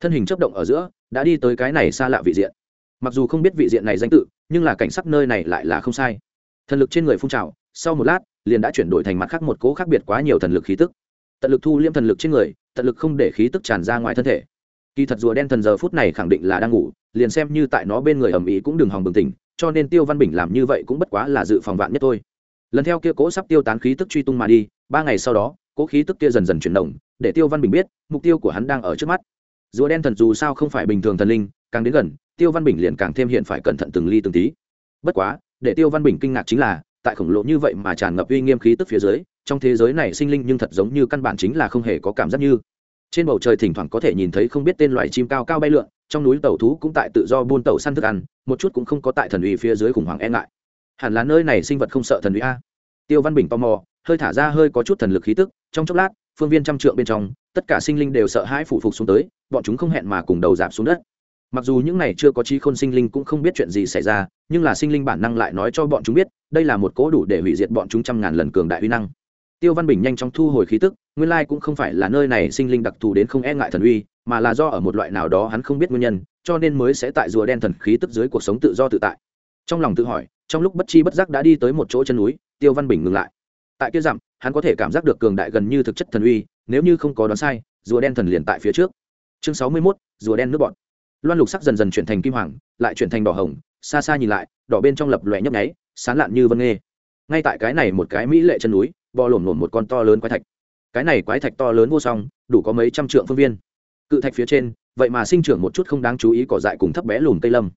thân hình chấp động ở giữa, đã đi tới cái này xa lạ vị diện. Mặc dù không biết vị diện này danh tự, nhưng là cảnh sắc nơi này lại là không sai. Thần lực trên người phun trào, sau một lát, liền đã chuyển đổi thành mặt khác một cố khác biệt quá nhiều thần lực khí tức. Tận lực thu liêm thần lực trên người, tận lực không để khí tức tràn ra ngoài thân thể. Kỳ thật rùa đen thần giờ phút này khẳng định là đang ngủ, liền xem như tại nó bên người ầm ĩ cũng đừng hòng bừng tỉnh, cho nên tiêu văn bình làm như vậy cũng bất quá là dự phòng vạn nhất thôi. Lần theo kia cố sắp tiêu tán khí tức truy tung mà đi, ba ngày sau đó, cố khí tức kia dần dần chuyển động, để tiêu văn bình biết, mục tiêu của hắn đang ở trước mắt rùa đen thần dù sao không phải bình thường thần linh, càng đến gần, tiêu văn bình liền càng thêm hiện phải cẩn thận từng ly từng tí. Bất quá, để tiêu văn bình kinh ngạc chính là, tại khổng lồ như vậy mà tràn ngập uy nghiêm khí tức phía dưới, trong thế giới này sinh linh nhưng thật giống như căn bản chính là không hề có cảm giác như. Trên bầu trời thỉnh thoảng có thể nhìn thấy không biết tên loài chim cao cao bay lượn, trong núi tàu thú cũng tại tự do buôn tàu săn thức ăn, một chút cũng không có tại thần uy phía dưới khủng hoảng e ngại. Hẳn là nơi này sinh vật không sợ thần uy a. Tiêu văn bình tò mò, hơi thả ra hơi có chút thần lực khí tức, trong chốc lát, phương viên trăm trượng bên trong, tất cả sinh linh đều sợ hãi phụ phục xuống tới bọn chúng không hẹn mà cùng đầu giảm xuống đất. Mặc dù những này chưa có trí khôn sinh linh cũng không biết chuyện gì xảy ra, nhưng là sinh linh bản năng lại nói cho bọn chúng biết, đây là một cố đủ để hủy diệt bọn chúng trăm ngàn lần cường đại uy năng. Tiêu văn bình nhanh chóng thu hồi khí tức, nguyên lai cũng không phải là nơi này sinh linh đặc thù đến không e ngại thần uy, mà là do ở một loại nào đó hắn không biết nguyên nhân, cho nên mới sẽ tại rùa đen thần khí tức dưới cuộc sống tự do tự tại. Trong lòng tự hỏi, trong lúc bất chi bất giác đã đi tới một chỗ chân núi, tiêu văn bình ngừng lại. Tại kia dặm, hắn có thể cảm giác được cường đại gần như thực chất thần uy, nếu như không có đoán sai, rùa đen thần liền tại phía trước chương sáu mươi mốt, rùa đen nước bọn loan lục sắc dần dần chuyển thành kim hoàng, lại chuyển thành đỏ hồng, xa xa nhìn lại, đỏ bên trong lập lòe nhấp nháy, sán lạn như vân nghê ngay tại cái này một cái mỹ lệ chân núi, bò lổm lổm một con to lớn quái thạch. Cái này quái thạch to lớn vô song, đủ có mấy trăm trượng phương viên. Cự thạch phía trên, vậy mà sinh trưởng một chút không đáng chú ý cỏ dại cùng thấp bé lùm cây lâm.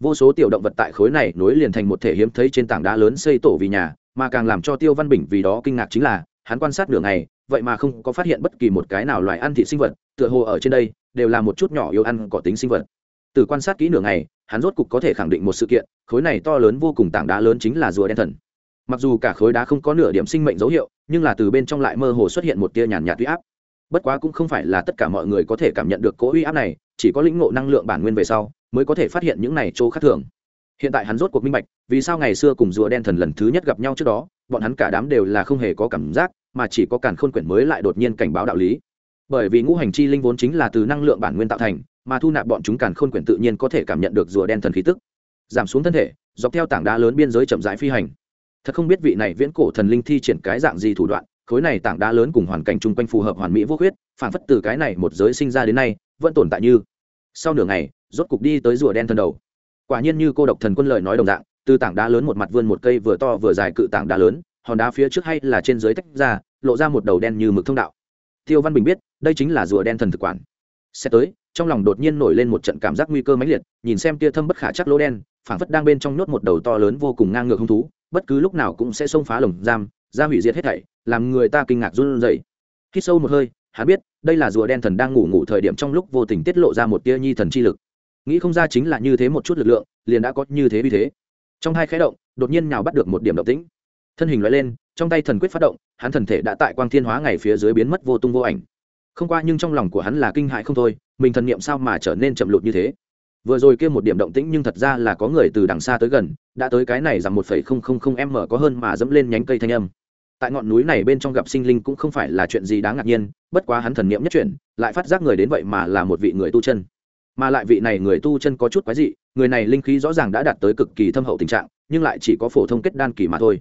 Vô số tiểu động vật tại khối này nối liền thành một thể hiếm thấy trên tảng đá lớn xây tổ vì nhà, mà càng làm cho tiêu văn bình vì đó kinh ngạc chính là, hắn quan sát nửa ngày, vậy mà không có phát hiện bất kỳ một cái nào loài ăn thị sinh vật, tựa hồ ở trên đây đều là một chút nhỏ yêu ăn cỏ tính sinh vật. Từ quan sát kỹ nửa ngày, hắn rốt cục có thể khẳng định một sự kiện, khối này to lớn vô cùng tảng đá lớn chính là rùa đen thần. Mặc dù cả khối đá không có nửa điểm sinh mệnh dấu hiệu, nhưng là từ bên trong lại mơ hồ xuất hiện một tia nhàn nhạt uy áp. Bất quá cũng không phải là tất cả mọi người có thể cảm nhận được cỗ uy áp này, chỉ có lĩnh ngộ năng lượng bản nguyên về sau, mới có thể phát hiện những này chỗ khác thường. Hiện tại hắn rốt cuộc minh bạch, vì sao ngày xưa cùng rùa đen thần lần thứ nhất gặp nhau trước đó, bọn hắn cả đám đều là không hề có cảm giác, mà chỉ có càn khôn quyển mới lại đột nhiên cảnh báo đạo lý bởi vì ngũ hành chi linh vốn chính là từ năng lượng bản nguyên tạo thành, mà thu nạp bọn chúng càn khôn quyển tự nhiên có thể cảm nhận được rùa đen thần khí tức. Giảm xuống thân thể, dọc theo tảng đá lớn biên giới chậm rãi phi hành. Thật không biết vị này viễn cổ thần linh thi triển cái dạng gì thủ đoạn, khối này tảng đá lớn cùng hoàn cảnh chung quanh phù hợp hoàn mỹ vô khuyết, phản phất từ cái này một giới sinh ra đến nay, vẫn tồn tại như. Sau nửa ngày, rốt cục đi tới rùa đen thần đầu. Quả nhiên như cô độc thần quân lời nói đồng dạng, từ tảng đá lớn một mặt vươn một cây vừa to vừa dài cự tảng đá lớn, hòn đá phía trước hay là trên dưới tách ra, lộ ra một đầu đen như mực thông đạo. Tiêu văn bình biết đây chính là rùa đen thần thực quản. Sẽ tới, trong lòng đột nhiên nổi lên một trận cảm giác nguy cơ mãnh liệt, nhìn xem tia thâm bất khả chắc lỗ đen, phảng phất đang bên trong nhốt một đầu to lớn vô cùng ngang ngược hung thú, bất cứ lúc nào cũng sẽ xông phá lồng giam, ra hủy diệt hết thảy, làm người ta kinh ngạc run rẩy. Khi sâu một hơi, hắn biết, đây là rùa đen thần đang ngủ ngủ thời điểm trong lúc vô tình tiết lộ ra một tia nhi thần chi lực. Nghĩ không ra chính là như thế một chút lực lượng, liền đã có như thế vì thế. Trong hai khẽ động, đột nhiên nào bắt được một điểm động tĩnh. Thân hình loại lên, trong tay thần quyết phát động, hắn thần thể đã tại quang thiên hóa ngày phía dưới biến mất vô tung vô ảnh không qua nhưng trong lòng của hắn là kinh hại không thôi, mình thần niệm sao mà trở nên chậm lụt như thế? Vừa rồi kia một điểm động tĩnh nhưng thật ra là có người từ đằng xa tới gần, đã tới cái này rằng một phẩy không không không m có hơn mà dẫm lên nhánh cây thanh âm. Tại ngọn núi này bên trong gặp sinh linh cũng không phải là chuyện gì đáng ngạc nhiên, bất quá hắn thần niệm nhất chuyển, lại phát giác người đến vậy mà là một vị người tu chân. Mà lại vị này người tu chân có chút quái dị, người này linh khí rõ ràng đã đạt tới cực kỳ thâm hậu tình trạng, nhưng lại chỉ có phổ thông kết đan kỳ mà thôi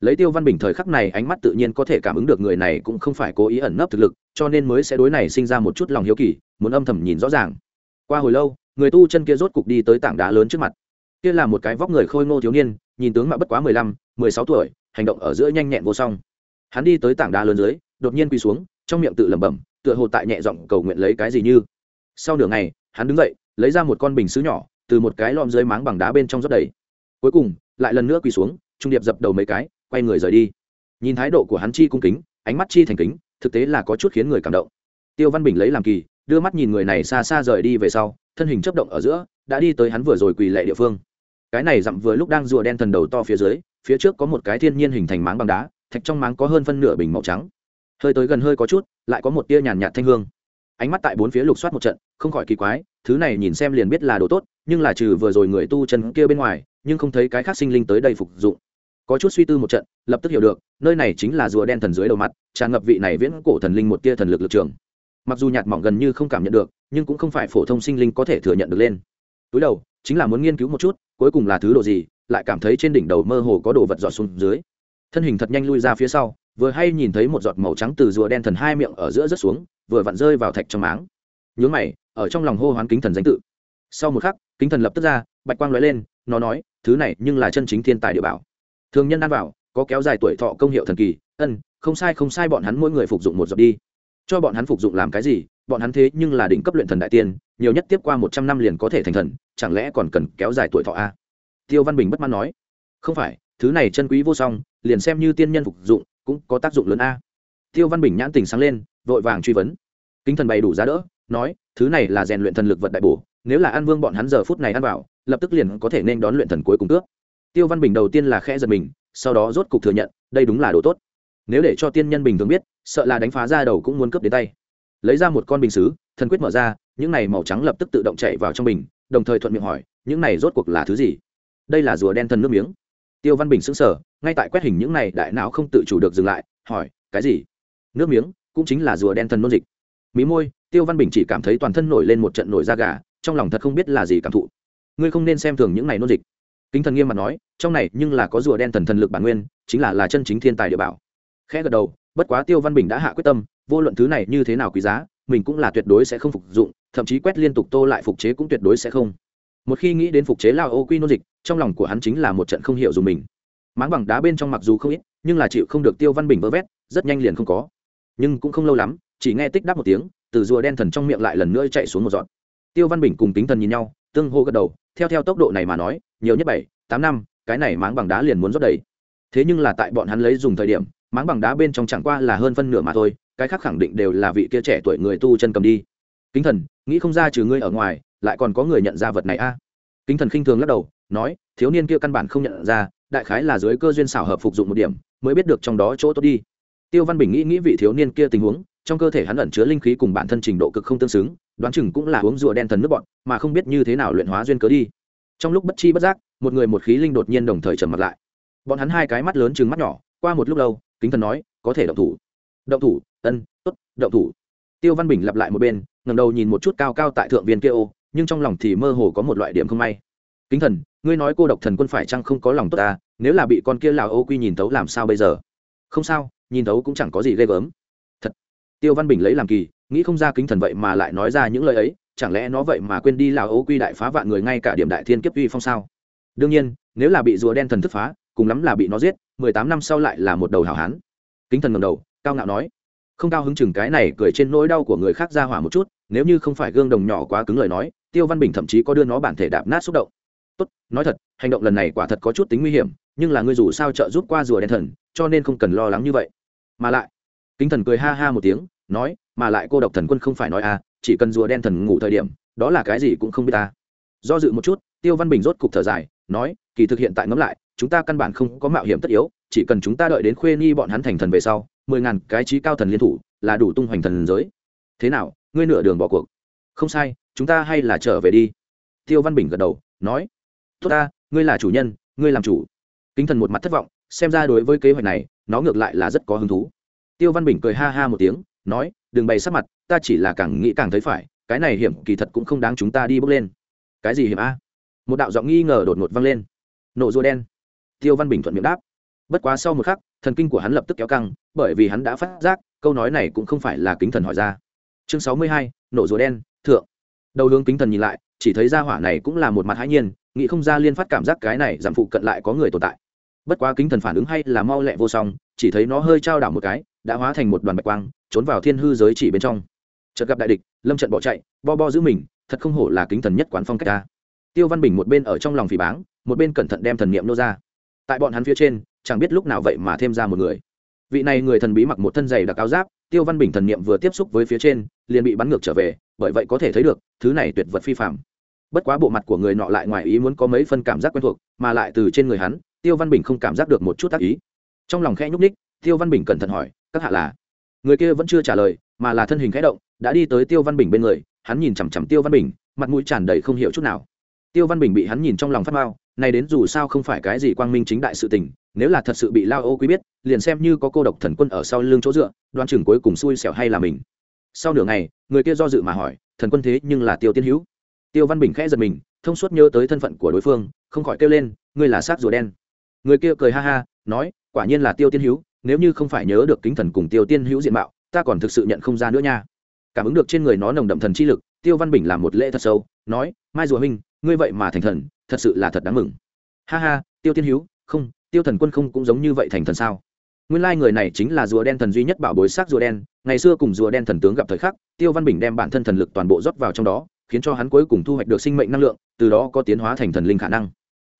lấy tiêu văn bình thời khắc này ánh mắt tự nhiên có thể cảm ứng được người này cũng không phải cố ý ẩn nấp thực lực, cho nên mới sẽ đối này sinh ra một chút lòng hiếu kỳ, muốn âm thầm nhìn rõ ràng. Qua hồi lâu, người tu chân kia rốt cục đi tới tảng đá lớn trước mặt. Kia là một cái vóc người khôi ngô thiếu niên, nhìn tướng mạo bất quá mười lăm, mười sáu tuổi, hành động ở giữa nhanh nhẹn vô song. Hắn đi tới tảng đá lớn dưới, đột nhiên quỳ xuống, trong miệng tự lẩm bẩm, tựa hồ tại nhẹ giọng cầu nguyện lấy cái gì như. Sau nửa ngày, hắn đứng dậy, lấy ra một con bình xứ nhỏ, từ một cái lom dưới máng bằng đá bên trong rót đầy. Cuối cùng, lại lần nữa quỳ xuống, trung điệp dập đầu mấy cái quay người rời đi. Nhìn thái độ của hắn chi cung kính, ánh mắt chi thành kính, thực tế là có chút khiến người cảm động. Tiêu văn bình lấy làm kỳ, đưa mắt nhìn người này xa xa rời đi về sau, thân hình chấp động ở giữa, đã đi tới hắn vừa rồi quỳ lệ địa phương. Cái này dặm vừa lúc đang rùa đen thần đầu to phía dưới, phía trước có một cái thiên nhiên hình thành máng bằng đá, thạch trong máng có hơn phân nửa bình màu trắng. Hơi tới gần hơi có chút, lại có một tia nhàn nhạt thanh hương. Ánh mắt tại bốn phía lục soát một trận, không khỏi kỳ quái, thứ này nhìn xem liền biết là đồ tốt, nhưng là trừ vừa rồi người tu chân kia bên ngoài, nhưng không thấy cái khác sinh linh tới đây phục dụng có chút suy tư một trận, lập tức hiểu được, nơi này chính là rùa đen thần dưới đầu mặt, tràn ngập vị này viễn cổ thần linh một tia thần lực lực trường. Mặc dù nhạt mỏng gần như không cảm nhận được, nhưng cũng không phải phổ thông sinh linh có thể thừa nhận được lên. Túi đầu, chính là muốn nghiên cứu một chút, cuối cùng là thứ đồ gì, lại cảm thấy trên đỉnh đầu mơ hồ có đồ vật giọt xuống dưới. Thân hình thật nhanh lui ra phía sau, vừa hay nhìn thấy một giọt màu trắng từ rùa đen thần hai miệng ở giữa rớt xuống, vừa vặn rơi vào thạch trong máng. Nhướng mày, ở trong lòng hô hoán kính thần danh tự. Sau một khắc, kính thần lập tức ra, bạch quang lóe lên, nó nói, thứ này nhưng là chân chính thiên tài địa bảo thường nhân ăn vào, có kéo dài tuổi thọ công hiệu thần kỳ, ân, không sai không sai, bọn hắn mỗi người phục dụng một giọt đi. Cho bọn hắn phục dụng làm cái gì, bọn hắn thế nhưng là đỉnh cấp luyện thần đại tiên, nhiều nhất tiếp qua một trăm năm liền có thể thành thần, chẳng lẽ còn cần kéo dài tuổi thọ a? Tiêu văn bình bất mãn nói. Không phải, thứ này chân quý vô song, liền xem như tiên nhân phục dụng, cũng có tác dụng lớn a. Tiêu văn bình nhãn tình sáng lên, vội vàng truy vấn. Kính thần bày đủ giá đỡ, nói, thứ này là rèn luyện thần lực vật đại bổ, nếu là an vương bọn hắn giờ phút này ăn vào, lập tức liền có thể nên đón luyện thần cuối cùng cướp tiêu văn bình đầu tiên là khẽ giật mình, sau đó rốt cục thừa nhận, đây đúng là đồ tốt. Nếu để cho tiên nhân bình thường biết, sợ là đánh phá ra đầu cũng muốn cướp đến tay. Lấy ra một con bình xứ, thần quyết mở ra, những này màu trắng lập tức tự động chạy vào trong bình, đồng thời thuận miệng hỏi, những này rốt cuộc là thứ gì? Đây là rùa đen thần nước miếng. Tiêu văn bình sững sờ, ngay tại quét hình những này đại não không tự chủ được dừng lại, hỏi, cái gì? Nước miếng, cũng chính là rùa đen thần nôn dịch. Mí môi, tiêu văn bình chỉ cảm thấy toàn thân nổi lên một trận nổi da gà, trong lòng thật không biết là gì cảm thụ. Ngươi không nên xem thường những này nôn dịch kính thần nghiêm mặt nói, trong này nhưng là có rùa đen thần thần lực bản nguyên, chính là là chân chính thiên tài địa bảo. Khẽ gật đầu, bất quá tiêu văn bình đã hạ quyết tâm, vô luận thứ này như thế nào quý giá, mình cũng là tuyệt đối sẽ không phục dụng, thậm chí quét liên tục tô lại phục chế cũng tuyệt đối sẽ không. Một khi nghĩ đến phục chế lao ô quy nô dịch, trong lòng của hắn chính là một trận không hiểu dùng mình. Máng bằng đá bên trong mặc dù không ít, nhưng là chịu không được tiêu văn bình vơ vét, rất nhanh liền không có. Nhưng cũng không lâu lắm, chỉ nghe tích đáp một tiếng, từ rùa đen thần trong miệng lại lần nữa chạy xuống một giọt. Tiêu văn bình cùng tính thần nhìn nhau, tương hô gật đầu, theo theo tốc độ này mà nói nhiều nhất bảy, tám năm, cái này máng bằng đá liền muốn rót đầy. Thế nhưng là tại bọn hắn lấy dùng thời điểm, máng bằng đá bên trong chẳng qua là hơn phân nửa mà thôi, cái khác khẳng định đều là vị kia trẻ tuổi người tu chân cầm đi. Kính thần, nghĩ không ra trừ ngươi ở ngoài, lại còn có người nhận ra vật này a. Kính thần khinh thường lắc đầu, nói, thiếu niên kia căn bản không nhận ra, đại khái là dưới cơ duyên xảo hợp phục dụng một điểm, mới biết được trong đó chỗ tốt đi. Tiêu văn bình nghĩ nghĩ vị thiếu niên kia tình huống, trong cơ thể hắn ẩn chứa linh khí cùng bản thân trình độ cực không tương xứng, đoán chừng cũng là uống rùa đen thần nước bọn mà không biết như thế nào luyện hóa duyên cớ đi trong lúc bất chi bất giác, một người một khí linh đột nhiên đồng thời trầm mặt lại. Bọn hắn hai cái mắt lớn chừng mắt nhỏ, qua một lúc lâu, kính thần nói, có thể động thủ. Động thủ? Ân t ố t động thủ. Tiêu văn bình lặp lại một bên ngầm đầu nhìn một chút cao cao tại thượng viên kia ô, nhưng trong lòng thì mơ hồ có một loại điểm không may. Kính thần, ngươi nói cô độc thần quân phải chăng không có lòng tốt ta nếu là bị con kia lào ô quy nhìn tấu làm sao bây giờ? Không sao, nhìn tấu cũng chẳng có gì ghê gớm. Thật. Tiêu văn bình lấy làm kỳ nghĩ không ra kính thần vậy mà lại nói ra những lời ấy, chẳng lẽ nó vậy mà quên đi lào ấu quy đại phá vạn người ngay cả điểm đại thiên kiếp uy phong sao? Đương nhiên, nếu là bị rùa đen thần thức phá, cùng lắm là bị nó giết, mười tám năm sau lại là một đầu hảo hán. Kính thần ngầm đầu, cao ngạo nói, không cao hứng chừng cái này cười trên nỗi đau của người khác ra hỏa một chút, nếu như không phải gương đồng nhỏ quá cứng lời nói, tiêu văn bình thậm chí có đưa nó bản thể đạp nát xúc động. Tốt, nói thật, hành động lần này quả thật có chút tính nguy hiểm, nhưng là ngươi dù sao trợ giúp qua rùa đen thần, cho nên không cần lo lắng như vậy. Mà lại, kính thần cười ha ha một tiếng nói, mà lại cô độc thần quân không phải nói à chỉ cần rùa đen thần ngủ thời điểm, đó là cái gì cũng không biết ta. Do dự một chút, tiêu văn bình rốt cục thở dài, nói, kỳ thực hiện tại ngẫm lại, chúng ta căn bản không có mạo hiểm tất yếu, chỉ cần chúng ta đợi đến khuê nhi bọn hắn thành thần về sau, mười ngàn cái trí cao thần liên thủ, là đủ tung hoành thần giới. Thế nào, ngươi nửa đường bỏ cuộc? Không sai, chúng ta hay là trở về đi. Tiêu văn bình gật đầu, nói, tốt ta, ngươi là chủ nhân, ngươi làm chủ. Kính thần một mặt thất vọng, xem ra đối với kế hoạch này, nó ngược lại là rất có hứng thú. Tiêu văn bình cười ha ha một tiếng nói, đừng bày sắc mặt, ta chỉ là càng nghĩ càng thấy phải, cái này hiểm kỳ thật cũng không đáng chúng ta đi bước lên. Cái gì hiểm a? Một đạo giọng nghi ngờ đột ngột vang lên. Nộ rùa đen. Tiêu văn bình thuận miệng đáp. Bất quá sau một khắc, thần kinh của hắn lập tức kéo căng, bởi vì hắn đã phát giác, câu nói này cũng không phải là kính thần hỏi ra. Chương sáu mươi hai, nổ rùa đen, thượng. Đầu hướng kính thần nhìn lại, chỉ thấy ra hỏa này cũng là một mặt hãi nhiên, nghĩ không ra liên phát cảm giác cái này giảm phụ cận lại có người tồn tại. Bất quá kính thần phản ứng hay là mau lẹ vô song, chỉ thấy nó hơi trao đảo một cái đã hóa thành một đoàn bạch quang, trốn vào thiên hư giới chỉ bên trong. Chợt gặp đại địch, lâm trận bỏ chạy, bo bo giữ mình, thật không hổ là kính thần nhất quán phong cách ta. Tiêu văn bình một bên ở trong lòng phỉ báng, một bên cẩn thận đem thần niệm nô ra. Tại bọn hắn phía trên, chẳng biết lúc nào vậy mà thêm ra một người. Vị này người thần bí mặc một thân giày đặc áo giáp, tiêu văn bình thần niệm vừa tiếp xúc với phía trên, liền bị bắn ngược trở về, bởi vậy có thể thấy được, thứ này tuyệt vật phi phạm bất quá bộ mặt của người nọ lại ngoài ý muốn có mấy phân cảm giác quen thuộc, mà lại từ trên người hắn, tiêu văn bình không cảm giác được một chút tác ý. Trong lòng khẽ nhúc ních tiêu văn bình cẩn thận hỏi các hạ là. Người kia vẫn chưa trả lời, mà là thân hình khẽ động, đã đi tới tiêu văn bình bên người, hắn nhìn chằm chằm tiêu văn bình, mặt mũi tràn đầy không hiểu chút nào. Tiêu văn bình bị hắn nhìn trong lòng phát mao này đến dù sao không phải cái gì quang minh chính đại sự tình, nếu là thật sự bị lao ô quý biết, liền xem như có cô độc thần quân ở sau lưng chỗ dựa, đoan chừng cuối cùng xui xẻo hay là mình. Sau nửa ngày, người kia do dự mà hỏi, thần quân thế nhưng là tiêu tiên hữu. Tiêu văn bình khẽ giật mình, thông suốt nhớ tới thân phận của đối phương, không khỏi kêu lên, ngươi là xác rùa đen. Người kia cười ha ha, nói, quả nhiên là tiêu tiên hữu nếu như không phải nhớ được kính thần cùng tiêu tiên hữu diện mạo, ta còn thực sự nhận không ra nữa nha. Cảm ứng được trên người nó nồng đậm thần chi lực, tiêu văn bình làm một lễ thật sâu, nói, mai rùa huynh, ngươi vậy mà thành thần, thật sự là thật đáng mừng. Ha ha, tiêu tiên hữu, không, tiêu thần quân không cũng giống như vậy thành thần sao? Nguyên lai người này chính là rùa đen thần duy nhất bảo bối xác rùa đen, ngày xưa cùng rùa đen thần tướng gặp thời khắc, tiêu văn bình đem bản thân thần lực toàn bộ rót vào trong đó, khiến cho hắn cuối cùng thu hoạch được sinh mệnh năng lượng, từ đó có tiến hóa thành thần linh khả năng.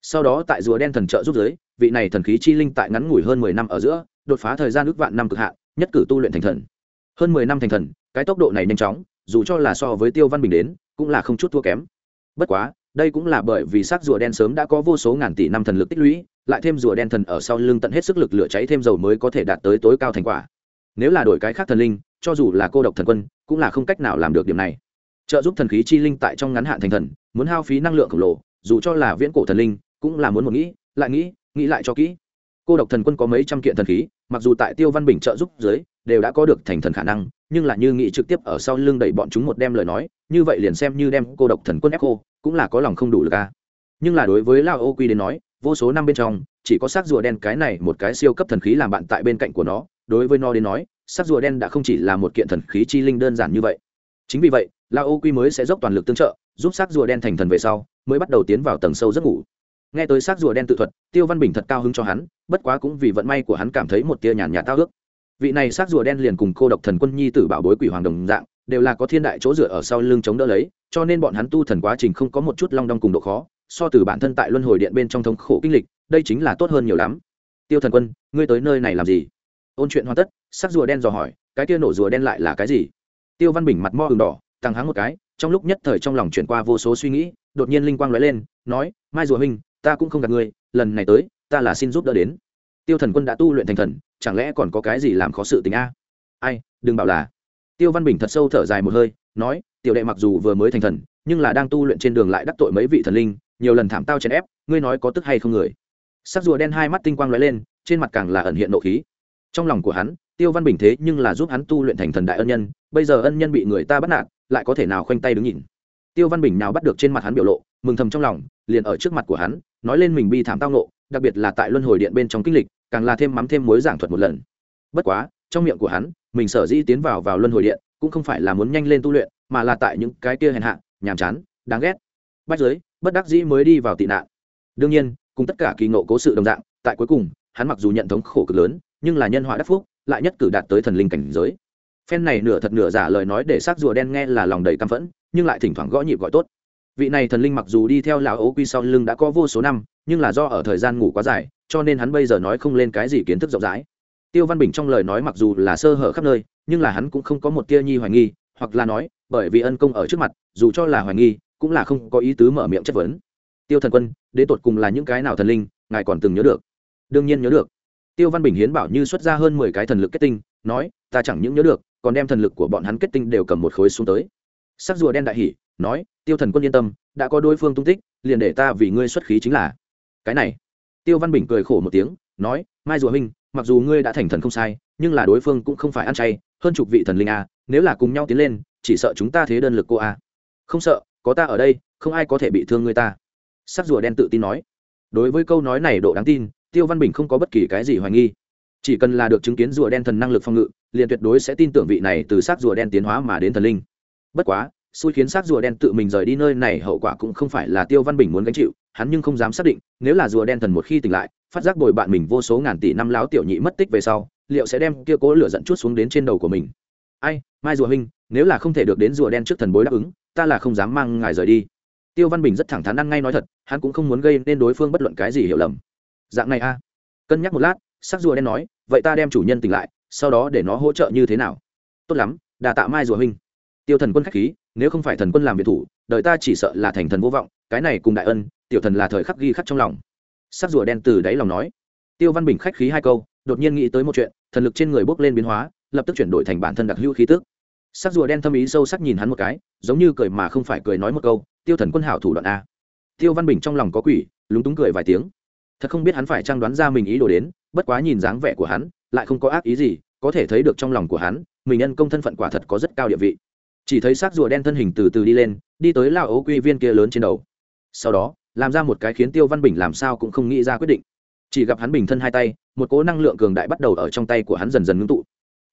Sau đó tại rùa đen thần trợ giúp giới, vị này thần khí chi linh tại ngắn ngủi hơn mười năm ở giữa đột phá thời gian ước vạn năm cực hạn, nhất cử tu luyện thành thần. Hơn mười năm thành thần, cái tốc độ này nhanh chóng, dù cho là so với tiêu văn bình đến, cũng là không chút thua kém. Bất quá, đây cũng là bởi vì xác rùa đen sớm đã có vô số ngàn tỷ năm thần lực tích lũy, lại thêm rùa đen thần ở sau lưng tận hết sức lực lửa cháy thêm dầu mới có thể đạt tới tối cao thành quả. Nếu là đổi cái khác thần linh, cho dù là cô độc thần quân, cũng là không cách nào làm được điểm này. Trợ giúp thần khí chi linh tại trong ngắn hạn thành thần, muốn hao phí năng lượng khổng lồ, dù cho là viễn cổ thần linh, cũng là muốn một nghĩ, lại nghĩ nghĩ lại cho kỹ cô độc thần quân có mấy trăm kiện thần khí, mặc dù tại tiêu văn bình trợ giúp dưới, đều đã có được thành thần khả năng, nhưng là như Nghị trực tiếp ở sau lưng đẩy bọn chúng một đem lời nói, như vậy liền xem như đem cô độc thần quân ép cô, cũng là có lòng không đủ lực ca nhưng là đối với lao ô quy đến nói, vô số năm bên trong, chỉ có xác rùa đen cái này một cái siêu cấp thần khí làm bạn tại bên cạnh của nó, đối với nó đến nói, xác rùa đen đã không chỉ là một kiện thần khí chi linh đơn giản như vậy. Chính vì vậy, lao ô quy mới sẽ dốc toàn lực tương trợ, giúp xác rùa đen thành thần về sau, mới bắt đầu tiến vào tầng sâu giấc ngủ nghe tới xác rùa đen tự thuật, tiêu văn bình thật cao hứng cho hắn, bất quá cũng vì vận may của hắn cảm thấy một tia nhàn nhạt tao ước. Vị này xác rùa đen liền cùng cô độc thần quân nhi tử bảo bối quỷ hoàng đồng dạng, đều là có thiên đại chỗ dựa ở sau lưng chống đỡ lấy, cho nên bọn hắn tu thần quá trình không có một chút long đong cùng độ khó, so từ bản thân tại luân hồi điện bên trong thống khổ kinh lịch, đây chính là tốt hơn nhiều lắm. Tiêu thần quân, ngươi tới nơi này làm gì? Ôn chuyện hoàn tất sắc rùa đen dò hỏi, cái kia nổ rùa đen lại là cái gì? Tiêu văn bình mặt mo hừng đỏ, tăng háng một cái, trong lúc nhất thời trong lòng chuyển qua vô số suy nghĩ, đột nhiên linh quang lóe lên, nói, mai rùa huynh ta cũng không gặp ngươi, lần này tới, ta là xin giúp đỡ đến. Tiêu thần quân đã tu luyện thành thần, chẳng lẽ còn có cái gì làm khó sự tình a? Ai, đừng bảo là. Tiêu văn bình thật sâu thở dài một hơi, nói, tiểu đệ mặc dù vừa mới thành thần, nhưng là đang tu luyện trên đường lại đắc tội mấy vị thần linh, nhiều lần thảm tao chèn ép, ngươi nói có tức hay không người? Sắc rùa đen hai mắt tinh quang lóe lên, trên mặt càng là ẩn hiện nộ khí. Trong lòng của hắn, tiêu văn bình thế nhưng là giúp hắn tu luyện thành thần đại ân nhân, bây giờ ân nhân bị người ta bắt nạt, lại có thể nào khoanh tay đứng nhìn? Tiêu văn bình nào bắt được trên mặt hắn biểu lộ mừng thầm trong lòng, liền ở trước mặt của hắn, nói lên mình bi thảm tao nộ đặc biệt là tại luân hồi điện bên trong kinh lịch, càng là thêm mắm thêm mối giảng thuật một lần. Bất quá, trong miệng của hắn, mình sở dĩ tiến vào vào luân hồi điện, cũng không phải là muốn nhanh lên tu luyện, mà là tại những cái kia hèn hạ, nhàm chán, đáng ghét. Bách giới, bất đắc dĩ mới đi vào tị nạn. Đương nhiên, cùng tất cả kỳ ngộ cố sự đồng dạng, tại cuối cùng, hắn mặc dù nhận thống khổ cực lớn, nhưng là nhân họa đắc phúc, lại nhất cử đạt tới thần linh cảnh giới. Phen này nửa thật nửa giả lời nói để xác rùa đen nghe là lòng đầy căm phẫn, nhưng lại thỉnh thoảng gõ nhịp gọi tốt vị này thần linh mặc dù đi theo lão ố quy sau lưng đã có vô số năm, nhưng là do ở thời gian ngủ quá dài, cho nên hắn bây giờ nói không lên cái gì kiến thức rộng rãi. Tiêu văn bình trong lời nói mặc dù là sơ hở khắp nơi, nhưng là hắn cũng không có một tia nhi hoài nghi, hoặc là nói, bởi vì ân công ở trước mặt, dù cho là hoài nghi, cũng là không có ý tứ mở miệng chất vấn. Tiêu thần quân, đến tột cùng là những cái nào thần linh, ngài còn từng nhớ được? Đương nhiên nhớ được. Tiêu văn bình hiến bảo như xuất ra hơn mười cái thần lực kết tinh, nói, ta chẳng những nhớ được, còn đem thần lực của bọn hắn kết tinh đều cầm một khối xuống tới. Sắc rùa đen đại hỉ nói, tiêu thần quân yên tâm, đã có đối phương tung tích, liền để ta vì ngươi xuất khí chính là. Cái này, tiêu văn bình cười khổ một tiếng, nói, mai rùa huynh, mặc dù ngươi đã thành thần không sai, nhưng là đối phương cũng không phải ăn chay, hơn chục vị thần linh a, nếu là cùng nhau tiến lên, chỉ sợ chúng ta thế đơn lực cô a. Không sợ, có ta ở đây, không ai có thể bị thương ngươi ta. Sắc rùa đen tự tin nói. Đối với câu nói này độ đáng tin, tiêu văn bình không có bất kỳ cái gì hoài nghi. Chỉ cần là được chứng kiến rùa đen thần năng lực phòng ngự, liền tuyệt đối sẽ tin tưởng vị này từ xác rùa đen tiến hóa mà đến thần linh. Bất quá xui khiến xác rùa đen tự mình rời đi nơi này, hậu quả cũng không phải là tiêu văn bình muốn gánh chịu, hắn nhưng không dám xác định, nếu là rùa đen thần một khi tỉnh lại, phát giác bồi bạn mình vô số ngàn tỷ năm láo tiểu nhị mất tích về sau, liệu sẽ đem kia cố lửa dẫn chút xuống đến trên đầu của mình? Ai, mai rùa huynh, nếu là không thể được đến rùa đen trước thần bối đáp ứng, ta là không dám mang ngài rời đi. Tiêu văn bình rất thẳng thắn ăn ngay nói thật, hắn cũng không muốn gây nên đối phương bất luận cái gì hiểu lầm. Dạng này a. Cân nhắc một lát sắc rùa đen nói, vậy ta đem chủ nhân tỉnh lại, sau đó để nó hỗ trợ như thế nào? Tốt lắm, đà tạ mai rùa huynh. Tiêu thần quân khách khí nếu không phải thần quân làm biệt thủ đợi ta chỉ sợ là thành thần vô vọng, cái này cùng đại ân, tiểu thần là thời khắc ghi khắc trong lòng. Sắc rùa đen từ đáy lòng nói. Tiêu văn bình khách khí hai câu, đột nhiên nghĩ tới một chuyện, thần lực trên người bốc lên biến hóa, lập tức chuyển đổi thành bản thân đặc hữu khí tức. Sắc rùa đen thâm ý sâu sắc nhìn hắn một cái, giống như cười mà không phải cười nói một câu, tiêu thần quân hảo thủ đoạn a. Tiêu văn bình trong lòng có quỷ, lúng túng cười vài tiếng. Thật không biết hắn phải trang đoán ra mình ý đồ đến, bất quá nhìn dáng vẻ của hắn, lại không có ác ý gì, có thể thấy được trong lòng của hắn, mình nhân công thân phận quả thật có rất cao địa vị chỉ thấy xác rùa đen thân hình từ từ đi lên, đi tới lao ấu quy viên kia lớn trên đầu. Sau đó, làm ra một cái khiến tiêu văn bình làm sao cũng không nghĩ ra quyết định. Chỉ gặp hắn bình thân hai tay, một cố năng lượng cường đại bắt đầu ở trong tay của hắn dần dần ngưng tụ.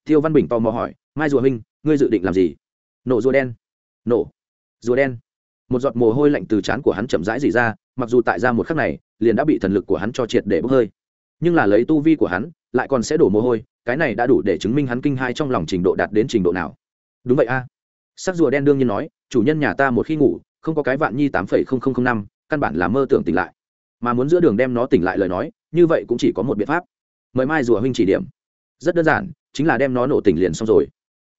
Tiêu văn bình tò mò hỏi, mai rùa huynh, ngươi dự định làm gì? Nổ rùa đen. Nổ rùa đen. Một giọt mồ hôi lạnh từ trán của hắn chậm rãi dỉ ra, mặc dù tại ra một khắc này, liền đã bị thần lực của hắn cho triệt để bốc hơi. Nhưng là lấy tu vi của hắn, lại còn sẽ đổ mồ hôi, cái này đã đủ để chứng minh hắn kinh hai trong lòng trình độ đạt đến trình độ nào. Đúng vậy a sắc rùa đen đương nhiên nói, chủ nhân nhà ta một khi ngủ, không có cái vạn nhi tám phẩy không không không năm, căn bản là mơ tưởng tỉnh lại. Mà muốn giữa đường đem nó tỉnh lại lời nói, như vậy cũng chỉ có một biện pháp. Mời mai rùa huynh chỉ điểm. Rất đơn giản, chính là đem nó nổ tỉnh liền xong rồi.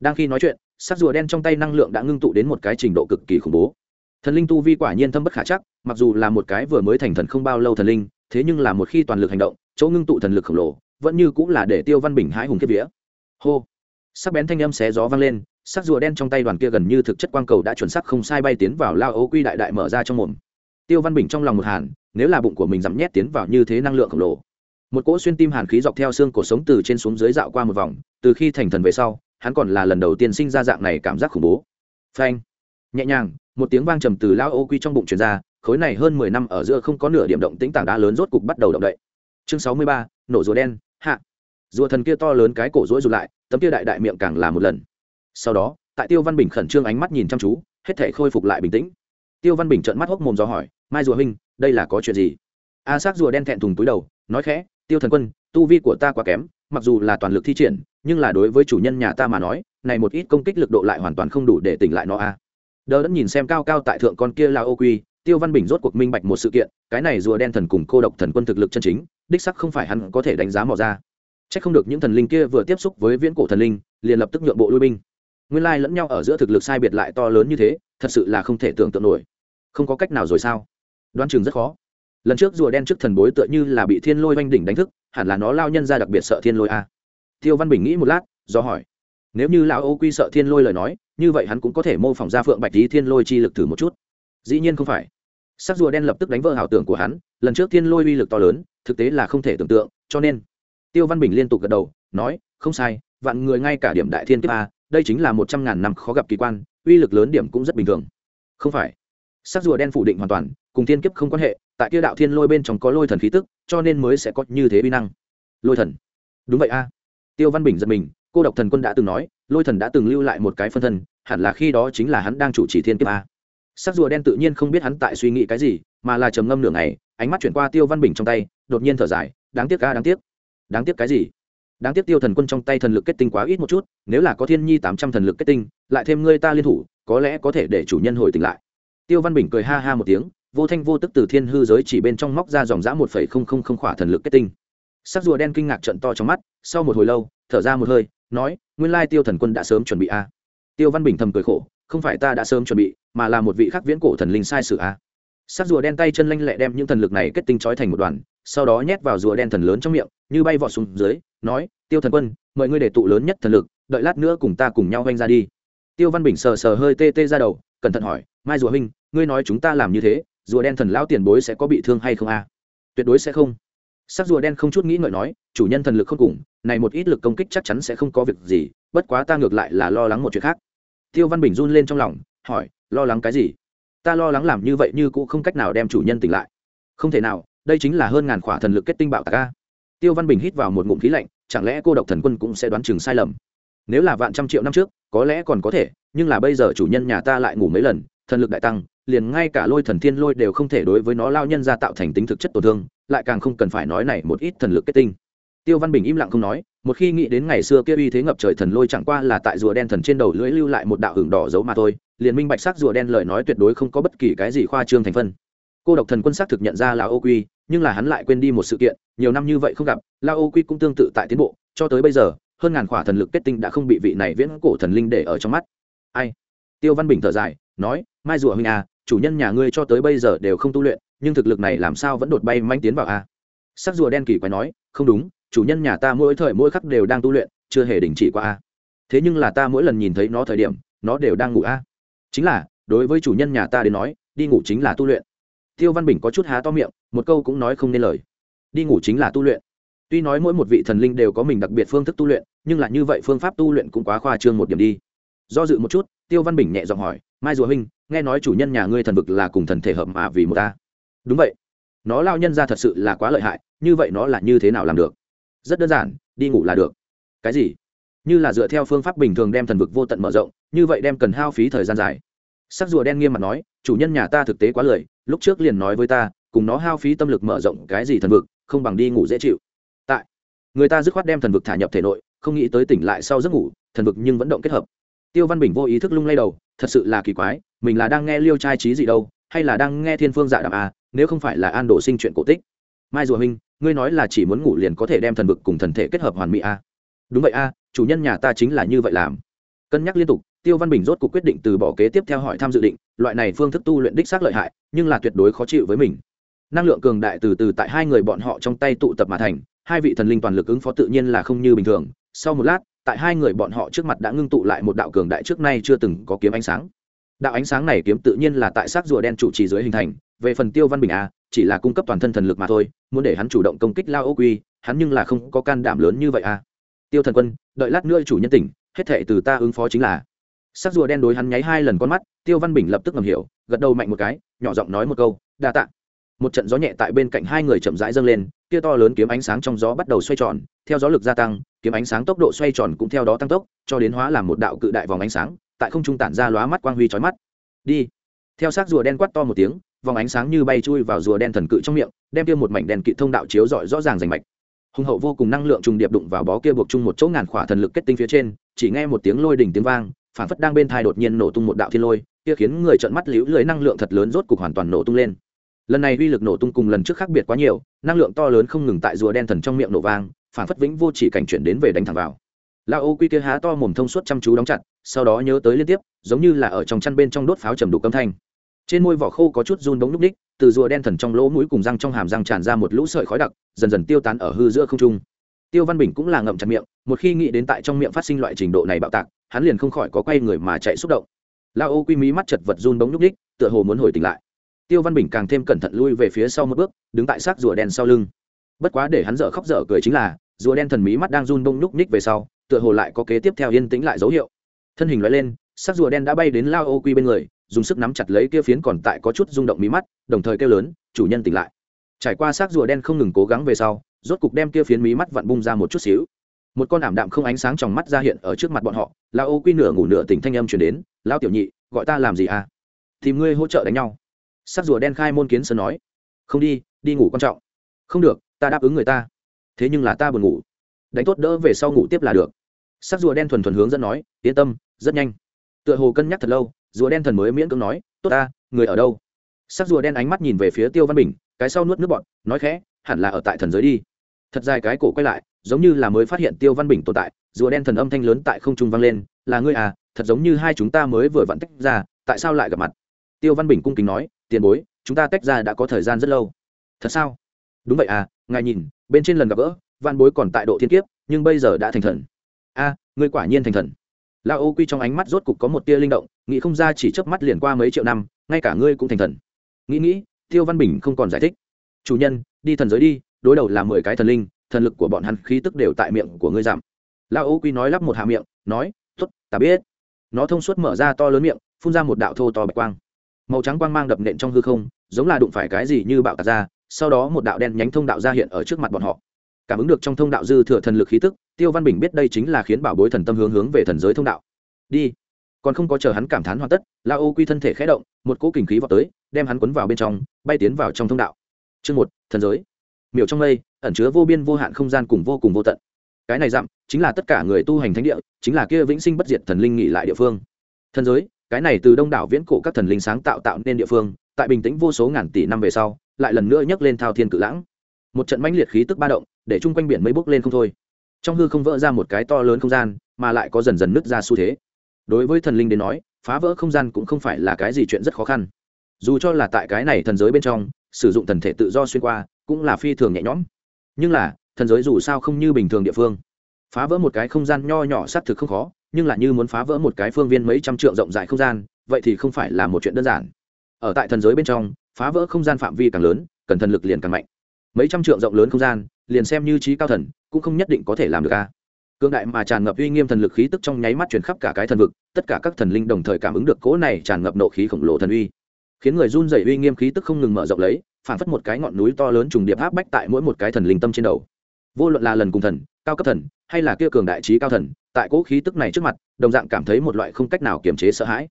Đang khi nói chuyện, sắc rùa đen trong tay năng lượng đã ngưng tụ đến một cái trình độ cực kỳ khủng bố. Thần linh tu vi quả nhiên thâm bất khả chắc, mặc dù là một cái vừa mới thành thần không bao lâu thần linh, thế nhưng là một khi toàn lực hành động, chỗ ngưng tụ thần lực khổng lồ, vẫn như cũng là để tiêu văn bình hãi hùng kiếp vía. Hô sắc bén thanh âm xé gió vang lên, sắc rùa đen trong tay đoàn kia gần như thực chất quang cầu đã chuẩn sắc không sai bay tiến vào lao ấu quy đại đại mở ra trong mồm. Tiêu văn bình trong lòng một hàn, nếu là bụng của mình dám nhét tiến vào như thế năng lượng khổng lồ. Một cỗ xuyên tim hàn khí dọc theo xương cổ sống từ trên xuống dưới dạo qua một vòng, từ khi thành thần về sau, hắn còn là lần đầu tiên sinh ra dạng này cảm giác khủng bố. Phanh! Nhẹ nhàng, một tiếng vang trầm từ lao ô quy trong bụng truyền ra, khối này hơn mười năm ở giữa không có nửa điểm động tĩnh tảng đá lớn rốt cục bắt đầu động đậy. Chương sáu mươi ba, nổ rùa đen, hạ. Rùa thần kia to lớn cái cổ rỗi rụt lại tấm kia đại đại miệng càng là một lần. Sau đó, tại tiêu văn bình khẩn trương ánh mắt nhìn chăm chú, hết thể khôi phục lại bình tĩnh. Tiêu văn bình trợn mắt hốc mồm do hỏi, mai rùa huynh, đây là có chuyện gì? A s rùa đen thẹn thùng túi đầu, nói khẽ, tiêu thần quân, tu vi của ta quá kém, mặc dù là toàn lực thi triển, nhưng là đối với chủ nhân nhà ta mà nói, này một ít công kích lực độ lại hoàn toàn không đủ để tỉnh lại nó a. Đờ đẫn nhìn xem cao cao tại thượng con kia là ô quy, tiêu văn bình rốt cuộc minh bạch một sự kiện, cái này rùa đen thần cùng cô độc thần quân thực lực chân chính, đích sắc không phải hắn có thể đánh giá mò ra c h ắ c không được những thần linh kia vừa tiếp xúc với viễn cổ thần linh, liền lập tức nhượng bộ lui binh. Nguyên lai lẫn nhau ở giữa thực lực sai biệt lại to lớn như thế, thật sự là không thể tưởng tượng nổi. Không có cách nào rồi sao? Đoán chừng rất khó. Lần trước rùa đen trước thần bối tựa như là bị thiên lôi oanh đỉnh đánh thức, hẳn là nó lao nhân ra đặc biệt sợ thiên lôi a. Tiêu văn bình nghĩ một lát, do hỏi. Nếu như lão ô quy sợ thiên lôi lời nói, như vậy hắn cũng có thể mô phỏng ra phượng bạch lý thiên lôi chi lực thử một chút. Dĩ nhiên không phải. Sắc rùa đen lập tức đánh vỡ hảo tưởng của hắn, lần trước thiên lôi uy lực to lớn, thực tế là không thể tưởng tượng, cho nên tiêu văn bình liên tục gật đầu, nói, không sai, vạn người ngay cả điểm đại thiên kiếp a, đây chính là một trăm ngàn năm khó gặp kỳ quan, uy lực lớn điểm cũng rất bình thường. Không phải. Sắc rùa đen phủ định hoàn toàn, cùng thiên kiếp không quan hệ, tại kia đạo thiên lôi bên trong có lôi thần khí tức, cho nên mới sẽ có như thế vi năng. Lôi thần? Đúng vậy a. Tiêu văn bình giật mình, cô độc thần quân đã từng nói, lôi thần đã từng lưu lại một cái phân thân, hẳn là khi đó chính là hắn đang chủ trì thiên kiếp a. Sắc rùa đen tự nhiên không biết hắn tại suy nghĩ cái gì, mà là trầm ngâm nửa ngày, ánh mắt chuyển qua tiêu văn bình trong tay, đột nhiên thở dài, đáng tiếc ca đáng tiếc đáng tiếc cái gì? Đáng tiếc tiêu thần quân trong tay thần lực kết tinh quá ít một chút, nếu là có thiên nhi tám trăm thần lực kết tinh, lại thêm ngươi ta liên thủ, có lẽ có thể để chủ nhân hồi tỉnh lại. Tiêu văn bình cười ha ha một tiếng, vô thanh vô tức từ thiên hư giới chỉ bên trong móc ra dòng giã một phẩy không không không khỏa thần lực kết tinh. Sắc rùa đen kinh ngạc trận to trong mắt, sau một hồi lâu, thở ra một hơi, nói, nguyên lai tiêu thần quân đã sớm chuẩn bị a. Tiêu văn bình thầm cười khổ, không phải ta đã sớm chuẩn bị, mà là một vị khắc viễn cổ thần linh sai sự a. Sắc rùa đen tay chân lanh lẹ đem những thần lực này kết tinh trói thành một đoàn sau đó nhét vào rùa đen thần lớn trong miệng, như bay vọt xuống dưới, nói, tiêu thần quân, mời ngươi để tụ lớn nhất thần lực, đợi lát nữa cùng ta cùng nhau oanh ra đi. Tiêu văn bình sờ sờ hơi tê tê ra đầu, cẩn thận hỏi, mai rùa huynh, ngươi nói chúng ta làm như thế, rùa đen thần lão tiền bối sẽ có bị thương hay không a? Tuyệt đối sẽ không. Sắc rùa đen không chút nghĩ ngợi nói, chủ nhân thần lực không cùng, này một ít lực công kích chắc chắn sẽ không có việc gì, bất quá ta ngược lại là lo lắng một chuyện khác. Tiêu văn bình run lên trong lòng, hỏi, lo lắng cái gì? Ta lo lắng làm như vậy như cũng không cách nào đem chủ nhân tỉnh lại. Không thể nào đây chính là hơn ngàn khỏa thần lực kết tinh bạo tạc a. Tiêu văn bình hít vào một ngụm khí lạnh, chẳng lẽ cô độc thần quân cũng sẽ đoán chừng sai lầm? Nếu là vạn trăm triệu năm trước, có lẽ còn có thể, nhưng là bây giờ chủ nhân nhà ta lại ngủ mấy lần, thần lực đại tăng, liền ngay cả lôi thần thiên lôi đều không thể đối với nó lao nhân ra tạo thành tính thực chất tổn thương, lại càng không cần phải nói này một ít thần lực kết tinh. Tiêu văn bình im lặng không nói, một khi nghĩ đến ngày xưa kia uy thế ngập trời thần lôi chẳng qua là tại rùa đen thần trên đầu lưỡi lưu lại một đạo hưởng đỏ dấu mà thôi, liền minh bạch sắc rùa đen lời nói tuyệt đối không có bất kỳ cái gì khoa trương thành phân. Cô độc thần quân sắc thực nhận ra là ô quy nhưng là hắn lại quên đi một sự kiện, nhiều năm như vậy không gặp la ô quy cũng tương tự tại tiến bộ, cho tới bây giờ, hơn ngàn khỏa thần lực kết tinh đã không bị vị này viễn cổ thần linh để ở trong mắt. Ai? Tiêu văn bình thở dài, nói, mai rùa huynh à chủ nhân nhà ngươi cho tới bây giờ đều không tu luyện, nhưng thực lực này làm sao vẫn đột bay manh tiến vào a sắc rùa đen kỳ quái nói, không đúng, chủ nhân nhà ta mỗi thời mỗi khắc đều đang tu luyện, chưa hề đình chỉ qua a thế nhưng là ta mỗi lần nhìn thấy nó thời điểm, nó đều đang ngủ a chính là, đối với chủ nhân nhà ta đến nói, đi ngủ chính là tu luyện tiêu văn bình có chút há to miệng, một câu cũng nói không nên lời. Đi ngủ chính là tu luyện. Tuy nói mỗi một vị thần linh đều có mình đặc biệt phương thức tu luyện, nhưng là như vậy phương pháp tu luyện cũng quá khoa trương một điểm đi. Do dự một chút, tiêu văn bình nhẹ giọng hỏi, mai Dùa huynh, nghe nói chủ nhân nhà ngươi thần vực là cùng thần thể hợp mà vì một ta? Đúng vậy. Nó lao nhân ra thật sự là quá lợi hại, như vậy nó là như thế nào làm được? Rất đơn giản, đi ngủ là được. Cái gì? Như là dựa theo phương pháp bình thường đem thần vực vô tận mở rộng, như vậy đem cần hao phí thời gian dài. Sắc rùa đen nghiêm mặt nói chủ nhân nhà ta thực tế quá lười, lúc trước liền nói với ta, cùng nó hao phí tâm lực mở rộng cái gì thần vực, không bằng đi ngủ dễ chịu. Tại, người ta dứt khoát đem thần vực thả nhập thể nội, không nghĩ tới tỉnh lại sau giấc ngủ, thần vực nhưng vẫn động kết hợp. Tiêu văn bình vô ý thức lung lay đầu, thật sự là kỳ quái, mình là đang nghe liêu trai trí gì đâu, hay là đang nghe thiên phương dạ đàm à nếu không phải là an đổ sinh chuyện cổ tích. Mai rùa huynh, ngươi nói là chỉ muốn ngủ liền có thể đem thần vực cùng thần thể kết hợp hoàn mỹ à? Đúng vậy à chủ nhân nhà ta chính là như vậy làm. Cân nhắc liên tục tiêu văn bình rốt cuộc quyết định từ bỏ kế tiếp theo hỏi tham dự định, loại này phương thức tu luyện đích xác lợi hại, nhưng là tuyệt đối khó chịu với mình. Năng lượng cường đại từ từ tại hai người bọn họ trong tay tụ tập mà thành, hai vị thần linh toàn lực ứng phó tự nhiên là không như bình thường. Sau một lát, tại hai người bọn họ trước mặt đã ngưng tụ lại một đạo cường đại trước nay chưa từng có kiếm ánh sáng. Đạo ánh sáng này kiếm tự nhiên là tại xác rùa đen chủ trì dưới hình thành, về phần tiêu văn bình a chỉ là cung cấp toàn thân thần lực mà thôi, muốn để hắn chủ động công kích lao ô quy, hắn nhưng là không có can đảm lớn như vậy a tiêu thần quân, đợi lát nữa chủ nhân tỉnh, hết thệ từ ta ứng phó chính là sắc rùa đen đối hắn nháy hai lần con mắt, tiêu văn bình lập tức ngầm hiểu, gật đầu mạnh một cái, nhỏ giọng nói một câu, đa tạ. Một trận gió nhẹ tại bên cạnh hai người chậm rãi dâng lên, kia to lớn kiếm ánh sáng trong gió bắt đầu xoay tròn, theo gió lực gia tăng, kiếm ánh sáng tốc độ xoay tròn cũng theo đó tăng tốc, cho đến hóa làm một đạo cự đại vòng ánh sáng, tại không trung tản ra lóa mắt quang huy chói mắt. Đi. Theo xác rùa đen quát to một tiếng, vòng ánh sáng như bay chui vào rùa đen thần cự trong miệng, đem tiêu một mảnh đèn kỵ thông đạo chiếu rọi rõ ràng rành mạch. Hùng hậu vô cùng năng lượng trùng điệp đụng vào bó kia buộc chung một chỗ ngàn khỏa thần lực kết tinh phía trên, chỉ nghe một tiếng lôi đỉnh tiếng vang phản phất đang bên thai đột nhiên nổ tung một đạo thiên lôi, kia khiến người trợn mắt liễu lưới năng lượng thật lớn rốt cục hoàn toàn nổ tung lên. Lần này uy lực nổ tung cùng lần trước khác biệt quá nhiều, năng lượng to lớn không ngừng tại rùa đen thần trong miệng nổ vang phản phất vĩnh vô chỉ cảnh chuyển đến về đánh thẳng vào. La ô quy kia há to mồm thông suốt chăm chú đóng chặt, sau đó nhớ tới liên tiếp, giống như là ở trong chăn bên trong đốt pháo trầm đủ âm thanh. Trên môi vỏ khô có chút run đống núc ních, từ rùa đen thần trong lỗ mũi cùng răng trong hàm răng tràn ra một lũ sợi khói đặc, dần dần tiêu tán ở hư giữa không trung. Tiêu văn bình cũng là ngậm chặt miệng, một khi nghĩ đến tại trong miệng phát sinh loại trình độ này bạo tạc hắn liền không khỏi có quay người mà chạy xúc động. La ô quy mí mắt chật vật run bóng núc ních tựa hồ muốn hồi tỉnh lại. Tiêu văn bình càng thêm cẩn thận lui về phía sau một bước, đứng tại xác rùa đen sau lưng. Bất quá để hắn dở khóc dở cười chính là, rùa đen thần mí mắt đang run bông núc ních về sau, tựa hồ lại có kế tiếp theo yên tĩnh lại dấu hiệu. Thân hình loại lên sắc rùa đen đã bay đến lao ô quy bên người, dùng sức nắm chặt lấy kia phiến còn tại có chút rung động mí mắt, đồng thời kêu lớn, chủ nhân tỉnh lại. Trải qua xác rùa đen không ngừng cố gắng về sau, rốt cục đem kia phiến mí mắt vặn bung ra một chút xíu một con ảm đạm không ánh sáng trong mắt ra hiện ở trước mặt bọn họ, lao ô quy nửa ngủ nửa tỉnh thanh âm chuyển đến, lao tiểu nhị, gọi ta làm gì à? Tìm ngươi hỗ trợ đánh nhau. Sắc rùa đen khai môn kiến sơn nói, không đi đi ngủ quan trọng. Không được, ta đáp ứng người ta. Thế nhưng là ta buồn ngủ. Đánh tốt đỡ về sau ngủ tiếp là được. Sắc rùa đen thuần thuần hướng dẫn nói, yên tâm, rất nhanh. Tựa hồ cân nhắc thật lâu, rùa đen thần mới miễn cưỡng nói, tốt ta, người ở đâu? Sắc rùa đen ánh mắt nhìn về phía tiêu văn bình, cái sau nuốt nước bọn nói khẽ, hẳn là ở tại thần giới đi. Thật dài cái cổ quay lại giống như là mới phát hiện tiêu văn bình tồn tại, rùa đen thần âm thanh lớn tại không trung vang lên, là ngươi à thật giống như hai chúng ta mới vừa vặn tách ra, tại sao lại gặp mặt? Tiêu văn bình cung kính nói, tiền bối, chúng ta tách ra đã có thời gian rất lâu. Thật sao? Đúng vậy à ngài nhìn, bên trên lần gặp gỡ, văn bối còn tại độ thiên kiếp, nhưng bây giờ đã thành thần. A, ngươi quả nhiên thành thần. Lao ô quy trong ánh mắt rốt cục có một tia linh động, nghĩ không ra chỉ chớp mắt liền qua mấy triệu năm, ngay cả ngươi cũng thành thần. Nghĩ nghĩ, tiêu văn bình không còn giải thích. Chủ nhân, đi thần giới đi, đối đầu là mười cái thần linh thần lực của bọn hắn khí tức đều tại miệng của ngươi giảm. Lão ô quy nói lắp một hạ miệng, nói t ố t ta biết. Nó thông suốt mở ra to lớn miệng, phun ra một đạo thô to bạch quang. Màu trắng quang mang đập nện trong hư không, giống là đụng phải cái gì như bạo tạc ra, sau đó một đạo đen nhánh thông đạo ra hiện ở trước mặt bọn họ. Cảm ứng được trong thông đạo dư thừa thần lực khí tức, tiêu văn bình biết đây chính là khiến bảo bối thần tâm hướng hướng về thần giới thông đạo. Đi. Còn không có chờ hắn cảm thán hoàn tất la ô quy thân thể khé động, một cỗ kình khí vào tới, đem hắn quấn vào bên trong, bay tiến vào trong thông đạo. Chương một, thần giới miểu trong mây, ẩn chứa vô biên vô hạn không gian cùng vô cùng vô tận. Cái này dặm chính là tất cả người tu hành thánh địa, chính là kia vĩnh sinh bất diệt thần linh nghỉ lại địa phương. Thần giới, cái này từ đông đảo viễn cổ các thần linh sáng tạo tạo nên địa phương, tại bình tĩnh vô số ngàn tỷ năm về sau, lại lần nữa nhấc lên thao thiên cự lãng. Một trận mãnh liệt khí tức ba động, để chung quanh biển mây bốc lên không thôi. Trong hư không vỡ ra một cái to lớn không gian, mà lại có dần dần nứt ra xu thế. Đối với thần linh đến nói, phá vỡ không gian cũng không phải là cái gì chuyện rất khó khăn. Dù cho là tại cái này thần giới bên trong, sử dụng thần thể tự do xuyên qua cũng là phi thường nhẹ nhõm. Nhưng là, thần giới dù sao không như bình thường địa phương. Phá vỡ một cái không gian nho nhỏ xác thực không khó, nhưng là như muốn phá vỡ một cái phương viên mấy trăm trượng rộng rãi không gian, vậy thì không phải là một chuyện đơn giản. Ở tại thần giới bên trong, phá vỡ không gian phạm vi càng lớn, cần thần lực liền càng mạnh. Mấy trăm trượng rộng lớn không gian, liền xem như trí cao thần, cũng không nhất định có thể làm được a. Cương đại mà tràn ngập uy nghiêm thần lực khí tức trong nháy mắt chuyển khắp cả cái thần vực, tất cả các thần linh đồng thời cảm ứng được cỗ này tràn ngập nộ khí khổng lồ thần uy. Khiến người run dày uy nghiêm khí tức không ngừng mở rộng lấy phản phất một cái ngọn núi to lớn trùng điệp áp bách tại mỗi một cái thần linh tâm trên đầu. Vô luận là lần cùng thần, cao cấp thần, hay là kia cường đại trí cao thần, tại cỗ khí tức này trước mặt, đồng dạng cảm thấy một loại không cách nào kiềm chế sợ hãi.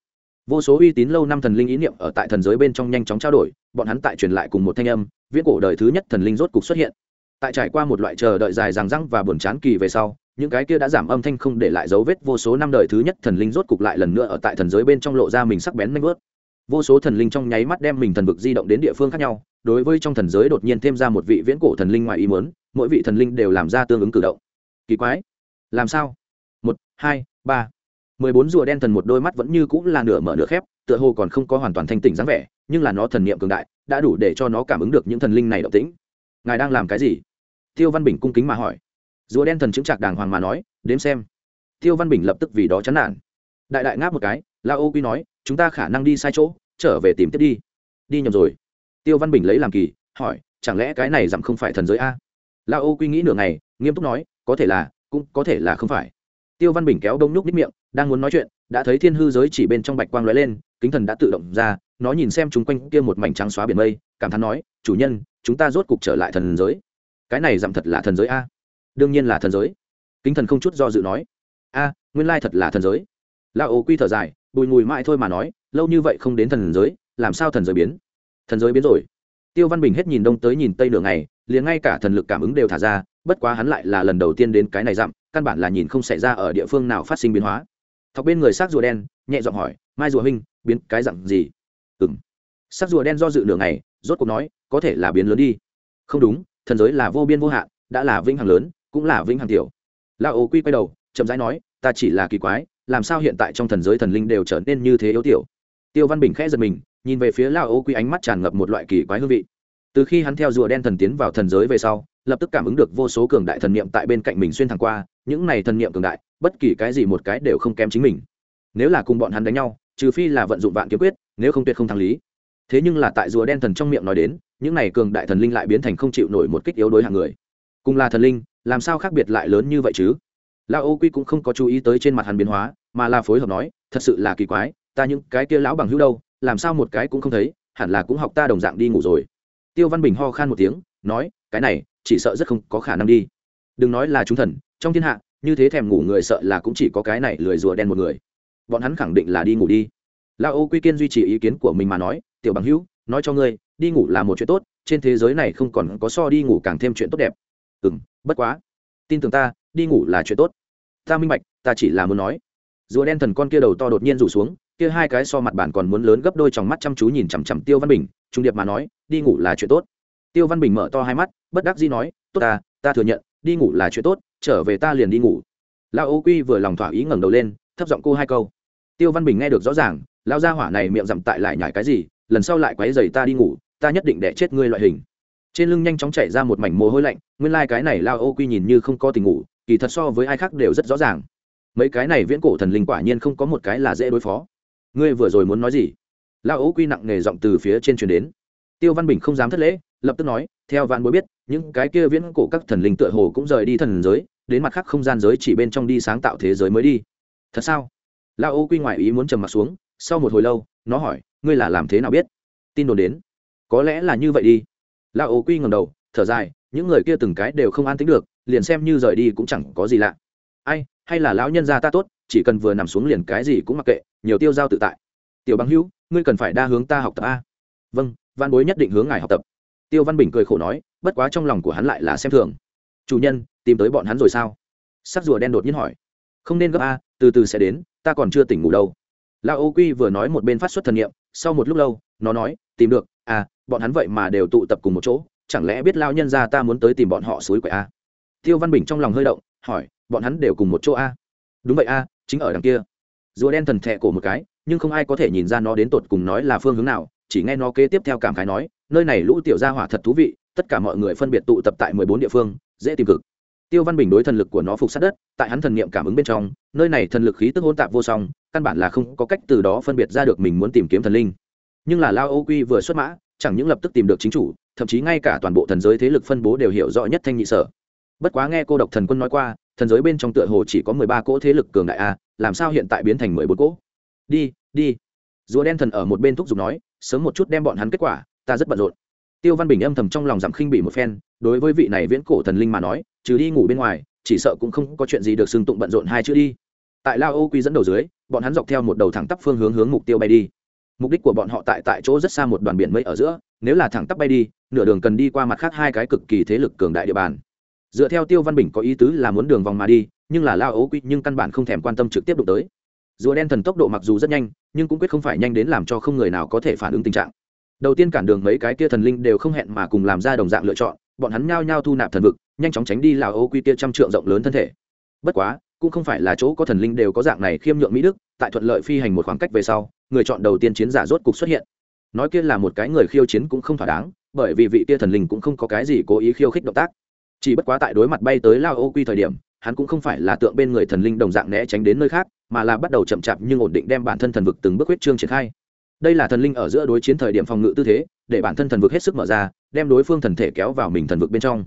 Vô số uy tín lâu năm thần linh ý niệm ở tại thần giới bên trong nhanh chóng trao đổi, bọn hắn tại truyền lại cùng một thanh âm, viễn cổ đời thứ nhất thần linh rốt cục xuất hiện. Tại trải qua một loại chờ đợi dài ràng răng và buồn chán kỳ về sau, những cái kia đã giảm âm thanh không để lại dấu vết vô số năm đời thứ nhất thần linh rốt cục lại lần nữa ở tại thần giới bên trong lộ ra mình sắc bén nanh bớt vô số thần linh trong nháy mắt đem mình thần vực di động đến địa phương khác nhau, đối với trong thần giới đột nhiên thêm ra một vị viễn cổ thần linh ngoài ý muốn, mỗi vị thần linh đều làm ra tương ứng cử động. Kỳ quái. Làm sao? Một, hai, ba. Mười bốn rùa đen thần một đôi mắt vẫn như cũng là nửa mở nửa khép, tựa hồ còn không có hoàn toàn thanh tỉnh dáng vẻ, nhưng là nó thần niệm cường đại, đã đủ để cho nó cảm ứng được những thần linh này động tĩnh. Ngài đang làm cái gì? Tiêu văn bình cung kính mà hỏi. Rùa đen thần chứng trạc đàng hoàng mà nói, đếm xem. Tiêu văn bình lập tức vì đó chán nản. Đại đại ngáp một cái, la ô quy nói chúng ta khả năng đi sai chỗ, trở về tìm tiếp đi. Đi nhầm rồi. Tiêu văn bình lấy làm kỳ, hỏi, chẳng lẽ cái này dặm không phải thần giới a? La ô quy nghĩ nửa ngày, nghiêm túc nói, có thể là, cũng có thể là không phải. Tiêu văn bình kéo đông nhúc nít miệng, đang muốn nói chuyện, đã thấy thiên hư giới chỉ bên trong bạch quang lóe lên, kính thần đã tự động ra, nó nhìn xem chúng quanh kia một mảnh trắng xóa biển mây, cảm thán nói, chủ nhân, chúng ta rốt cục trở lại thần giới. Cái này dặm thật là thần giới a? Đương nhiên là thần giới. Kính thần không chút do dự nói, a, nguyên lai thật là thần giới. La ô quy thở dài bùi ngùi mãi thôi mà nói, lâu như vậy không đến thần giới, làm sao thần giới biến? Thần giới biến rồi. Tiêu văn bình hết nhìn đông tới nhìn tây đường này liền ngay cả thần lực cảm ứng đều thả ra, bất quá hắn lại là lần đầu tiên đến cái này dặm, căn bản là nhìn không xảy ra ở địa phương nào phát sinh biến hóa. Thọc bên người xác rùa đen, nhẹ giọng hỏi, mai rùa huynh, biến cái dặm gì? Ừ m sắc rùa đen do dự nửa ngày, rốt cuộc nói, có thể là biến lớn đi. Không đúng, thần giới là vô biên vô hạn, đã là vĩnh hằng lớn, cũng là vĩnh hằng tiểu. La ô quy quay đầu, chậm rãi nói, ta chỉ là kỳ quái làm sao hiện tại trong thần giới thần linh đều trở nên như thế yếu tiểu? Tiêu văn bình khẽ giật mình, nhìn về phía la ô quy ánh mắt tràn ngập một loại kỳ quái hương vị. Từ khi hắn theo rùa đen thần tiến vào thần giới về sau, lập tức cảm ứng được vô số cường đại thần niệm tại bên cạnh mình xuyên thẳng qua, những này thần niệm cường đại, bất kỳ cái gì một cái đều không kém chính mình. Nếu là cùng bọn hắn đánh nhau, trừ phi là vận dụng vạn kiếm quyết, nếu không tuyệt không thắng lý. Thế nhưng là tại rùa đen thần trong miệng nói đến, những này cường đại thần linh lại biến thành không chịu nổi một kích yếu đối hạng người. Cùng là thần linh, làm sao khác biệt lại lớn như vậy chứ? La ô quy cũng không có chú ý tới trên mặt hắn biến hóa, mà là phối hợp nói, thật sự là kỳ quái, ta những cái kia lão bằng hữu đâu, làm sao một cái cũng không thấy, hẳn là cũng học ta đồng dạng đi ngủ rồi. Tiêu văn bình ho khan một tiếng, nói, cái này, chỉ sợ rất không có khả năng đi. Đừng nói là chúng thần, trong thiên hạ, như thế thèm ngủ người sợ là cũng chỉ có cái này lười rùa đen một người. Bọn hắn khẳng định là đi ngủ đi. La ô quy kiên duy trì ý kiến của mình mà nói, tiểu bằng hữu, nói cho ngươi, đi ngủ là một chuyện tốt, trên thế giới này không còn có so đi ngủ càng thêm chuyện tốt đẹp. Ừ m bất quá. Tin tưởng ta đi ngủ là chuyện tốt. Ta minh bạch, ta chỉ là muốn nói. Rùa đen thần con kia đầu to đột nhiên rủ xuống, kia hai cái so mặt bản còn muốn lớn gấp đôi trong mắt chăm chú nhìn chằm chằm tiêu văn bình, trung điệp mà nói, đi ngủ là chuyện tốt. Tiêu văn bình mở to hai mắt, bất đắc dĩ nói, tốt ta ta thừa nhận, đi ngủ là chuyện tốt, trở về ta liền đi ngủ. Lão ô quy vừa lòng thỏa ý ngẩng đầu lên, thấp giọng cô hai câu. Tiêu văn bình nghe được rõ ràng, lão gia hỏa này miệng dặm tại lại nhải cái gì, lần sau lại quấy giày ta đi ngủ, ta nhất định để chết ngươi loại hình. Trên lưng nhanh chóng chảy ra một mảnh mồ hôi lạnh, nguyên lai、like、cái này lao ô quy nhìn như không có tình ngủ kỳ thật so với ai khác đều rất rõ ràng. Mấy cái này viễn cổ thần linh quả nhiên không có một cái là dễ đối phó. Ngươi vừa rồi muốn nói gì? Lao ấu quy nặng nề giọng từ phía trên truyền đến. Tiêu văn bình không dám thất lễ, lập tức nói, theo vạn bối biết, những cái kia viễn cổ các thần linh tựa hồ cũng rời đi thần giới, đến mặt khác không gian giới chỉ bên trong đi sáng tạo thế giới mới đi. Thật sao? Lao ấu quy ngoại ý muốn trầm m ặ t xuống, sau một hồi lâu, nó hỏi, ngươi là làm thế nào biết? Tin đồn đến. Có lẽ là như vậy đi. Lao ấu quy ngầm đầu, thở dài, những người kia từng cái đều không an tính được liền xem như rời đi cũng chẳng có gì lạ. Ai, hay là lão nhân gia ta tốt, chỉ cần vừa nằm xuống liền cái gì cũng mặc kệ, nhiều tiêu giao tự tại. Tiểu bằng hữu, ngươi cần phải đa hướng ta học tập a. Vâng văn bối nhất định hướng ngài học tập. Tiêu văn bình cười khổ nói, bất quá trong lòng của hắn lại là xem thường. Chủ nhân, tìm tới bọn hắn rồi sao? Sắc rùa đen đột nhiên hỏi. Không nên gấp a, từ từ sẽ đến, ta còn chưa tỉnh ngủ đâu. La ô quy vừa nói một bên phát xuất thần nghiệm sau một lúc lâu, nó nói, tìm được à bọn hắn vậy mà đều tụ tập cùng một chỗ, chẳng lẽ biết lao nhân ra ta muốn tới tìm bọn họ suối quậy a? Tiêu văn bình trong lòng hơi động, hỏi, bọn hắn đều cùng một chỗ a? Đúng vậy a, chính ở đằng kia. Rùa đen thần thẹ cổ một cái, nhưng không ai có thể nhìn ra nó đến tột cùng nói là phương hướng nào, chỉ nghe nó kế tiếp theo cảm khái nói, nơi này lũ tiểu gia hỏa thật thú vị, tất cả mọi người phân biệt tụ tập tại mười bốn địa phương, dễ tìm cực. Tiêu văn bình đối thần lực của nó phục sát đất, tại hắn thần niệm cảm ứng bên trong, nơi này thần lực khí tức hôn tạp vô song, căn bản là không có cách từ đó phân biệt ra được mình muốn tìm kiếm thần linh. Nhưng là lao ô quy vừa xuất mã, chẳng những lập tức tìm được chính chủ, thậm chí ngay cả toàn bộ thần giới thế lực phân bố đều hiểu rõ nhất thanh nhị sở bất quá nghe cô độc thần quân nói qua, thần giới bên trong tựa hồ chỉ có mười ba cỗ thế lực cường đại a, làm sao hiện tại biến thành mười bốn cỗ? Đi đi. Rùa đen thần ở một bên thúc giục nói, sớm một chút đem bọn hắn kết quả, ta rất bận rộn. Tiêu văn bình âm thầm trong lòng giảm khinh bị một phen, đối với vị này viễn cổ thần linh mà nói, trừ đi ngủ bên ngoài, chỉ sợ cũng không có chuyện gì được xưng tụng bận rộn hai chữ đi. Tại lao ô quy dẫn đầu dưới, bọn hắn dọc theo một đầu thẳng tắp phương hướng hướng mục tiêu bay đi. Mục đích của bọn họ tại tại chỗ rất xa một đoàn biển mây ở giữa, nếu là thẳng tắp bay đi, nửa đường cần đi qua mặt khác hai cái cực kỳ thế lực cường đại địa bàn dựa theo tiêu văn bình có ý tứ là muốn đường vòng mà đi, nhưng là lao ấu quy nhưng căn bản không thèm quan tâm trực tiếp đụng tới. Rùa đen thần tốc độ mặc dù rất nhanh, nhưng cũng quyết không phải nhanh đến làm cho không người nào có thể phản ứng tình trạng. Đầu tiên cản đường mấy cái kia thần linh đều không hẹn mà cùng làm ra đồng dạng lựa chọn, bọn hắn nhao nhao thu nạp thần vực, nhanh chóng tránh đi lao ấu quy kia trăm trượng rộng lớn thân thể. Bất quá, cũng không phải là chỗ có thần linh đều có dạng này khiêm nhượng mỹ đức, tại thuận lợi phi hành một khoảng cách về sau, người chọn đầu tiên chiến giả rốt cục xuất hiện. Nói kia là một cái người khiêu chiến cũng không thỏa đáng, bởi vì vị kia thần linh cũng không có cái gì cố ý khiêu khích động tác chỉ bất quá tại đối mặt bay tới lao ô quy thời điểm, hắn cũng không phải là tượng bên người thần linh đồng dạng né tránh đến nơi khác, mà là bắt đầu chậm chạp nhưng ổn định đem bản thân thần vực từng bước huyết trương triển khai. Đây là thần linh ở giữa đối chiến thời điểm phòng ngự tư thế, để bản thân thần vực hết sức mở ra, đem đối phương thần thể kéo vào mình thần vực bên trong.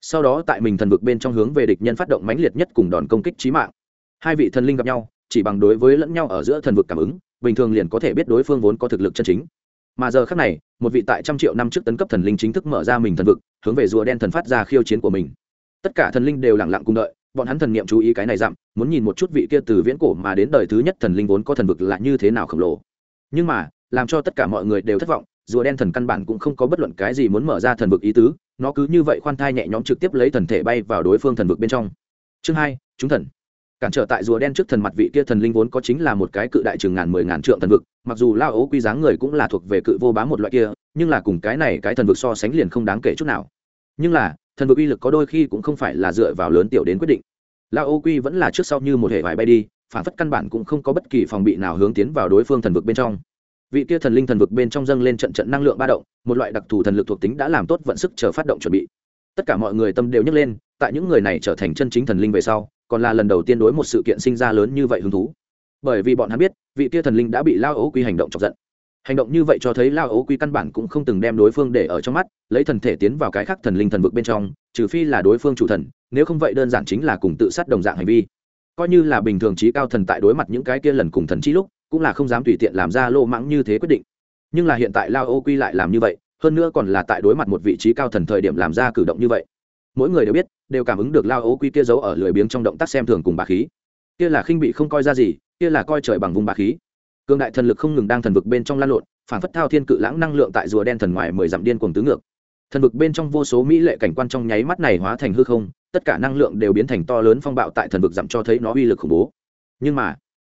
Sau đó tại mình thần vực bên trong hướng về địch nhân phát động mãnh liệt nhất cùng đòn công kích trí mạng. Hai vị thần linh gặp nhau, chỉ bằng đối với lẫn nhau ở giữa thần vực cảm ứng, bình thường liền có thể biết đối phương vốn có thực lực chân chính mà giờ khác này, một vị tại trăm triệu năm trước tấn cấp thần linh chính thức mở ra mình thần vực, hướng về rùa đen thần phát ra khiêu chiến của mình. Tất cả thần linh đều lẳng lặng cùng đợi, bọn hắn thần niệm chú ý cái này dặm, muốn nhìn một chút vị kia từ viễn cổ mà đến đời thứ nhất thần linh vốn có thần vực là như thế nào khổng lồ. Nhưng mà, làm cho tất cả mọi người đều thất vọng, rùa đen thần căn bản cũng không có bất luận cái gì muốn mở ra thần vực ý tứ, nó cứ như vậy khoan thai nhẹ nhõm trực tiếp lấy thần thể bay vào đối phương thần vực bên trong. Chương hai, chúng thần cản trở tại rùa đen trước thần mặt vị kia thần linh vốn có chính là một cái cự đại chừng ngàn mười ngàn trượng thần vực, mặc dù lao ấu quy dáng người cũng là thuộc về cự vô bá một loại kia, nhưng là cùng cái này cái thần vực so sánh liền không đáng kể chút nào. Nhưng là, thần vực uy lực có đôi khi cũng không phải là dựa vào lớn tiểu đến quyết định. Lao ấu quy vẫn là trước sau như một hệ vải bay đi, phản phất căn bản cũng không có bất kỳ phòng bị nào hướng tiến vào đối phương thần vực bên trong. Vị kia thần linh thần vực bên trong dâng lên trận trận năng lượng ba động, một loại đặc thù thần lực thuộc tính đã làm tốt vận sức chờ phát động chuẩn bị. Tất cả mọi người tâm đều nhấc lên tại những người này trở thành chân chính thần linh về sau, còn là lần đầu tiên đối một sự kiện sinh ra lớn như vậy hứng thú. Bởi vì bọn hắn biết, vị kia thần linh đã bị lao ấu quy hành động chọc giận. Hành động như vậy cho thấy lao ấu quy căn bản cũng không từng đem đối phương để ở trong mắt, lấy thần thể tiến vào cái khác thần linh thần vực bên trong, trừ phi là đối phương chủ thần, nếu không vậy đơn giản chính là cùng tự sát đồng dạng hành vi. Coi như là bình thường trí cao thần tại đối mặt những cái kia lần cùng thần trí lúc, cũng là không dám tùy tiện làm ra lô mãng như thế quyết định. Nhưng là hiện tại lao ấu quy lại làm như vậy, hơn nữa còn là tại đối mặt một vị trí cao thần thời điểm làm ra cử động như vậy mỗi người đều biết, đều cảm ứng được lao ấu quy kia giấu ở lười biếng trong động tác xem thường cùng bà khí. Kia là khinh bị không coi ra gì, kia là coi trời bằng vùng bà khí. Cương đại thần lực không ngừng đang thần vực bên trong lan lộn, phản phất thao thiên cự lãng năng lượng tại rùa đen thần ngoài mười dặm điên cuồng tứ ngược. Thần vực bên trong vô số mỹ lệ cảnh quan trong nháy mắt này hóa thành hư không, tất cả năng lượng đều biến thành to lớn phong bạo tại thần vực dặm cho thấy nó uy lực khủng bố. Nhưng mà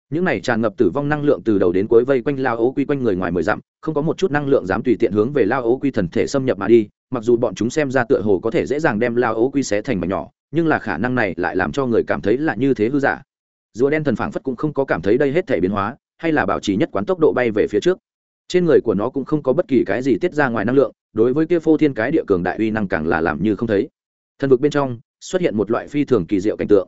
những này tràn ngập tử vong năng lượng từ đầu đến cuối vây quanh lao ấu quy quanh người ngoài mười dặm, không có một chút năng lượng dám tùy tiện hướng về lao ấu quy thần thể xâm nhập mà đi, mặc dù bọn chúng xem ra tựa hồ có thể dễ dàng đem lao ấu quy xé thành mảnh nhỏ, nhưng là khả năng này lại làm cho người cảm thấy là như thế hư giả. Rùa đen thần phảng phất cũng không có cảm thấy đây hết thể biến hóa, hay là bảo trì nhất quán tốc độ bay về phía trước. Trên người của nó cũng không có bất kỳ cái gì tiết ra ngoài năng lượng, đối với kia phô thiên cái địa cường đại uy năng càng là làm như không thấy. Thần vực bên trong xuất hiện một loại phi thường kỳ diệu cảnh tượng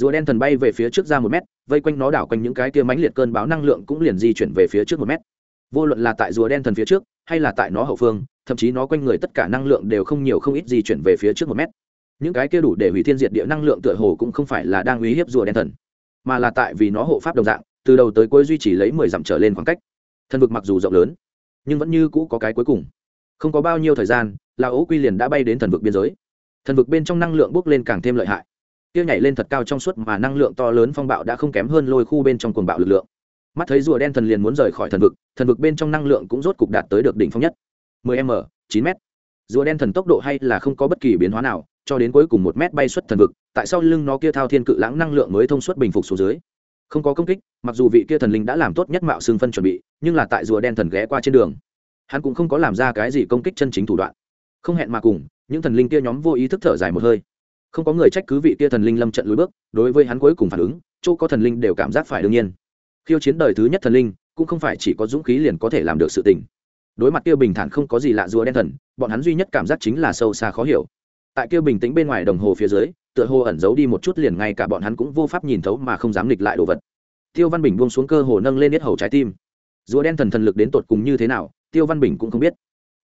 rùa đen thần bay về phía trước ra một mét, vây quanh nó đảo quanh những cái kia mãnh liệt cơn báo năng lượng cũng liền di chuyển về phía trước một mét. Vô luận là tại rùa đen thần phía trước, hay là tại nó hậu phương, thậm chí nó quanh người tất cả năng lượng đều không nhiều không ít di chuyển về phía trước một mét. Những cái kia đủ để hủy thiên diệt địa năng lượng tựa hồ cũng không phải là đang uy hiếp rùa đen thần, mà là tại vì nó hộ pháp đồng dạng, từ đầu tới cuối duy trì lấy mười dặm trở lên khoảng cách. Thần vực mặc dù rộng lớn, nhưng vẫn như cũ có cái cuối cùng. Không có bao nhiêu thời gian, là ố quy liền đã bay đến thần vực biên giới. Thần vực bên trong năng lượng bốc lên càng thêm lợi hại kia nhảy lên thật cao trong suốt mà năng lượng to lớn phong bạo đã không kém hơn lôi khu bên trong cuồng bạo lực lượng. Mắt thấy rùa đen thần liền muốn rời khỏi thần vực thần vực bên trong năng lượng cũng rốt cục đạt tới được đỉnh phong nhất. 10 m 9 m. Rùa đen thần tốc độ hay là không có bất kỳ biến hóa nào, cho đến cuối cùng một mét bay xuất thần vực, tại sau lưng nó kia thao thiên cự lãng năng lượng mới thông suốt bình phục xuống dưới. Không có công kích, mặc dù vị kia thần linh đã làm tốt nhất mạo xương phân chuẩn bị, nhưng là tại rùa đen thần ghé qua trên đường, hắn cũng không có làm ra cái gì công kích chân chính thủ đoạn. Không hẹn mà cùng, những thần linh kia nhóm vô ý thức thở dài một hơi không có người trách cứ vị kia thần linh lâm trận lùi bước, đối với hắn cuối cùng phản ứng, chỗ có thần linh đều cảm giác phải đương nhiên. Khiêu chiến đời thứ nhất thần linh, cũng không phải chỉ có dũng khí liền có thể làm được sự tình. Đối mặt kia bình thản không có gì lạ rùa đen thần, bọn hắn duy nhất cảm giác chính là sâu xa khó hiểu. Tại kia bình tĩnh bên ngoài đồng hồ phía dưới, tựa hồ ẩn giấu đi một chút liền ngay cả bọn hắn cũng vô pháp nhìn thấu mà không dám nghịch lại đồ vật. Tiêu văn bình buông xuống cơ hồ nâng lên hết hầu trái tim. Rùa đen thần thần lực đến tột cùng như thế nào, tiêu văn bình cũng không biết.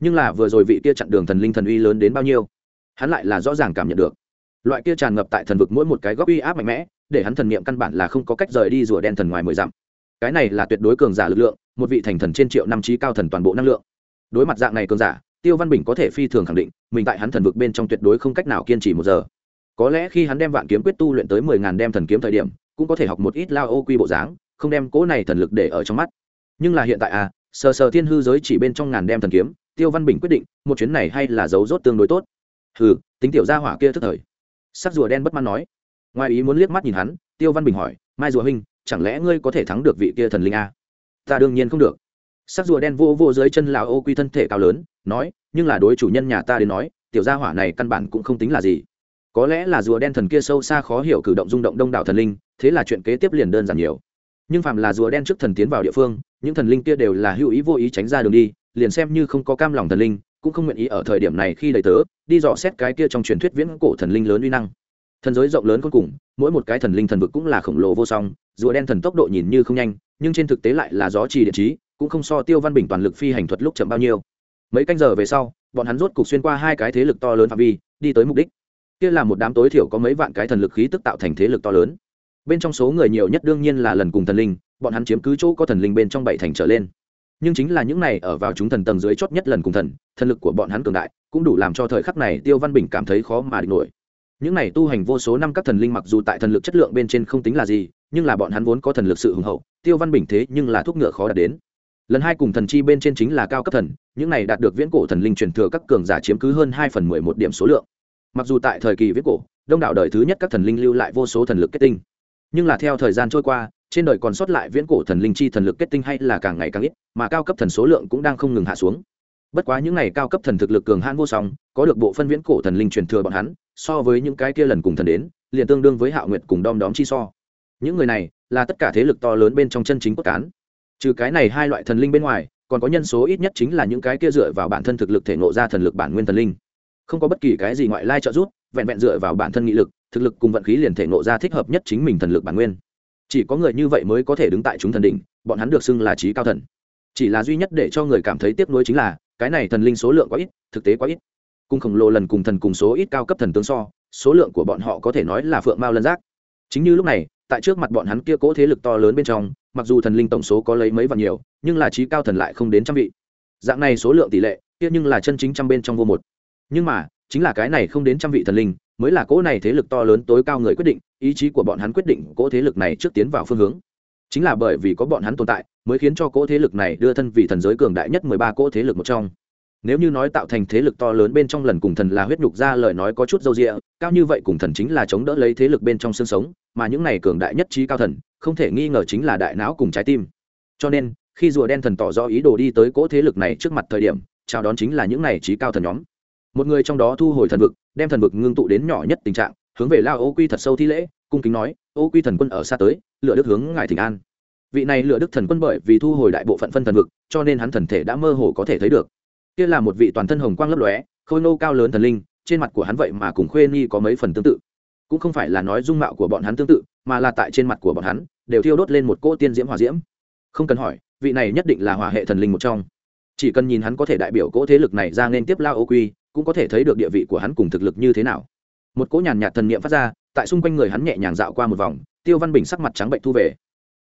Nhưng là vừa rồi vị kia chặn đường thần linh thần uy lớn đến bao nhiêu, hắn lại là rõ ràng cảm nhận được loại kia tràn ngập tại thần vực mỗi một cái góc uy áp mạnh mẽ, để hắn thần niệm căn bản là không có cách rời đi rùa đen thần ngoài mười dặm. Cái này là tuyệt đối cường giả lực lượng, một vị thành thần trên triệu năm trí cao thần toàn bộ năng lượng. Đối mặt dạng này cường giả, tiêu văn bình có thể phi thường khẳng định, mình tại hắn thần vực bên trong tuyệt đối không cách nào kiên trì một giờ. Có lẽ khi hắn đem vạn kiếm quyết tu luyện tới mười ngàn đem thần kiếm thời điểm, cũng có thể học một ít lao ô quy bộ dáng, không đem cỗ này thần lực để ở trong mắt. Nhưng là hiện tại à sờ sờ thiên hư giới chỉ bên trong ngàn đem thần kiếm, tiêu văn bình quyết định, một chuyến này hay là dấu rốt tương đối tốt. Hừ, tính tiểu gia hỏa kia thức thời sắc rùa đen bất mãn nói. Ngoài ý muốn liếc mắt nhìn hắn, tiêu văn bình hỏi, mai rùa huynh, chẳng lẽ ngươi có thể thắng được vị kia thần linh a? Ta đương nhiên không được. Sắc rùa đen vô vô dưới chân lào ô quy thân thể cao lớn, nói, nhưng là đối chủ nhân nhà ta đến nói, tiểu gia hỏa này căn bản cũng không tính là gì. Có lẽ là rùa đen thần kia sâu xa khó hiểu cử động rung động đông đảo thần linh, thế là chuyện kế tiếp liền đơn giản nhiều. Nhưng phạm là rùa đen trước thần tiến vào địa phương, những thần linh kia đều là hữu ý vô ý tránh ra đường đi, liền xem như không có cam lòng thần linh cũng không nguyện ý ở thời điểm này khi đầy tớ, đi dò xét cái kia trong truyền thuyết viễn cổ thần linh lớn uy năng. Thần giới rộng lớn cuối cùng, mỗi một cái thần linh thần vực cũng là khổng lồ vô song, rùa đen thần tốc độ nhìn như không nhanh, nhưng trên thực tế lại là gió trì điện trí, cũng không so tiêu văn bình toàn lực phi hành thuật lúc chậm bao nhiêu. Mấy canh giờ về sau, bọn hắn rốt cục xuyên qua hai cái thế lực to lớn phạm vi, đi tới mục đích. Kia là một đám tối thiểu có mấy vạn cái thần lực khí tức tạo thành thế lực to lớn. Bên trong số người nhiều nhất đương nhiên là lần cùng thần linh, bọn hắn chiếm cứ chỗ có thần linh bên trong bảy thành trở lên nhưng chính là những này ở vào chúng thần tầng dưới chót nhất lần cùng thần thần lực của bọn hắn cường đại, cũng đủ làm cho thời khắc này tiêu văn bình cảm thấy khó mà địch nổi. Những này tu hành vô số năm các thần linh mặc dù tại thần lực chất lượng bên trên không tính là gì, nhưng là bọn hắn vốn có thần lực sự hùng hậu, tiêu văn bình thế nhưng là thuốc ngựa khó đạt đến. Lần hai cùng thần chi bên trên chính là cao cấp thần, những này đạt được viễn cổ thần linh truyền thừa các cường giả chiếm cứ hơn hai phần mười một điểm số lượng. Mặc dù tại thời kỳ viễn cổ, đông đảo đời thứ nhất các thần linh lưu lại vô số thần lực kết tinh, nhưng là theo thời gian trôi qua trên đời còn sót lại viễn cổ thần linh chi thần lực kết tinh hay là càng ngày càng ít, mà cao cấp thần số lượng cũng đang không ngừng hạ xuống. Bất quá những n à y cao cấp thần thực lực cường hãn vô song, có được bộ phân viễn cổ thần linh truyền thừa bọn hắn, so với những cái kia lần cùng thần đến, liền tương đương với hạ nguyện cùng đom đóm chi so. Những người này là tất cả thế lực to lớn bên trong chân chính cốt cán. Trừ cái này hai loại thần linh bên ngoài, còn có nhân số ít nhất chính là những cái kia dựa vào bản thân thực lực thể nộ ra thần lực bản nguyên thần linh. Không có bất kỳ cái gì ngoại lai trợ giúp, vẹn vẹn dựa vào bản thân nghị lực, thực lực cùng vận khí liền thể nộ ra thích hợp nhất chính mình thần lực bản nguyên chỉ có người như vậy mới có thể đứng tại chúng thần đỉnh, bọn hắn được xưng là trí cao thần. Chỉ là duy nhất để cho người cảm thấy tiếc nuối chính là, cái này thần linh số lượng quá ít, thực tế quá ít. Cùng khổng lồ lần cùng thần cùng số ít cao cấp thần tướng so, số lượng của bọn họ có thể nói là phượng mao lân giác. Chính như lúc này, tại trước mặt bọn hắn kia cố thế lực to lớn bên trong, mặc dù thần linh tổng số có lấy mấy vạn nhiều, nhưng là trí cao thần lại không đến trăm vị. Dạng này số lượng tỷ lệ, kia nhưng là chân chính trăm bên trong vô một. Nhưng mà, chính là cái này không đến trăm vị thần linh, mới là cỗ này thế lực to lớn tối cao người quyết định ý chí của bọn hắn quyết định cỗ thế lực này trước tiến vào phương hướng. Chính là bởi vì có bọn hắn tồn tại, mới khiến cho cỗ thế lực này đưa thân vị thần giới cường đại nhất mười ba cỗ thế lực một trong. Nếu như nói tạo thành thế lực to lớn bên trong lần cùng thần là huyết nhục ra lời nói có chút dâu rịa cao như vậy cùng thần chính là chống đỡ lấy thế lực bên trong xương sống, mà những này cường đại nhất trí cao thần, không thể nghi ngờ chính là đại não cùng trái tim. Cho nên, khi rùa đen thần tỏ rõ ý đồ đi tới cỗ thế lực này trước mặt thời điểm, chào đón chính là những này trí cao thần nhóm. Một người trong đó thu hồi thần vực, đem thần vực ngưng tụ đến nhỏ nhất tình trạng hướng về lao ô quy thật sâu thi lễ, cung kính nói, ô quy thần quân ở xa tới, lựa đức hướng ngài thỉnh an. Vị này lựa đức thần quân bởi vì thu hồi đại bộ phận phân thần vực, cho nên hắn thần thể đã mơ hồ có thể thấy được. Kia là một vị toàn thân hồng quang lấp lóe, khôi nô cao lớn thần linh, trên mặt của hắn vậy mà cùng khuê nhi có mấy phần tương tự. Cũng không phải là nói dung mạo của bọn hắn tương tự, mà là tại trên mặt của bọn hắn, đều thiêu đốt lên một cỗ tiên diễm hòa diễm. Không cần hỏi, vị này nhất định là hỏa hệ thần linh một trong. Chỉ cần nhìn hắn có thể đại biểu cỗ thế lực này ra nên tiếp lao ô quy, cũng có thể thấy được địa vị của hắn cùng thực lực như thế nào một cỗ nhàn nhạt thần niệm phát ra, tại xung quanh người hắn nhẹ nhàng dạo qua một vòng, tiêu văn bình sắc mặt trắng bệnh thu về.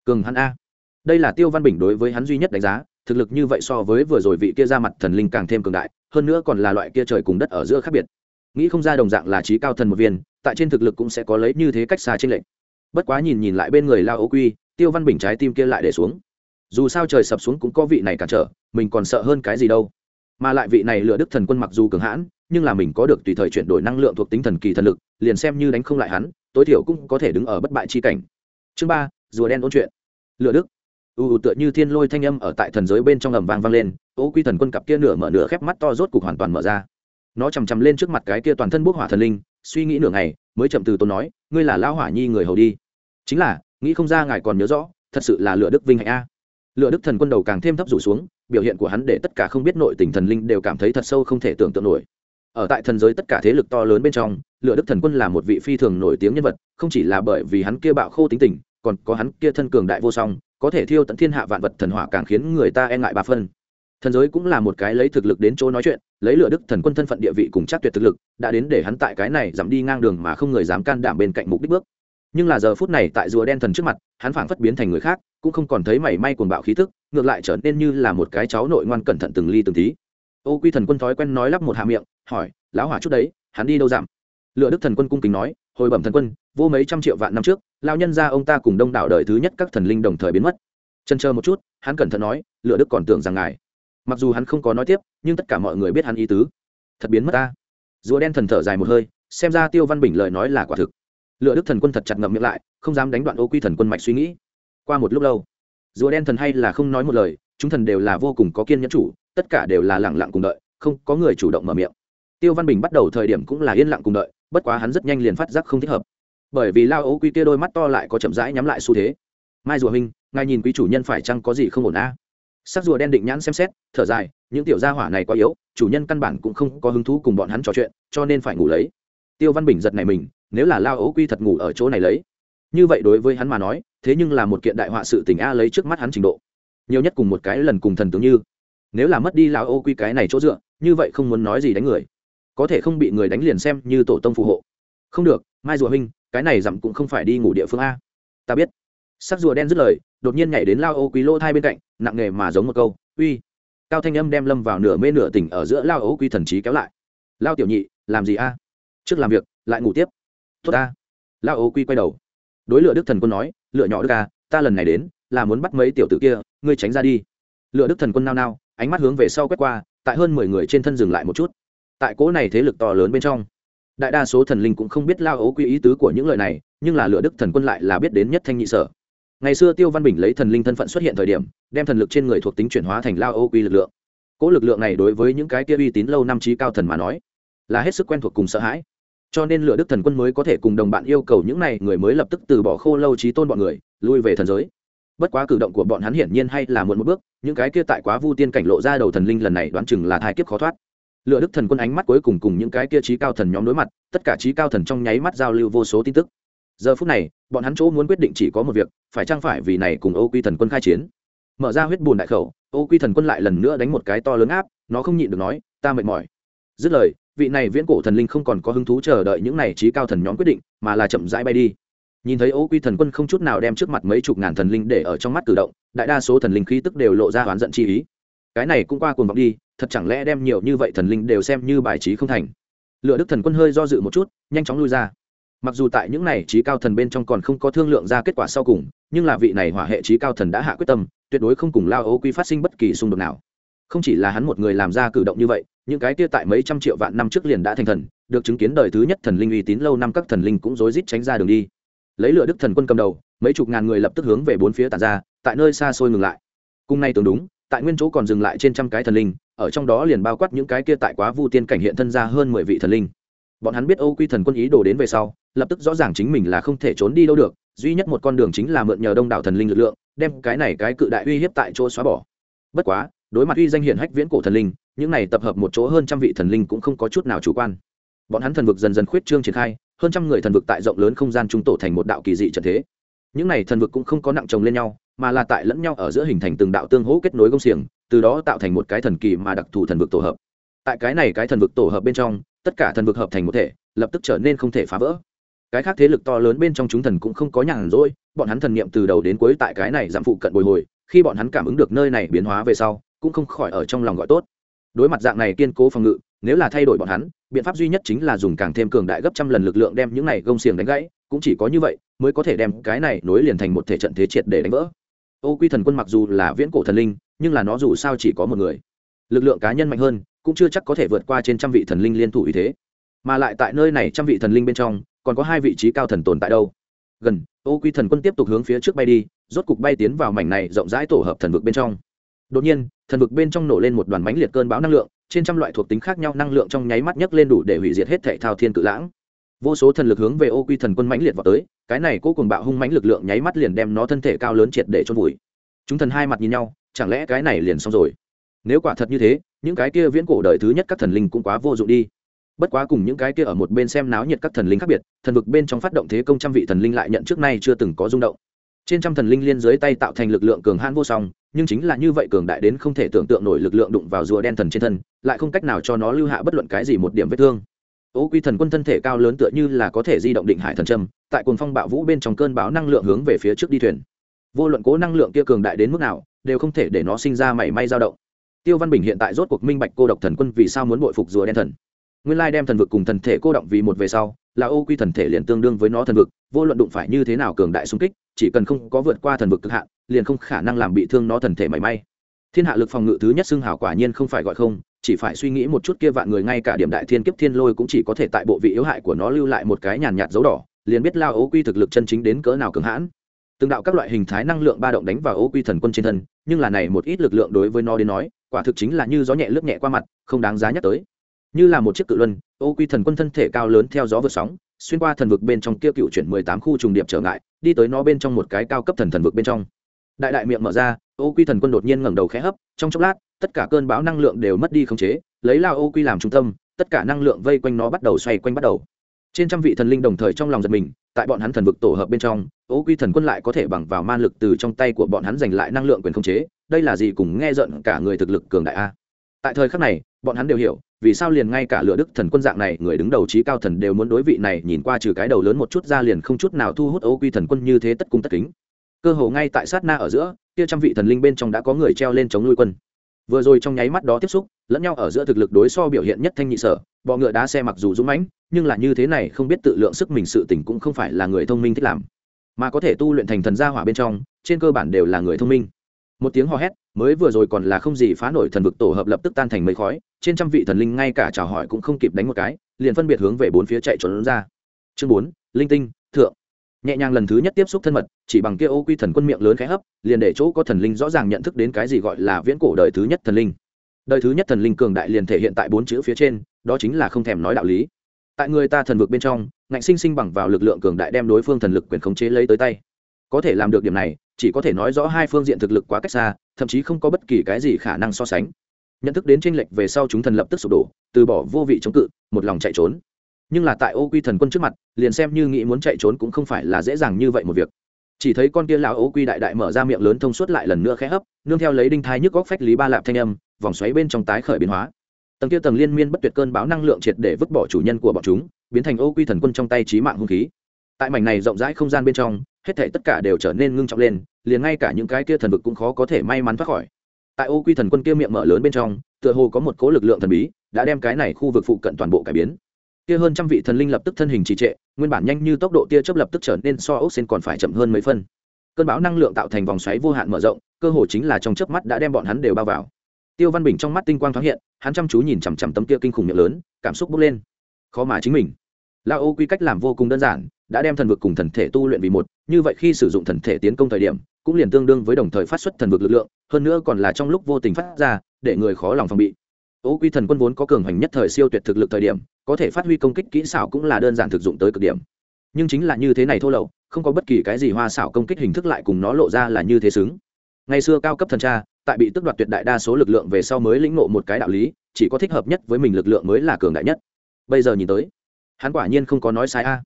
Cường hắn a. Đây là tiêu văn bình đối với hắn duy nhất đánh giá, thực lực như vậy so với vừa rồi vị kia ra mặt thần linh càng thêm cường đại, hơn nữa còn là loại kia trời cùng đất ở giữa khác biệt. Nghĩ không ra đồng dạng là trí cao thần một viên, tại trên thực lực cũng sẽ có lấy như thế cách xa trên lệnh bất quá nhìn nhìn lại bên người lao ô quy, tiêu văn bình trái tim kia lại để xuống. Dù sao trời sập xuống cũng có vị này cản trở, mình còn sợ hơn cái gì đâu. Mà lại vị này lựa đức thần quân mặc dù cường hãn nhưng là mình có được tùy thời chuyển đổi năng lượng thuộc tính thần kỳ thần lực, liền xem như đánh không lại hắn, tối thiểu cũng có thể đứng ở bất bại chi cảnh. Chương ba, rùa đen ôn chuyện. Lựa đức. U u tựa như thiên lôi thanh âm ở tại thần giới bên trong ầm vang vang lên ô quy thần quân cặp kia nửa mở nửa khép mắt to rốt cục hoàn toàn mở ra. Nó chằm chằm lên trước mặt cái kia toàn thân bốc hỏa thần linh, suy nghĩ nửa ngày, mới chậm từ tôi nói, ngươi là lão hỏa nhi người hầu đi. Chính là, nghĩ không ra ngài còn nhớ rõ, thật sự là lựa đức vinh hạnh a. Lựa đức thần quân đầu càng thêm thấp rủ xuống, biểu hiện của hắn để tất cả không biết nội tình thần linh đều cảm thấy thật sâu không thể tưởng tượng nổi ở tại thần giới tất cả thế lực to lớn bên trong, lựa đức thần quân là một vị phi thường nổi tiếng nhân vật, không chỉ là bởi vì hắn kia bạo khô tính tình, còn có hắn kia thân cường đại vô song, có thể thiêu tận thiên hạ vạn vật thần hỏa càng khiến người ta e ngại bà phân. Thần giới cũng là một cái lấy thực lực đến chỗ nói chuyện, lấy lựa đức thần quân thân phận địa vị cùng chắc tuyệt thực lực, đã đến để hắn tại cái này giảm đi ngang đường mà không người dám can đảm bên cạnh mục đích bước. Nhưng là giờ phút này tại rùa đen thần trước mặt, hắn phảng phất biến thành người khác, cũng không còn thấy mảy may cuồng bạo khí thức ngược lại trở nên như là một cái cháu nội ngoan cẩn thận từng ly từng tí. Ô quy thần quân thói quen nói lắp một hạ miệng hỏi, lão hỏa chút đấy, hắn đi đâu giảm lựa đức thần quân cung kính nói, hồi bẩm thần quân, vô mấy trăm triệu vạn năm trước lao nhân ra ông ta cùng đông đảo đời thứ nhất các thần linh đồng thời biến mất. Chân chờ một chút, hắn cẩn thận nói, lựa đức còn tưởng rằng ngài. Mặc dù hắn không có nói tiếp, nhưng tất cả mọi người biết hắn ý tứ. Thật biến mất ta. Rùa đen thần thở dài một hơi, xem ra tiêu văn bình lời nói là quả thực. Lựa đức thần quân thật chặt ngậm miệng lại, không dám đánh đoạn ô quy thần quân mạch suy nghĩ. Qua một lúc lâu, rùa đen thần hay là không nói một lời, chúng thần đều là vô cùng có kiên nhẫn chủ, tất cả đều là lẳng lặng cùng đợi, không có người chủ động mở miệng tiêu văn bình bắt đầu thời điểm cũng là yên lặng cùng đợi, bất quá hắn rất nhanh liền phát giác không thích hợp. Bởi vì lao ấu quy kia đôi mắt to lại có chậm rãi nhắm lại xu thế. Mai rùa huynh, ngài nhìn quý chủ nhân phải chăng có gì không ổn a? Sắc rùa đen định nhãn xem xét, thở dài, những tiểu gia hỏa này quá yếu, chủ nhân căn bản cũng không có hứng thú cùng bọn hắn trò chuyện, cho nên phải ngủ lấy. Tiêu văn bình giật này mình, nếu là lao ấu quy thật ngủ ở chỗ này lấy. Như vậy đối với hắn mà nói, thế nhưng là một kiện đại họa sự tình a lấy trước mắt hắn trình độ. Nhiều nhất cùng một cái lần cùng thần tướng như. Nếu là mất đi lao ấu quy cái này chỗ dựa, như vậy không muốn nói gì đánh người có thể không bị người đánh liền xem như tổ tông phù hộ. Không được, mai rùa huynh, cái này dặm cũng không phải đi ngủ địa phương a. Ta biết. Sắc rùa đen dứt lời, đột nhiên nhảy đến lao ô quý lô thai bên cạnh, nặng nghề mà giống một câu, uy. Cao thanh âm đem lâm vào nửa mê nửa tỉnh ở giữa lao ô quý thần trí kéo lại. Lao tiểu nhị, làm gì a? Trước làm việc, lại ngủ tiếp. Tốt a lao ô quý quay đầu. Đối lựa đức thần quân nói lựa nhỏ đức a ta lần này đến, là muốn bắt mấy tiểu tử kia, ngươi tránh ra đi. Lựa đức thần quân nao nao, ánh mắt hướng về sau quét qua, tại hơn mười người trên thân dừng lại một chút tại cỗ này thế lực to lớn bên trong. Đại đa số thần linh cũng không biết lao ấu quy ý tứ của những lời này, nhưng là lựa đức thần quân lại là biết đến nhất thanh nhị sở. Ngày xưa tiêu văn bình lấy thần linh thân phận xuất hiện thời điểm, đem thần lực trên người thuộc tính chuyển hóa thành lao ấu quy lực lượng. Cỗ lực lượng này đối với những cái kia uy tín lâu năm trí cao thần mà nói, là hết sức quen thuộc cùng sợ hãi. Cho nên lựa đức thần quân mới có thể cùng đồng bạn yêu cầu những này người mới lập tức từ bỏ khô lâu trí tôn bọn người, lui về thần giới. Bất quá cử động của bọn hắn hiển nhiên hay là muộn một bước, những cái kia tại quá vu tiên cảnh lộ ra đầu thần linh lần này đoán chừng là thai kiếp khó thoát lựa đức thần quân ánh mắt cuối cùng cùng những cái kia trí cao thần nhóm đối mặt, tất cả trí cao thần trong nháy mắt giao lưu vô số tin tức. Giờ phút này, bọn hắn chỗ muốn quyết định chỉ có một việc, phải trang phải vì này cùng ô quy thần quân khai chiến? Mở ra huyết bùn đại khẩu, ô quy thần quân lại lần nữa đánh một cái to lớn áp, nó không nhịn được nói, ta mệt mỏi. Dứt lời, vị này viễn cổ thần linh không còn có hứng thú chờ đợi những này trí cao thần nhóm quyết định, mà là chậm rãi bay đi. Nhìn thấy ô quy thần quân không chút nào đem trước mặt mấy chục ngàn thần linh để ở trong mắt cử động, đại đa số thần linh khí tức đều lộ ra oán giận chi ý. Cái này cũng qua cuồng vọng đi thật chẳng lẽ đem nhiều như vậy thần linh đều xem như bài trí không thành? Lựa đức thần quân hơi do dự một chút, nhanh chóng lui ra. Mặc dù tại những này trí cao thần bên trong còn không có thương lượng ra kết quả sau cùng, nhưng là vị này hỏa hệ trí cao thần đã hạ quyết tâm, tuyệt đối không cùng lao ấu quy phát sinh bất kỳ xung đột nào. Không chỉ là hắn một người làm ra cử động như vậy, những cái kia tại mấy trăm triệu vạn năm trước liền đã thành thần, được chứng kiến đời thứ nhất thần linh uy tín lâu năm các thần linh cũng rối rít tránh ra đường đi. Lấy lựa đức thần quân cầm đầu, mấy chục ngàn người lập tức hướng về bốn phía tàn ra, tại nơi xa xôi ngừng lại. Cùng nay tưởng đúng, tại nguyên chỗ còn dừng lại trên trăm cái thần linh ở trong đó liền bao quát những cái kia tại quá vu tiên cảnh hiện thân ra hơn mười vị thần linh. Bọn hắn biết âu quy thần quân ý đồ đến về sau, lập tức rõ ràng chính mình là không thể trốn đi đâu được, duy nhất một con đường chính là mượn nhờ đông đảo thần linh lực lượng, đem cái này cái cự đại uy hiếp tại chỗ xóa bỏ. Bất quá, đối mặt uy danh hiển hách viễn cổ thần linh, những này tập hợp một chỗ hơn trăm vị thần linh cũng không có chút nào chủ quan. Bọn hắn thần vực dần dần khuyết trương triển khai, hơn trăm người thần vực tại rộng lớn không gian trung tổ thành một đạo kỳ dị trận thế. Những này thần vực cũng không có nặng chồng lên nhau, mà là tại lẫn nhau ở giữa hình thành từng đạo tương hỗ kết nối công xiềng từ đó tạo thành một cái thần kỳ mà đặc thù thần vực tổ hợp. Tại cái này cái thần vực tổ hợp bên trong, tất cả thần vực hợp thành một thể, lập tức trở nên không thể phá vỡ. Cái khác thế lực to lớn bên trong chúng thần cũng không có nhàn rỗi, bọn hắn thần niệm từ đầu đến cuối tại cái này giảm phụ cận bồi hồi, khi bọn hắn cảm ứng được nơi này biến hóa về sau, cũng không khỏi ở trong lòng gọi tốt. Đối mặt dạng này kiên cố phòng ngự, nếu là thay đổi bọn hắn, biện pháp duy nhất chính là dùng càng thêm cường đại gấp trăm lần lực lượng đem những này gông xiềng đánh gãy, cũng chỉ có như vậy mới có thể đem cái này nối liền thành một thể trận thế triệt để đánh vỡ ô quy thần quân mặc dù là viễn cổ thần linh, nhưng là nó dù sao chỉ có một người. Lực lượng cá nhân mạnh hơn, cũng chưa chắc có thể vượt qua trên trăm vị thần linh liên thủ ý thế. Mà lại tại nơi này trăm vị thần linh bên trong, còn có hai vị trí cao thần tồn tại đâu? Gần, ô quy thần quân tiếp tục hướng phía trước bay đi, rốt cục bay tiến vào mảnh này rộng rãi tổ hợp thần vực bên trong. Đột nhiên, thần vực bên trong nổ lên một đoàn bánh liệt cơn bão năng lượng, trên trăm loại thuộc tính khác nhau năng lượng trong nháy mắt nhấc lên đủ để hủy diệt hết thể thao thiên cự lãng vô số thần lực hướng về ô quy thần quân mãnh liệt vào tới, cái này cố cùng bạo hung mãnh lực lượng nháy mắt liền đem nó thân thể cao lớn triệt để trôn vùi. Chúng thần hai mặt nhìn nhau, chẳng lẽ cái này liền xong rồi? Nếu quả thật như thế, những cái kia viễn cổ đời thứ nhất các thần linh cũng quá vô dụng đi. Bất quá cùng những cái kia ở một bên xem náo nhiệt các thần linh khác biệt, thần vực bên trong phát động thế công trăm vị thần linh lại nhận trước nay chưa từng có rung động. Trên trăm thần linh liên dưới tay tạo thành lực lượng cường hãn vô song, nhưng chính là như vậy cường đại đến không thể tưởng tượng nổi lực lượng đụng vào rùa đen thần trên thân, lại không cách nào cho nó lưu hạ bất luận cái gì một điểm vết thương ô quy thần quân thân thể cao lớn tựa như là có thể di động định hải thần trâm tại cồn phong bạo vũ bên trong cơn báo năng lượng hướng về phía trước đi thuyền. Vô luận cố năng lượng kia cường đại đến mức nào, đều không thể để nó sinh ra mảy may dao động. Tiêu văn bình hiện tại rốt cuộc minh bạch cô độc thần quân vì sao muốn bội phục rùa đen thần. Nguyên lai đem thần vực cùng thần thể cô động vì một về sau, là ô quy thần thể liền tương đương với nó thần vực, vô luận đụng phải như thế nào cường đại xung kích, chỉ cần không có vượt qua thần vực cực hạn, liền không khả năng làm bị thương nó thần thể mảy may. Thiên hạ lực phòng ngự thứ nhất xưng hảo quả nhiên không phải gọi không chỉ phải suy nghĩ một chút kia vạn người ngay cả điểm đại thiên kiếp thiên lôi cũng chỉ có thể tại bộ vị yếu hại của nó lưu lại một cái nhàn nhạt dấu đỏ, liền biết lao ố quy thực lực chân chính đến cỡ nào cường hãn. Từng đạo các loại hình thái năng lượng ba động đánh vào ố quy thần quân trên thân, nhưng là này một ít lực lượng đối với nó đến nói, quả thực chính là như gió nhẹ lướt nhẹ qua mặt, không đáng giá nhắc tới. Như là một chiếc cự luân ô quy thần quân thân thể cao lớn theo gió vượt sóng, xuyên qua thần vực bên trong kia cựu chuyển mười tám khu trùng điệp trở ngại, đi tới nó bên trong một cái cao cấp thần thần vực bên trong. Đại đại miệng mở ra ô quy thần quân đột nhiên ngẩng đầu khẽ hấp, trong chốc lát, tất cả cơn bão năng lượng đều mất đi khống chế, lấy lao ô quy làm trung tâm, tất cả năng lượng vây quanh nó bắt đầu xoay quanh bắt đầu. Trên trăm vị thần linh đồng thời trong lòng giật mình, tại bọn hắn thần vực tổ hợp bên trong, ô quy thần quân lại có thể bằng vào man lực từ trong tay của bọn hắn giành lại năng lượng quyền khống chế, đây là gì cùng nghe giận cả người thực lực cường đại a? Tại thời khắc này, bọn hắn đều hiểu, vì sao liền ngay cả lựa đức thần quân dạng này, người đứng đầu trí cao thần đều muốn đối vị này nhìn qua trừ cái đầu lớn một chút ra liền không chút nào thu hút ô quy thần quân như thế tất cung tất kính. Cơ hồ ngay tại sát na ở giữa kia trăm vị thần linh bên trong đã có người treo lên chống nuôi quân. Vừa rồi trong nháy mắt đó tiếp xúc, lẫn nhau ở giữa thực lực đối so biểu hiện nhất thanh nhị sở, bọ ngựa đá xe mặc dù dũng mãnh, nhưng là như thế này không biết tự lượng sức mình sự tỉnh cũng không phải là người thông minh thích làm. Mà có thể tu luyện thành thần gia hỏa bên trong, trên cơ bản đều là người thông minh. Một tiếng hò hét, mới vừa rồi còn là không gì phá nổi thần vực tổ hợp lập tức tan thành mấy khói, trên trăm vị thần linh ngay cả chào hỏi cũng không kịp đánh một cái, liền phân biệt hướng về bốn phía chạy trốn ra. Chương bốn, linh tinh, thượng nhẹ nhàng lần thứ nhất tiếp xúc thân mật, chỉ bằng kia ô quy thần quân miệng lớn khẽ hấp, liền để chỗ có thần linh rõ ràng nhận thức đến cái gì gọi là viễn cổ đời thứ nhất thần linh. Đời thứ nhất thần linh cường đại liền thể hiện tại bốn chữ phía trên, đó chính là không thèm nói đạo lý. Tại người ta thần vực bên trong, ngạnh sinh sinh bằng vào lực lượng cường đại đem đối phương thần lực quyền khống chế lấy tới tay. Có thể làm được điểm này, chỉ có thể nói rõ hai phương diện thực lực quá cách xa, thậm chí không có bất kỳ cái gì khả năng so sánh. Nhận thức đến tranh lệch về sau chúng thần lập tức sụp đổ, từ bỏ vô vị chống cự, một lòng chạy trốn nhưng là tại ô quy thần quân trước mặt, liền xem như nghĩ muốn chạy trốn cũng không phải là dễ dàng như vậy một việc. Chỉ thấy con kia lão ô quy đại đại mở ra miệng lớn thông suốt lại lần nữa khẽ hấp, nương theo lấy đinh thai nhức góc phách lý ba lạp thanh âm, vòng xoáy bên trong tái khởi biến hóa. Tầng kia tầng liên miên bất tuyệt cơn báo năng lượng triệt để vứt bỏ chủ nhân của bọn chúng, biến thành ô quy thần quân trong tay trí mạng hung khí. Tại mảnh này rộng rãi không gian bên trong, hết thể tất cả đều trở nên ngưng trọng lên, liền ngay cả những cái kia thần vực cũng khó có thể may mắn thoát khỏi. Tại ô quy thần quân kia miệng mở lớn bên trong, tựa hồ có một cố lực lượng thần bí, đã đem cái này khu vực phụ cận toàn bộ cải biến kia hơn trăm vị thần linh lập tức thân hình trì trệ, nguyên bản nhanh như tốc độ tia chớp lập tức trở nên so ốc sen còn phải chậm hơn mấy phân cơn bão năng lượng tạo thành vòng xoáy vô hạn mở rộng, cơ hồ chính là trong chớp mắt đã đem bọn hắn đều bao vào. Tiêu văn bình trong mắt tinh quang thoáng hiện, hắn chăm chú nhìn chằm chằm tấm kia kinh khủng miệng lớn, cảm xúc bốc lên. Khó mà chính mình. La ô quy cách làm vô cùng đơn giản, đã đem thần vực cùng thần thể tu luyện vì một, như vậy khi sử dụng thần thể tiến công thời điểm, cũng liền tương đương với đồng thời phát xuất thần vực lực lượng, hơn nữa còn là trong lúc vô tình phát ra, để người khó lòng phòng bị. Ô quy thần quân vốn có cường hành nhất thời siêu tuyệt thực lực thời điểm có thể phát huy công kích kỹ xảo cũng là đơn giản thực dụng tới cực điểm. Nhưng chính là như thế này thô lậu, không có bất kỳ cái gì hoa xảo công kích hình thức lại cùng nó lộ ra là như thế xứng. Ngày xưa cao cấp thần tra, tại bị tước đoạt tuyệt đại đa số lực lượng về sau mới lĩnh ngộ một cái đạo lý, chỉ có thích hợp nhất với mình lực lượng mới là cường đại nhất. Bây giờ nhìn tới, hắn quả nhiên không có nói sai a.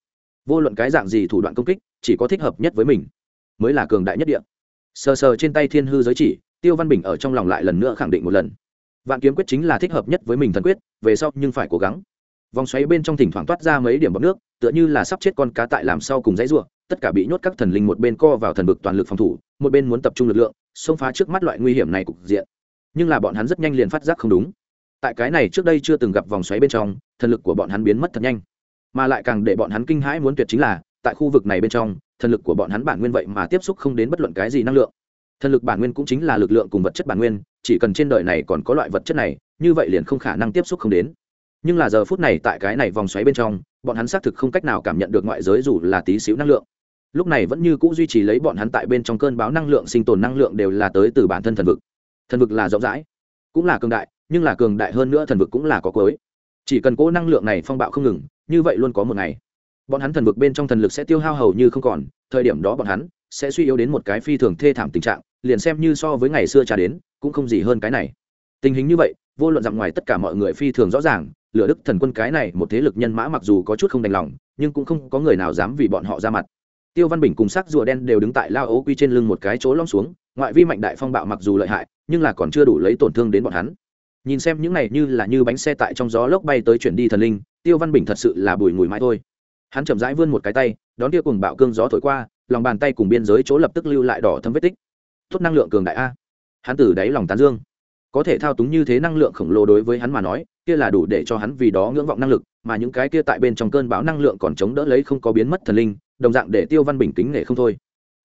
Vô luận cái dạng gì thủ đoạn công kích, chỉ có thích hợp nhất với mình, mới là cường đại nhất địa. Sờ sờ trên tay thiên hư giới chỉ, tiêu văn bình ở trong lòng lại lần nữa khẳng định một lần. Vạn kiếm quyết chính là thích hợp nhất với mình thần quyết, về sau nhưng phải cố gắng vòng xoáy bên trong thỉnh thoảng toát ra mấy điểm bọc nước, tựa như là sắp chết con cá tại làm sau cùng dãy ruộng tất cả bị nhốt các thần linh một bên co vào thần vực toàn lực phòng thủ, một bên muốn tập trung lực lượng, xông phá trước mắt loại nguy hiểm này cục diện. Nhưng là bọn hắn rất nhanh liền phát giác không đúng. Tại cái này trước đây chưa từng gặp vòng xoáy bên trong, thần lực của bọn hắn biến mất thật nhanh. Mà lại càng để bọn hắn kinh hãi muốn tuyệt chính là, tại khu vực này bên trong, thần lực của bọn hắn bản nguyên vậy mà tiếp xúc không đến bất luận cái gì năng lượng. Thần lực bản nguyên cũng chính là lực lượng cùng vật chất bản nguyên, chỉ cần trên đời này còn có loại vật chất này, như vậy liền không khả năng tiếp xúc không đến nhưng là giờ phút này tại cái này vòng xoáy bên trong, bọn hắn xác thực không cách nào cảm nhận được ngoại giới dù là tí xíu năng lượng. Lúc này vẫn như c ũ duy trì lấy bọn hắn tại bên trong cơn báo năng lượng, sinh tồn năng lượng đều là tới từ bản thân thần vực. Thần vực là rộng rãi, cũng là cường đại, nhưng là cường đại hơn nữa thần vực cũng là có cối chỉ cần cố năng lượng này phong bạo không ngừng, như vậy luôn có một ngày, bọn hắn thần vực bên trong thần lực sẽ tiêu hao hầu như không còn, thời điểm đó bọn hắn sẽ suy yếu đến một cái phi thường thê thảm tình trạng, liền xem như so với ngày xưa trả đến, cũng không gì hơn cái này. Tình hình như vậy, vô luận dặm ngoài tất cả mọi người phi thường rõ ràng lửa đức thần quân cái này một thế lực nhân mã mặc dù có chút không đành lòng, nhưng cũng không có người nào dám vì bọn họ ra mặt. Tiêu văn bình cùng sắc rùa đen đều đứng tại lao ố quy trên lưng một cái chỗ lom xuống, ngoại vi mạnh đại phong bạo mặc dù lợi hại, nhưng là còn chưa đủ lấy tổn thương đến bọn hắn. Nhìn xem những này như là như bánh xe tại trong gió lốc bay tới chuyển đi thần linh, tiêu văn bình thật sự là bùi ngùi mãi thôi. Hắn chậm rãi vươn một cái tay, đón kia cùng bạo cương gió thổi qua, lòng bàn tay cùng biên giới chỗ lập tức lưu lại đỏ thâm vết tích. Tốt năng lượng cường đại a. Hắn từ đáy lòng tán dương có thể thao túng như thế năng lượng khổng lồ đối với hắn mà nói, kia là đủ để cho hắn vì đó ngưỡng vọng năng lực, mà những cái kia tại bên trong cơn bão năng lượng còn chống đỡ lấy không có biến mất thần linh, đồng dạng để tiêu văn bình kính nể không thôi.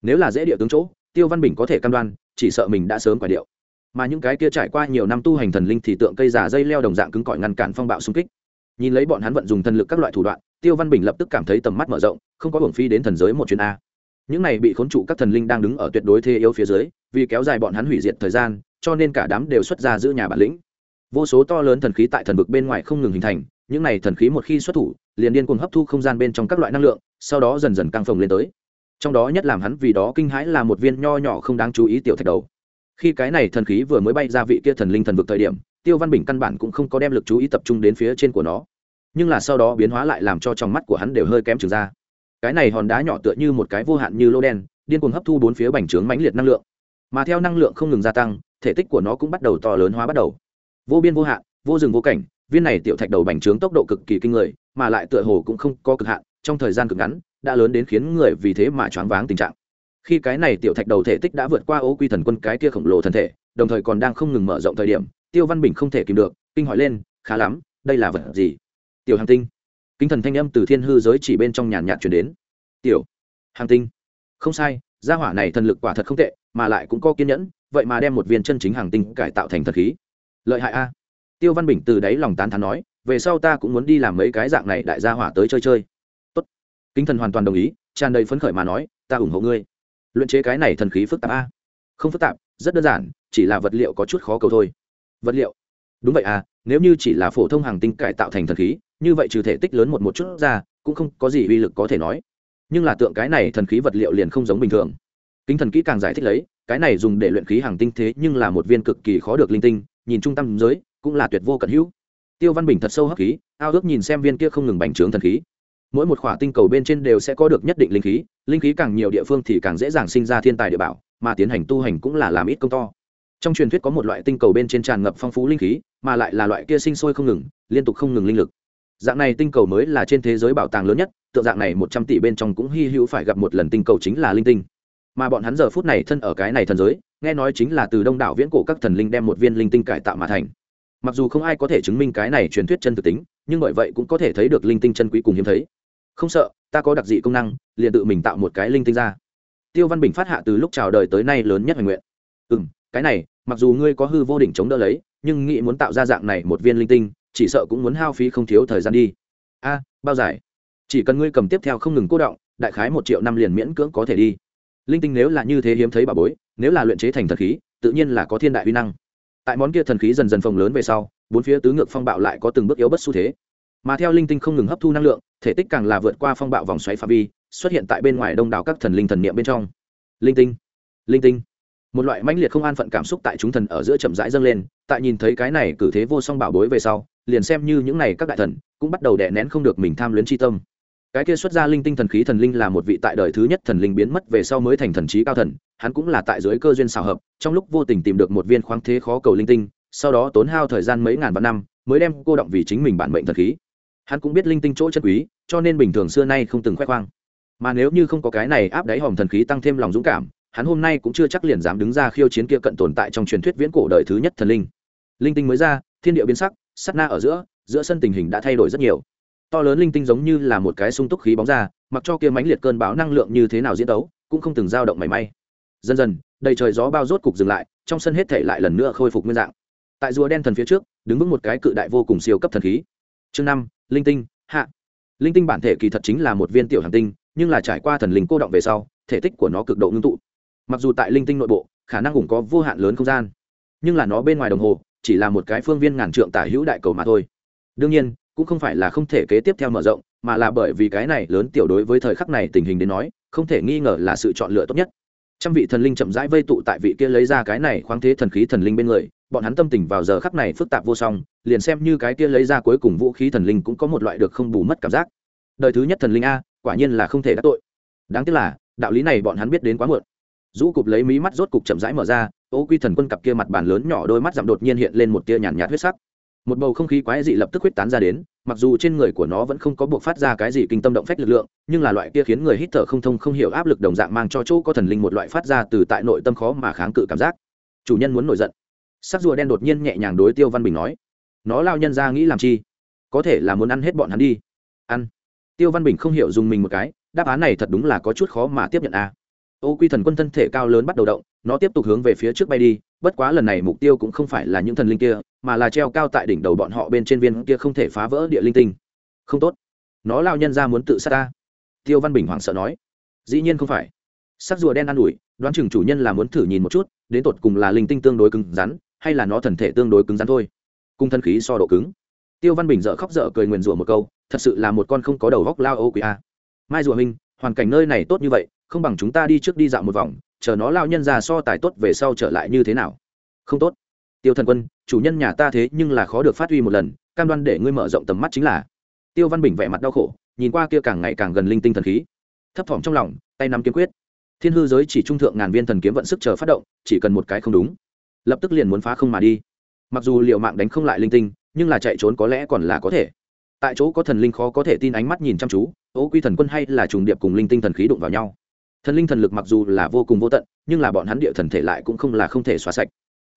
Nếu là dễ địa tướng chỗ, tiêu văn bình có thể căn đoan, chỉ sợ mình đã sớm quả điệu. Mà những cái kia trải qua nhiều năm tu hành thần linh thì tượng cây giả dây leo đồng dạng cứng cỏi ngăn cản phong bạo xung kích. Nhìn lấy bọn hắn vận dùng thần lực các loại thủ đoạn, tiêu văn bình lập tức cảm thấy tầm mắt mở rộng, không có hưởng phi đến thần giới một chuyến a. Những này bị khốn trụ các thần linh đang đứng ở tuyệt đối thế yếu phía dưới, vì kéo dài bọn hắn hủy diệt thời gian cho nên cả đám đều xuất ra giữ nhà bản lĩnh. Vô số to lớn thần khí tại thần vực bên ngoài không ngừng hình thành, những này thần khí một khi xuất thủ, liền điên cuồng hấp thu không gian bên trong các loại năng lượng, sau đó dần dần căng phồng lên tới. Trong đó nhất làm hắn vì đó kinh hãi là một viên nho nhỏ không đáng chú ý tiểu thạch đầu. Khi cái này thần khí vừa mới bay ra vị kia thần linh thần vực thời điểm, tiêu văn bình căn bản cũng không có đem lực chú ý tập trung đến phía trên của nó. Nhưng là sau đó biến hóa lại làm cho trong mắt của hắn đều hơi kém trừ ra. Cái này hòn đá nhỏ tựa như một cái vô hạn như lô đen, điên cuồng hấp thu bốn phía bành trướng mãnh liệt năng lượng. Mà theo năng lượng không ngừng gia tăng thể tích của nó cũng bắt đầu to lớn hóa bắt đầu. Vô biên vô hạn, vô rừng vô cảnh, viên này tiểu thạch đầu bành trướng tốc độ cực kỳ kinh người, mà lại tựa hồ cũng không có cực hạn, trong thời gian cực ngắn, đã lớn đến khiến người vì thế mà choáng váng tình trạng. Khi cái này tiểu thạch đầu thể tích đã vượt qua ô quy thần quân cái kia khổng lồ thân thể, đồng thời còn đang không ngừng mở rộng thời điểm, tiêu văn bình không thể kìm được, kinh hỏi lên, khá lắm, đây là vật gì? Tiểu hàng tinh. Kinh thần thanh âm từ thiên hư giới chỉ bên trong nhàn nhạt chuyển đến. Tiểu hàng tinh. Không sai, gia hỏa này thần lực quả thật không tệ, mà lại cũng có kiên nhẫn vậy mà đem một viên chân chính hàng tinh cải tạo thành thật khí. Lợi hại a. Tiêu văn bình từ đáy lòng tán thán nói, về sau ta cũng muốn đi làm mấy cái dạng này đại gia hỏa tới chơi chơi. Tốt. Kinh thần hoàn toàn đồng ý, tràn đầy phấn khởi mà nói, ta ủng hộ ngươi. Luyện chế cái này thần khí phức tạp a. Không phức tạp, rất đơn giản, chỉ là vật liệu có chút khó cầu thôi. Vật liệu? Đúng vậy à nếu như chỉ là phổ thông hàng tinh cải tạo thành thần khí, như vậy trừ thể tích lớn một một chút ra, cũng không có gì uy lực có thể nói. Nhưng là tượng cái này thần khí vật liệu liền không giống bình thường. Kính thần kỹ càng giải thích lấy cái này dùng để luyện khí hàng tinh thế nhưng là một viên cực kỳ khó được linh tinh, nhìn trung tâm giới, cũng là tuyệt vô cận hữu. Tiêu văn bình thật sâu hấp khí, ao ước nhìn xem viên kia không ngừng bành trướng thần khí. Mỗi một khỏa tinh cầu bên trên đều sẽ có được nhất định linh khí linh khí càng nhiều địa phương thì càng dễ dàng sinh ra thiên tài địa bảo, mà tiến hành tu hành cũng là làm ít công to. Trong truyền thuyết có một loại tinh cầu bên trên tràn ngập phong phú linh khí, mà lại là loại kia sinh sôi không ngừng, liên tục không ngừng linh lực. Dạng này tinh cầu mới là trên thế giới bảo tàng lớn nhất, tượng dạng này một trăm tỷ bên trong cũng hy hữu phải gặp một lần tinh cầu chính là linh tinh mà bọn hắn giờ phút này thân ở cái này thần giới, nghe nói chính là từ đông đảo viễn cổ các thần linh đem một viên linh tinh cải tạo mà thành. Mặc dù không ai có thể chứng minh cái này truyền thuyết chân thực tính, nhưng bởi vậy cũng có thể thấy được linh tinh chân quý cùng hiếm thấy. Không sợ, ta có đặc dị công năng, liền tự mình tạo một cái linh tinh ra. Tiêu văn bình phát hạ từ lúc chào đời tới nay lớn nhất hoành nguyện. Ừ m cái này, mặc dù ngươi có hư vô đỉnh chống đỡ lấy, nhưng nghĩ muốn tạo ra dạng này một viên linh tinh, chỉ sợ cũng muốn hao phí không thiếu thời gian đi. A, bao giải. Chỉ cần ngươi cầm tiếp theo không ngừng cố động, đại khái một triệu năm liền miễn cưỡng có thể đi linh tinh nếu là như thế hiếm thấy bà bối, nếu là luyện chế thành thần khí, tự nhiên là có thiên đại uy năng. Tại món kia thần khí dần dần phồng lớn về sau, bốn phía tứ ngược phong bạo lại có từng bước yếu bất xu thế. Mà theo linh tinh không ngừng hấp thu năng lượng, thể tích càng là vượt qua phong bạo vòng xoáy pha vi, xuất hiện tại bên ngoài đông đảo các thần linh thần niệm bên trong. Linh tinh linh tinh. Một loại mãnh liệt không an phận cảm xúc tại chúng thần ở giữa chậm rãi dâng lên, tại nhìn thấy cái này cử thế vô song bảo bối về sau, liền xem như những này các đại thần cũng bắt đầu đè nén không được mình tham luyến chi tâm cái kia xuất ra linh tinh thần khí thần linh là một vị tại đời thứ nhất thần linh biến mất về sau mới thành thần trí cao thần, hắn cũng là tại dưới cơ duyên xào hợp, trong lúc vô tình tìm được một viên khoáng thế khó cầu linh tinh, sau đó tốn hao thời gian mấy ngàn vạn năm, mới đem cô động vì chính mình bản mệnh thần khí. Hắn cũng biết linh tinh chỗ chân quý, cho nên bình thường xưa nay không từng khoe khoang. Mà nếu như không có cái này áp đáy hòm thần khí tăng thêm lòng dũng cảm, hắn hôm nay cũng chưa chắc liền dám đứng ra khiêu chiến kia cận tồn tại trong truyền thuyết viễn cổ đời thứ nhất thần linh. Linh tinh mới ra, thiên địa biến sắc sắt na ở giữa giữa sân tình hình đã thay đổi rất nhiều to lớn linh tinh giống như là một cái sung túc khí bóng ra, mặc cho kia mãnh liệt cơn bão năng lượng như thế nào diễn tấu, cũng không từng dao động mảy may. Dần dần, đầy trời gió bao rốt cục dừng lại, trong sân hết thể lại lần nữa khôi phục nguyên dạng. Tại rùa đen thần phía trước, đứng vững một cái cự đại vô cùng siêu cấp thần khí. Chương năm, linh tinh, hạ. Linh tinh bản thể kỳ thật chính là một viên tiểu hành tinh, nhưng là trải qua thần linh cô động về sau, thể tích của nó cực độ ngưng tụ. Mặc dù tại linh tinh nội bộ, khả năng cũng có vô hạn lớn không gian, nhưng là nó bên ngoài đồng hồ, chỉ là một cái phương viên ngàn trượng tả hữu đại cầu mà thôi. Đương nhiên cũng không phải là không thể kế tiếp theo mở rộng, mà là bởi vì cái này lớn tiểu đối với thời khắc này tình hình đến nói, không thể nghi ngờ là sự chọn lựa tốt nhất. Trăm vị thần linh chậm rãi vây tụ tại vị kia lấy ra cái này khoáng thế thần khí thần linh bên người, bọn hắn tâm tình vào giờ khắc này phức tạp vô song, liền xem như cái kia lấy ra cuối cùng vũ khí thần linh cũng có một loại được không bù mất cảm giác. Đời thứ nhất thần linh a, quả nhiên là không thể đắc tội. Đáng tiếc là, đạo lý này bọn hắn biết đến quá muộn. Rũ cụp lấy mí mắt rốt cục chậm rãi mở ra, ô quy thần quân cặp kia mặt bàn lớn nhỏ đôi mắt giảm đột nhiên hiện lên một tia nhàn nhạt huyết sắc một bầu không khí quái dị lập tức huyết tán ra đến, mặc dù trên người của nó vẫn không có buộc phát ra cái gì kinh tâm động phách lực lượng, nhưng là loại kia khiến người hít thở không thông không hiểu áp lực đồng dạng mang cho chỗ có thần linh một loại phát ra từ tại nội tâm khó mà kháng cự cảm giác. Chủ nhân muốn nổi giận. Sắc rùa đen đột nhiên nhẹ nhàng đối tiêu văn bình nói, nó lao nhân ra nghĩ làm chi? Có thể là muốn ăn hết bọn hắn đi. Ăn. Tiêu văn bình không hiểu dùng mình một cái, đáp án này thật đúng là có chút khó mà tiếp nhận a. à ô quy thần quân thân thể cao lớn bắt đầu động, nó tiếp tục hướng về phía trước bay đi, bất quá lần này mục tiêu cũng không phải là những thần linh kia, mà là treo cao tại đỉnh đầu bọn họ bên trên viên kia không thể phá vỡ địa linh tinh. Không tốt. Nó lao nhân ra muốn tự sát ta. Tiêu văn bình hoảng sợ nói. Dĩ nhiên không phải. Sắc rùa đen ă n ủi, đoán chừng chủ nhân là muốn thử nhìn một chút, đến tột cùng là linh tinh tương đối cứng rắn, hay là nó thần thể tương đối cứng rắn thôi. Cung thân khí so độ cứng. Tiêu văn bình dợ khóc dở cười nguyền rủa một câu, thật sự là một con không có đầu góc lao ô quý a. Mai rùa minh, hoàn cảnh nơi này tốt như vậy không bằng chúng ta đi trước đi dạo một vòng, chờ nó lao nhân ra so tài tốt về sau trở lại như thế nào? Không tốt. Tiêu thần quân, chủ nhân nhà ta thế nhưng là khó được phát huy một lần, cam đoan để ngươi mở rộng tầm mắt chính là. Tiêu văn bình vẻ mặt đau khổ, nhìn qua kia càng ngày càng gần linh tinh thần khí. Thấp thỏm trong lòng, tay nắm kiếm quyết. Thiên hư giới chỉ trung thượng ngàn viên thần kiếm vận sức chờ phát động, chỉ cần một cái không đúng, lập tức liền muốn phá không mà đi. Mặc dù liệu mạng đánh không lại linh tinh, nhưng là chạy trốn có lẽ còn là có thể. Tại chỗ có thần linh khó có thể tin ánh mắt nhìn chăm chú ố quy thần quân hay là trùng điệp cùng linh tinh thần khí đụng vào nhau thần linh thần lực mặc dù là vô cùng vô tận, nhưng là bọn hắn địa thần thể lại cũng không là không thể xóa sạch.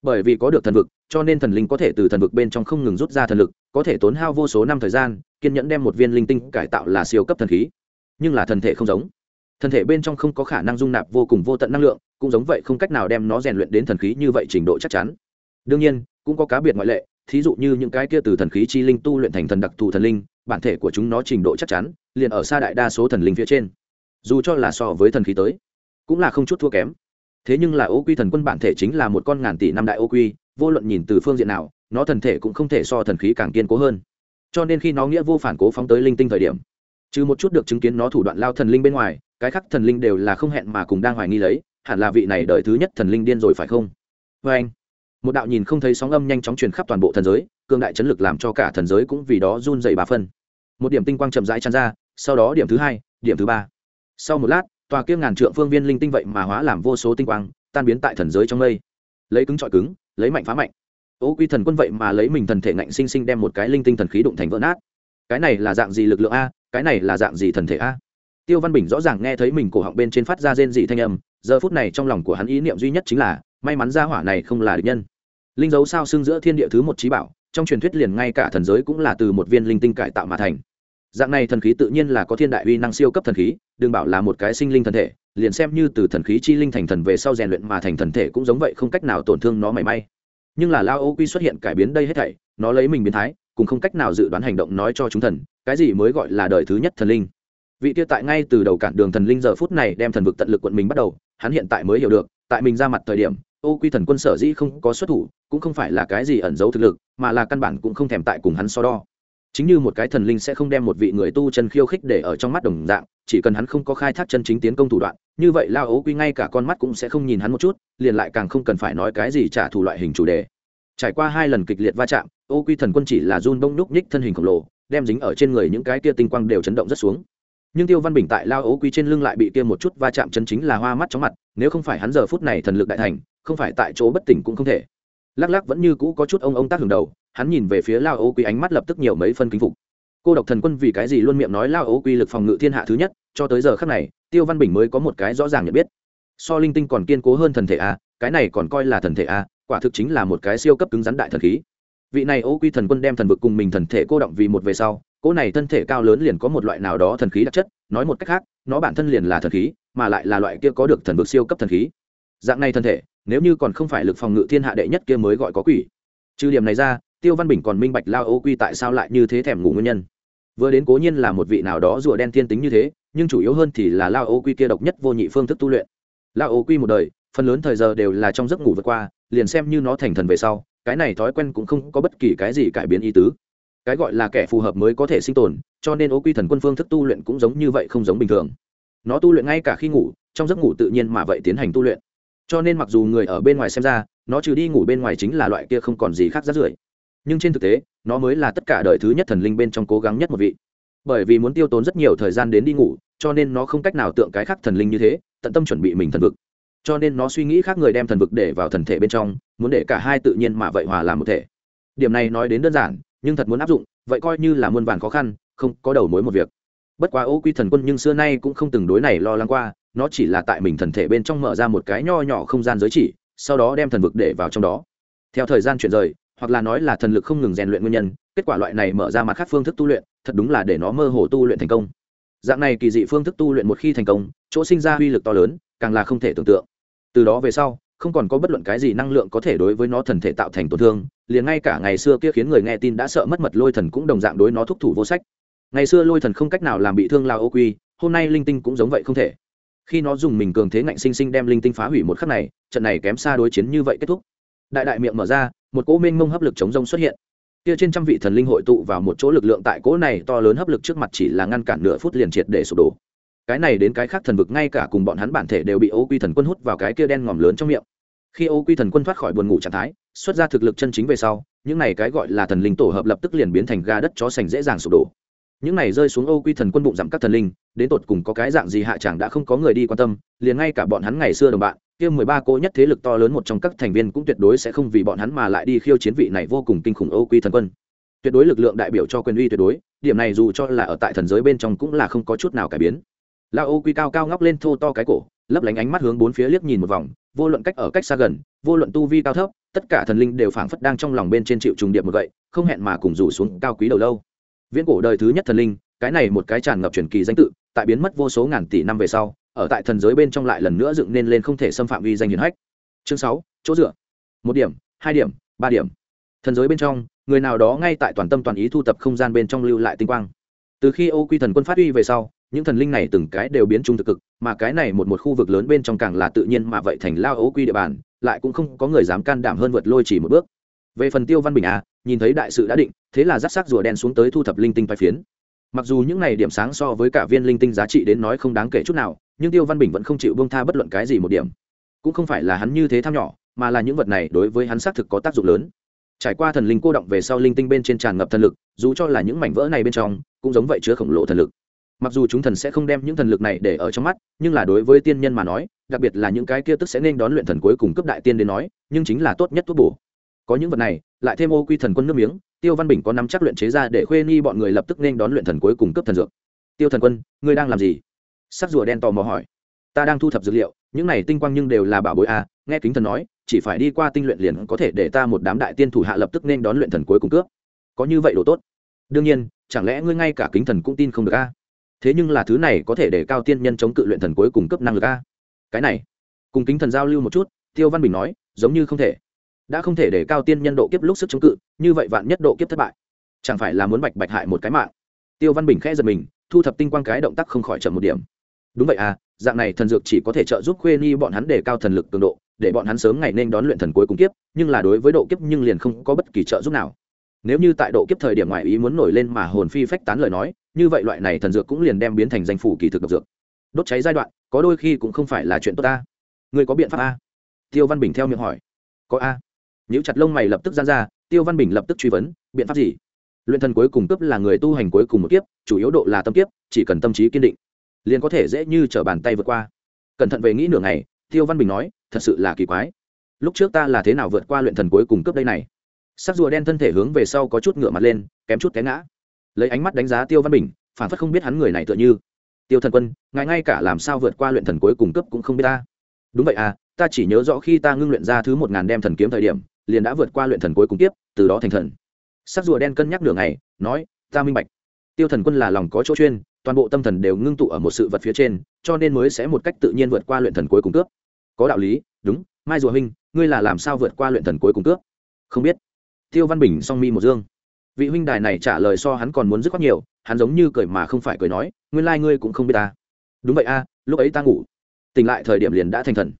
Bởi vì có được thần vực, cho nên thần linh có thể từ thần vực bên trong không ngừng rút ra thần lực, có thể tốn hao vô số năm thời gian, kiên nhẫn đem một viên linh tinh cải tạo là siêu cấp thần khí. Nhưng là thần thể không giống. Thần thể bên trong không có khả năng dung nạp vô cùng vô tận năng lượng, cũng giống vậy không cách nào đem nó rèn luyện đến thần khí như vậy trình độ chắc chắn. Đương nhiên, cũng có cá biệt ngoại lệ, thí dụ như những cái kia từ thần khí chi linh tu luyện thành thần đặc thù thần linh, bản thể của chúng nó trình độ chắc chắn, liền ở xa đại đa số thần linh phía trên dù cho là so với thần khí tới, cũng là không chút thua kém. Thế nhưng là ô quy thần quân bản thể chính là một con ngàn tỷ năm đại ô quy, vô luận nhìn từ phương diện nào, nó thần thể cũng không thể so thần khí càng kiên cố hơn. Cho nên khi nó nghĩa vô phản cố phóng tới linh tinh thời điểm, trừ một chút được chứng kiến nó thủ đoạn lao thần linh bên ngoài, cái khác thần linh đều là không hẹn mà cùng đang hoài nghi lấy, hẳn là vị này đợi thứ nhất thần linh điên rồi phải không? Vê anh, một đạo nhìn không thấy sóng âm nhanh chóng truyền khắp toàn bộ thần giới cương đại chấn lực làm cho cả thần giới cũng vì đó run dày bà phân. Một điểm tinh quang chậm rãi tràn ra, sau đó điểm thứ hai, điểm thứ ba sau một lát, tòa kia ngàn trượng phương viên linh tinh vậy mà hóa làm vô số tinh quang, tan biến tại thần giới trong mây. Lấy cứng trọi cứng, lấy mạnh phá mạnh. Ô quy thần quân vậy mà lấy mình thần thể ngạnh sinh sinh đem một cái linh tinh thần khí đụng thành vỡ nát. Cái này là dạng gì lực lượng a, cái này là dạng gì thần thể a? Tiêu văn bình rõ ràng nghe thấy mình cổ họng bên trên phát ra rên dị thanh âm, giờ phút này trong lòng của hắn ý niệm duy nhất chính là, may mắn ra hỏa này không là địch nhân. Linh dấu sao xưng giữa thiên địa thứ một trí bảo, trong truyền thuyết liền ngay cả thần giới cũng là từ một viên linh tinh cải tạo mà thành. Dạng này thần khí tự nhiên là có thiên đại uy năng siêu cấp thần khí đừng bảo là một cái sinh linh thần thể, liền xem như từ thần khí chi linh thành thần về sau rèn luyện mà thành thần thể cũng giống vậy không cách nào tổn thương nó mảy may. Nhưng là lao ô quy xuất hiện cải biến đây hết thảy, nó lấy mình biến thái cùng không cách nào dự đoán hành động nói cho chúng thần, cái gì mới gọi là đời thứ nhất thần linh. Vị tiêu tại ngay từ đầu cản đường thần linh giờ phút này đem thần vực tận lực quận mình bắt đầu, hắn hiện tại mới hiểu được, tại mình ra mặt thời điểm ô quy thần quân sở dĩ không có xuất thủ, cũng không phải là cái gì ẩn giấu thực lực, mà là căn bản cũng không thèm tại cùng hắn so đo chính như một cái thần linh sẽ không đem một vị người tu chân khiêu khích để ở trong mắt đồng dạng, chỉ cần hắn không có khai thác chân chính tiến công thủ đoạn, như vậy lao ấu quy ngay cả con mắt cũng sẽ không nhìn hắn một chút, liền lại càng không cần phải nói cái gì trả thù loại hình chủ đề. Trải qua hai lần kịch liệt va chạm ô quy thần quân chỉ là run bông núc nhích thân hình khổng lồ, đem dính ở trên người những cái kia tinh quang đều chấn động rất xuống. Nhưng tiêu văn bình tại lao ấu quy trên lưng lại bị kia một chút va chạm chân chính là hoa mắt chóng mặt, nếu không phải hắn giờ phút này thần lực đại thành, không phải tại chỗ bất tỉnh cũng không thể. Lắc lắc vẫn như cũ có chút ông ông tác hưởng đầu hắn nhìn về phía lao ô quy ánh mắt lập tức nhiều mấy phân kính phục. Cô độc thần quân vì cái gì luôn miệng nói lao ô quy lực phòng ngự thiên hạ thứ nhất, cho tới giờ khác này, tiêu văn bình mới có một cái rõ ràng nhận biết. So linh tinh còn kiên cố hơn thần thể a, cái này còn coi là thần thể a, quả thực chính là một cái siêu cấp cứng rắn đại thần khí. Vị này ô quy thần quân đem thần vực cùng mình thần thể cô động vì một về sau, cỗ này thân thể cao lớn liền có một loại nào đó thần khí đặc chất, nói một cách khác, nó bản thân liền là thần khí, mà lại là loại kia có được thần vực siêu cấp thần khí. Dạng này thân thể, nếu như còn không phải lực phòng ngự thiên hạ đệ nhất kia mới gọi có quỷ. Trừ điểm này ra tiêu văn bình còn minh bạch lao ô quy tại sao lại như thế thèm ngủ nguyên nhân. Vừa đến cố nhiên là một vị nào đó rùa đen thiên tính như thế, nhưng chủ yếu hơn thì là lao ô quy kia độc nhất vô nhị phương thức tu luyện. Lao ô quy một đời, phần lớn thời giờ đều là trong giấc ngủ vượt qua, liền xem như nó thành thần về sau, cái này thói quen cũng không có bất kỳ cái gì cải biến ý tứ. Cái gọi là kẻ phù hợp mới có thể sinh tồn, cho nên ô quy thần quân phương thức tu luyện cũng giống như vậy không giống bình thường. Nó tu luyện ngay cả khi ngủ, trong giấc ngủ tự nhiên mà vậy tiến hành tu luyện. Cho nên mặc dù người ở bên ngoài xem ra, nó trừ đi ngủ bên ngoài chính là loại kia không còn gì khác rát rưởi nhưng trên thực tế, nó mới là tất cả đời thứ nhất thần linh bên trong cố gắng nhất một vị. Bởi vì muốn tiêu tốn rất nhiều thời gian đến đi ngủ, cho nên nó không cách nào tượng cái khác thần linh như thế, tận tâm chuẩn bị mình thần vực. Cho nên nó suy nghĩ khác người đem thần vực để vào thần thể bên trong, muốn để cả hai tự nhiên mà vậy hòa làm một thể. Điểm này nói đến đơn giản, nhưng thật muốn áp dụng, vậy coi như là muôn vàn khó khăn, không có đầu mối một việc. Bất quá ô quy thần quân nhưng xưa nay cũng không từng đối này lo lắng qua, nó chỉ là tại mình thần thể bên trong mở ra một cái nho nhỏ không gian giới chỉ, sau đó đem thần vực để vào trong đó. Theo thời gian chuyển rời hoặc là nói là thần lực không ngừng rèn luyện nguyên nhân, kết quả loại này mở ra mặt khác phương thức tu luyện, thật đúng là để nó mơ hồ tu luyện thành công. Dạng này kỳ dị phương thức tu luyện một khi thành công, chỗ sinh ra uy lực to lớn, càng là không thể tưởng tượng. Từ đó về sau, không còn có bất luận cái gì năng lượng có thể đối với nó thần thể tạo thành tổn thương, liền ngay cả ngày xưa kia khiến người nghe tin đã sợ mất mật lôi thần cũng đồng dạng đối nó thúc thủ vô sách. Ngày xưa lôi thần không cách nào làm bị thương lao ô quy, hôm nay linh tinh cũng giống vậy không thể. Khi nó dùng mình cường thế ngạnh sinh sinh đem linh tinh phá hủy một khắc này, trận này kém xa đối chiến như vậy kết thúc. Đại đại miệng mở ra một cỗ mênh mông hấp lực chống rông xuất hiện. Kia trên trăm vị thần linh hội tụ vào một chỗ lực lượng tại cỗ này to lớn hấp lực trước mặt chỉ là ngăn cản nửa phút liền triệt để sụp đổ. Cái này đến cái khác thần vực ngay cả cùng bọn hắn bản thể đều bị ô quy thần quân hút vào cái kia đen ngòm lớn trong miệng. Khi ô quy thần quân thoát khỏi buồn ngủ trạng thái, xuất ra thực lực chân chính về sau, những này cái gọi là thần linh tổ hợp lập tức liền biến thành ga đất chó sành dễ dàng sụp đổ. Những này rơi xuống ô quy thần quân bụng giảm các thần linh, đến tột cùng có cái dạng gì hạ chẳng đã không có người đi quan tâm, liền ngay cả bọn hắn ngày xưa đồng bạn kia mười ba cô nhất thế lực to lớn một trong các thành viên cũng tuyệt đối sẽ không vì bọn hắn mà lại đi khiêu chiến vị này vô cùng kinh khủng ô quy thần quân. Tuyệt đối lực lượng đại biểu cho quyền uy tuyệt đối, điểm này dù cho là ở tại thần giới bên trong cũng là không có chút nào cải biến. La ô quy cao cao ngóc lên thô to cái cổ, lấp lánh ánh mắt hướng bốn phía liếc nhìn một vòng, vô luận cách ở cách xa gần, vô luận tu vi cao thấp, tất cả thần linh đều phảng phất đang trong lòng bên trên chịu trùng điệp một vậy, không hẹn mà cùng rủ xuống cao quý đầu lâu. Viễn cổ đời thứ nhất thần linh, cái này một cái tràn ngập truyền kỳ danh tự, tại biến mất vô số ngàn tỷ năm về sau ở tại thần giới bên trong lại lần nữa dựng nên lên không thể xâm phạm uy danh hiển hách. Chương sáu, chỗ dựa. Một điểm, hai điểm, ba điểm. Thần giới bên trong, người nào đó ngay tại toàn tâm toàn ý thu tập không gian bên trong lưu lại tinh quang. Từ khi ô quy thần quân phát uy về sau, những thần linh này từng cái đều biến trung thực cực, mà cái này một một khu vực lớn bên trong càng là tự nhiên mà vậy thành lao ô quy địa bàn, lại cũng không có người dám can đảm hơn vượt lôi chỉ một bước. Về phần tiêu văn bình à nhìn thấy đại sự đã định, thế là dắt sắc rùa đen xuống tới thu thập linh tinh phái phiến mặc dù những này điểm sáng so với cả viên linh tinh giá trị đến nói không đáng kể chút nào, nhưng tiêu văn bình vẫn không chịu bông tha bất luận cái gì một điểm. Cũng không phải là hắn như thế tham nhỏ, mà là những vật này đối với hắn xác thực có tác dụng lớn. Trải qua thần linh cô động về sau linh tinh bên trên tràn ngập thần lực, dù cho là những mảnh vỡ này bên trong, cũng giống vậy chứa khổng lồ thần lực. Mặc dù chúng thần sẽ không đem những thần lực này để ở trong mắt, nhưng là đối với tiên nhân mà nói, đặc biệt là những cái kia tức sẽ nên đón luyện thần cuối cùng cấp đại tiên đến nói, nhưng chính là tốt nhất thuốc bổ. Có những vật này, lại thêm ô quy thần quân nước miếng tiêu văn bình có nắm chắc luyện chế ra để khuê ni bọn người lập tức nên đón luyện thần cuối cùng cấp thần dược. Tiêu thần quân, ngươi đang làm gì? Sắc rùa đen tò mò hỏi. Ta đang thu thập dược liệu, những này tinh quang nhưng đều là bảo bối à nghe kính thần nói, chỉ phải đi qua tinh luyện liền có thể để ta một đám đại tiên thủ hạ lập tức nên đón luyện thần cuối cùng cướp. Có như vậy đồ tốt. Đương nhiên, chẳng lẽ ngươi ngay cả kính thần cũng tin không được a à? thế nhưng là thứ này có thể để cao tiên nhân chống cự luyện thần cuối cùng cấp năng lực a à? cái này, cùng kính thần giao lưu một chút, tiêu văn bình nói, giống như không thể đã không thể để cao tiên nhân độ kiếp lúc sức chống cự, như vậy vạn nhất độ kiếp thất bại, chẳng phải là muốn bạch bạch hại một cái mạng. Tiêu văn bình khẽ giật mình, thu thập tinh quang cái động tác không khỏi chậm một điểm. Đúng vậy à dạng này thần dược chỉ có thể trợ giúp khuê ni bọn hắn để cao thần lực cường độ, để bọn hắn sớm ngày nên đón luyện thần cuối cùng kiếp, nhưng là đối với độ kiếp nhưng liền không có bất kỳ trợ giúp nào. Nếu như tại độ kiếp thời điểm ngoại ý muốn nổi lên mà hồn phi phách tán lời nói, như vậy loại này thần dược cũng liền đem biến thành danh phủ kỳ thực độc dược. Đốt cháy giai đoạn, có đôi khi cũng không phải là chuyện tốt ta. Người có biện pháp a? Tiêu văn bình theo miệng hỏi. Có a nếu chặt lông mày lập tức gian ra, tiêu văn bình lập tức truy vấn, biện pháp gì? Luyện thần cuối cùng cấp là người tu hành cuối cùng một kiếp, chủ yếu độ là tâm kiếp, chỉ cần tâm trí kiên định, liền có thể dễ như t r ở bàn tay vượt qua. Cẩn thận về nghĩ nửa ngày, tiêu văn bình nói, thật sự là kỳ quái. Lúc trước ta là thế nào vượt qua luyện thần cuối cùng cấp đây này? Sắc rùa đen thân thể hướng về sau có chút ngựa mặt lên, kém chút té ngã. Lấy ánh mắt đánh giá tiêu văn bình, phản phất không biết hắn người này tựa như. Tiêu thần quân, ngài ngay cả làm sao vượt qua luyện thần cuối cùng cấp cũng không biết ta. Đúng vậy à ta chỉ nhớ rõ khi ta ngưng luyện ra thứ một ngàn đem thần kiếm thời điểm liền đã vượt qua luyện thần cuối cùng tiếp từ đó thành thần. Sắc rùa đen cân nhắc đường này nói, ta minh bạch. Tiêu thần quân là lòng có chỗ chuyên, toàn bộ tâm thần đều ngưng tụ ở một sự vật phía trên, cho nên mới sẽ một cách tự nhiên vượt qua luyện thần cuối cùng cướp. Có đạo lý, đúng, mai rùa huynh, ngươi là làm sao vượt qua luyện thần cuối cùng cướp? Không biết. Tiêu văn bình song mi một dương. Vị huynh đài này trả lời so hắn còn muốn dứt khoát nhiều, hắn giống như cười mà không phải cười nói, nguyên lai ngươi cũng không biết ta. Đúng vậy a, lúc ấy ta ngủ. Tỉnh lại thời điểm liền đã thành thần.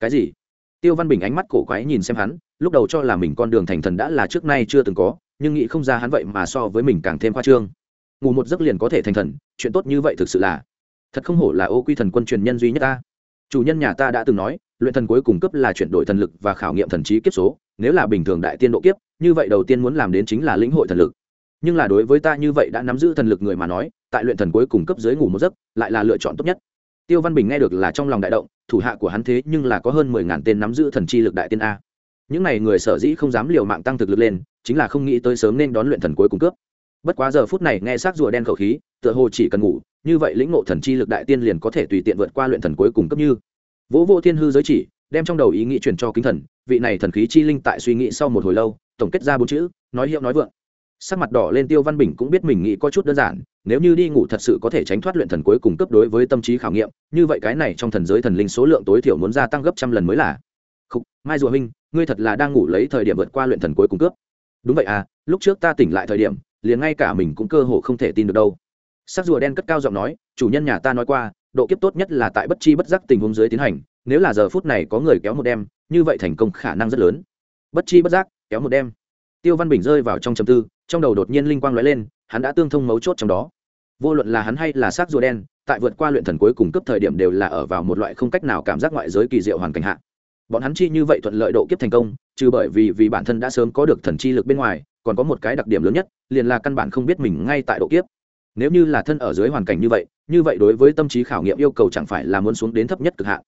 Cái gì? Tiêu văn bình ánh mắt cổ quái nhìn xem hắn lúc đầu cho là mình con đường thành thần đã là trước nay chưa từng có, nhưng nghĩ không ra hắn vậy mà so với mình càng thêm khoa trương. Ngủ một giấc liền có thể thành thần, chuyện tốt như vậy thực sự là thật không hổ là ô quy thần quân truyền nhân duy nhất ta. Chủ nhân nhà ta đã từng nói, luyện thần cuối cùng cấp là chuyển đổi thần lực và khảo nghiệm thần trí kiếp số, nếu là bình thường đại tiên độ kiếp, như vậy đầu tiên muốn làm đến chính là lĩnh hội thần lực. Nhưng là đối với ta như vậy đã nắm giữ thần lực người mà nói, tại luyện thần cuối cùng cấp dưới ngủ một giấc, lại là lựa chọn tốt nhất. Tiêu văn bình nghe được là trong lòng đại động, thủ hạ của hắn thế nhưng là có hơn mười ngàn tên nắm giữ thần chi lực đại tiên a những n à y người sở dĩ không dám liều mạng tăng thực lực lên chính là không nghĩ tới sớm nên đón luyện thần cuối cùng cướp. Bất quá giờ phút này nghe s á c rùa đen khẩu khí tựa hồ chỉ cần ngủ như vậy lĩnh ngộ thần chi lực đại tiên liền có thể tùy tiện vượt qua luyện thần cuối cùng cấp như. Vỗ vô thiên hư giới chỉ đem trong đầu ý nghĩ truyền cho kính thần vị này thần khí chi linh tại suy nghĩ sau một hồi lâu tổng kết ra bốn chữ nói hiệu nói vượng. Sắc mặt đỏ lên tiêu văn bình cũng biết mình nghĩ có chút đơn giản nếu như đi ngủ thật sự có thể tránh thoát luyện thần cuối cùng cấp đối với tâm trí khảo nghiệm như vậy cái này trong thần giới thần linh số lượng tối thiểu muốn gia tăng gấp trăm lần mới là. Khúc, mai rùa huynh ngươi thật là đang ngủ lấy thời điểm vượt qua luyện thần cuối cùng cướp. Đúng vậy à lúc trước ta tỉnh lại thời điểm, liền ngay cả mình cũng cơ hồ không thể tin được đâu. Sắc rùa đen cất cao giọng nói, chủ nhân nhà ta nói qua, độ kiếp tốt nhất là tại bất chi bất giác tình huống dưới tiến hành, nếu là giờ phút này có người kéo một đêm, như vậy thành công khả năng rất lớn. Bất chi bất giác, kéo một đêm. Tiêu văn bình rơi vào trong chầm tư, trong đầu đột nhiên linh quang lóe lên, hắn đã tương thông mấu chốt trong đó. Vô luận là hắn hay là sắc rùa đen, tại vượt qua luyện thần cuối cùng cấp thời điểm đều là ở vào một loại không cách nào cảm giác ngoại giới kỳ diệu hoàn cảnh hạ bọn hắn chi như vậy thuận lợi độ kiếp thành công, trừ bởi vì vì bản thân đã sớm có được thần chi lực bên ngoài, còn có một cái đặc điểm lớn nhất, liền là căn bản không biết mình ngay tại độ kiếp. Nếu như là thân ở dưới hoàn cảnh như vậy như vậy đối với tâm trí khảo nghiệm yêu cầu chẳng phải là muốn xuống đến thấp nhất cực hạn.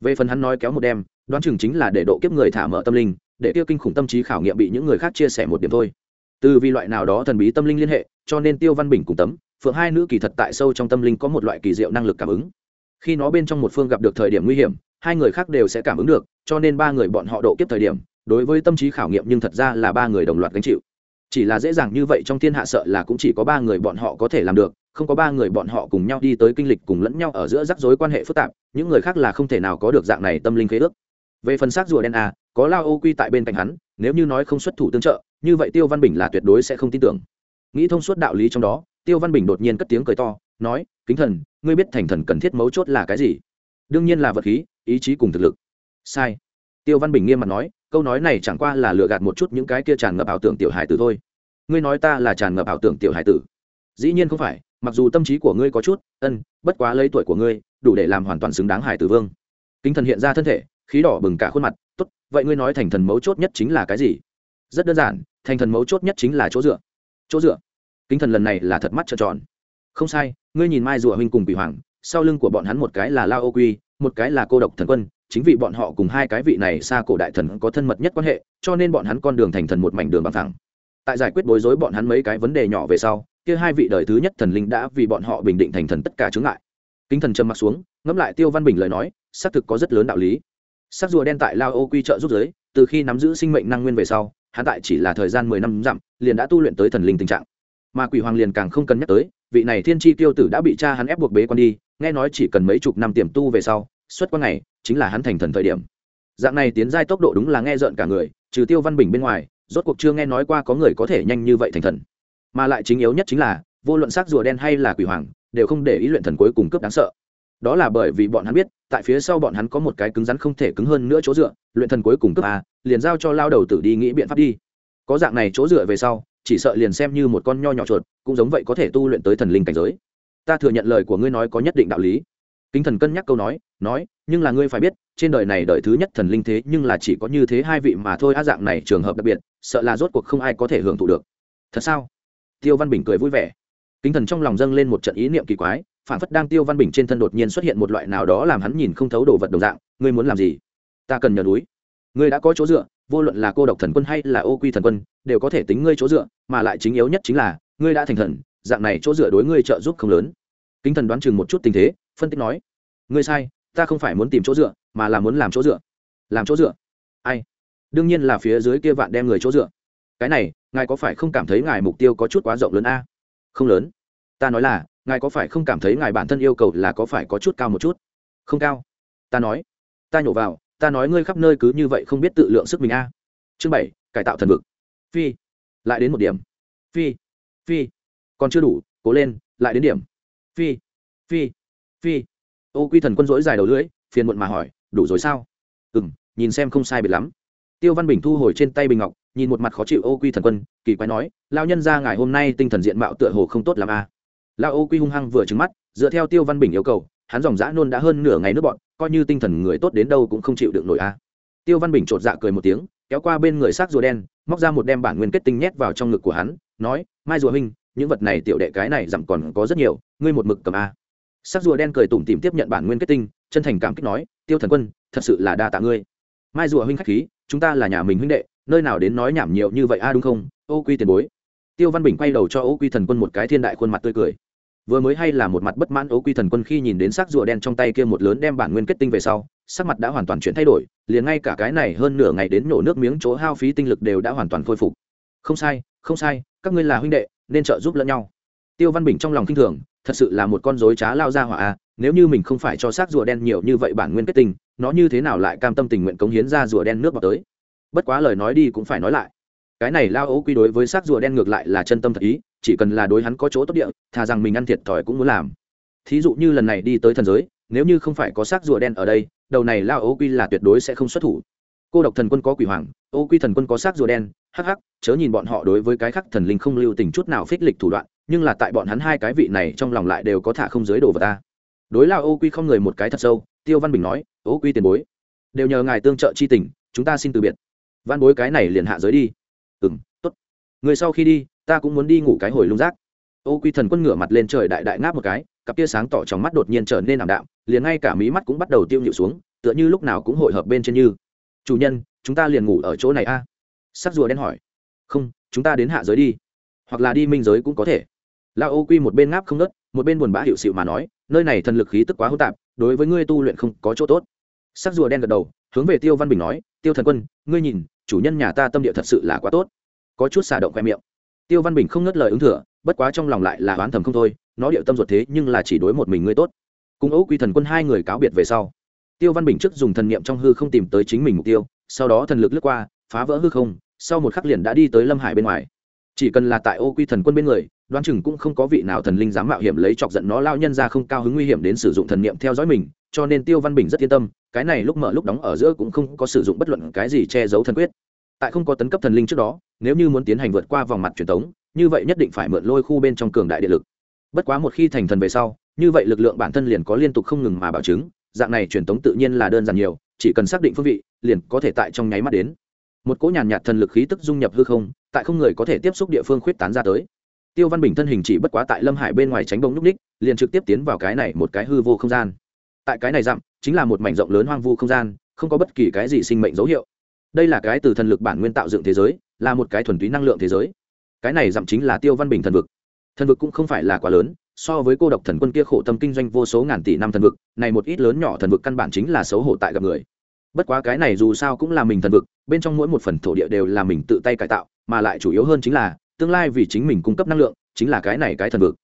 Về phần hắn nói kéo một đêm, đoán chừng chính là để độ kiếp người thả mở tâm linh, để tiêu kinh khủng tâm trí khảo nghiệm bị những người khác chia sẻ một điểm thôi. Từ vì loại nào đó thần bí tâm linh liên hệ, cho nên tiêu văn bình cùng tấm, phượng hai nữ kỳ thật tại sâu trong tâm linh có một loại kỳ diệu năng lực cảm ứng. Khi nó bên trong một phương gặp được thời điểm nguy hiểm hai người khác đều sẽ cảm ứng được, cho nên ba người bọn họ độ kiếp thời điểm, đối với tâm trí khảo nghiệm nhưng thật ra là ba người đồng loạt gánh chịu. Chỉ là dễ dàng như vậy trong thiên hạ sợ là cũng chỉ có ba người bọn họ có thể làm được, không có ba người bọn họ cùng nhau đi tới kinh lịch cùng lẫn nhau ở giữa rắc rối quan hệ phức tạp, những người khác là không thể nào có được dạng này tâm linh khế ước. Về phần xác rùa đen a, có lao ô quy tại bên cạnh hắn, nếu như nói không xuất thủ tương trợ, như vậy tiêu văn bình là tuyệt đối sẽ không tin tưởng. Nghĩ thông suốt đạo lý trong đó, tiêu văn bình đột nhiên cất tiếng cười to, nói, kính thần, ngươi biết thành thần cần thiết mấu chốt là cái gì? Đương nhiên là vật khí ý chí cùng thực lực. Sai. Tiêu văn bình nghiêm mặt nói, câu nói này chẳng qua là lừa gạt một chút những cái kia tràn ngập ảo tưởng tiểu hải tử thôi. Ngươi nói ta là tràn ngập ảo tưởng tiểu hải tử. Dĩ nhiên không phải, mặc dù tâm trí của ngươi có chút ân, bất quá lấy tuổi của ngươi, đủ để làm hoàn toàn xứng đáng hải tử vương. Kính thần hiện ra thân thể, khí đỏ bừng cả khuôn mặt, tốt, vậy ngươi nói thành thần mấu chốt nhất chính là cái gì? Rất đơn giản, thành thần mấu chốt nhất chính là chỗ dựa. Chỗ dựa? Kính thần lần này là thật mắt trợn tròn. Không sai, ngươi nhìn mai rùa huynh cùng quỷ hoàng sau lưng của bọn hắn một cái là lao ô quy, một cái là cô độc thần quân, chính vì bọn họ cùng hai cái vị này xa cổ đại thần có thân mật nhất quan hệ, cho nên bọn hắn con đường thành thần một mảnh đường bằng thẳng tại giải quyết bối rối bọn hắn mấy cái vấn đề nhỏ về sau, kia hai vị đời thứ nhất thần linh đã vì bọn họ bình định thành thần tất cả chướng ngại. Kính thần trầm mặc xuống, ngẫm lại tiêu văn bình lời nói, xác thực có rất lớn đạo lý. Sắc rùa đen tại lao ô quy trợ giúp giới, từ khi nắm giữ sinh mệnh năng nguyên về sau, hắn tại chỉ là thời gian mười năm dặm, liền đã tu luyện tới thần linh tình trạng. Mà quỷ hoàng liền càng không cần nhắc tới, vị này thiên tri tiêu tử đã bị cha hắn ép buộc bế quan đi nghe nói chỉ cần mấy chục năm tiềm tu về sau, xuất quan này chính là hắn thành thần thời điểm. Dạng này tiến giai tốc độ đúng là nghe rợn cả người, trừ tiêu văn bình bên ngoài, rốt cuộc chưa nghe nói qua có người có thể nhanh như vậy thành thần. Mà lại chính yếu nhất chính là, vô luận sắc rùa đen hay là quỷ hoàng, đều không để ý luyện thần cuối cùng cấp đáng sợ. Đó là bởi vì bọn hắn biết, tại phía sau bọn hắn có một cái cứng rắn không thể cứng hơn nữa chỗ dựa, luyện thần cuối cùng cấp a à, liền giao cho lao đầu tử đi nghĩ biện pháp đi. Có dạng này chỗ dựa về sau, chỉ sợ liền xem như một con nho nhỏ chuột, cũng giống vậy có thể tu luyện tới thần linh cảnh giới ta thừa nhận lời của ngươi nói có nhất định đạo lý. Kính thần cân nhắc câu nói nói, nhưng là ngươi phải biết, trên đời này đời thứ nhất thần linh thế nhưng là chỉ có như thế hai vị mà thôi, á dạng này trường hợp đặc biệt, sợ là rốt cuộc không ai có thể hưởng thụ được. Thật sao? Tiêu văn bình cười vui vẻ. Kính thần trong lòng dâng lên một trận ý niệm kỳ quái phản phất đang tiêu văn bình trên thân đột nhiên xuất hiện một loại nào đó làm hắn nhìn không thấu đồ vật đồng dạng, ngươi muốn làm gì? Ta cần nhờ núi. Ngươi đã có chỗ dựa, vô luận là cô độc thần quân hay là ô quy thần quân, đều có thể tính ngươi chỗ dựa, mà lại chính yếu nhất chính là, ngươi đã thành thần dạng này chỗ dựa đối ngươi trợ giúp không lớn. Kính thần đoán chừng một chút tình thế, phân tích nói, ngươi sai, ta không phải muốn tìm chỗ dựa, mà là muốn làm chỗ dựa. Làm chỗ dựa? Ai? Đương nhiên là phía dưới kia vạn đem người chỗ dựa. Cái này, ngài có phải không cảm thấy ngài mục tiêu có chút quá rộng lớn a? Không lớn. Ta nói là, ngài có phải không cảm thấy ngài bản thân yêu cầu là có phải có chút cao một chút? Không cao. Ta nói. Ta nhổ vào, ta nói ngươi khắp nơi cứ như vậy không biết tự lượng sức mình a. Chương bảy, cải tạo thần vực. Phi. Lại đến một điểm. Phi phi còn chưa đủ, cố lên, lại đến điểm phi phi phi ô quy thần quân dỗi dài đầu lưỡi, phiền muộn mà hỏi, đủ rồi sao ừ m nhìn xem không sai biệt lắm tiêu văn bình thu hồi trên tay bình ngọc, nhìn một mặt khó chịu ô quy thần quân, kỳ quái nói lao nhân ra ngài hôm nay tinh thần diện mạo tựa hồ không tốt l ắ m à. lao ô quy hung hăng vừa trứng mắt, dựa theo tiêu văn bình yêu cầu, hắn dòng dã nôn đã hơn nửa ngày nước bọn, coi như tinh thần người tốt đến đâu cũng không chịu được nổi a à. tiêu văn bình chột dạ cười một tiếng, kéo qua bên người xác rùa đen, móc ra một đem bản nguyên kết tinh nhét vào trong ngực của hắn, nói, mai rùa huynh những vật này tiểu đệ cái này dặm còn có rất nhiều, ngươi một mực cầm a. Sắc rùa đen cười tủm tìm tiếp nhận bản nguyên kết tinh, chân thành cảm kích nói, tiêu thần quân, thật sự là đa tạ ngươi. Mai rùa huynh khách khí, chúng ta là nhà mình huynh đệ, nơi nào đến nói nhảm nhiều như vậy a, đúng không? Ô quy tiền bối. Tiêu văn bình quay đầu cho ô quy thần quân một cái thiên đại khuôn mặt tươi cười. Vừa mới hay là một mặt bất mãn, ô quy thần quân khi nhìn đến sắc rùa đen trong tay kia một lớn đem bản nguyên kết tinh về sau, sắc mặt đã hoàn toàn chuyển thay đổi, liền ngay cả cái này hơn nửa ngày đến nổ nước miếng chỗ hao phí tinh lực đều đã hoàn toàn khôi phục. Không sai không sai, các ngươi là huynh đệ nên trợ giúp lẫn nhau. Tiêu văn bình trong lòng kinh thường thật sự là một con dối trá lao ra hỏa a nếu như mình không phải cho xác rùa đen nhiều như vậy bản nguyên kết tình, nó như thế nào lại cam tâm tình nguyện cống hiến ra rùa đen nước vào tới? Bất quá lời nói đi cũng phải nói lại. Cái này lao ấu quy đối với xác rùa đen ngược lại là chân tâm thật ý chỉ cần là đối hắn có chỗ tốt địa thà rằng mình ăn thiệt thòi cũng muốn làm. Thí dụ như lần này đi tới thần giới nếu như không phải có xác rùa đen ở đây đầu này lao ấu quy là tuyệt đối sẽ không xuất thủ cô độc thần quân có quỷ hoàng, ô quy thần quân có xác rùa đen, hắc hắc, chớ nhìn bọn họ đối với cái khắc thần linh không lưu tình chút nào phích lịch thủ đoạn, nhưng là tại bọn hắn hai cái vị này trong lòng lại đều có thả không giới đồ vào ta. Đối lao ô quy không người một cái thật sâu, tiêu văn bình nói, ô quy tiền bối, đều nhờ ngài tương trợ chi tình, chúng ta xin từ biệt. Văn bối cái này liền hạ giới đi. Ừ m t ố t người sau khi đi, ta cũng muốn đi ngủ cái hồi lung rác ô quy thần quân ngửa mặt lên trời đại đại ngáp một cái, cặp tia sáng tỏ trong mắt đột nhiên trở nên ảm đạm, liền ngay cả mí mắt cũng bắt đầu tiêu nhịu xuống, tựa như lúc nào cũng hội hợp bên trên như chủ nhân, chúng ta liền ngủ ở chỗ này a. Sắc rùa đen hỏi. Không, chúng ta đến hạ giới đi, hoặc là đi minh giới cũng có thể. Lao ô quy một bên ngáp không nớt, một bên buồn bã hiệu sự mà nói, nơi này thần lực khí tức quá hỗn tạp, đối với ngươi tu luyện không có chỗ tốt. Sắc rùa đen gật đầu, hướng về tiêu văn bình nói, tiêu thần quân, ngươi nhìn, chủ nhân nhà ta tâm địa thật sự là quá tốt. Có chút xả động khoe miệng. Tiêu văn bình không ngớt lời ứng thừa, bất quá trong lòng lại là oán thầm không thôi, nó điệu tâm ruột thế nhưng là chỉ đối một mình ngươi tốt. Cùng ấu quy thần quân hai người cáo biệt về sau tiêu văn bình trước dùng thần niệm trong hư không tìm tới chính mình mục tiêu, sau đó thần lực lướt qua, phá vỡ hư không, sau một khắc liền đã đi tới lâm hải bên ngoài. Chỉ cần là tại ô quy thần quân bên người, đoán chừng cũng không có vị nào thần linh dám mạo hiểm lấy chọc giận nó lao nhân ra không cao hứng nguy hiểm đến sử dụng thần niệm theo dõi mình, cho nên tiêu văn bình rất yên tâm, cái này lúc mở lúc đóng ở giữa cũng không có sử dụng bất luận cái gì che giấu thần quyết. Tại không có tấn cấp thần linh trước đó, nếu như muốn tiến hành vượt qua vòng mặt truyền thống như vậy nhất định phải mượn lôi khu bên trong cường đại điện lực. Bất quá một khi thành thần về sau, như vậy lực lượng bản thân liền có liên tục không ngừng mà bảo chứng dạng này truyền thống tự nhiên là đơn giản nhiều, chỉ cần xác định phương vị, liền có thể tại trong nháy mắt đến. Một cỗ nhàn nhạt thần lực khí tức dung nhập hư không, tại không người có thể tiếp xúc địa phương khuyết tán ra tới. Tiêu văn bình thân hình chỉ bất quá tại lâm hải bên ngoài tránh bông n ú c ních, liền trực tiếp tiến vào cái này một cái hư vô không gian. Tại cái này dặm, chính là một mảnh rộng lớn hoang vu không gian, không có bất kỳ cái gì sinh mệnh dấu hiệu. Đây là cái từ thần lực bản nguyên tạo dựng thế giới, là một cái thuần túy năng lượng thế giới. Cái này dặm chính là tiêu văn bình thần vực. Thần vực cũng không phải là quá lớn so với cô độc thần quân kia khổ tâm kinh doanh vô số ngàn tỷ năm thần vực, này một ít lớn nhỏ thần vực căn bản chính là xấu hổ tại gặp người. Bất quá cái này dù sao cũng là mình thần vực, bên trong mỗi một phần thổ địa đều là mình tự tay cải tạo, mà lại chủ yếu hơn chính là, tương lai vì chính mình cung cấp năng lượng, chính là cái này cái thần vực.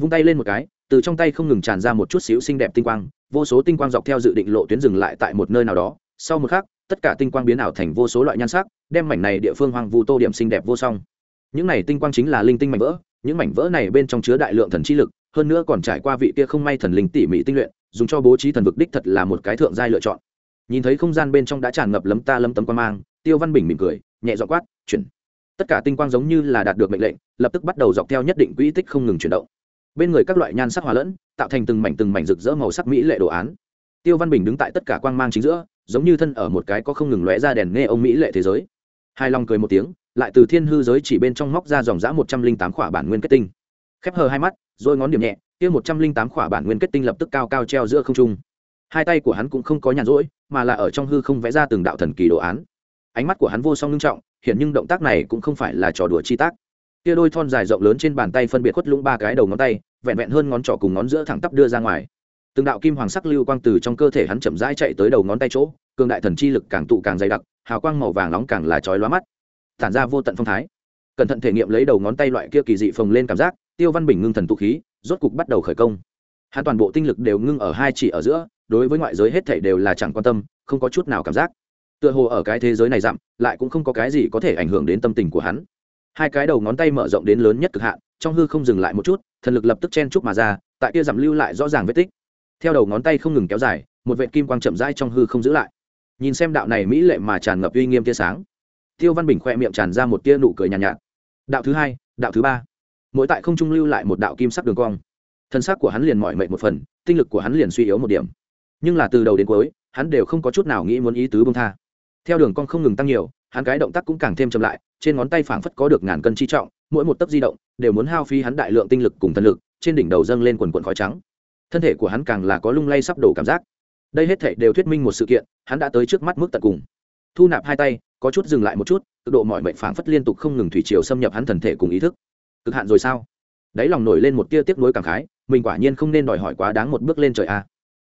Vung tay lên một cái, từ trong tay không ngừng tràn ra một chút xíu xinh đẹp tinh quang, vô số tinh quang dọc theo dự định lộ tuyến dừng lại tại một nơi nào đó. Sau một khắc, tất cả tinh quang biến ảo thành vô số loại nhan sắc, đem mảnh này địa phương hoang vu tô điểm xinh đẹp vô song. Những này tinh quang chính là linh tinh mảnh vỡ, những mảnh vỡ này bên trong chứa đại lượng thần chi lực hơn nữa còn trải qua vị kia không may thần linh tỉ mỉ tinh luyện, dùng cho bố trí thần vực đích thật là một cái thượng giai lựa chọn. Nhìn thấy không gian bên trong đã tràn ngập lấm ta lấm tấm quan mang, tiêu văn bình mỉm cười, nhẹ dọ quát, chuyển. Tất cả tinh quang giống như là đạt được mệnh lệnh, lập tức bắt đầu dọc theo nhất định quỹ tích không ngừng chuyển động. Bên người các loại nhan sắc hòa lẫn, tạo thành từng mảnh từng mảnh rực rỡ màu sắc mỹ lệ đồ án. Tiêu văn bình đứng tại tất cả quang mang chính giữa, giống như thân ở một cái có không ngừng lóe ra đèn nghe ông mỹ lệ thế giới. Hai long cười một tiếng, lại từ thiên hư giới chỉ bên trong móc ra dòng dã một trăm linh tám khỏa bản nguyên kết tinh khép hờ hai mắt, rồi ngón điểm nhẹ, kia một trăm linh tám khỏa bản nguyên kết tinh lập tức cao cao treo giữa không trung. Hai tay của hắn cũng không có nhàn rỗi, mà là ở trong hư không vẽ ra từng đạo thần kỳ đồ án. Ánh mắt của hắn vô song ngưng trọng hiện nhưng động tác này cũng không phải là trò đùa chi tác. Kia đôi thon dài rộng lớn trên bàn tay phân biệt khuất lũng ba cái đầu ngón tay, vẹn vẹn hơn ngón trỏ cùng ngón giữa thẳng tắp đưa ra ngoài. Từng đạo kim hoàng sắc lưu quang từ trong cơ thể hắn chậm rãi chạy tới đầu ngón tay chỗ, cường đại thần chi lực càng tụ càng dày đặc, hào quang màu vàng nóng càng là chói lóa mắt. Tản ra vô tận phong thái. Cẩn thận thể nghiệm lấy đầu ngón tay loại kia kỳ dị phồng lên cảm giác tiêu văn bình ngưng thần tụ khí rốt cục bắt đầu khởi công. Hắn toàn bộ tinh lực đều ngưng ở hai chỉ ở giữa đối với ngoại giới hết thảy đều là chẳng quan tâm không có chút nào cảm giác. Tựa hồ ở cái thế giới này dặm lại cũng không có cái gì có thể ảnh hưởng đến tâm tình của hắn. Hai cái đầu ngón tay mở rộng đến lớn nhất cực hạn trong hư không dừng lại một chút thần lực lập tức chen chúc mà ra tại kia giảm lưu lại rõ ràng vết tích. Theo đầu ngón tay không ngừng kéo dài một vệ kim quang chậm rãi trong hư không giữ lại. Nhìn xem đạo này mỹ lệ mà tràn ngập uy nghiêm tia sáng. Tiêu văn bình khoe miệng tràn ra một tia nụ cười nhàn nhạt, nhạt. Đạo thứ hai đạo thứ ba mỗi tại không trung lưu lại một đạo kim sắc đường cong. Thân xác của hắn liền mỏi mệt một phần, tinh lực của hắn liền suy yếu một điểm. Nhưng là từ đầu đến cuối, hắn đều không có chút nào nghĩ muốn ý tứ bông tha. Theo đường cong không ngừng tăng nhiều, hắn cái động tác cũng càng thêm chậm lại, trên ngón tay phảng phất có được ngàn cân chi trọng, mỗi một tấc di động đều muốn hao phí hắn đại lượng tinh lực cùng thần lực, trên đỉnh đầu dâng lên quần quần khói trắng. Thân thể của hắn càng là có lung lay sắp đổ cảm giác. Đây hết thể đều thuyết minh một sự kiện, hắn đã tới trước mắt mức tận cùng. Thu nạp hai tay, có chút dừng lại một chút, cực độ mọi mệnh phảng phất liên tục không ngừng thủy chiều xâm nhập hắn thần thể cùng ý thức cực hạn rồi sao? Đáy lòng nổi lên một tia tiếc nuối cảm khái mình quả nhiên không nên đòi hỏi quá đáng một bước lên trời a.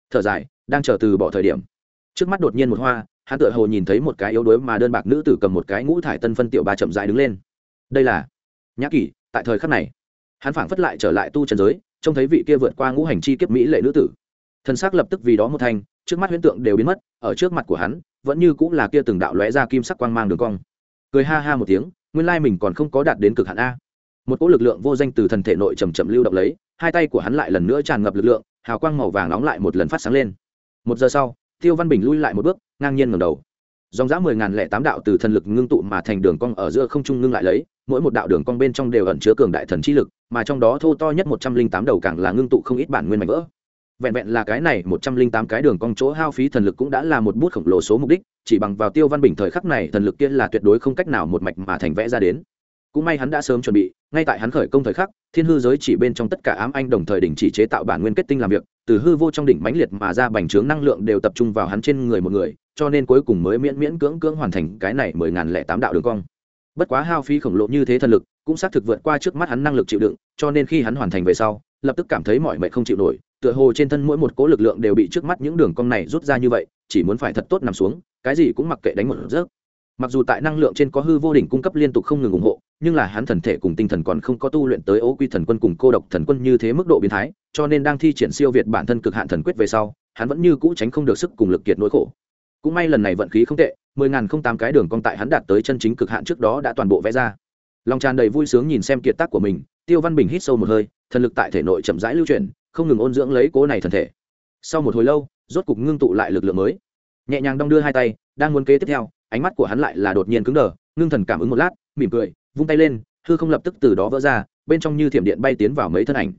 Thở dài đang chờ từ bỏ thời điểm. Trước mắt đột nhiên một hoa hắn tựa hồ nhìn thấy một cái yếu đuối mà đơn bạc nữ tử cầm một cái ngũ thải tân phân tiểu ba chậm dại đứng lên. Đây là nhã kỷ tại thời khắc này hắn phảng phất lại trở lại tu trần giới trông thấy vị kia vượt qua ngũ hành chi kiếp mỹ lệ nữ tử. Thân xác lập tức vì đó một thành, trước mắt huyễn tượng đều biến mất ở trước mặt của hắn vẫn như cũng là kia từng đạo lóe ra kim sắc quang mang đường cong. Cười ha ha một tiếng nguyên lai mình còn không có đạt đến cực hạn a một cỗ lực lượng vô danh từ thần thể nội chầm chậm lưu động lấy, hai tay của hắn lại lần nữa tràn ngập lực lượng, hào quang màu vàng nóng lại một lần phát sáng lên. Một giờ sau, tiêu văn bình lui lại một bước, ngang nhiên ngầm đầu. Dòng dã mười ngàn lẻ tám đạo từ thần lực ngưng tụ mà thành đường cong ở giữa không trung ngưng lại lấy, mỗi một đạo đường cong bên trong đều ẩn chứa cường đại thần chi lực, mà trong đó thô to nhất một trăm linh tám đầu càng là ngưng tụ không ít bản nguyên mảnh vỡ. Vẹn vẹn là cái này một trăm linh tám cái đường cong chỗ hao phí thần lực cũng đã là một bút khổng lồ số mục đích, chỉ bằng vào tiêu văn bình thời khắc này, thần lực kia là tuyệt đối không cách nào một mạch mà thành vẽ ra đến cũng may hắn đã sớm chuẩn bị, ngay tại hắn khởi công thời khắc, thiên hư giới chỉ bên trong tất cả ám anh đồng thời đỉnh chỉ chế tạo bản nguyên kết tinh làm việc, từ hư vô trong đỉnh mãnh liệt mà ra bành trướng năng lượng đều tập trung vào hắn trên người một người, cho nên cuối cùng mới miễn miễn cưỡng cưỡng hoàn thành cái này mười ngàn lẻ tám đạo đường cong. Bất quá hao phí khổng lồ như thế thần lực, cũng xác thực vượt qua trước mắt hắn năng lực chịu đựng, cho nên khi hắn hoàn thành về sau, lập tức cảm thấy mọi mệnh không chịu nổi, tựa hồ trên thân mỗi một cố lực lượng đều bị trước mắt những đường cong này rút ra như vậy, chỉ muốn phải thật tốt nằm xuống, cái gì cũng mặc kệ đánh một rớt mặc dù tại năng lượng trên có hư vô đỉnh cung cấp liên tục không ngừng ủng hộ nhưng là hắn thần thể cùng tinh thần còn không có tu luyện tới ố quy thần quân cùng cô độc thần quân như thế mức độ biến thái, cho nên đang thi triển siêu việt bản thân cực hạn thần quyết về sau, hắn vẫn như cũ tránh không được sức cùng lực kiệt nỗi khổ. Cũng may lần này vận khí không tệ, mười ngàn không tám cái đường cong tại hắn đạt tới chân chính cực hạn trước đó đã toàn bộ vẽ ra. Lòng tràn đầy vui sướng nhìn xem kiệt tác của mình, tiêu văn bình hít sâu một hơi, thần lực tại thể nội chậm rãi lưu chuyển, không ngừng ôn dưỡng lấy cố này thần thể. Sau một hồi lâu, rốt cục ngưng tụ lại lực lượng mới. Nhẹ nhàng đong đưa hai tay, đang muốn kế tiếp theo, ánh mắt của hắn lại là đột nhiên cứng đờ, ngưng thần cảm ứng một lát, mỉm cười vung tay lên, hư không lập tức từ đó vỡ ra, bên trong như thiểm điện bay tiến vào mấy thân ảnh.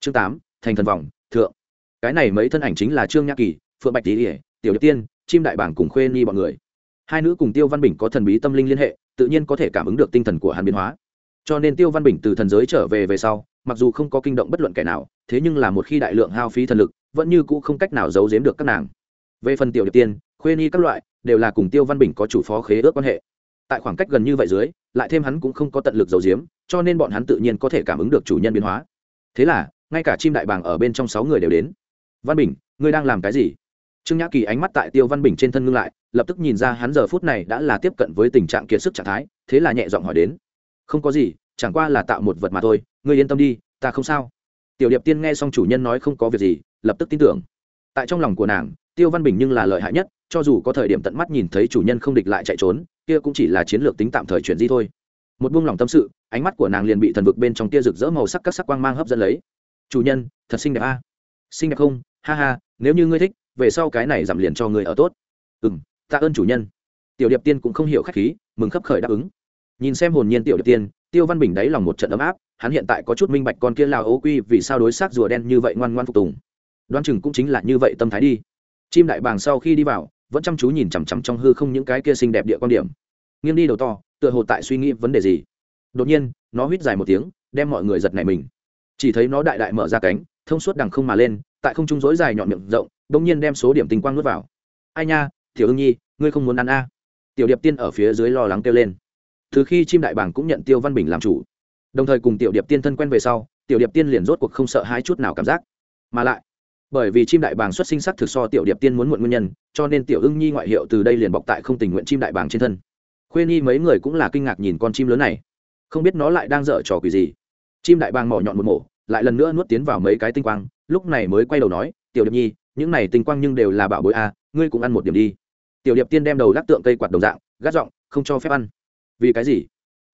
Chương tám, thành thần vòng, thượng. Cái này mấy thân ảnh chính là trương nhã kỳ, phượng bạch tỷ ỉa tiểu điệp tiên, chim đại bảng cùng khuê ni bọn người. Hai nữ cùng tiêu văn bình có thần bí tâm linh liên hệ, tự nhiên có thể cảm ứng được tinh thần của hàn biến hóa. Cho nên tiêu văn bình từ thần giới trở về về sau, mặc dù không có kinh động bất luận kẻ nào, thế nhưng là một khi đại lượng hao phí thần lực, vẫn như cũ không cách nào giấu giếm được các nàng. Về phần tiểu điệp tiên, khuê ni các loại, đều là cùng tiêu văn bình có chủ phó khế ước quan hệ. Tại khoảng cách gần như vậy dưới lại thêm hắn cũng không có tận lực giấu giếm, cho nên bọn hắn tự nhiên có thể cảm ứng được chủ nhân biến hóa. Thế là, ngay cả chim đại bàng ở bên trong sáu người đều đến. Văn bình, ngươi đang làm cái gì? Trương nhã kỳ ánh mắt tại tiêu văn bình trên thân ngưng lại, lập tức nhìn ra hắn giờ phút này đã là tiếp cận với tình trạng kiệt sức trạng thái, thế là nhẹ giọng hỏi đến. Không có gì, chẳng qua là tạo một vật mà thôi, ngươi yên tâm đi, ta không sao. Tiểu điệp tiên nghe xong chủ nhân nói không có việc gì, lập tức tin tưởng. Tại trong lòng của nàng, tiêu văn bình nhưng là lợi hại nhất cho dù có thời điểm tận mắt nhìn thấy chủ nhân không địch lại chạy trốn, kia cũng chỉ là chiến lược tính tạm thời chuyển di thôi. Một buông lòng tâm sự, ánh mắt của nàng liền bị thần vực bên trong tia rực rỡ màu sắc các sắc quang mang hấp dẫn lấy. Chủ nhân, thật xinh đẹp a. Xinh đẹp không? Ha ha, nếu như ngươi thích, về sau cái này giảm liền cho người ở tốt. Ừ m tạ ơn chủ nhân. Tiểu điệp tiên cũng không hiểu k h á c h khí, mừng khấp khởi đáp ứng. Nhìn xem hồn nhiên tiểu điệp tiên, tiêu văn bình đáy lòng một trận ấm áp, hắn hiện tại có chút minh bạch con kia lào ấu quy vì sao đối xác rùa đen như vậy ngoan ngoan phục tùng. Đoan chừng cũng chính là như vậy tâm thái đi. Chim đại bàng sau khi đi vào vẫn chăm chú nhìn chằm chằm trong hư không những cái kia xinh đẹp địa quan điểm. Nghiêng đi đầu to, tựa hồ tại suy nghĩ vấn đề gì. Đột nhiên, nó huýt dài một tiếng, đem mọi người giật nảy mình. Chỉ thấy nó đại đại mở ra cánh, thông suốt đằng không mà lên, tại không trung rối dài nhọn miệng rộng bỗng nhiên đem số điểm tinh quang nuốt vào. Ai nha, tiểu ưng nhi, ngươi không muốn ăn a? Tiểu điệp tiên ở phía dưới lo lắng kêu lên. Từ khi chim đại bảng cũng nhận tiêu văn bình làm chủ. Đồng thời cùng tiểu điệp tiên thân quen về sau, tiểu điệp tiên liền rốt cuộc không sợ hai chút nào cảm giác. Mà lại bởi vì chim đại bàng xuất sinh sắc thực so tiểu điệp tiên muốn muộn nguyên nhân, cho nên tiểu ưng nhi ngoại hiệu từ đây liền bọc tại không tình nguyện chim đại bàng trên thân. Khuê nhi mấy người cũng là kinh ngạc nhìn con chim lớn này. Không biết nó lại đang dở trò quỷ gì. Chim đại bàng mỏ nhọn một mổ, lại lần nữa nuốt tiến vào mấy cái tinh quang, lúc này mới quay đầu nói, tiểu điệp nhi, những này tinh quang nhưng đều là bảo bối a ngươi cũng ăn một điểm đi. Tiểu điệp tiên đem đầu lắc tượng cây quạt đồng dạng gác giọng, không cho phép ăn. Vì cái gì?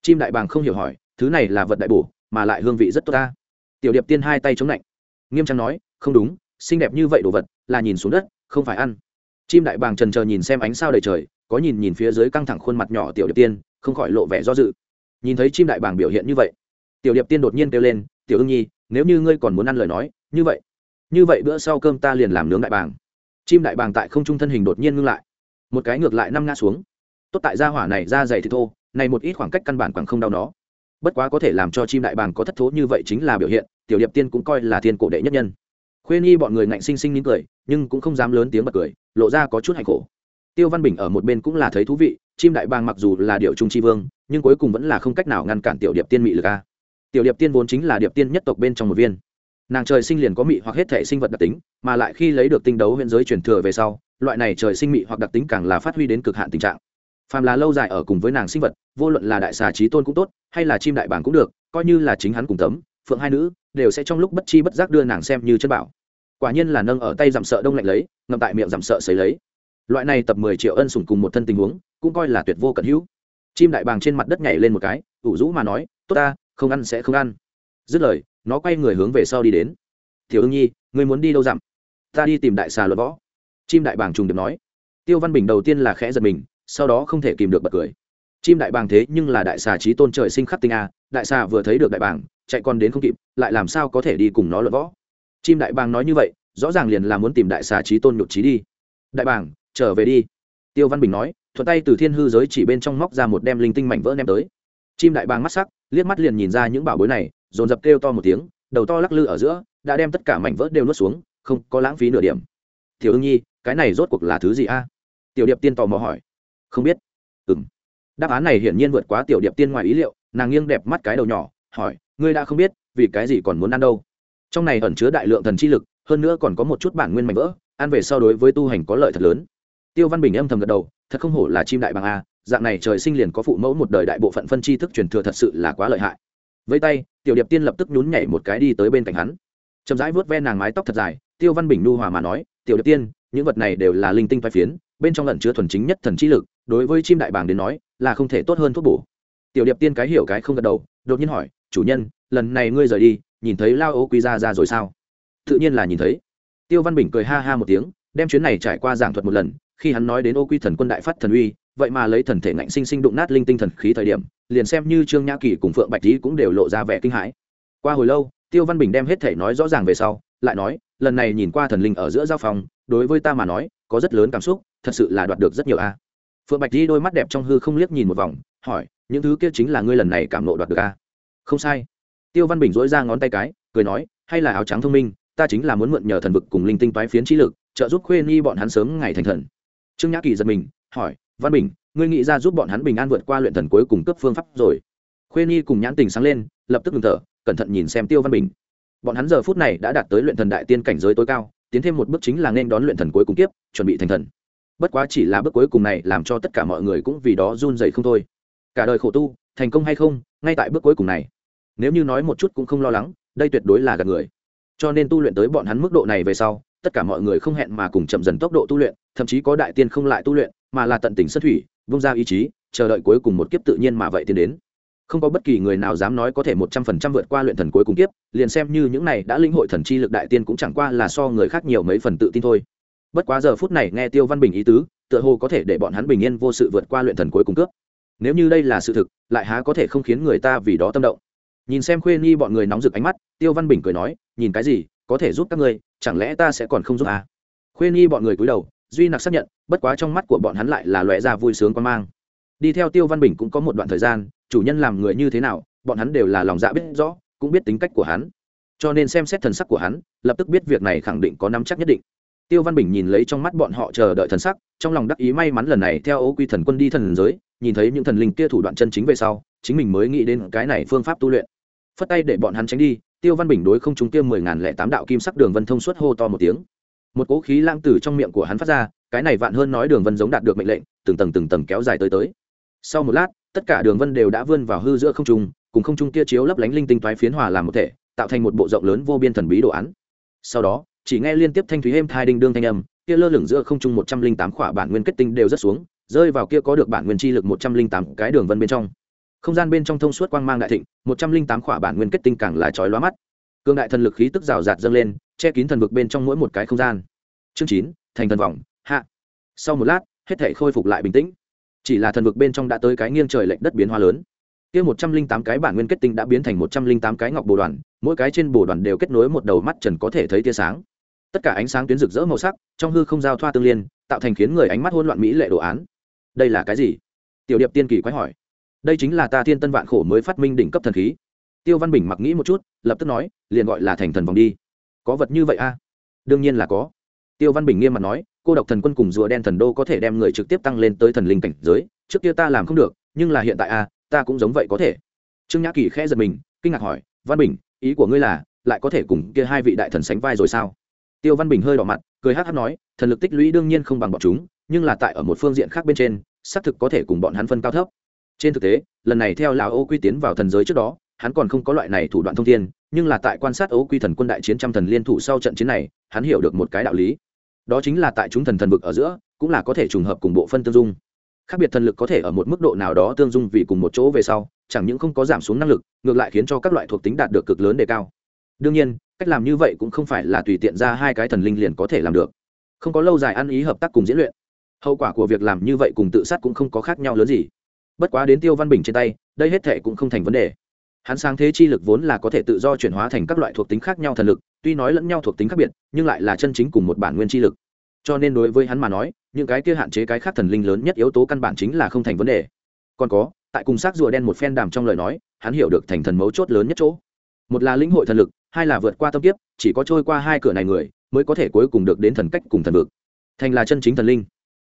Chim đại bàng không hiểu hỏi, thứ này là vật đại bổ, mà lại hương vị rất tốt ta. Tiểu điệp tiên hai tay chống lạnh, nghiêm trang nói, không đúng xinh đẹp như vậy đồ vật, là nhìn xuống đất, không phải ăn. Chim đại bàng trần chờ nhìn xem ánh sao đầy trời, có nhìn nhìn phía dưới căng thẳng khuôn mặt nhỏ tiểu điệp tiên, không khỏi lộ vẻ do dự. Nhìn thấy chim đại bàng biểu hiện như vậy, tiểu điệp tiên đột nhiên kêu lên, tiểu ưng nhi, nếu như ngươi còn muốn ăn lời nói, như vậy như vậy bữa sau cơm ta liền làm nướng đại bàng. Chim đại bàng tại không trung thân hình đột nhiên ngưng lại, một cái ngược lại năm ngã xuống. Tốt tại gia hỏa này ra dày thì thô, này một ít khoảng cách căn bản khoảng không đau nó. Bất quá có thể làm cho chim đại bàng có thất thố như vậy chính là biểu hiện, tiểu điệp tiên cũng coi là thiên cổ đệ nhất nhân khuê nhi bọn người ngạnh sinh sinh nín cười, nhưng cũng không dám lớn tiếng bật cười, lộ ra có chút hạnh khổ. Tiêu văn bình ở một bên cũng là thấy thú vị, chim đại bàng mặc dù là điệu trung tri vương, nhưng cuối cùng vẫn là không cách nào ngăn cản tiểu điệp tiên mị lực a. Tiểu điệp tiên vốn chính là điệp tiên nhất tộc bên trong một viên. Nàng trời sinh liền có mị hoặc hết thể sinh vật đặc tính, mà lại khi lấy được tinh đấu huyện giới truyền thừa về sau, loại này trời sinh mị hoặc đặc tính càng là phát huy đến cực hạn tình trạng. Phàm là lâu dài ở cùng với nàng sinh vật, vô luận là đại xà trí tôn cũng tốt, hay là chim đại bàng cũng được, coi như là chính hắn cùng tấm, phượng hai nữ đều sẽ trong lúc bất chi bất giác đưa nàng xem như chân bảo. Quả nhiên là nâng ở tay giảm sợ đông lạnh lấy, ngậm tại miệng giảm sợ xấy lấy. Loại này tập mười triệu ân sủng cùng một thân tình huống, cũng coi là tuyệt vô cận hữu. Chim đại bàng trên mặt đất nhảy lên một cái, ủ rũ mà nói, tốt ta, không ăn sẽ không ăn. Dứt lời, nó quay người hướng về sau đi đến. Tiểu ưng nhi người muốn đi đâu dặm? Ta đi tìm đại xà luật võ. Chim đại bàng trùng được nói. Tiêu văn bình đầu tiên là khẽ giật mình, sau đó không thể kìm được bật cười. Chim đại bàng thế nhưng là đại xà trí tôn trời sinh khắc tinh a, đại xà vừa thấy được đại bàng chạy còn đến không kịp, lại làm sao có thể đi cùng nó luận võ? Chim đại bàng nói như vậy, rõ ràng liền là muốn tìm đại xà trí tôn nhục trí đi. Đại bàng, trở về đi. Tiêu văn bình nói, thuận tay từ thiên hư giới chỉ bên trong móc ra một đem linh tinh mảnh vỡ ném tới. Chim đại bàng mắt sắc, liếc mắt liền nhìn ra những bảo bối này, dồn dập kêu to một tiếng, đầu to lắc lư ở giữa, đã đem tất cả mảnh vỡ đều nuốt xuống, không có lãng phí nửa điểm. Tiểu ưng nhi, cái này rốt cuộc là thứ gì a? Tiểu điệp tiên tò mò hỏi. Không biết. Ừ m đáp án này hiển nhiên vượt quá tiểu điệp tiên ngoài ý liệu, nàng nghiêng đẹp mắt cái đầu nhỏ, hỏi ngươi đã không biết, vì cái gì còn muốn ăn đâu. Trong này ẩn chứa đại lượng thần chi lực, hơn nữa còn có một chút bản nguyên mạnh vỡ, ăn về so đối với tu hành có lợi thật lớn. Tiêu văn bình âm thầm gật đầu, thật không hổ là chim đại bằng a, dạng này trời sinh liền có phụ mẫu một đời đại bộ phận phân chi thức truyền thừa thật sự là quá lợi hại. Với tay, tiểu điệp tiên lập tức nhún nhảy một cái đi tới bên cạnh hắn. Chậm rãi vớt ve nàng mái tóc thật dài, tiêu văn bình nu hòa mà nói, tiểu điệp tiên, những vật này đều là linh tinh phai phiến, bên trong lẩn chứa thuần chính nhất thần trí lực, đối với chim đại bàng đến nói, là không thể tốt hơn thuốc bổ. Tiểu điệp tiên cái hiểu cái không gật đầu, đột nhiên hỏi chủ nhân, lần này ngươi rời đi, nhìn thấy lao ô quý ra ra rồi sao? Tự nhiên là nhìn thấy. Tiêu văn bình cười ha ha một tiếng, đem chuyến này trải qua giảng thuật một lần, khi hắn nói đến ô quy thần quân đại phát thần uy, vậy mà lấy thần thể ngạnh sinh sinh đụng nát linh tinh thần khí thời điểm, liền xem như trương nhã kỳ cùng phượng bạch tý cũng đều lộ ra vẻ kinh hãi. Qua hồi lâu, tiêu văn bình đem hết thể nói rõ ràng về sau, lại nói, lần này nhìn qua thần linh ở giữa giao phòng đối với ta mà nói, có rất lớn cảm xúc, thật sự là đoạt được rất nhiều a. Phượng bạch tý đôi mắt đẹp trong hư không liếc nhìn một vòng, hỏi, những thứ kia chính là ngươi lần này cảm nộ đoạt được a? Không sai. Tiêu văn bình dỗi ra ngón tay cái, cười nói, hay là áo trắng thông minh, ta chính là muốn mượn nhờ thần vực cùng linh tinh toái phiến trí lực, trợ giúp khuê nhi bọn hắn sớm ngày thành thần. Trương nhã kỳ giật mình, hỏi, văn bình, ngươi nghĩ ra giúp bọn hắn bình an vượt qua luyện thần cuối cùng cấp phương pháp rồi? Khuê nhi cùng nhãn tình sáng lên, lập tức ngừng thở, cẩn thận nhìn xem tiêu văn bình. Bọn hắn giờ phút này đã đạt tới luyện thần đại tiên cảnh giới tối cao, tiến thêm một bước chính là nên đón luyện thần cuối cùng tiếp chuẩn bị thành thần. Bất quá chỉ là bước cuối cùng này làm cho tất cả mọi người cũng vì đó run dày không thôi cả đời khổ tu, thành công hay không, ngay tại bước cuối cùng này. Nếu như nói một chút cũng không lo lắng, đây tuyệt đối là gạt người. Cho nên tu luyện tới bọn hắn mức độ này về sau, tất cả mọi người không hẹn mà cùng chậm dần tốc độ tu luyện, thậm chí có đại tiên không lại tu luyện, mà là tận tình xuất thủy, vung ra ý chí, chờ đợi cuối cùng một kiếp tự nhiên mà vậy tiến đến. Không có bất kỳ người nào dám nói có thể một trăm phần trăm vượt qua luyện thần cuối cùng kiếp, liền xem như những này đã linh hội thần chi lực đại tiên cũng chẳng qua là so người khác nhiều mấy phần tự tin thôi. Bất quá giờ phút này nghe tiêu văn bình ý tứ, tựa hồ có thể để bọn hắn bình yên vô sự vượt qua luyện thần cuối cùng cướp nếu như đây là sự thực, lại há có thể không khiến người ta vì đó tâm động? Nhìn xem khuê nhi bọn người nóng rực ánh mắt, tiêu văn bình cười nói, nhìn cái gì, có thể giúp các ngươi, chẳng lẽ ta sẽ còn không giúp à? khuê nhi bọn người cúi đầu, duy nặc xác nhận, bất quá trong mắt của bọn hắn lại là loẹ ra vui sướng quan mang. Đi theo tiêu văn bình cũng có một đoạn thời gian, chủ nhân làm người như thế nào, bọn hắn đều là lòng dạ biết rõ, cũng biết tính cách của hắn. Cho nên xem xét thần sắc của hắn, lập tức biết việc này khẳng định có nắm chắc nhất định. Tiêu văn bình nhìn lấy trong mắt bọn họ chờ đợi thần sắc, trong lòng đắc ý may mắn lần này theo ô quy thần quân đi thần giới nhìn thấy những thần linh kia thủ đoạn chân chính về sau, chính mình mới nghĩ đến cái này phương pháp tu luyện. Phất tay để bọn hắn tránh đi, tiêu văn bình đối không chúng tiêu mười ngàn lẻ tám đạo kim sắc đường vân thông suốt hô to một tiếng. Một cỗ khí lãng từ trong miệng của hắn phát ra, cái này vạn hơn nói đường vân giống đạt được mệnh lệnh, từng tầng từng tầng kéo dài tới tới. Sau một lát, tất cả đường vân đều đã vươn vào hư giữa không trung, cùng không trung kia chiếu lấp lánh linh tinh thoái phiến hòa làm một thể, tạo thành một bộ rộng lớn vô biên thần bí đồ án. Sau đó, chỉ nghe liên tiếp thanh thúy êm thai đinh đương thanh âm, kia lơ lửng giữa không trung một trăm linh tám khỏa bản nguyên kết tinh đều rất xuống rơi vào kia có được bản nguyên chi lực một trăm linh tám cái đường vân bên trong. Không gian bên trong thông suốt quang mang đại thịnh, một trăm linh tám khỏa bản nguyên kết tinh càng là chói lóa mắt. Cương đại thần lực khí tức rào rạt dâng lên, che kín thần vực bên trong mỗi một cái không gian. Chương chín, thành thần vòng, hạ. Sau một lát, hết thể khôi phục lại bình tĩnh. Chỉ là thần vực bên trong đã tới cái nghiêng trời lệnh đất biến hoa lớn. Kia một trăm linh tám cái bản nguyên kết tinh đã biến thành một trăm linh tám cái ngọc bồ đoàn, mỗi cái trên bồ đoàn đều kết nối một đầu mắt trần có thể thấy tia sáng. Tất cả ánh sáng tuyến rực rỡ màu sắc, trong hư không giao thoa tương liên, tạo thành khiến người ánh mắt hôn loạn mỹ lệ đồ án đây là cái gì? Tiểu điệp tiên kỳ quái hỏi. Đây chính là ta thiên tân vạn khổ mới phát minh đỉnh cấp thần khí. Tiêu văn bình mặc nghĩ một chút, lập tức nói, liền gọi là thành thần vòng đi. Có vật như vậy a đương nhiên là có. Tiêu văn bình nghiêm mặt nói, cô độc thần quân cùng rùa đen thần đô có thể đem người trực tiếp tăng lên tới thần linh cảnh giới, trước kia ta làm không được, nhưng là hiện tại a ta cũng giống vậy có thể. Trương nhã kỳ khẽ giật mình, kinh ngạc hỏi, văn bình, ý của ngươi là, lại có thể cùng kia hai vị đại thần sánh vai rồi sao? Tiêu văn bình hơi đỏ mặt, cười hát hát nói, thần lực tích lũy đương nhiên không bằng bọn chúng nhưng là tại ở một phương diện khác bên trên, xác thực có thể cùng bọn hắn phân cao thấp. Trên thực tế, lần này theo lão ô quy tiến vào thần giới trước đó, hắn còn không có loại này thủ đoạn thông thiên, nhưng là tại quan sát ô quy thần quân đại chiến trăm thần liên thủ sau trận chiến này, hắn hiểu được một cái đạo lý. Đó chính là tại chúng thần thần vực ở giữa, cũng là có thể trùng hợp cùng bộ phân tương dung. Khác biệt thần lực có thể ở một mức độ nào đó tương dung vì cùng một chỗ về sau, chẳng những không có giảm xuống năng lực, ngược lại khiến cho các loại thuộc tính đạt được cực lớn đề cao. Đương nhiên, cách làm như vậy cũng không phải là tùy tiện ra hai cái thần linh liền có thể làm được. Không có lâu dài ăn ý hợp tác cùng diễn luyện hậu quả của việc làm như vậy cùng tự sát cũng không có khác nhau lớn gì. Bất quá đến tiêu văn bình trên tay, đây hết thệ cũng không thành vấn đề. Hắn sáng thế chi lực vốn là có thể tự do chuyển hóa thành các loại thuộc tính khác nhau thần lực, tuy nói lẫn nhau thuộc tính khác biệt, nhưng lại là chân chính cùng một bản nguyên chi lực. Cho nên đối với hắn mà nói, những cái kia hạn chế cái khác thần linh lớn nhất yếu tố căn bản chính là không thành vấn đề. Còn có, tại cùng xác rùa đen một phen đàm trong lời nói, hắn hiểu được thành thần mấu chốt lớn nhất chỗ. Một là lĩnh hội thần lực, hai là vượt qua tâm kiếp, chỉ có trôi qua hai cửa này người, mới có thể cuối cùng được đến thần cách cùng thần vực. Thành là chân chính thần linh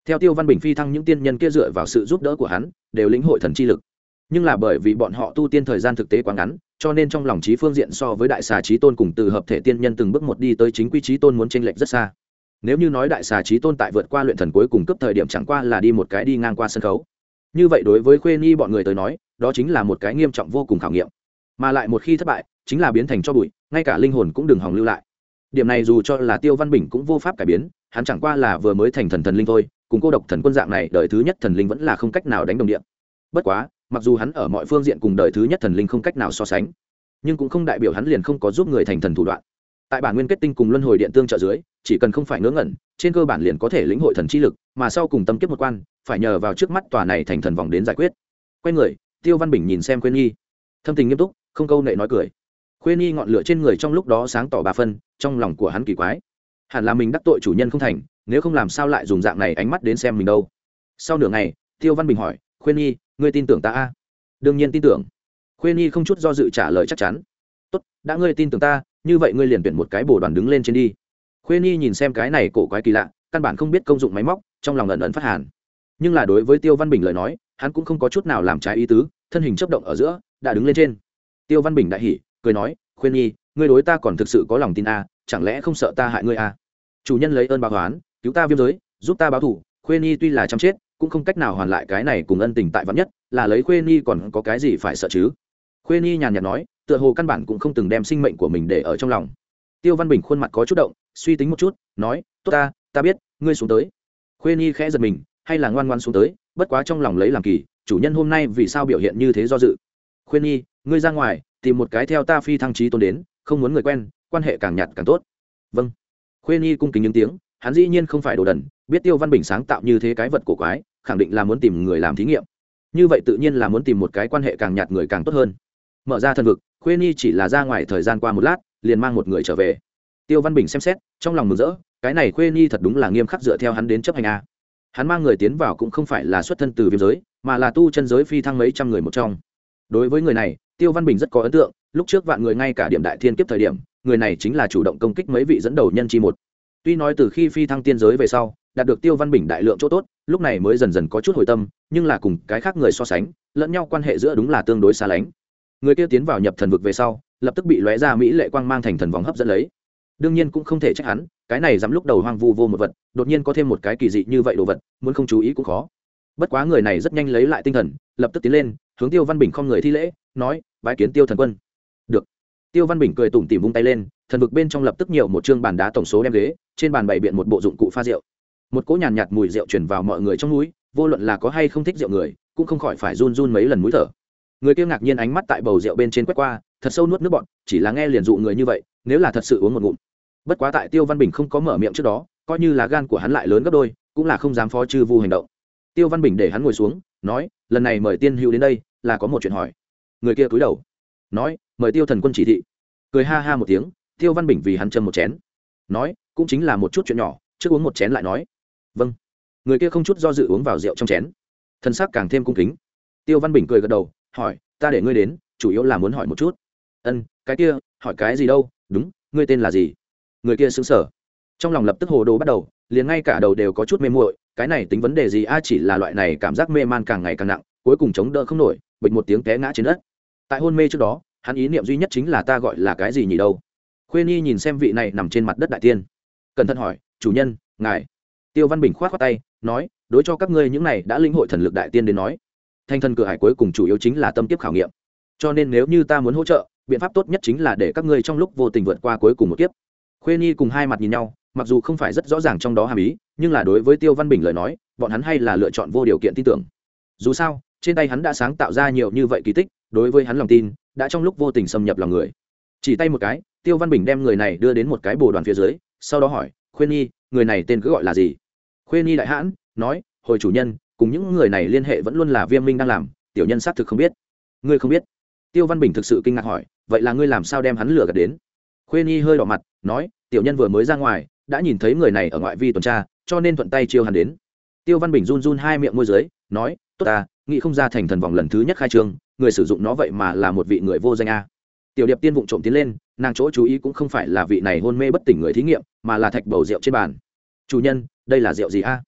theo tiêu văn bình phi thăng những tiên nhân kia dựa vào sự giúp đỡ của hắn, đều lĩnh hội thần chi lực. Nhưng là bởi vì bọn họ tu tiên thời gian thực tế quá ngắn, cho nên trong lòng trí phương diện so với đại xà trí tôn cùng từ hợp thể tiên nhân từng bước một đi tới chính quy trí tôn muốn tranh lệch rất xa. Nếu như nói đại xà trí tôn tại vượt qua luyện thần cuối cùng cấp thời điểm chẳng qua là đi một cái đi ngang qua sân khấu. Như vậy đối với khuê nhi bọn người tới nói, đó chính là một cái nghiêm trọng vô cùng khảo nghiệm. Mà lại một khi thất bại, chính là biến thành cho bụi, ngay cả linh hồn cũng đừng hòng lưu lại. Điểm này dù cho là tiêu văn bình cũng vô pháp cải biến, hắn chẳng qua là vừa mới thành thần thần linh thôi cùng cô độc thần quân dạng này, đời thứ nhất thần linh vẫn là không cách nào đánh đồng điện bất quá, mặc dù hắn ở mọi phương diện cùng đời thứ nhất thần linh không cách nào so sánh, nhưng cũng không đại biểu hắn liền không có giúp người thành thần thủ đoạn. Tại bản nguyên kết tinh cùng luân hồi điện tương trợ dưới, chỉ cần không phải ngớ ngẩn, trên cơ bản liền có thể lĩnh hội thần chi lực, mà sau cùng tâm kiếp một quan, phải nhờ vào trước mắt tòa này thành thần vòng đến giải quyết. Quay người, tiêu văn bình nhìn xem quên nhi. Thâm tình nghiêm túc, không câu nệ nói cười. Khuyên nhi ngọn lửa trên người trong lúc đó sáng tỏ ba phân, trong lòng của hắn kỳ quái hẳn là mình đắc tội chủ nhân không thành, nếu không làm sao lại dùng dạng này ánh mắt đến xem mình đâu. Sau nửa ngày, tiêu văn bình hỏi khuyên nhi, ngươi tin tưởng ta a? Đương nhiên tin tưởng. Khuyên nhi không chút do dự trả lời chắc chắn. Tốt, đã ngươi tin tưởng ta, như vậy ngươi liền tuyển một cái bồ đoàn đứng lên trên đi. Khuyên nhi nhìn xem cái này cổ quái kỳ lạ, căn bản không biết công dụng máy móc, trong lòng ẩn ẩn phát hàn. Nhưng là đối với tiêu văn bình lời nói, hắn cũng không có chút nào làm trái ý tứ, thân hình chấp động ở giữa, đã đứng lên trên. Tiêu văn bình đại hỉ, cười nói khuyên nhi, ngươi đối ta còn thực sự có lòng tin a, chẳng lẽ không sợ ta hại ngươi a? Chủ nhân lấy ơn báo oán, cứu ta viêm giới, giúp ta báo thủ khuyên nhi tuy là chăm chết, cũng không cách nào hoàn lại cái này cùng ân tình tại vắn nhất, là lấy khuyên nhi còn có cái gì phải sợ chứ? Khuyên nhi nhàn nhạt nói, tựa hồ căn bản cũng không từng đem sinh mệnh của mình để ở trong lòng. Tiêu văn bình khuôn mặt có chút động, suy tính một chút, nói, tốt ta ta biết, ngươi xuống tới. Khuyên nhi khẽ giật mình, hay là ngoan ngoan xuống tới, bất quá trong lòng lấy làm kỳ, chủ nhân hôm nay vì sao biểu hiện như thế do dự? Khuyên nhi ngươi ra ngoài, tìm một cái theo ta phi thăng trí tôn đến, không muốn người quen, quan hệ càng nhạt càng tốt. Vâng khuyên nhi cung kính những tiếng, hắn dĩ nhiên không phải đồ đần, biết tiêu văn bình sáng tạo như thế cái vật cổ quái, khẳng định là muốn tìm người làm thí nghiệm. Như vậy tự nhiên là muốn tìm một cái quan hệ càng nhạt người càng tốt hơn. Mở ra thần vực khuyên nhi chỉ là ra ngoài thời gian qua một lát, liền mang một người trở về. Tiêu văn bình xem xét, trong lòng mừng rỡ, cái này khuyên nhi thật đúng là nghiêm khắc dựa theo hắn đến chấp hành a. Hắn mang người tiến vào cũng không phải là xuất thân từ viêm giới, mà là tu chân giới phi thăng mấy trăm người một trong. Đối với người này, tiêu văn bình rất có ấn tượng, lúc trước vạn người ngay cả điểm đại thiên kiếp thời điểm người này chính là chủ động công kích mấy vị dẫn đầu nhân chi một. Tuy nói từ khi phi thăng tiên giới về sau, đạt được tiêu văn bình đại lượng chỗ tốt, lúc này mới dần dần có chút hồi tâm, nhưng là cùng cái khác người so sánh, lẫn nhau quan hệ giữa đúng là tương đối xa lánh. Người kia tiến vào nhập thần vực về sau, lập tức bị lóe ra mỹ lệ quang mang thành thần vòng hấp dẫn lấy. Đương nhiên cũng không thể trách hắn, cái này dám lúc đầu hoang vu vô một vật, đột nhiên có thêm một cái kỳ dị như vậy đồ vật, muốn không chú ý cũng khó. Bất quá người này rất nhanh lấy lại tinh thần, lập tức tiến lên, hướng tiêu văn bình không người thi lễ, nói, bái kiến tiêu thần quân tiêu văn bình cười tủm tỉm vung tay lên thần vực bên trong lập tức nhiều một chương bàn đá tổng số đem ghế trên bàn bày biện một bộ dụng cụ pha rượu. Một cỗ nhàn nhạt, nhạt mùi rượu truyền vào mọi người trong núi vô luận là có hay không thích rượu người cũng không khỏi phải run run mấy lần mũi thở. Người kia ngạc nhiên ánh mắt tại bầu rượu bên trên quét qua thật sâu nuốt nước bọn chỉ là nghe liền dụ người như vậy nếu là thật sự uống một ngụm. Bất quá tại tiêu văn bình không có mở miệng trước đó coi như là gan của hắn lại lớn gấp đôi cũng là không dám phó chư vu hành động. Tiêu văn bình để hắn ngồi xuống nói lần này mời tiên hữu đến đây là có một chuyện hỏi. Người kia cúi đầu nói, mời tiêu thần quân chỉ thị. Cười ha ha một tiếng, tiêu văn bình vì hắn châm một chén. Nói, cũng chính là một chút chuyện nhỏ, trước uống một chén lại nói. Vâng. Người kia không chút do dự uống vào rượu trong chén. Thân xác càng thêm cung kính. Tiêu văn bình cười gật đầu, hỏi, ta để ngươi đến, chủ yếu là muốn hỏi một chút. Ân, cái kia, hỏi cái gì đâu, đúng, ngươi tên là gì? Người kia xứng sở trong lòng lập tức hồ đồ bắt đầu, liền ngay cả đầu đều có chút mê muội, cái này tính vấn đề gì? A, chỉ là loại này cảm giác mê man càng ngày càng nặng, cuối cùng chống đỡ không nổi, bịch một tiếng té ngã trên đất tại hôn mê trước đó, hắn ý niệm duy nhất chính là ta gọi là cái gì nhỉ đâu? Khuê nhi nhìn xem vị này nằm trên mặt đất đại tiên. Cẩn thận hỏi, chủ nhân, ngài? Tiêu văn bình k h o á t khoác tay, nói, đối cho các ngươi những này đã linh hội thần lực đại tiên đến nói, thanh thần cửa hải cuối cùng chủ yếu chính là tâm tiếp khảo nghiệm. Cho nên nếu như ta muốn hỗ trợ, biện pháp tốt nhất chính là để các ngươi trong lúc vô tình vượt qua cuối cùng một kiếp. Khuê nhi cùng hai mặt nhìn nhau, mặc dù không phải rất rõ ràng trong đó hàm ý, nhưng là đối với tiêu văn bình lời nói, bọn hắn hay là lựa chọn vô điều kiện tin tưởng. Dù sao, trên tay hắn đã sáng tạo ra nhiều như vậy kỳ tích đối với hắn lòng tin, đã trong lúc vô tình xâm nhập lòng người. Chỉ tay một cái, tiêu văn bình đem người này đưa đến một cái bồ đoàn phía dưới, sau đó hỏi, khuyên nhi, người này tên cứ gọi là gì? Khuyên nhi đại hãn, nói, hồi chủ nhân, cùng những người này liên hệ vẫn luôn là viêm minh đang làm, tiểu nhân xác thực không biết. Ngươi không biết? Tiêu văn bình thực sự kinh ngạc hỏi, vậy là ngươi làm sao đem hắn lừa gạt đến? Khuyên nhi hơi đỏ mặt, nói, tiểu nhân vừa mới ra ngoài, đã nhìn thấy người này ở ngoại vi tuần tra, cho nên thuận tay chiêu hắn đến. Tiêu văn bình run run hai miệng môi dưới, nói, tốt ta, nghĩ không ra thành thần vòng lần thứ nhất khai trương người sử dụng nó vậy mà là một vị người vô danh a. Tiểu điệp tiên vụng trộm tiến lên, nàng chỗ chú ý cũng không phải là vị này hôn mê bất tỉnh người thí nghiệm, mà là thạch bầu rượu trên bàn. Chủ nhân, đây là rượu gì a?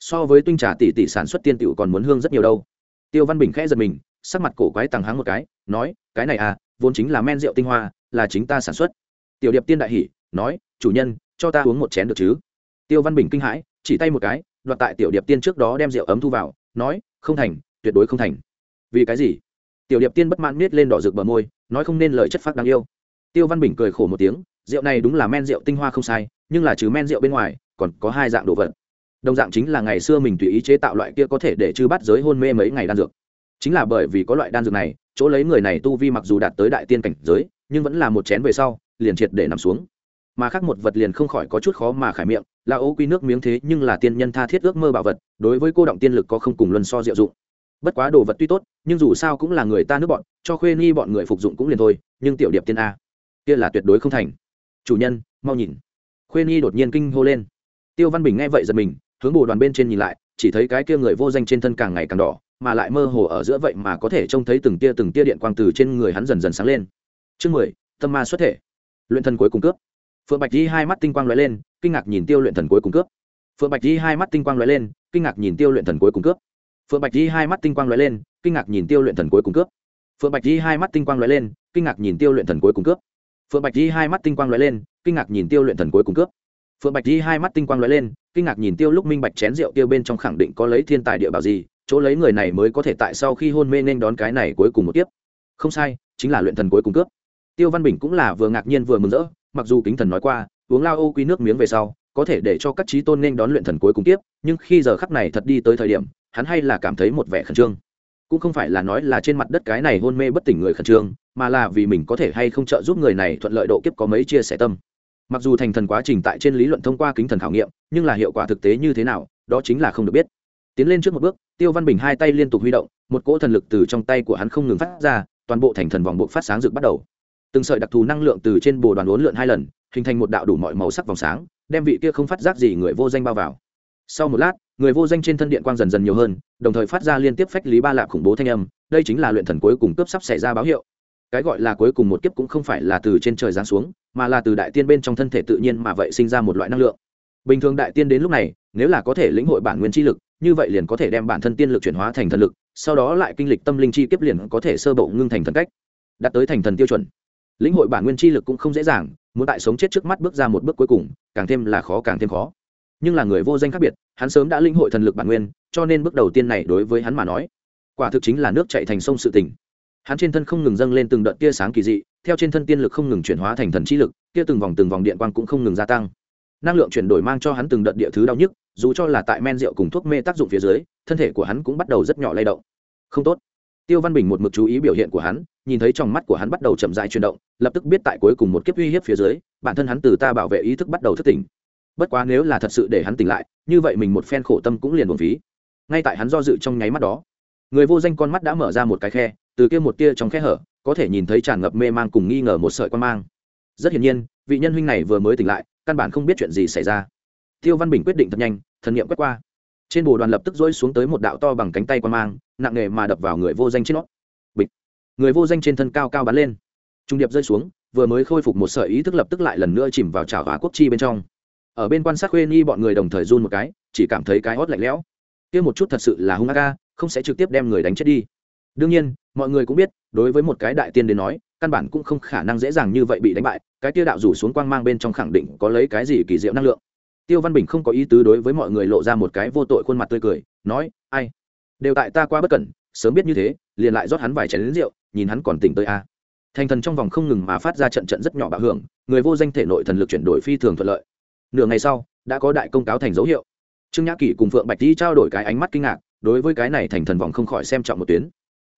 So với tinh trà tỷ tỷ sản xuất tiên tiểu còn muốn hương rất nhiều đâu. Tiêu văn bình khẽ giật mình, sắc mặt cổ quái tăng háng một cái, nói, cái này à vốn chính là men rượu tinh hoa, là chính ta sản xuất. Tiểu điệp tiên đại hỉ, nói, chủ nhân, cho ta uống một chén được chứ? Tiêu văn bình kinh hãi, chỉ tay một cái, đoạt tại tiểu điệp tiên trước đó đem rượu ấm thu vào, nói, không thành, tuyệt đối không thành. Vì cái gì? Tiểu điệp tiên bất mãn miết lên đỏ rực bờ môi, nói không nên lời chất phác đáng yêu. Tiêu văn bình cười khổ một tiếng, rượu này đúng là men rượu tinh hoa không sai, nhưng là trừ men rượu bên ngoài, còn có hai dạng đồ vật. Đồng dạng chính là ngày xưa mình tùy ý chế tạo loại kia có thể để chư bắt giới hôn mê mấy ngày đan dược. Chính là bởi vì có loại đan dược này, chỗ lấy người này tu vi mặc dù đạt tới đại tiên cảnh giới, nhưng vẫn là một chén về sau, liền triệt để nằm xuống. Mà khác một vật liền không khỏi có chút khó mà khải miệng, là ô quy nước miếng thế nhưng là tiên nhân tha thiết ước mơ bảo vật, đối với cô động tiên lực có không cùng luân so diệu dụng bất quá đồ vật tuy tốt, nhưng dù sao cũng là người ta nước bọn, cho khuê nghi bọn người phục dụng cũng liền thôi, nhưng tiểu điệp tiên a. Kia là tuyệt đối không thành. Chủ nhân, mau nhìn. Khuê nghi đột nhiên kinh hô lên. Tiêu văn bình nghe vậy giật mình, hướng bồ đoàn bên trên nhìn lại, chỉ thấy cái kia người vô danh trên thân càng ngày càng đỏ, mà lại mơ hồ ở giữa vậy mà có thể trông thấy từng tia từng tia điện quang từ trên người hắn dần dần sáng lên. Chương mười, tâm ma xuất thể. Luyện thần cuối cùng cướp. Phượng bạch di hai mắt tinh quang lóe lên, kinh ngạc nhìn tiêu luyện thần cuối cùng cướp. Phượng bạch di hai mắt tinh quang lóe lên, kinh ngạc nhìn tiêu luyện thần cuối cùng cướp phượng bạch di hai mắt tinh quang lóe lên, kinh ngạc nhìn tiêu luyện thần cuối cùng cướp. Phượng bạch di hai mắt tinh quang lóe lên, kinh ngạc nhìn tiêu luyện thần cuối cùng cướp. Phượng bạch di hai mắt tinh quang lóe lên, kinh ngạc nhìn tiêu luyện thần cuối cùng cướp. Phượng bạch di hai mắt tinh quang lóe lên, kinh ngạc nhìn tiêu lúc minh bạch chén rượu tiêu bên trong khẳng định có lấy thiên tài địa bảo gì, chỗ lấy người này mới có thể tại sau khi hôn mê nên đón cái này cuối cùng một tiếp không sai, chính là luyện thần cuối cùng cướp. Tiêu văn bình cũng là vừa ngạc nhiên vừa mừng rỡ, mặc dù kính thần nói qua, uống lao ô quý nước miếng về sau, có thể để cho các trí tôn nên đón luyện thần cuối cùng tiếp nhưng khi giờ khắc này thật đi tới thời điểm hắn hay là cảm thấy một vẻ khẩn trương. Cũng không phải là nói là trên mặt đất cái này hôn mê bất tỉnh người khẩn trương, mà là vì mình có thể hay không trợ giúp người này thuận lợi độ kiếp có mấy chia sẻ tâm. Mặc dù thành thần quá trình tại trên lý luận thông qua kính thần khảo nghiệm, nhưng là hiệu quả thực tế như thế nào, đó chính là không được biết. Tiến lên trước một bước, tiêu văn bình hai tay liên tục huy động, một cỗ thần lực từ trong tay của hắn không ngừng phát ra, toàn bộ thành thần vòng bộ phát sáng rực bắt đầu. Từng sợi đặc thù năng lượng từ trên bồ đoàn uốn lượn hai lần, hình thành một đạo đủ mọi màu sắc vòng sáng, đem vị kia không phát giác gì người vô danh bao vào. Sau một lát người vô danh trên thân điện quang dần dần nhiều hơn, đồng thời phát ra liên tiếp phách lý ba lạp khủng bố thanh âm, đây chính là luyện thần cuối cùng cướp sắp xảy ra báo hiệu. Cái gọi là cuối cùng một kiếp cũng không phải là từ trên trời giáng xuống, mà là từ đại tiên bên trong thân thể tự nhiên mà vậy sinh ra một loại năng lượng. Bình thường đại tiên đến lúc này, nếu là có thể lĩnh hội bản nguyên chi lực, như vậy liền có thể đem bản thân tiên lực chuyển hóa thành thần lực, sau đó lại kinh lịch tâm linh chi kiếp liền có thể sơ bộ ngưng thành thần cách, đạt tới thành thần tiêu chuẩn. Lĩnh hội bản nguyên chi lực cũng không dễ dàng, muốn tại sống chết trước mắt bước ra một bước cuối cùng, càng thêm là khó càng thêm khó. Nhưng là người vô danh khác biệt hắn sớm đã linh hội thần lực bản nguyên, cho nên bước đầu tiên này đối với hắn mà nói, quả thực chính là nước chạy thành sông sự tỉnh. hắn trên thân không ngừng dâng lên từng đợt tia sáng kỳ dị, theo trên thân tiên lực không ngừng chuyển hóa thành thần chi lực tia từng vòng từng vòng điện quang cũng không ngừng gia tăng. Năng lượng chuyển đổi mang cho hắn từng đợt địa thứ đau nhức, dù cho là tại men rượu cùng thuốc mê tác dụng phía dưới, thân thể của hắn cũng bắt đầu rất nhỏ lay động. Không tốt. Tiêu văn bình một mực chú ý biểu hiện của hắn, nhìn thấy trong mắt của hắn bắt đầu chậm dại chuyển động, lập tức biết tại cuối cùng một kiếp uy hiếp phía dưới, bản thân hắn từ ta bảo vệ ý thức bắt đầu thức tỉnh bất quá nếu là thật sự để hắn tỉnh lại, như vậy mình một phen khổ tâm cũng liền buồn phí. Ngay tại hắn do dự trong nháy mắt đó, người vô danh con mắt đã mở ra một cái khe, từ kia một tia trong khe hở, có thể nhìn thấy tràn ngập mê mang cùng nghi ngờ một sợi quan mang. Rất hiển nhiên, vị nhân huynh này vừa mới tỉnh lại, căn bản không biết chuyện gì xảy ra. Tiêu văn bình quyết định thật nhanh, thần nghiệm quét qua. Trên bồ đoàn lập tức dỗi xuống tới một đạo to bằng cánh tay quan mang, nặng nề mà đập vào người vô danh trên nó. Bịch. Người vô danh trên thân cao cao bắn lên. Trung điệp rơi xuống, vừa mới khôi phục một sợi ý thức lập tức lại lần nữa chìm vào trào hóa quốc chi bên trong ở bên quan sát khuê nhi bọn người đồng thời run một cái, chỉ cảm thấy cái hót lạnh lẽo. Kia một chút thật sự là hung ác ca không sẽ trực tiếp đem người đánh chết đi. Đương nhiên, mọi người cũng biết, đối với một cái đại tiên đến nói, căn bản cũng không khả năng dễ dàng như vậy bị đánh bại, cái tiêu đạo rủ xuống quang mang bên trong khẳng định có lấy cái gì kỳ diệu năng lượng. Tiêu văn bình không có ý tứ đối với mọi người lộ ra một cái vô tội khuôn mặt tươi cười, nói, ai? Đều tại ta qua bất cẩn, sớm biết như thế, liền lại rót hắn vài chén lính rượu, nhìn hắn còn tỉnh tới a. Thành thần trong vòng không ngừng mà phát ra trận trận rất nhỏ bạo hưởng, người vô danh thể nội thần lực chuyển đổi phi thường thuận lợi nửa ngày sau, đã có đại công cáo thành dấu hiệu. Trương nhã kỷ cùng phượng bạch di trao đổi cái ánh mắt kinh ngạc, đối với cái này thành thần vòng không khỏi xem trọng một tuyến.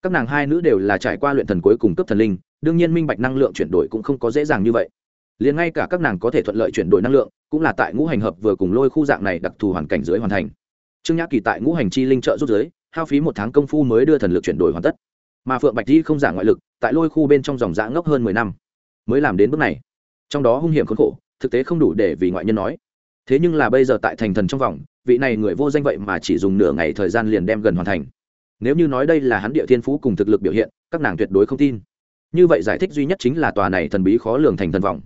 Các nàng hai nữ đều là trải qua luyện thần cuối cùng cấp thần linh, đương nhiên minh bạch năng lượng chuyển đổi cũng không có dễ dàng như vậy. Liền ngay cả các nàng có thể thuận lợi chuyển đổi năng lượng, cũng là tại ngũ hành hợp vừa cùng lôi khu dạng này đặc thù hoàn cảnh dưới hoàn thành. Trương nhã kỳ tại ngũ hành chi linh trợ rút giới hao phí một tháng công phu mới đưa thần lực chuyển đổi hoàn tất. Mà phượng bạch di không giả ngoại lực, tại lôi khu bên trong dòng dã ngốc hơn mười năm, mới làm đến bước này. Trong đó hung hiểm khốn khổ thực tế không đủ để vì ngoại nhân nói. Thế nhưng là bây giờ tại thành thần trong vòng, vị này người vô danh vậy mà chỉ dùng nửa ngày thời gian liền đem gần hoàn thành. Nếu như nói đây là hắn địa thiên phú cùng thực lực biểu hiện, các nàng tuyệt đối không tin. Như vậy giải thích duy nhất chính là tòa này thần bí khó lường thành thần vòng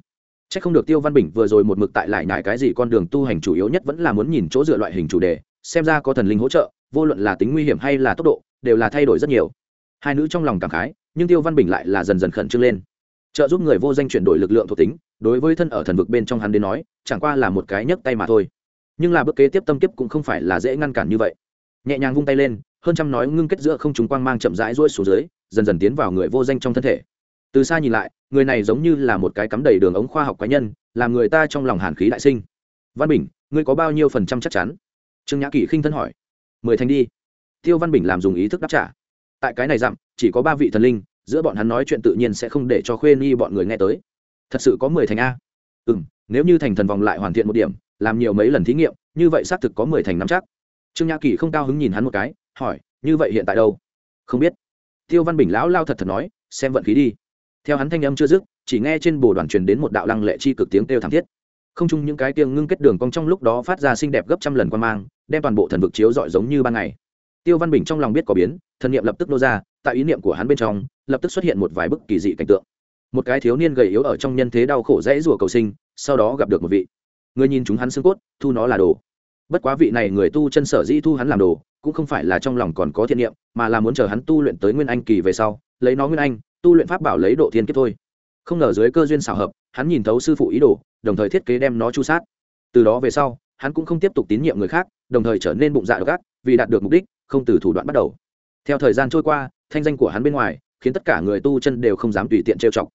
c h ắ c không được tiêu văn bình vừa rồi một mực tại lại nhải cái gì con đường tu hành chủ yếu nhất vẫn là muốn nhìn chỗ dựa loại hình chủ đề, xem ra có thần linh hỗ trợ, vô luận là tính nguy hiểm hay là tốc độ, đều là thay đổi rất nhiều. Hai nữ trong lòng cảm khái, nhưng tiêu văn bình lại là dần dần khẩn trương lên trợ giúp người vô danh chuyển đổi lực lượng thuộc tính, đối với thân ở thần vực bên trong hắn đến nói, chẳng qua là một cái nhấc tay mà thôi. Nhưng là bước kế tiếp tâm kiếp cũng không phải là dễ ngăn cản như vậy. Nhẹ nhàng vung tay lên, hơn trăm nói ngưng kết giữa không chúng quang mang chậm rãi rỗi xuống dưới, dần dần tiến vào người vô danh trong thân thể. Từ xa nhìn lại, người này giống như là một cái cắm đầy đường ống khoa học cá nhân, làm người ta trong lòng hàn khí đại sinh. Văn bình, ngươi có bao nhiêu phần trăm chắc chắn? Trương nhã kỷ khinh thân hỏi. Mười thành đi. Tiêu văn bình làm dùng ý thức đáp trả. Tại cái này dặm, chỉ có ba vị thần linh giữa bọn hắn nói chuyện tự nhiên sẽ không để cho khuê nhi bọn người nghe tới. Thật sự có mười thành a. Ừ m nếu như thành thần vòng lại hoàn thiện một điểm, làm nhiều mấy lần thí nghiệm, như vậy xác thực có mười thành năm chắc. Trương nhã kỳ không cao hứng nhìn hắn một cái, hỏi, như vậy hiện tại đâu? Không biết. Tiêu văn bình lão lao thật thật nói, xem vận khí đi. Theo hắn thanh âm chưa dứt, chỉ nghe trên bồ đoàn truyền đến một đạo lăng lệ chi cực tiếng kêu thảm thiết. Không chung những cái tiếng ngưng kết đường cong trong lúc đó phát ra xinh đẹp gấp trăm lần quan mang, đem toàn bộ thần vực chiếu rọi giống như ban ngày. Tiêu văn bình trong lòng biết có biến, thần niệm lập tức nô ra tại ý niệm của hắn bên trong, lập tức xuất hiện một vài bức kỳ dị cảnh tượng. Một cái thiếu niên gầy yếu ở trong nhân thế đau khổ dễ rủa cầu sinh, sau đó gặp được một vị. Người nhìn chúng hắn xương cốt, thu nó là đồ. Bất quá vị này người tu chân sở dĩ thu hắn làm đồ, cũng không phải là trong lòng còn có thiện niệm, mà là muốn chờ hắn tu luyện tới nguyên anh kỳ về sau, lấy nó nguyên anh, tu luyện pháp bảo lấy độ thiên kiếp thôi. Không ngờ dưới cơ duyên xảo hợp, hắn nhìn thấu sư phụ ý đồ, đồng thời thiết kế đem nó chu sát. Từ đó về sau, hắn cũng không tiếp tục tín nhiệm người khác, đồng thời trở nên bụng dạ độc ác, vì đạt được mục đích, không từ thủ đoạn bắt đầu. Theo thời gian trôi qua thanh danh của hắn bên ngoài, khiến tất cả người tu chân đều không dám tùy tiện trêu chọc.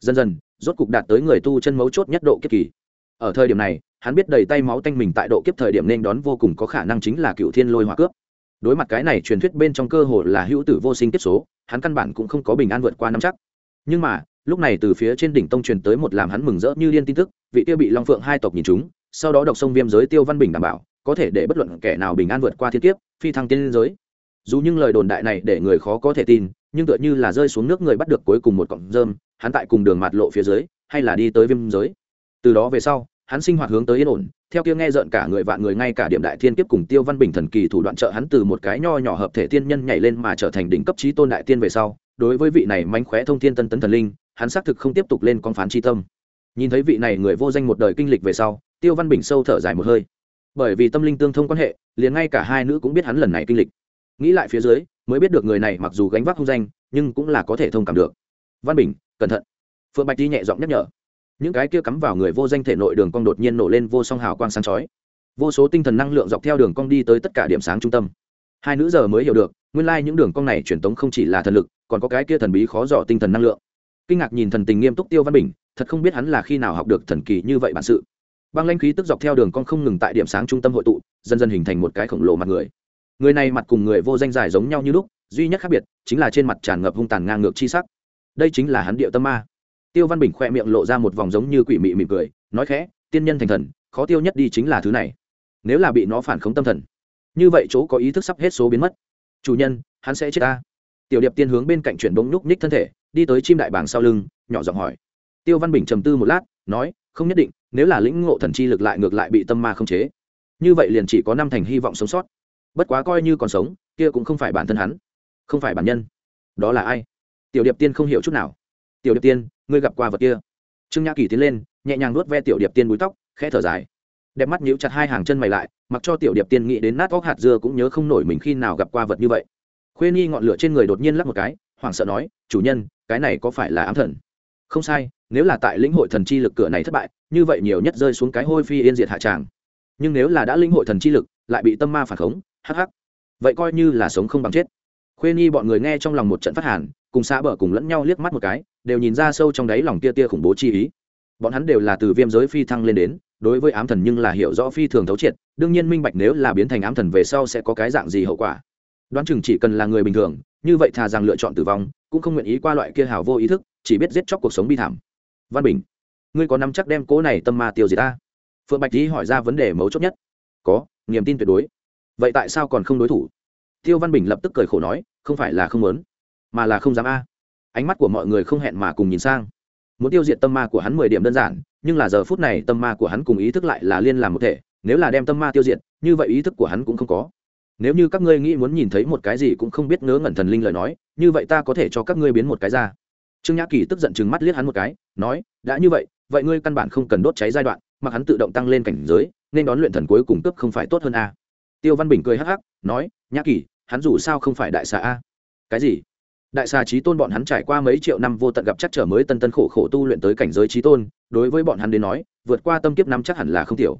Dần dần, rốt cục đạt tới người tu chân mấu chốt nhất độ kiếp kỳ. Ở thời điểm này, hắn biết đầy tay máu tanh mình tại độ kiếp thời điểm nên đón vô cùng có khả năng chính là cựu thiên lôi hỏa cướp. Đối mặt cái này truyền thuyết bên trong cơ hồ là hữu tử vô sinh kiếp số, hắn căn bản cũng không có bình an vượt qua năm chắc. Nhưng mà, lúc này từ phía trên đỉnh tông truyền tới một làm hắn mừng rỡ như liên tin tức, vị tiêu bị long phượng hai tộc nhìn chúng, sau đó đọc sông viêm giới tiêu văn bình đảm bảo, có thể để bất luận kẻ nào bình an vượt qua thiên kiếp, phi thăng tiên giới dù những lời đồn đại này để người khó có thể tin, nhưng tựa như là rơi xuống nước người bắt được cuối cùng một cọng rơm, hắn tại cùng đường mặt lộ phía dưới, hay là đi tới viêm giới. Từ đó về sau, hắn sinh hoạt hướng tới yên ổn, theo kia nghe rợn cả người vạn người ngay cả điểm đại thiên kiếp cùng tiêu văn bình thần kỳ thủ đoạn trợ hắn từ một cái nho nhỏ hợp thể tiên nhân nhảy lên mà trở thành đỉnh cấp trí tôn đại tiên về sau, đối với vị này mánh khóe thông thiên tân tấn thần linh, hắn xác thực không tiếp tục lên con phán tri tâm. Nhìn thấy vị này người vô danh một đời kinh lịch về sau, tiêu văn bình sâu thở dài một hơi. Bởi vì tâm linh tương thông quan hệ, liền ngay cả hai nữ cũng biết hắn lần này kinh lịch nghĩ lại phía dưới, mới biết được người này mặc dù gánh vác hung danh, nhưng cũng là có thể thông cảm được. Văn bình, cẩn thận. Phượng bạch đi nhẹ giọng nhắc nhở. Những cái kia cắm vào người vô danh thể nội đường cong đột nhiên nổ lên vô song hào quang sáng chói. Vô số tinh thần năng lượng dọc theo đường cong đi tới tất cả điểm sáng trung tâm. Hai nữ giờ mới hiểu được, nguyên lai những đường cong này truyền tống không chỉ là thần lực, còn có cái kia thần bí khó dò tinh thần năng lượng. Kinh ngạc nhìn thần tình nghiêm túc tiêu văn bình, thật không biết hắn là khi nào học được thần kỳ như vậy bản sự. Băng lanh khí tức dọc theo đường cong không ngừng tại điểm sáng trung tâm hội tụ, dần dần hình thành một cái khổng lồ mặt người người này mặt cùng người vô danh dài giống nhau như lúc, duy nhất khác biệt chính là trên mặt tràn ngập hung tàn ngang ngược chi sắc. Đây chính là hắn điệu tâm ma. Tiêu văn bình khoe miệng lộ ra một vòng giống như quỷ mị mỉm cười, nói khẽ, tiên nhân thành thần, khó tiêu nhất đi chính là thứ này. Nếu là bị nó phản khống tâm thần, như vậy chỗ có ý thức sắp hết số biến mất. Chủ nhân, hắn sẽ chết ta. Tiểu điệp tiên hướng bên cạnh chuyển bóng nhúc nhích thân thể, đi tới chim đại bàng sau lưng, nhỏ giọng hỏi. Tiêu văn bình trầm tư một lát, nói, không nhất định, nếu là lĩnh ngộ thần chi lực lại ngược lại bị tâm ma không chế, như vậy liền chỉ có năm thành hy vọng sống sót bất quá coi như còn sống, kia cũng không phải bản thân hắn. Không phải bản nhân. Đó là ai? Tiểu điệp tiên không hiểu chút nào. Tiểu điệp tiên, ngươi gặp qua vật kia? Trương nhã kỳ tiến lên, nhẹ nhàng nuốt ve tiểu điệp tiên búi tóc, khẽ thở dài. Đẹp mắt nhíu chặt hai hàng chân mày lại, mặc cho tiểu điệp tiên nghĩ đến nát óc hạt dưa cũng nhớ không nổi mình khi nào gặp qua vật như vậy. Khuê nhi ngọn lửa trên người đột nhiên lắc một cái, hoảng sợ nói, chủ nhân, cái này có phải là ám thần? Không sai, nếu là tại lĩnh hội thần chi lực cửa này thất bại, như vậy nhiều nhất rơi xuống cái hôi phi yên diệt hạ tràng. Nhưng nếu là đã lĩnh hội thần chi lực, lại bị tâm ma phản khống hắc hắc. Vậy coi như là sống không bằng chết. Khuê nhi bọn người nghe trong lòng một trận phát hàn, cùng xã bờ cùng lẫn nhau liếc mắt một cái, đều nhìn ra sâu trong đáy lòng tia tia khủng bố chi ý. Bọn hắn đều là từ viêm giới phi thăng lên đến, đối với ám thần nhưng là hiểu rõ phi thường thấu triệt, đương nhiên minh bạch nếu là biến thành ám thần về sau sẽ có cái dạng gì hậu quả. Đoán chừng chỉ cần là người bình thường, như vậy thà rằng lựa chọn tử vong, cũng không nguyện ý qua loại kia hào vô ý thức, chỉ biết giết chóc cuộc sống bi thảm. Văn bình, ngươi có nắm chắc đem cố này tâm ma tiêu gì ta? Phượng bạch tý hỏi ra vấn đề mấu chốt nhất. Có, niềm tin tuyệt đối vậy tại sao còn không đối thủ? Tiêu văn bình lập tức cười khổ nói, không phải là không muốn, mà là không dám a. Ánh mắt của mọi người không hẹn mà cùng nhìn sang. Muốn tiêu diệt tâm ma của hắn mười điểm đơn giản, nhưng là giờ phút này tâm ma của hắn cùng ý thức lại là liên làm một thể, nếu là đem tâm ma tiêu diệt, như vậy ý thức của hắn cũng không có. Nếu như các ngươi nghĩ muốn nhìn thấy một cái gì cũng không biết ngớ ngẩn thần linh lời nói, như vậy ta có thể cho các ngươi biến một cái ra. Trương nhã kỳ tức giận chừng mắt liếc hắn một cái, nói, đã như vậy vậy ngươi căn bản không cần đốt cháy giai đoạn mà hắn tự động tăng lên cảnh giới, nên đón luyện thần cuối cùng cấp không phải tốt hơn a tiêu văn bình cười hắc hắc, nói, nhã kỳ, hắn dù sao không phải đại xà a. Cái gì? Đại xà trí tôn bọn hắn trải qua mấy triệu năm vô tận gặp chắc trở mới tân tân khổ khổ tu luyện tới cảnh giới trí tôn, đối với bọn hắn đến nói, vượt qua tâm kiếp năm chắc hẳn là không tiểu.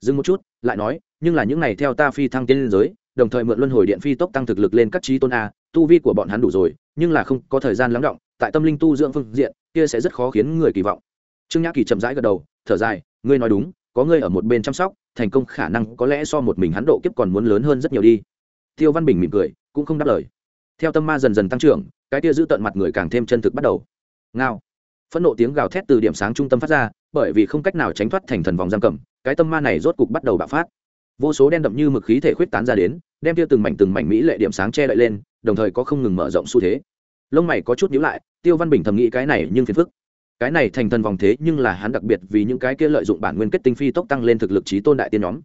Dừng một chút, lại nói, nhưng là những này theo ta phi thăng tiên liên giới, đồng thời mượn luân hồi điện phi tốc tăng thực lực lên các trí tôn a, tu vi của bọn hắn đủ rồi, nhưng là không có thời gian lắng động, tại tâm linh tu dưỡng phương diện, kia sẽ rất khó khiến người kỳ vọng. Trương nhã kỳ chậm rãi gật đầu, thở dài, ngươi nói đúng, có ngươi ở một bên chăm sóc thành công khả năng có lẽ so một mình hắn độ kiếp còn muốn lớn hơn rất nhiều đi. Tiêu văn bình mỉm cười, cũng không đáp lời. Theo tâm ma dần dần tăng trưởng, cái tia giữ tận mặt người càng thêm chân thực bắt đầu. Ngao. Phẫn nộ tiếng gào thét từ điểm sáng trung tâm phát ra, bởi vì không cách nào tránh thoát thành thần vòng giam cầm, cái tâm ma này rốt cục bắt đầu bạo phát. Vô số đen đậm như mực khí thể khuyết tán ra đến, đem tia từng mảnh từng mảnh mỹ lệ điểm sáng che đậy lên, đồng thời có không ngừng mở rộng xu thế. Lông mày có chút nhíu lại, tiêu văn bình thầm nghĩ cái này nhưng phiền phức cái này thành thần vòng thế nhưng là hắn đặc biệt vì những cái kia lợi dụng bản nguyên kết tinh phi tốc tăng lên thực lực trí tôn đại tiên nhóm.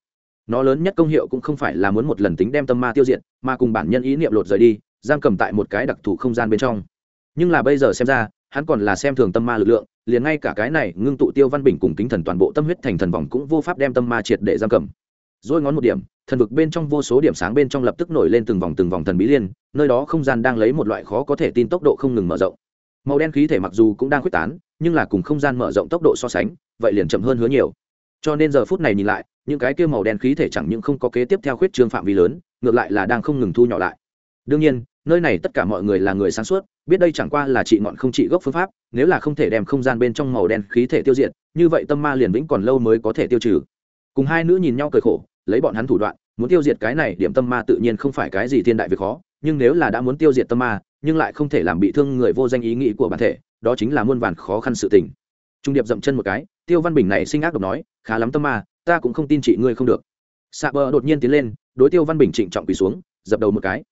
Nó lớn nhất công hiệu cũng không phải là muốn một lần tính đem tâm ma tiêu diệt, mà cùng bản nhân ý niệm lột rời đi, giam cầm tại một cái đặc thù không gian bên trong. Nhưng là bây giờ xem ra, hắn còn là xem thường tâm ma lực lượng, liền ngay cả cái này ngưng tụ tiêu văn bình cùng kính thần toàn bộ tâm huyết thành thần vòng cũng vô pháp đem tâm ma triệt để giam cầm. Rồi ngón một điểm, thần vực bên trong vô số điểm sáng bên trong lập tức nổi lên từng vòng từng vòng thần bí liên, nơi đó không gian đang lấy một loại khó có thể tin tốc độ không ngừng mở rộng. Màu đen khí thể mặc dù cũng đang khuếch tán nhưng là cùng không gian mở rộng tốc độ so sánh, vậy liền chậm hơn hứa nhiều. Cho nên giờ phút này nhìn lại, những cái kia màu đen khí thể chẳng những không có kế tiếp theo khuyết trương phạm vi lớn, ngược lại là đang không ngừng thu nhỏ lại. Đương nhiên, nơi này tất cả mọi người là người sáng suốt, biết đây chẳng qua là trị ngọn không trị gốc phương pháp, nếu là không thể đem không gian bên trong màu đen khí thể tiêu diệt, như vậy tâm ma liền vĩnh còn lâu mới có thể tiêu trừ. Cùng hai nữ nhìn nhau cười khổ, lấy bọn hắn thủ đoạn, muốn tiêu diệt cái này điểm tâm ma tự nhiên không phải cái gì thiên đại việc khó, nhưng nếu là đã muốn tiêu diệt tâm ma, nhưng lại không thể làm bị thương người vô danh ý nghĩ của bản thể đó chính là muôn vàn khó khăn sự tình. Trung điệp dậm chân một cái, tiêu văn bình này sinh ác độc nói, khá lắm tâm ma, ta cũng không tin chị ngươi không được. Xạ bờ đột nhiên tiến lên, đối tiêu văn bình trịnh trọng quỳ xuống, dập đầu một cái.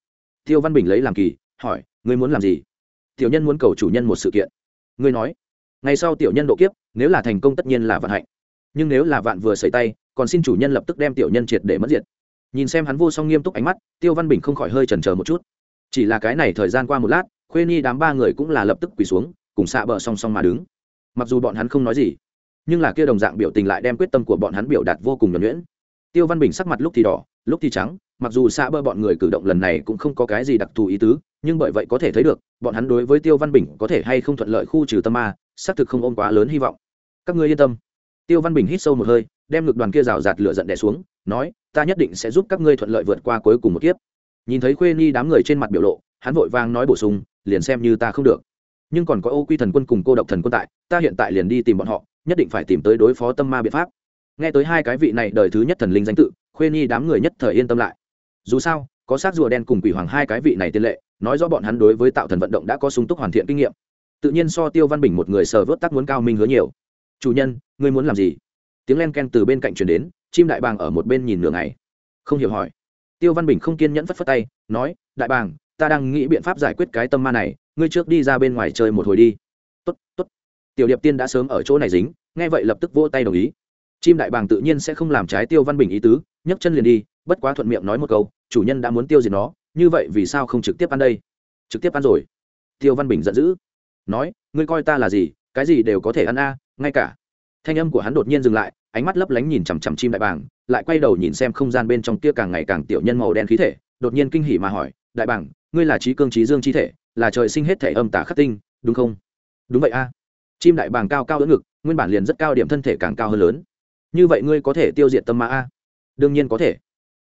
Tiêu văn bình lấy làm kỳ, hỏi, ngươi muốn làm gì? Tiểu nhân muốn cầu chủ nhân một sự kiện. Ngươi nói. Ngày sau tiểu nhân độ kiếp, nếu là thành công tất nhiên là vận hạnh. Nhưng nếu là vạn vừa xảy tay, còn xin chủ nhân lập tức đem tiểu nhân triệt để mất diệt. Nhìn xem hắn vô song nghiêm túc ánh mắt, tiêu văn bình không khỏi hơi chần chờ một chút. Chỉ là cái này thời gian qua một lát, khuê nhi đám ba người cũng là lập tức quỳ xuống cùng xạ bờ song song mà đứng. Mặc dù bọn hắn không nói gì, nhưng là kia đồng dạng biểu tình lại đem quyết tâm của bọn hắn biểu đạt vô cùng nhuẩn nhuyễn. Tiêu văn bình sắc mặt lúc thì đỏ, lúc thì trắng, mặc dù xạ bờ bọn người cử động lần này cũng không có cái gì đặc thù ý tứ, nhưng bởi vậy có thể thấy được, bọn hắn đối với tiêu văn bình có thể hay không thuận lợi khu trừ tâm ma, xác thực không ôm quá lớn hy vọng. Các ngươi yên tâm. Tiêu văn bình hít sâu một hơi, đem ngực đoàn kia rào rạt lửa giận đè xuống, nói, ta nhất định sẽ giúp các ngươi thuận lợi vượt qua cuối cùng một kiếp. Nhìn thấy khuê ni đám người trên mặt biểu lộ, hắn vội vang nói bổ sung, liền xem như ta không được nhưng còn có ô quy thần quân cùng cô độc thần quân tại, ta hiện tại liền đi tìm bọn họ, nhất định phải tìm tới đối phó tâm ma biện pháp. Nghe tới hai cái vị này đời thứ nhất thần linh danh tự, khuê nhi đám người nhất thời yên tâm lại. Dù sao, có sát rùa đen cùng quỷ hoàng hai cái vị này tiên lệ, nói rõ bọn hắn đối với tạo thần vận động đã có sung túc hoàn thiện kinh nghiệm. Tự nhiên so tiêu văn bình một người sờ vớt tắc muốn cao minh hứa nhiều. Chủ nhân, ngươi muốn làm gì? Tiếng len ken từ bên cạnh truyền đến, chim đại bàng ở một bên nhìn nửa ngày. Không hiểu hỏi. Tiêu văn bình không kiên nhẫn phất phất tay, nói, đại bàng, ta đang nghĩ biện pháp giải quyết cái tâm ma này ngươi trước đi ra bên ngoài chơi một hồi đi. Tốt tốt. Tiểu điệp tiên đã sớm ở chỗ này dính, nghe vậy lập tức vỗ tay đồng ý. Chim đại bàng tự nhiên sẽ không làm trái tiêu văn bình ý tứ, nhấc chân liền đi, bất quá thuận miệng nói một câu, chủ nhân đã muốn tiêu diệt nó, như vậy vì sao không trực tiếp ăn đây? Trực tiếp ăn rồi. Tiêu văn bình giận dữ. Nói, ngươi coi ta là gì, cái gì đều có thể ăn a, ngay cả. Thanh âm của hắn đột nhiên dừng lại, ánh mắt lấp lánh nhìn chằm chằm chim đại bàng, lại quay đầu nhìn xem không gian bên trong kia càng ngày càng tiểu nhân màu đen khí thể, đột nhiên kinh hỉ mà hỏi, đại bàng, ngươi là trí cương trí dương chi thể? Là trời sinh hết thể âm tả khắc tinh, đúng không? Đúng vậy a. Chim đại bàng cao cao đỡ ngực, nguyên bản liền rất cao điểm thân thể càng cao hơn lớn. Như vậy ngươi có thể tiêu diệt tâm ma a? Đương nhiên có thể.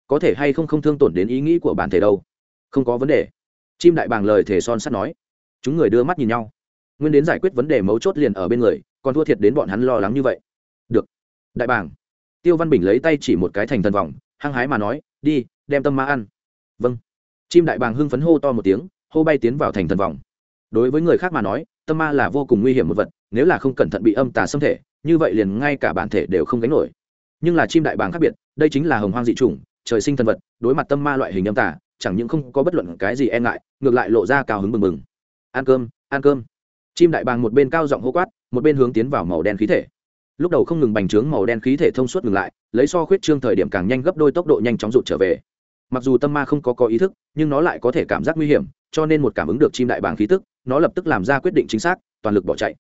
Có thể hay không không thương tổn đến ý nghĩ của bản thể đâu. Không có vấn đề. Chim đại bàng lời thể son sắt nói. Chúng người đưa mắt nhìn nhau. Nguyên đến giải quyết vấn đề mấu chốt liền ở bên người, còn thua thiệt đến bọn hắn lo lắng như vậy. Được. Đại bàng. Tiêu văn bình lấy tay chỉ một cái thành thần vòng hăng hái mà nói, đi, đem tâm ma ăn. Vâng. Chim đại bàng hưng phấn hô to một tiếng hô bay tiến vào thành thần vòng đối với người khác mà nói, tâm ma là vô cùng nguy hiểm một vật, nếu là không cẩn thận bị âm tà xâm thể, như vậy liền ngay cả bản thể đều không gánh nổi. Nhưng là chim đại bàng khác biệt, đây chính là hồng hoang dị chủng, trời sinh thần vật, đối mặt tâm ma loại hình âm tà, chẳng những không có bất luận cái gì e ngại, ngược lại lộ ra cao hứng bừng bừng. ăn cơm ăn cơm. Chim đại bàng một bên cao giọng hô quát, một bên hướng tiến vào màu đen khí thể. Lúc đầu không ngừng bành trướng màu đen khí thể thông suốt ngừng lại, lấy so khuyết trương thời điểm càng nhanh gấp đôi tốc độ nhanh chóng rụt trở về. Mặc dù tâm ma không có có ý thức, nhưng nó lại có thể cảm giác nguy hiểm cho nên một cảm ứng được chim đại bàng khí tức, nó lập tức làm ra quyết định chính xác, toàn lực bỏ chạy.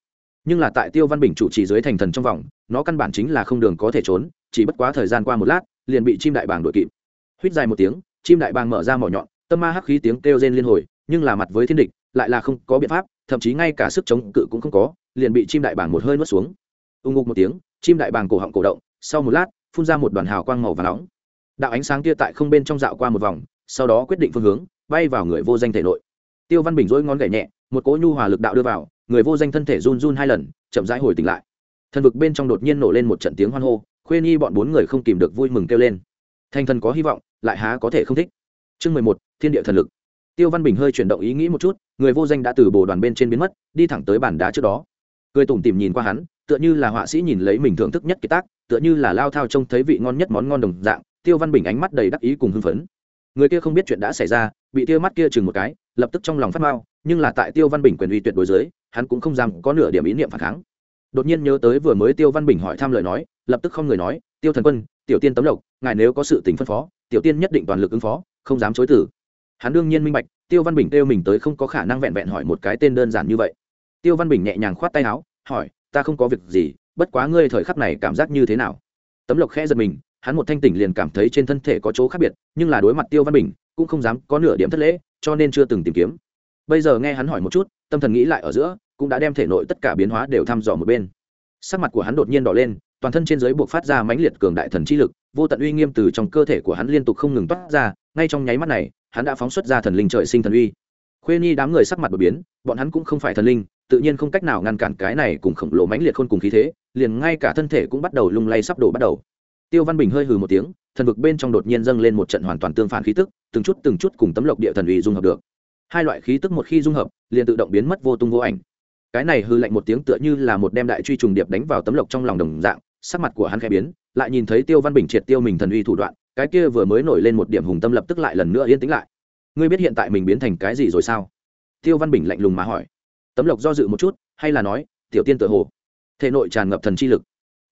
Nhưng là tại tiêu văn bình chủ trì dưới thành thần trong vòng, nó căn bản chính là không đường có thể trốn, chỉ bất quá thời gian qua một lát, liền bị chim đại bàng đuổi kịp. Huýt dài một tiếng, chim đại bàng mở ra mỏ nhọn, tâm ma hắc khí tiếng kêu rên liên hồi, nhưng là mặt với thiên địch, lại là không có biện pháp, thậm chí ngay cả sức chống cự cũng không có, liền bị chim đại bàng một hơi nuốt xuống. Ưng ngục một tiếng, chim đại bàng cổ họng cổ động, sau một lát, phun ra một đoàn hào quang màu và nóng. Đạo ánh sáng kia tại không bên trong dạo qua một vòng, sau đó quyết định phương hướng bay vào người vô danh thể nội. Tiêu văn bình dỗi ngón gảy nhẹ, một cỗ nhu hòa lực đạo đưa vào, người vô danh thân thể run run hai lần, chậm rãi hồi tỉnh lại. Thần vực bên trong đột nhiên nổ lên một trận tiếng hoan hô khuê y bọn bốn người không kìm được vui mừng kêu lên. Thanh thần có hy vọng, lại há có thể không thích. Chương mười một, thiên địa thần lực. Tiêu văn bình hơi chuyển động ý nghĩ một chút, người vô danh đã từ bồ đoàn bên trên biến mất, đi thẳng tới bàn đá trước đó. Cười tủm tìm nhìn qua hắn, tựa như là họa sĩ nhìn lấy mình thưởng thức nhất kiệt tác, tựa như là lao thao trông thấy vị ngon nhất món ngon đồng dạng, tiêu văn bình ánh mắt đầy đắc ý cùng hưng phấn người kia không biết chuyện đã xảy ra, bị tiêu mắt kia chừng một cái, lập tức trong lòng phát mao nhưng là tại tiêu văn bình quyền uy tuyệt đối dưới, hắn cũng không dám có nửa điểm ý niệm phản kháng. Đột nhiên nhớ tới vừa mới tiêu văn bình hỏi thăm lời nói, lập tức không người nói, tiêu thần quân, tiểu tiên tấm lộc, ngài nếu có sự tình phân phó, tiểu tiên nhất định toàn lực ứng phó, không dám chối tử hắn đương nhiên minh bạch, tiêu văn bình kêu mình tới không có khả năng vẹn vẹn hỏi một cái tên đơn giản như vậy. Tiêu văn bình nhẹ nhàng khoát tay áo, hỏi, ta không có việc gì, bất quá ngươi thời khắc này cảm giác như thế nào? Tấm lộc khẽ giật mình hắn một thanh tỉnh liền cảm thấy trên thân thể có chỗ khác biệt, nhưng là đối mặt tiêu văn bình, cũng không dám có nửa điểm thất lễ, cho nên chưa từng tìm kiếm. Bây giờ nghe hắn hỏi một chút, tâm thần nghĩ lại ở giữa, cũng đã đem thể nội tất cả biến hóa đều thăm dò một bên. Sắc mặt của hắn đột nhiên đỏ lên, toàn thân trên giới buộc phát ra mãnh liệt cường đại thần chi lực, vô tận uy nghiêm từ trong cơ thể của hắn liên tục không ngừng toát ra, ngay trong nháy mắt này, hắn đã phóng xuất ra thần linh trời sinh thần uy. Khuê nhi đám người sắc mặt đột biến, bọn hắn cũng không phải thần linh, tự nhiên không cách nào ngăn cản cái này cùng khổng lồ mãnh liệt khôn cùng khí thế, liền ngay cả thân thể cũng bắt đầu lung lay sắp đổ bắt đầu tiêu văn bình hơi hừ một tiếng, thần vực bên trong đột nhiên dâng lên một trận hoàn toàn tương phản khí tức, từng chút từng chút cùng tấm lộc địa thần uy dung hợp được. Hai loại khí tức một khi dung hợp, liền tự động biến mất vô tung vô ảnh. Cái này hư lạnh một tiếng tựa như là một đem đại truy trùng điệp đánh vào tấm lộc trong lòng đồng dạng, sắc mặt của hắn khẽ biến, lại nhìn thấy tiêu văn bình triệt tiêu mình thần uy thủ đoạn, cái kia vừa mới nổi lên một điểm hùng tâm lập tức lại lần nữa yên tĩnh lại. Ngươi biết hiện tại mình biến thành cái gì rồi sao? Tiêu văn bình lạnh lùng mà hỏi. Tấm lộc do dự một chút, hay là nói, tiểu tiên tự hồ. Thể nội tràn ngập thần chi lực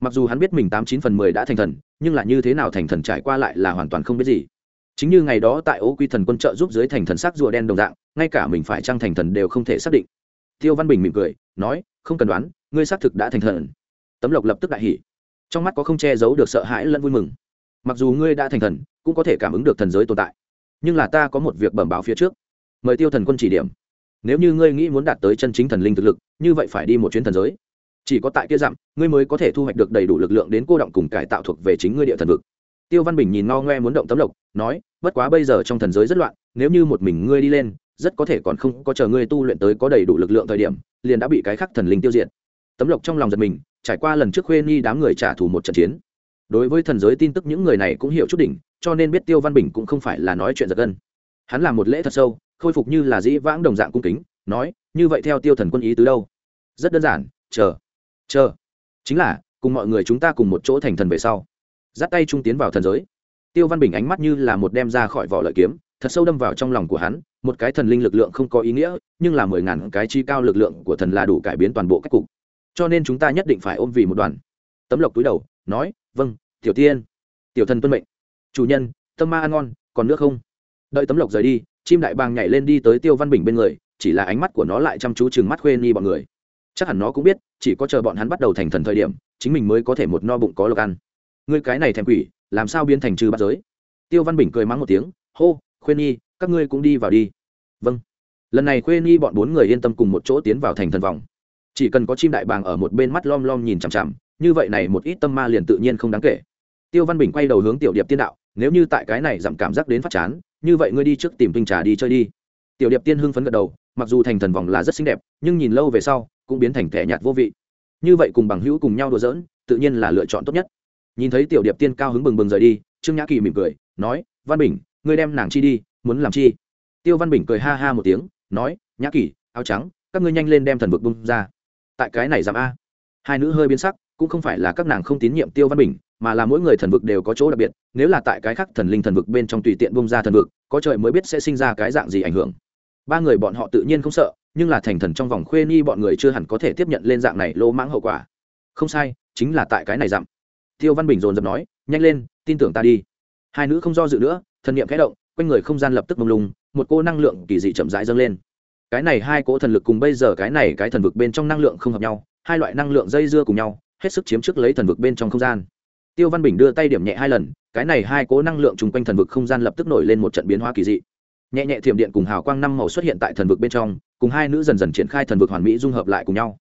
mặc dù hắn biết mình tám chín phần mười đã thành thần, nhưng là như thế nào thành thần trải qua lại là hoàn toàn không biết gì. Chính như ngày đó tại ô quy thần quân trợ giúp dưới thành thần sắc rùa đen đồng dạng, ngay cả mình phải trăng thành thần đều không thể xác định. Tiêu văn bình mỉm cười, nói, không cần đoán, ngươi xác thực đã thành thần. Tấm lộc lập tức đại hỉ. Trong mắt có không che giấu được sợ hãi lẫn vui mừng. Mặc dù ngươi đã thành thần, cũng có thể cảm ứng được thần giới tồn tại, nhưng là ta có một việc bẩm báo phía trước. Mời tiêu thần quân chỉ điểm. Nếu như ngươi nghĩ muốn đạt tới chân chính thần linh thực lực, như vậy phải đi một chuyến thần giới chỉ có tại kia dặm, ngươi mới có thể thu hoạch được đầy đủ lực lượng đến cô động cùng cải tạo thuộc về chính ngươi địa thần vực. Tiêu văn bình nhìn ngao ngoe muốn động tấm lộc, nói, bất quá bây giờ trong thần giới rất loạn, nếu như một mình ngươi đi lên, rất có thể còn không có chờ ngươi tu luyện tới có đầy đủ lực lượng thời điểm, liền đã bị cái khắc thần linh tiêu diệt. Tấm lộc trong lòng giật mình, trải qua lần trước khuê nhi đám người trả thù một trận chiến. Đối với thần giới tin tức những người này cũng hiểu chút đỉnh, cho nên biết tiêu văn bình cũng không phải là nói chuyện giật gân. Hắn làm một lễ thật sâu, khôi phục như là dĩ vãng đồng dạng cung kính, nói, như vậy theo tiêu thần quân ý tứ đâu? Rất đơn giản, chờ chờ. Chính là, cùng mọi người chúng ta cùng một chỗ thành thần về sau. Dắt tay trung tiến vào thần giới. Tiêu văn bình ánh mắt như là một đem ra khỏi vỏ lợi kiếm, thật sâu đâm vào trong lòng của hắn, một cái thần linh lực lượng không có ý nghĩa, nhưng là mười ngàn cái chi cao lực lượng của thần là đủ cải biến toàn bộ cách cục. Cho nên chúng ta nhất định phải ôm vì một đoàn. Tấm lộc túi đầu, nói vâng tiểu tiên. Tiểu thần tuân mệnh. Chủ nhân, tâm ma ăn ngon, còn nước không? Đợi tấm lộc rời đi, chim đại bàng nhảy lên đi tới tiêu văn bình bên người, chỉ là ánh mắt của nó lại chăm chú chừng mắt khuê ni bọn người chắc hẳn nó cũng biết, chỉ có chờ bọn hắn bắt đầu thành thần thời điểm, chính mình mới có thể một no bụng có lộc ăn. Ngươi cái này thèm quỷ, làm sao biến thành trừ bắt giới? Tiêu văn bình cười mắng một tiếng, hô, khuyên nhi, các ngươi cũng đi vào đi. Vâng. Lần này khuyên nhi bọn bốn người yên tâm cùng một chỗ tiến vào thành thần vòng. Chỉ cần có chim đại bàng ở một bên mắt lom lom nhìn chằm chằm, như vậy này một ít tâm ma liền tự nhiên không đáng kể. Tiêu văn bình quay đầu hướng tiểu điệp tiên đạo, nếu như tại cái này giảm cảm giác đến phát chán, như vậy ngươi đi trước tìm tinh trà đi chơi đi. Tiểu điệp tiên hưng phấn gật đầu, mặc dù thành thần vòng là rất xinh đẹp, nhưng nhìn lâu về sau cũng biến thành kẻ nhạt vô vị. Như vậy cùng bằng hữu cùng nhau đùa giỡn, tự nhiên là lựa chọn tốt nhất. Nhìn thấy tiểu điệp tiên cao hứng bừng bừng rời đi, trương nhã kỳ mỉm cười, nói, văn bình, ngươi đem nàng chi đi, muốn làm chi? Tiêu văn bình cười ha ha một tiếng, nói, nhã kỳ, áo trắng, các ngươi nhanh lên đem thần vực bung ra. Tại cái này giảm a. Hai nữ hơi biến sắc, cũng không phải là các nàng không tín nhiệm tiêu văn bình, mà là mỗi người thần vực đều có chỗ đặc biệt, nếu là tại cái khác thần linh thần vực bên trong tùy tiện bung ra thần vực, có trời mới biết sẽ sinh ra cái dạng gì ảnh hưởng. Ba người bọn họ tự nhiên không sợ nhưng là thành thần trong vòng khuê ni bọn người chưa hẳn có thể tiếp nhận lên dạng này lô mãng hậu quả. Không sai, chính là tại cái này dặm. Tiêu văn bình dồn dập nói, nhanh lên, tin tưởng ta đi. Hai nữ không do dự nữa, thần niệm khẽ động, quanh người không gian lập tức mông lung, một cô năng lượng kỳ dị chậm rãi dâng lên. Cái này hai cỗ thần lực cùng bây giờ cái này cái thần vực bên trong năng lượng không hợp nhau, hai loại năng lượng dây dưa cùng nhau, hết sức chiếm trước lấy thần vực bên trong không gian. Tiêu văn bình đưa tay điểm nhẹ hai lần, cái này hai cỗ năng lượng chung quanh thần vực không gian lập tức nổi lên một trận biến hóa kỳ dị. Nhẹ nhẹ thiểm điện cùng hào quang năm màu xuất hiện tại thần vực bên trong cùng hai nữ dần dần triển khai thần vực hoàn mỹ dung hợp lại cùng nhau.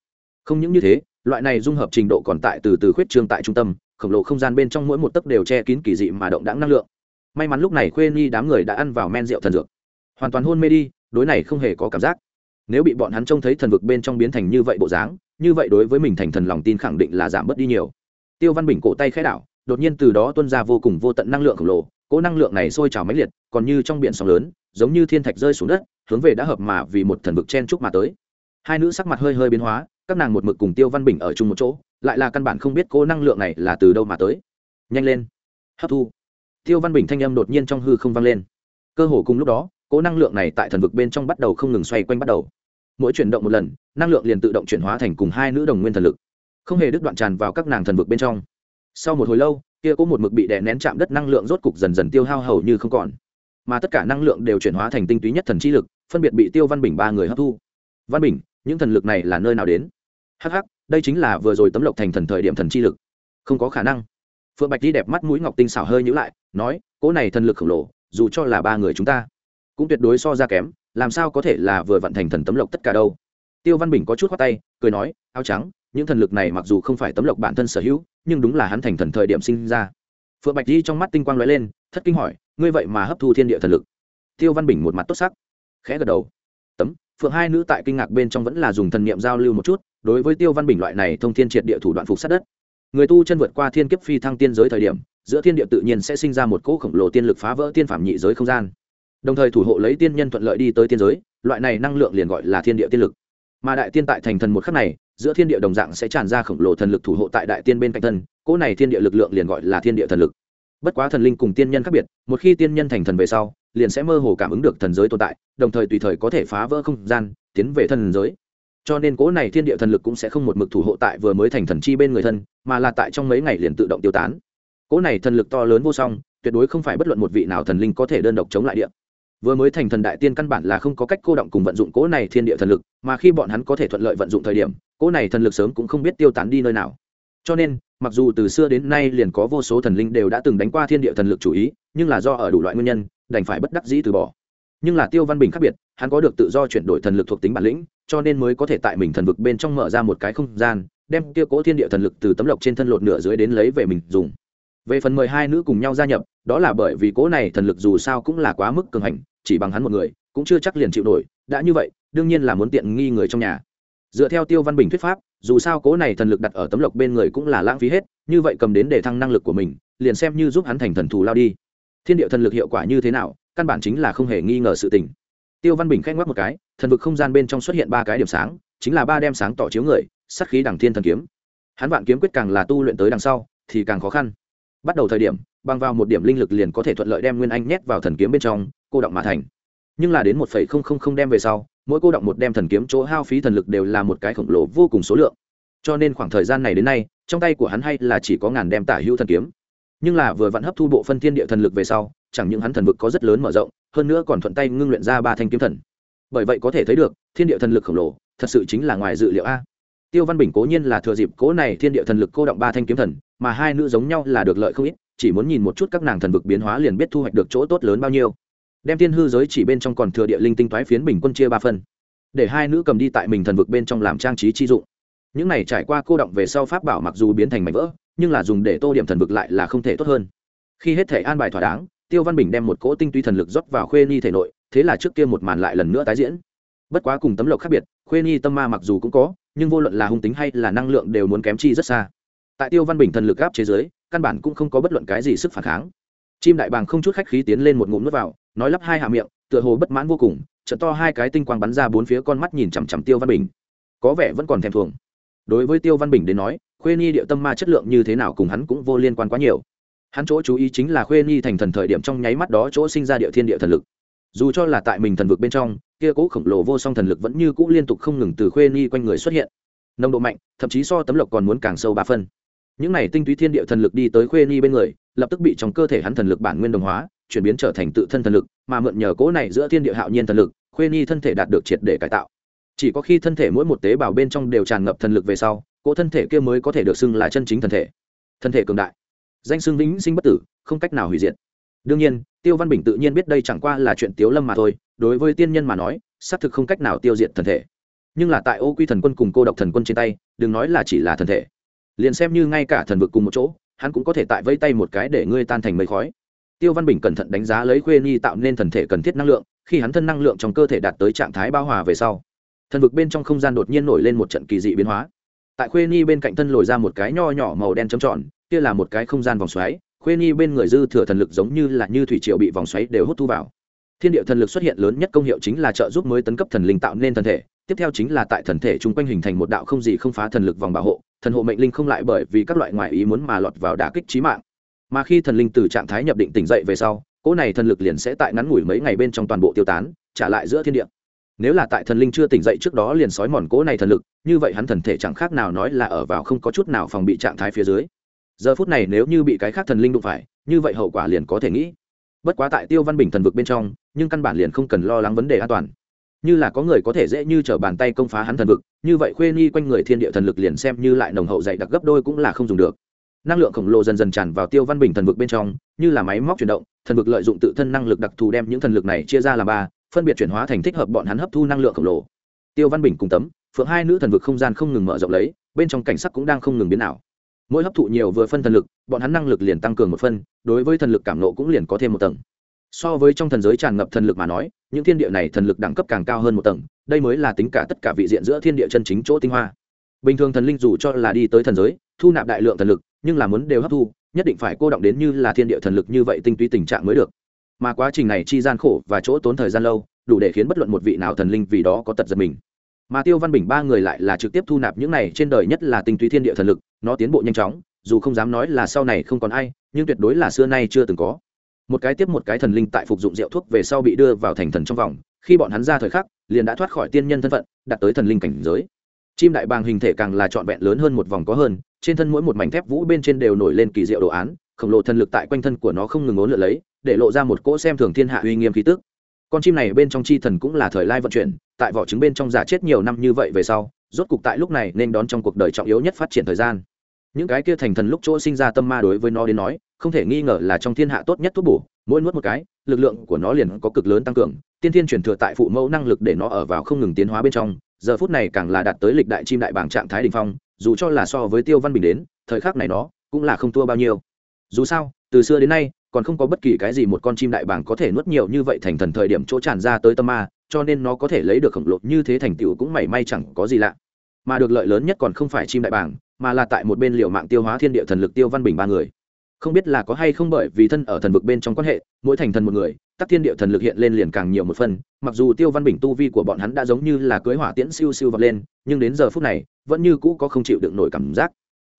Không những như thế, loại này dung hợp trình độ còn tại từ từ khuyết trương tại trung tâm, khổng lồ không gian bên trong mỗi một tấc đều che kín kỳ dị mà động đáng năng lượng. May mắn lúc này khuê nhi đám người đã ăn vào men rượu thần dược. Hoàn toàn hôn mê đi, đối này không hề có cảm giác. Nếu bị bọn hắn trông thấy thần vực bên trong biến thành như vậy bộ dáng, như vậy đối với mình thành thần lòng tin khẳng định là giảm bớt đi nhiều. Tiêu văn bình cổ tay khẽ đảo, đột nhiên từ đó tuân ra vô cùng vô tận năng lượng khổng lồ cỗ năng lượng này sôi trào mãnh liệt, còn như trong biển sóng lớn giống như thiên thạch rơi xuống đất, hướng về đã hợp mà vì một thần vực chen chúc mà tới. Hai nữ sắc mặt hơi hơi biến hóa, các nàng một mực cùng tiêu văn bình ở chung một chỗ, lại là căn bản không biết cô năng lượng này là từ đâu mà tới. Nhanh lên, hấp thu. Tiêu văn bình thanh âm đột nhiên trong hư không vang lên. Cơ hồ cùng lúc đó cỗ năng lượng này tại thần vực bên trong bắt đầu không ngừng xoay quanh bắt đầu. Mỗi chuyển động một lần, năng lượng liền tự động chuyển hóa thành cùng hai nữ đồng nguyên thần lực. Không hề đứt đoạn tràn vào các nàng thần vực bên trong. Sau một hồi lâu, kia có một mực bị đè nén chạm đất năng lượng rốt cục dần dần tiêu hao hầu như không còn mà tất cả năng lượng đều chuyển hóa thành tinh túy nhất thần chi lực, phân biệt bị tiêu văn bình ba người hấp thu. Văn bình, những thần lực này là nơi nào đến? Hh đây chính là vừa rồi tấm lộc thành thần thời điểm thần chi lực. Không có khả năng. Phượng bạch đi đẹp mắt mũi ngọc tinh xảo hơi nhữ lại, nói, cỗ này thần lực khổng lồ, dù cho là ba người chúng ta, cũng tuyệt đối so ra kém, làm sao có thể là vừa vận thành thần tấm lộc tất cả đâu? Tiêu văn bình có chút khoát tay, cười nói, áo trắng, những thần lực này mặc dù không phải tấm lộc bản thân sở hữu, nhưng đúng là hắn thành thần thời điểm sinh ra. Phượng bạch di trong mắt tinh quang lóe lên, thất kinh hỏi ngươi vậy mà hấp thu thiên địa thần lực. Tiêu văn bình một mặt tốt sắc, khẽ gật đầu. Tấm, phượng hai nữ tại kinh ngạc bên trong vẫn là dùng thần niệm giao lưu một chút, đối với tiêu văn bình loại này thông thiên triệt địa thủ đoạn phục sát đất. Người tu chân vượt qua thiên kiếp phi thăng tiên giới thời điểm, giữa thiên địa tự nhiên sẽ sinh ra một cỗ khổng lồ tiên lực phá vỡ tiên phạm nhị giới không gian. Đồng thời thủ hộ lấy tiên nhân thuận lợi đi tới tiên giới, loại này năng lượng liền gọi là thiên địa tiên lực. Mà đại tiên tại thành thần một khắc này, giữa thiên địa đồng dạng sẽ tràn ra khổng lồ thần lực thủ hộ tại đại tiên bên cạnh thân, cỗ này thiên địa lực lượng liền gọi là thiên địa thần lực bất quá thần linh cùng tiên nhân khác biệt, một khi tiên nhân thành thần về sau, liền sẽ mơ hồ cảm ứng được thần giới tồn tại, đồng thời tùy thời có thể phá vỡ không gian, tiến về thần giới. Cho nên cỗ này thiên địa thần lực cũng sẽ không một mực thủ hộ tại vừa mới thành thần chi bên người thân, mà là tại trong mấy ngày liền tự động tiêu tán. Cỗ này thần lực to lớn vô song, tuyệt đối không phải bất luận một vị nào thần linh có thể đơn độc chống lại địa. Vừa mới thành thần đại tiên căn bản là không có cách cô động cùng vận dụng cỗ này thiên địa thần lực, mà khi bọn hắn có thể thuận lợi vận dụng thời điểm, cỗ này thần lực sớm cũng không biết tiêu tán đi nơi nào cho nên, mặc dù từ xưa đến nay liền có vô số thần linh đều đã từng đánh qua thiên địa thần lực chủ ý, nhưng là do ở đủ loại nguyên nhân, đành phải bất đắc dĩ từ bỏ. Nhưng là tiêu văn bình khác biệt, hắn có được tự do chuyển đổi thần lực thuộc tính bản lĩnh, cho nên mới có thể tại mình thần vực bên trong mở ra một cái không gian, đem tiêu cố thiên địa thần lực từ tấm lộc trên thân lột nửa dưới đến lấy về mình dùng. Về phần mười hai nữ cùng nhau gia nhập, đó là bởi vì cố này thần lực dù sao cũng là quá mức cường hành, chỉ bằng hắn một người, cũng chưa chắc liền chịu nổi, đã như vậy, đương nhiên là muốn tiện nghi người trong nhà. Dựa theo tiêu văn bình thuyết pháp dù sao cỗ này thần lực đặt ở tấm lộc bên người cũng là lãng phí hết, như vậy cầm đến để thăng năng lực của mình, liền xem như giúp hắn thành thần thù lao đi. Thiên địa thần lực hiệu quả như thế nào, căn bản chính là không hề nghi ngờ sự tình. Tiêu văn bình k h ngoắc một cái, thần vực không gian bên trong xuất hiện ba cái điểm sáng, chính là ba đem sáng tỏ chiếu người sắc khí đằng thiên thần kiếm. Hắn vạn kiếm quyết càng là tu luyện tới đằng sau, thì càng khó khăn. Bắt đầu thời điểm, bằng vào một điểm linh lực liền có thể thuận lợi đem nguyên anh nhét vào thần kiếm bên trong, cô động mà thành nhưng là đến một phẩy không không không đem về sau, mỗi cô động một đem thần kiếm chỗ hao phí thần lực đều là một cái khổng lồ vô cùng số lượng. Cho nên khoảng thời gian này đến nay, trong tay của hắn hay là chỉ có ngàn đem tả hữu thần kiếm. Nhưng là vừa vặn hấp thu bộ phân thiên địa thần lực về sau, chẳng những hắn thần vực có rất lớn mở rộng, hơn nữa còn thuận tay ngưng luyện ra ba thanh kiếm thần. Bởi vậy có thể thấy được, thiên địa thần lực khổng lồ, thật sự chính là ngoài dự liệu a. Tiêu văn bình cố nhiên là thừa dịp cố này thiên địa thần lực cô động ba thanh kiếm thần, mà hai nữ giống nhau là được lợi không ít, chỉ muốn nhìn một chút các nàng thần vực biến hóa liền biết thu hoạch được chỗ tốt lớn bao nhiêu đem tiên hư giới chỉ bên trong còn thừa địa linh tinh toái phiến bình quân chia ba phân, để hai nữ cầm đi tại mình thần vực bên trong làm trang trí chi dụng. Những này trải qua cô động về sau pháp bảo mặc dù biến thành mảnh vỡ, nhưng là dùng để tô điểm thần vực lại là không thể tốt hơn. Khi hết thể an bài thỏa đáng, tiêu văn bình đem một cỗ tinh túy thần lực rót vào khuê ni thể nội, thế là trước kia một màn lại lần nữa tái diễn. Bất quá cùng tấm lộc khác biệt, khuê ni tâm ma mặc dù cũng có, nhưng vô luận là hung tính hay là năng lượng đều muốn kém chi rất xa. Tại tiêu văn bình thần lực gáp chế giới căn bản cũng không có bất luận cái gì sức phản kháng. Chim đại bàng không chút khách khí tiến lên một ngụm nước vào nói lắp hai hạ miệng, tựa hồ bất mãn vô cùng trận to hai cái tinh quang bắn ra bốn phía con mắt nhìn chằm chằm tiêu văn bình. Có vẻ vẫn còn thèm thuồng. Đối với tiêu văn bình đến nói, khuê nhi điệu tâm ma chất lượng như thế nào cùng hắn cũng vô liên quan quá nhiều. Hắn chỗ chú ý chính là khuê nhi thành thần thời điểm trong nháy mắt đó chỗ sinh ra địa thiên địa thần lực. Dù cho là tại mình thần vực bên trong, kia cố khổng lồ vô song thần lực vẫn như cũ liên tục không ngừng từ khuê nhi quanh người xuất hiện. Nồng độ mạnh, thậm chí so tấm lộc còn muốn càng sâu ba phân. Những này tinh túy thiên địa thần lực đi tới khuê nhi bên người, lập tức bị trong cơ thể hắn thần lực bản nguyên đồng hóa chuyển biến trở thành tự thân thần lực, mà mượn nhờ cố này giữa thiên địa hạo nhiên thần lực, khuê nhi thân thể đạt được triệt để cải tạo. Chỉ có khi thân thể mỗi một tế bào bên trong đều tràn ngập thần lực về sau cỗ thân thể kia mới có thể được xưng là chân chính thần thể. Thân thể cường đại. Danh xưng vĩnh sinh bất tử, không cách nào hủy diệt. Đương nhiên, tiêu văn bình tự nhiên biết đây chẳng qua là chuyện tiếu lâm mà thôi, đối với tiên nhân mà nói, xác thực không cách nào tiêu diệt thần thể. Nhưng là tại ô quy thần quân cùng cô độc thần quân trên tay, đừng nói là chỉ là thần thể. Liền xem như ngay cả thần vực cùng một chỗ, hắn cũng có thể tại vây tay một cái để ngươi tan thành mây khói tiêu văn bình cẩn thận đánh giá lấy khuê nhi tạo nên thần thể cần thiết năng lượng, khi hắn thân năng lượng trong cơ thể đạt tới trạng thái bao hòa về sau, thần vực bên trong không gian đột nhiên nổi lên một trận kỳ dị biến hóa. Tại khuê nhi bên cạnh thân lồi ra một cái nho nhỏ màu đen trầm tròn, kia là một cái không gian vòng xoáy, khuê nhi bên người dư thừa thần lực giống như là như thủy triệu bị vòng xoáy đều hút thu vào. Thiên địa thần lực xuất hiện lớn nhất công hiệu chính là trợ giúp mới tấn cấp thần linh tạo nên thần thể, tiếp theo chính là tại thần thể chung quanh hình thành một đạo không gì không phá thần lực vòng bảo hộ, thần hộ mệnh linh không lại bởi vì các loại ngoại ý muốn mà lọt vào đả kích trí mạng mà khi thần linh từ trạng thái nhập định tỉnh dậy về sau, cỗ này thần lực liền sẽ tại ngắn ngủi mấy ngày bên trong toàn bộ tiêu tán, trả lại giữa thiên địa. Nếu là tại thần linh chưa tỉnh dậy trước đó liền sói mòn cỗ này thần lực, như vậy hắn thần thể chẳng khác nào nói là ở vào không có chút nào phòng bị trạng thái phía dưới. Giờ phút này nếu như bị cái khác thần linh đụng phải, như vậy hậu quả liền có thể nghĩ. Bất quá tại tiêu văn bình thần vực bên trong, nhưng căn bản liền không cần lo lắng vấn đề an toàn. Như là có người có thể dễ như t r ở bàn tay công phá hắn thần vực, như vậy khuê nhi quanh người thiên địa thần lực liền xem như lại nồng hậu dạy đặc gấp đôi cũng là không dùng được năng lượng khổng lồ dần dần tràn vào tiêu văn bình thần vực bên trong, như là máy móc chuyển động, thần vực lợi dụng tự thân năng lực đặc thù đem những thần lực này chia ra làm ba, phân biệt chuyển hóa thành thích hợp bọn hắn hấp thu năng lượng khổng lồ. Tiêu văn bình cùng tấm, phượng hai nữ thần vực không gian không ngừng mở rộng lấy, bên trong cảnh sắc cũng đang không ngừng biến ảo. Mỗi hấp thụ nhiều vừa phân thần lực, bọn hắn năng lực liền tăng cường một phân, đối với thần lực cảm nộ cũng liền có thêm một tầng. So với trong thần giới tràn ngập thần lực mà nói, những thiên địa này thần lực đẳng cấp càng cao hơn một tầng, đây mới là tính cả tất cả vị diện giữa thiên địa chân chính chỗ tinh hoa. Bình thường thần linh dù cho là đi tới thần giới, thu nạp đại lượng thần lực nhưng là muốn đều hấp thu, nhất định phải cô động đến như là thiên địa thần lực như vậy tinh túy tình trạng mới được. Mà quá trình này chi gian khổ và chỗ tốn thời gian lâu, đủ để khiến bất luận một vị nào thần linh vì đó có tật giật mình. Mà tiêu văn bình ba người lại là trực tiếp thu nạp những này trên đời nhất là tinh túy thiên địa thần lực, nó tiến bộ nhanh chóng, dù không dám nói là sau này không còn ai, nhưng tuyệt đối là xưa nay chưa từng có. Một cái tiếp một cái thần linh tại phục dụng rượu thuốc về sau bị đưa vào thành thần trong vòng, khi bọn hắn ra thời khắc, liền đã thoát khỏi tiên nhân thân phận, đạt tới thần linh cảnh giới. Chim đại bàng hình thể càng là trọn vẹn lớn hơn một vòng có hơn trên thân mỗi một mảnh thép vũ bên trên đều nổi lên kỳ diệu đồ án, khổng lồ thần lực tại quanh thân của nó không ngừng ốn lượn lấy, để lộ ra một cỗ xem thường thiên hạ uy nghiêm khí tức. Con chim này bên trong chi thần cũng là thời lai vận chuyển, tại vỏ trứng bên trong giả chết nhiều năm như vậy về sau, rốt cục tại lúc này nên đón trong cuộc đời trọng yếu nhất phát triển thời gian. Những cái kia thành thần lúc chỗ sinh ra tâm ma đối với nó đến nói, không thể nghi ngờ là trong thiên hạ tốt nhất thuốc bổ, mỗi nuốt một cái, lực lượng của nó liền có cực lớn tăng cường, tiên thiên chuyển thừa tại phụ mẫu năng lực để nó ở vào không ngừng tiến hóa bên trong, giờ phút này càng là đạt tới lịch đại chim đại bảng trạng thái đình phong dù cho là so với tiêu văn bình đến, thời khắc này nó cũng là không thua bao nhiêu. Dù sao, từ xưa đến nay, còn không có bất kỳ cái gì một con chim đại bàng có thể nuốt nhiều như vậy thành thần thời điểm chỗ tràn ra tới tâm ma, cho nên nó có thể lấy được khổng lồ như thế thành tựu cũng mảy may chẳng có gì lạ. Mà được lợi lớn nhất còn không phải chim đại bàng, mà là tại một bên liệu mạng tiêu hóa thiên địa thần lực tiêu văn bình ba người không biết là có hay không bởi vì thân ở thần vực bên trong quan hệ, mỗi thành thần một người, tắc thiên địa thần lực hiện lên liền càng nhiều một phần, mặc dù tiêu văn bình tu vi của bọn hắn đã giống như là cưới hỏa tiễn siêu siêu vọt lên, nhưng đến giờ phút này, vẫn như cũ có không chịu được nổi cảm giác.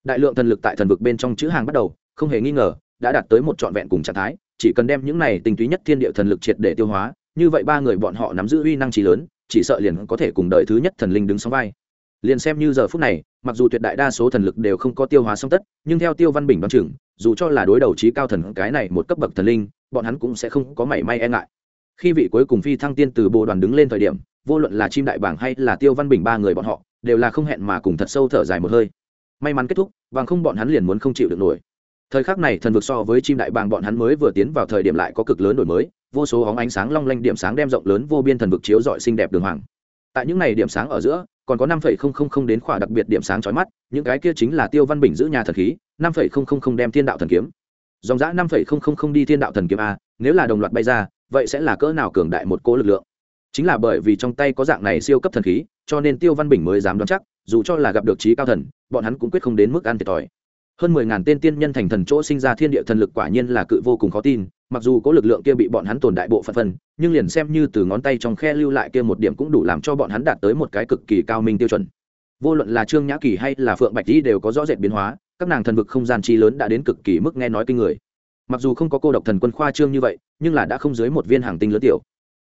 Đại lượng thần lực tại thần vực bên trong chữ hàng bắt đầu, không hề nghi ngờ, đã đạt tới một trọn vẹn cùng trạng thái, chỉ cần đem những này tinh túy nhất thiên địa thần lực triệt để tiêu hóa, như vậy ba người bọn họ nắm giữ uy năng trí lớn, chỉ sợ liền có thể cùng đợi thứ nhất thần linh đứng sóng vai liền xem như giờ phút này, mặc dù tuyệt đại đa số thần lực đều không có tiêu hóa song tất, nhưng theo tiêu văn bình đoán chừng, dù cho là đối đầu trí cao thần cái này một cấp bậc thần linh, bọn hắn cũng sẽ không có mảy may e ngại. Khi vị cuối cùng phi thăng tiên từ bồ đoàn đứng lên thời điểm, vô luận là chim đại bảng hay là tiêu văn bình ba người bọn họ, đều là không hẹn mà cùng thật sâu thở dài một hơi. May mắn kết thúc, bằng không bọn hắn liền muốn không chịu được nổi. Thời khắc này thần vực so với chim đại bàng bọn hắn mới vừa tiến vào thời điểm lại có cực lớn đổi mới, vô số hóng ánh sáng long lanh điểm sáng đem rộng lớn vô biên thần vực chiếu rọi xinh đẹp đường hoàng tại những này điểm sáng ở giữa, còn có năm đến khỏa đặc biệt điểm sáng chói mắt, những cái kia chính là tiêu văn bình giữ nhà thần khí, năm đem thiên đạo thần kiếm. Dòng giã năm đi thiên đạo thần kiếm a, nếu là đồng loạt bay ra, vậy sẽ là cỡ nào cường đại một cố lực lượng? Chính là bởi vì trong tay có dạng này siêu cấp thần khí, cho nên tiêu văn bình mới dám đoán chắc, dù cho là gặp được trí cao thần, bọn hắn cũng quyết không đến mức ăn thiệt thòi hơn mười ngàn tên tiên nhân thành thần chỗ sinh ra thiên địa thần lực quả nhiên là cự vô cùng khó tin, mặc dù có lực lượng kia bị bọn hắn tồn đại bộ phận phân nhưng liền xem như từ ngón tay trong khe lưu lại kia một điểm cũng đủ làm cho bọn hắn đạt tới một cái cực kỳ cao minh tiêu chuẩn. Vô luận là trương nhã kỳ hay là phượng bạch dĩ đều có rõ rệt biến hóa, các nàng thần vực không gian chi lớn đã đến cực kỳ mức nghe nói kinh người. Mặc dù không có cô độc thần quân khoa trương như vậy, nhưng là đã không dưới một viên hàng tinh lớn tiểu.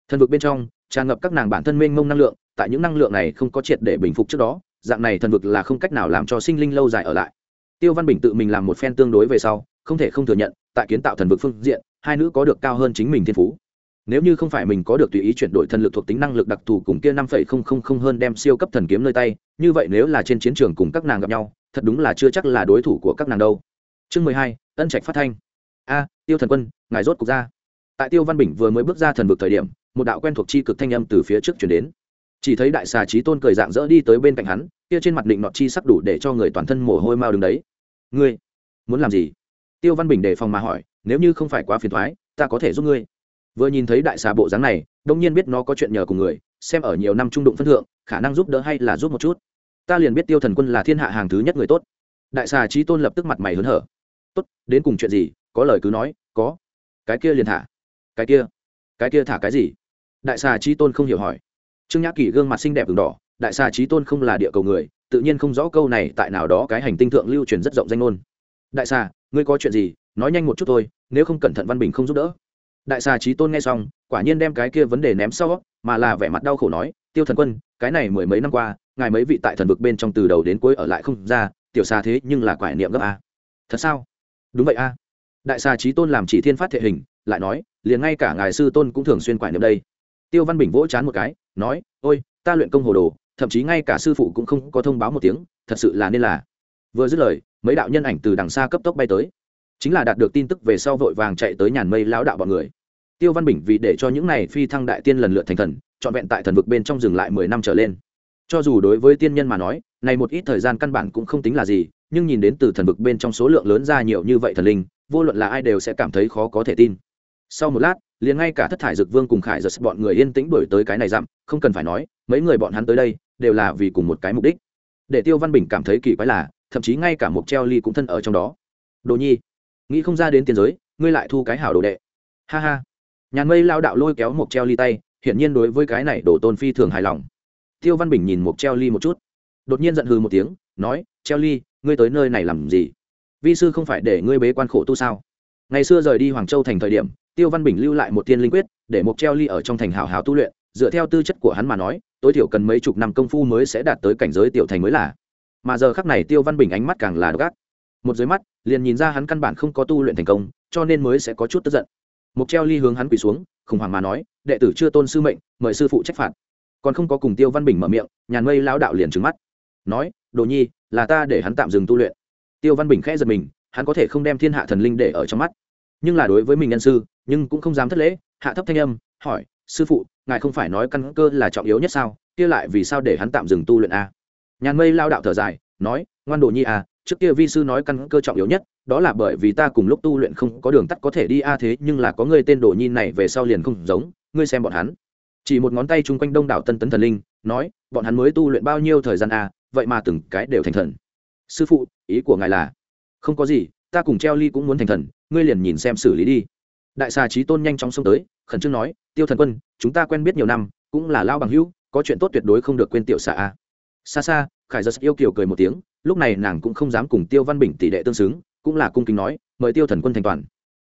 Thần vực bên trong, tràn ngập các nàng bản thân mênh mông năng lượng, tại những năng lượng này không có triệt để bình phục trước đó, dạng này thần vực là không cách nào làm cho sinh linh lâu dài ở lại tiêu văn bình tự mình làm một phen tương đối về sau, không thể không thừa nhận, tại kiến tạo thần vực phương diện, hai nữ có được cao hơn chính mình thiên phú. Nếu như không phải mình có được tùy ý chuyển đổi thần lực thuộc tính năng lực đặc thù cùng kia năm phẩy không không không hơn đem siêu cấp thần kiếm nơi tay, như vậy nếu là trên chiến trường cùng các nàng gặp nhau, thật đúng là chưa chắc là đối thủ của các nàng đâu. Chương mười hai, ân trạch phát thanh. A, tiêu thần quân, ngài rốt cục ra. Tại tiêu văn bình vừa mới bước ra thần vực thời điểm, một đạo quen thuộc chi cực thanh âm từ phía trước chuyển đến. Chỉ thấy đại xà trí tôn cười dạng dỡ đi tới bên cạnh hắn kia trên mặt định nọt chi sắc đủ để cho người toàn thân mồ hôi mau đứng đấy. Ngươi, muốn làm gì? Tiêu văn bình đề phòng mà hỏi, nếu như không phải quá phiền thoái ta có thể giúp ngươi. Vừa nhìn thấy đại xà bộ dáng này, đông nhiên biết nó có chuyện nhờ cùng người, xem ở nhiều năm trung đụng phân thượng, khả năng giúp đỡ hay là giúp một chút. Ta liền biết tiêu thần quân là thiên hạ hàng thứ nhất người tốt. Đại xà trí tôn lập tức mặt mày hớn hở. Tốt, đến cùng chuyện gì, có lời cứ nói, có. Cái kia liền thả. Cái kia. Cái kia thả cái gì? Đại xà trí tôn không hiểu hỏi. Trương nhã kỳ gương mặt xinh đẹp v đỏ đại xà trí tôn không là địa cầu người, tự nhiên không rõ câu này tại nào đó cái hành tinh thượng lưu truyền rất rộng danh ngôn. Đại xà, ngươi có chuyện gì, nói nhanh một chút thôi, nếu không cẩn thận văn bình không giúp đỡ. Đại xà trí tôn nghe xong, quả nhiên đem cái kia vấn đề ném sau, mà là vẻ mặt đau khổ nói, tiêu thần quân, cái này mười mấy năm qua, ngài mấy vị tại thần vực bên trong từ đầu đến cuối ở lại không ra, tiểu xà thế nhưng là quải niệm gấp a. Thật sao? Đúng vậy a. Đại xà trí tôn làm chỉ thiên phát thể hình, lại nói, liền ngay cả ngài sư tôn cũng thường xuyên quải niệm đây. Tiêu văn bình vỗ chán một cái, nói, ôi, ta luyện công hồ đồ thậm chí ngay cả sư phụ cũng không có thông báo một tiếng, thật sự là nên là. Vừa dứt lời, mấy đạo nhân ảnh từ đằng xa cấp tốc bay tới. Chính là đạt được tin tức về sau vội vàng chạy tới nhàn mây lão đạo bọn người. Tiêu văn bình vì để cho những này phi thăng đại tiên lần lượt thành thần, trọn vẹn tại thần vực bên trong dừng lại mười năm trở lên. Cho dù đối với tiên nhân mà nói, này một ít thời gian căn bản cũng không tính là gì, nhưng nhìn đến từ thần vực bên trong số lượng lớn ra nhiều như vậy thần linh, vô luận là ai đều sẽ cảm thấy khó có thể tin. Sau một lát, liền ngay cả thất thải dực vương cùng khải giật bọn người yên tĩnh đổi tới cái này dặm, không cần phải nói mấy người bọn hắn tới đây đều là vì cùng một cái mục đích. Để tiêu văn bình cảm thấy kỳ quái là, thậm chí ngay cả một treo ly cũng thân ở trong đó. Đồ nhi, nghĩ không ra đến tiền giới, ngươi lại thu cái hảo đồ đệ. Ha ha. Nhàn mây lao đạo lôi kéo một treo ly tay, hiển nhiên đối với cái này đổ tôn phi thường hài lòng. Tiêu văn bình nhìn một treo ly một chút, đột nhiên giận hừ một tiếng, nói treo ly, ngươi tới nơi này làm gì? Vi sư không phải để ngươi bế quan khổ tu sao? Ngày xưa rời đi hoàng châu thành thời điểm, tiêu văn bình lưu lại một tiên linh quyết, để một treo ly ở trong thành hào hào tu luyện, dựa theo tư chất của hắn mà nói tối thiểu cần mấy chục năm công phu mới sẽ đạt tới cảnh giới tiểu thành mới là. Mà giờ khắc này tiêu văn bình ánh mắt càng là gắt một dưới mắt, liền nhìn ra hắn căn bản không có tu luyện thành công, cho nên mới sẽ có chút tức giận. Mục treo ly hướng hắn quỳ xuống, khủng hoảng mà nói, đệ tử chưa tôn sư mệnh, mời sư phụ trách phạt. Còn không có cùng tiêu văn bình mở miệng, nhàn mây lão đạo liền trừng mắt. Nói, đồ nhi, là ta để hắn tạm dừng tu luyện. Tiêu văn bình khẽ giật mình, hắn có thể không đem thiên hạ thần linh để ở trong mắt. Nhưng là đối với mình nhân sư, nhưng cũng không dám thất lễ, hạ thấp thanh âm, hỏi, sư phụ ngài không phải nói căn cơ là trọng yếu nhất sao? Kia lại vì sao để hắn tạm dừng tu luyện a? Nhàn mây lao đạo thở dài, nói, ngoan đồ nhi a trước kia vi sư nói căn cơ trọng yếu nhất, đó là bởi vì ta cùng lúc tu luyện không có đường tắt có thể đi a, thế nhưng là có người tên đồ nhi này về sau liền không giống, ngươi xem bọn hắn. Chỉ một ngón tay chung quanh đông đảo tân tấn thần linh, nói, bọn hắn mới tu luyện bao nhiêu thời gian a, vậy mà từng cái đều thành thần. Sư phụ, ý của ngài là, không có gì, ta cùng treo ly cũng muốn thành thần, ngươi liền nhìn xem xử lý đi. Đại xà trí tôn nhanh chóng xông tới khẩn trương nói, tiêu thần quân, chúng ta quen biết nhiều năm, cũng là lao bằng hữu, có chuyện tốt tuyệt đối không được quên tiểu xạ a. Xa xa, khải giật yêu kiều cười một tiếng, lúc này nàng cũng không dám cùng tiêu văn bình tỷ đệ tương xứng, cũng là cung kính nói, mời tiêu thần quân thành toàn.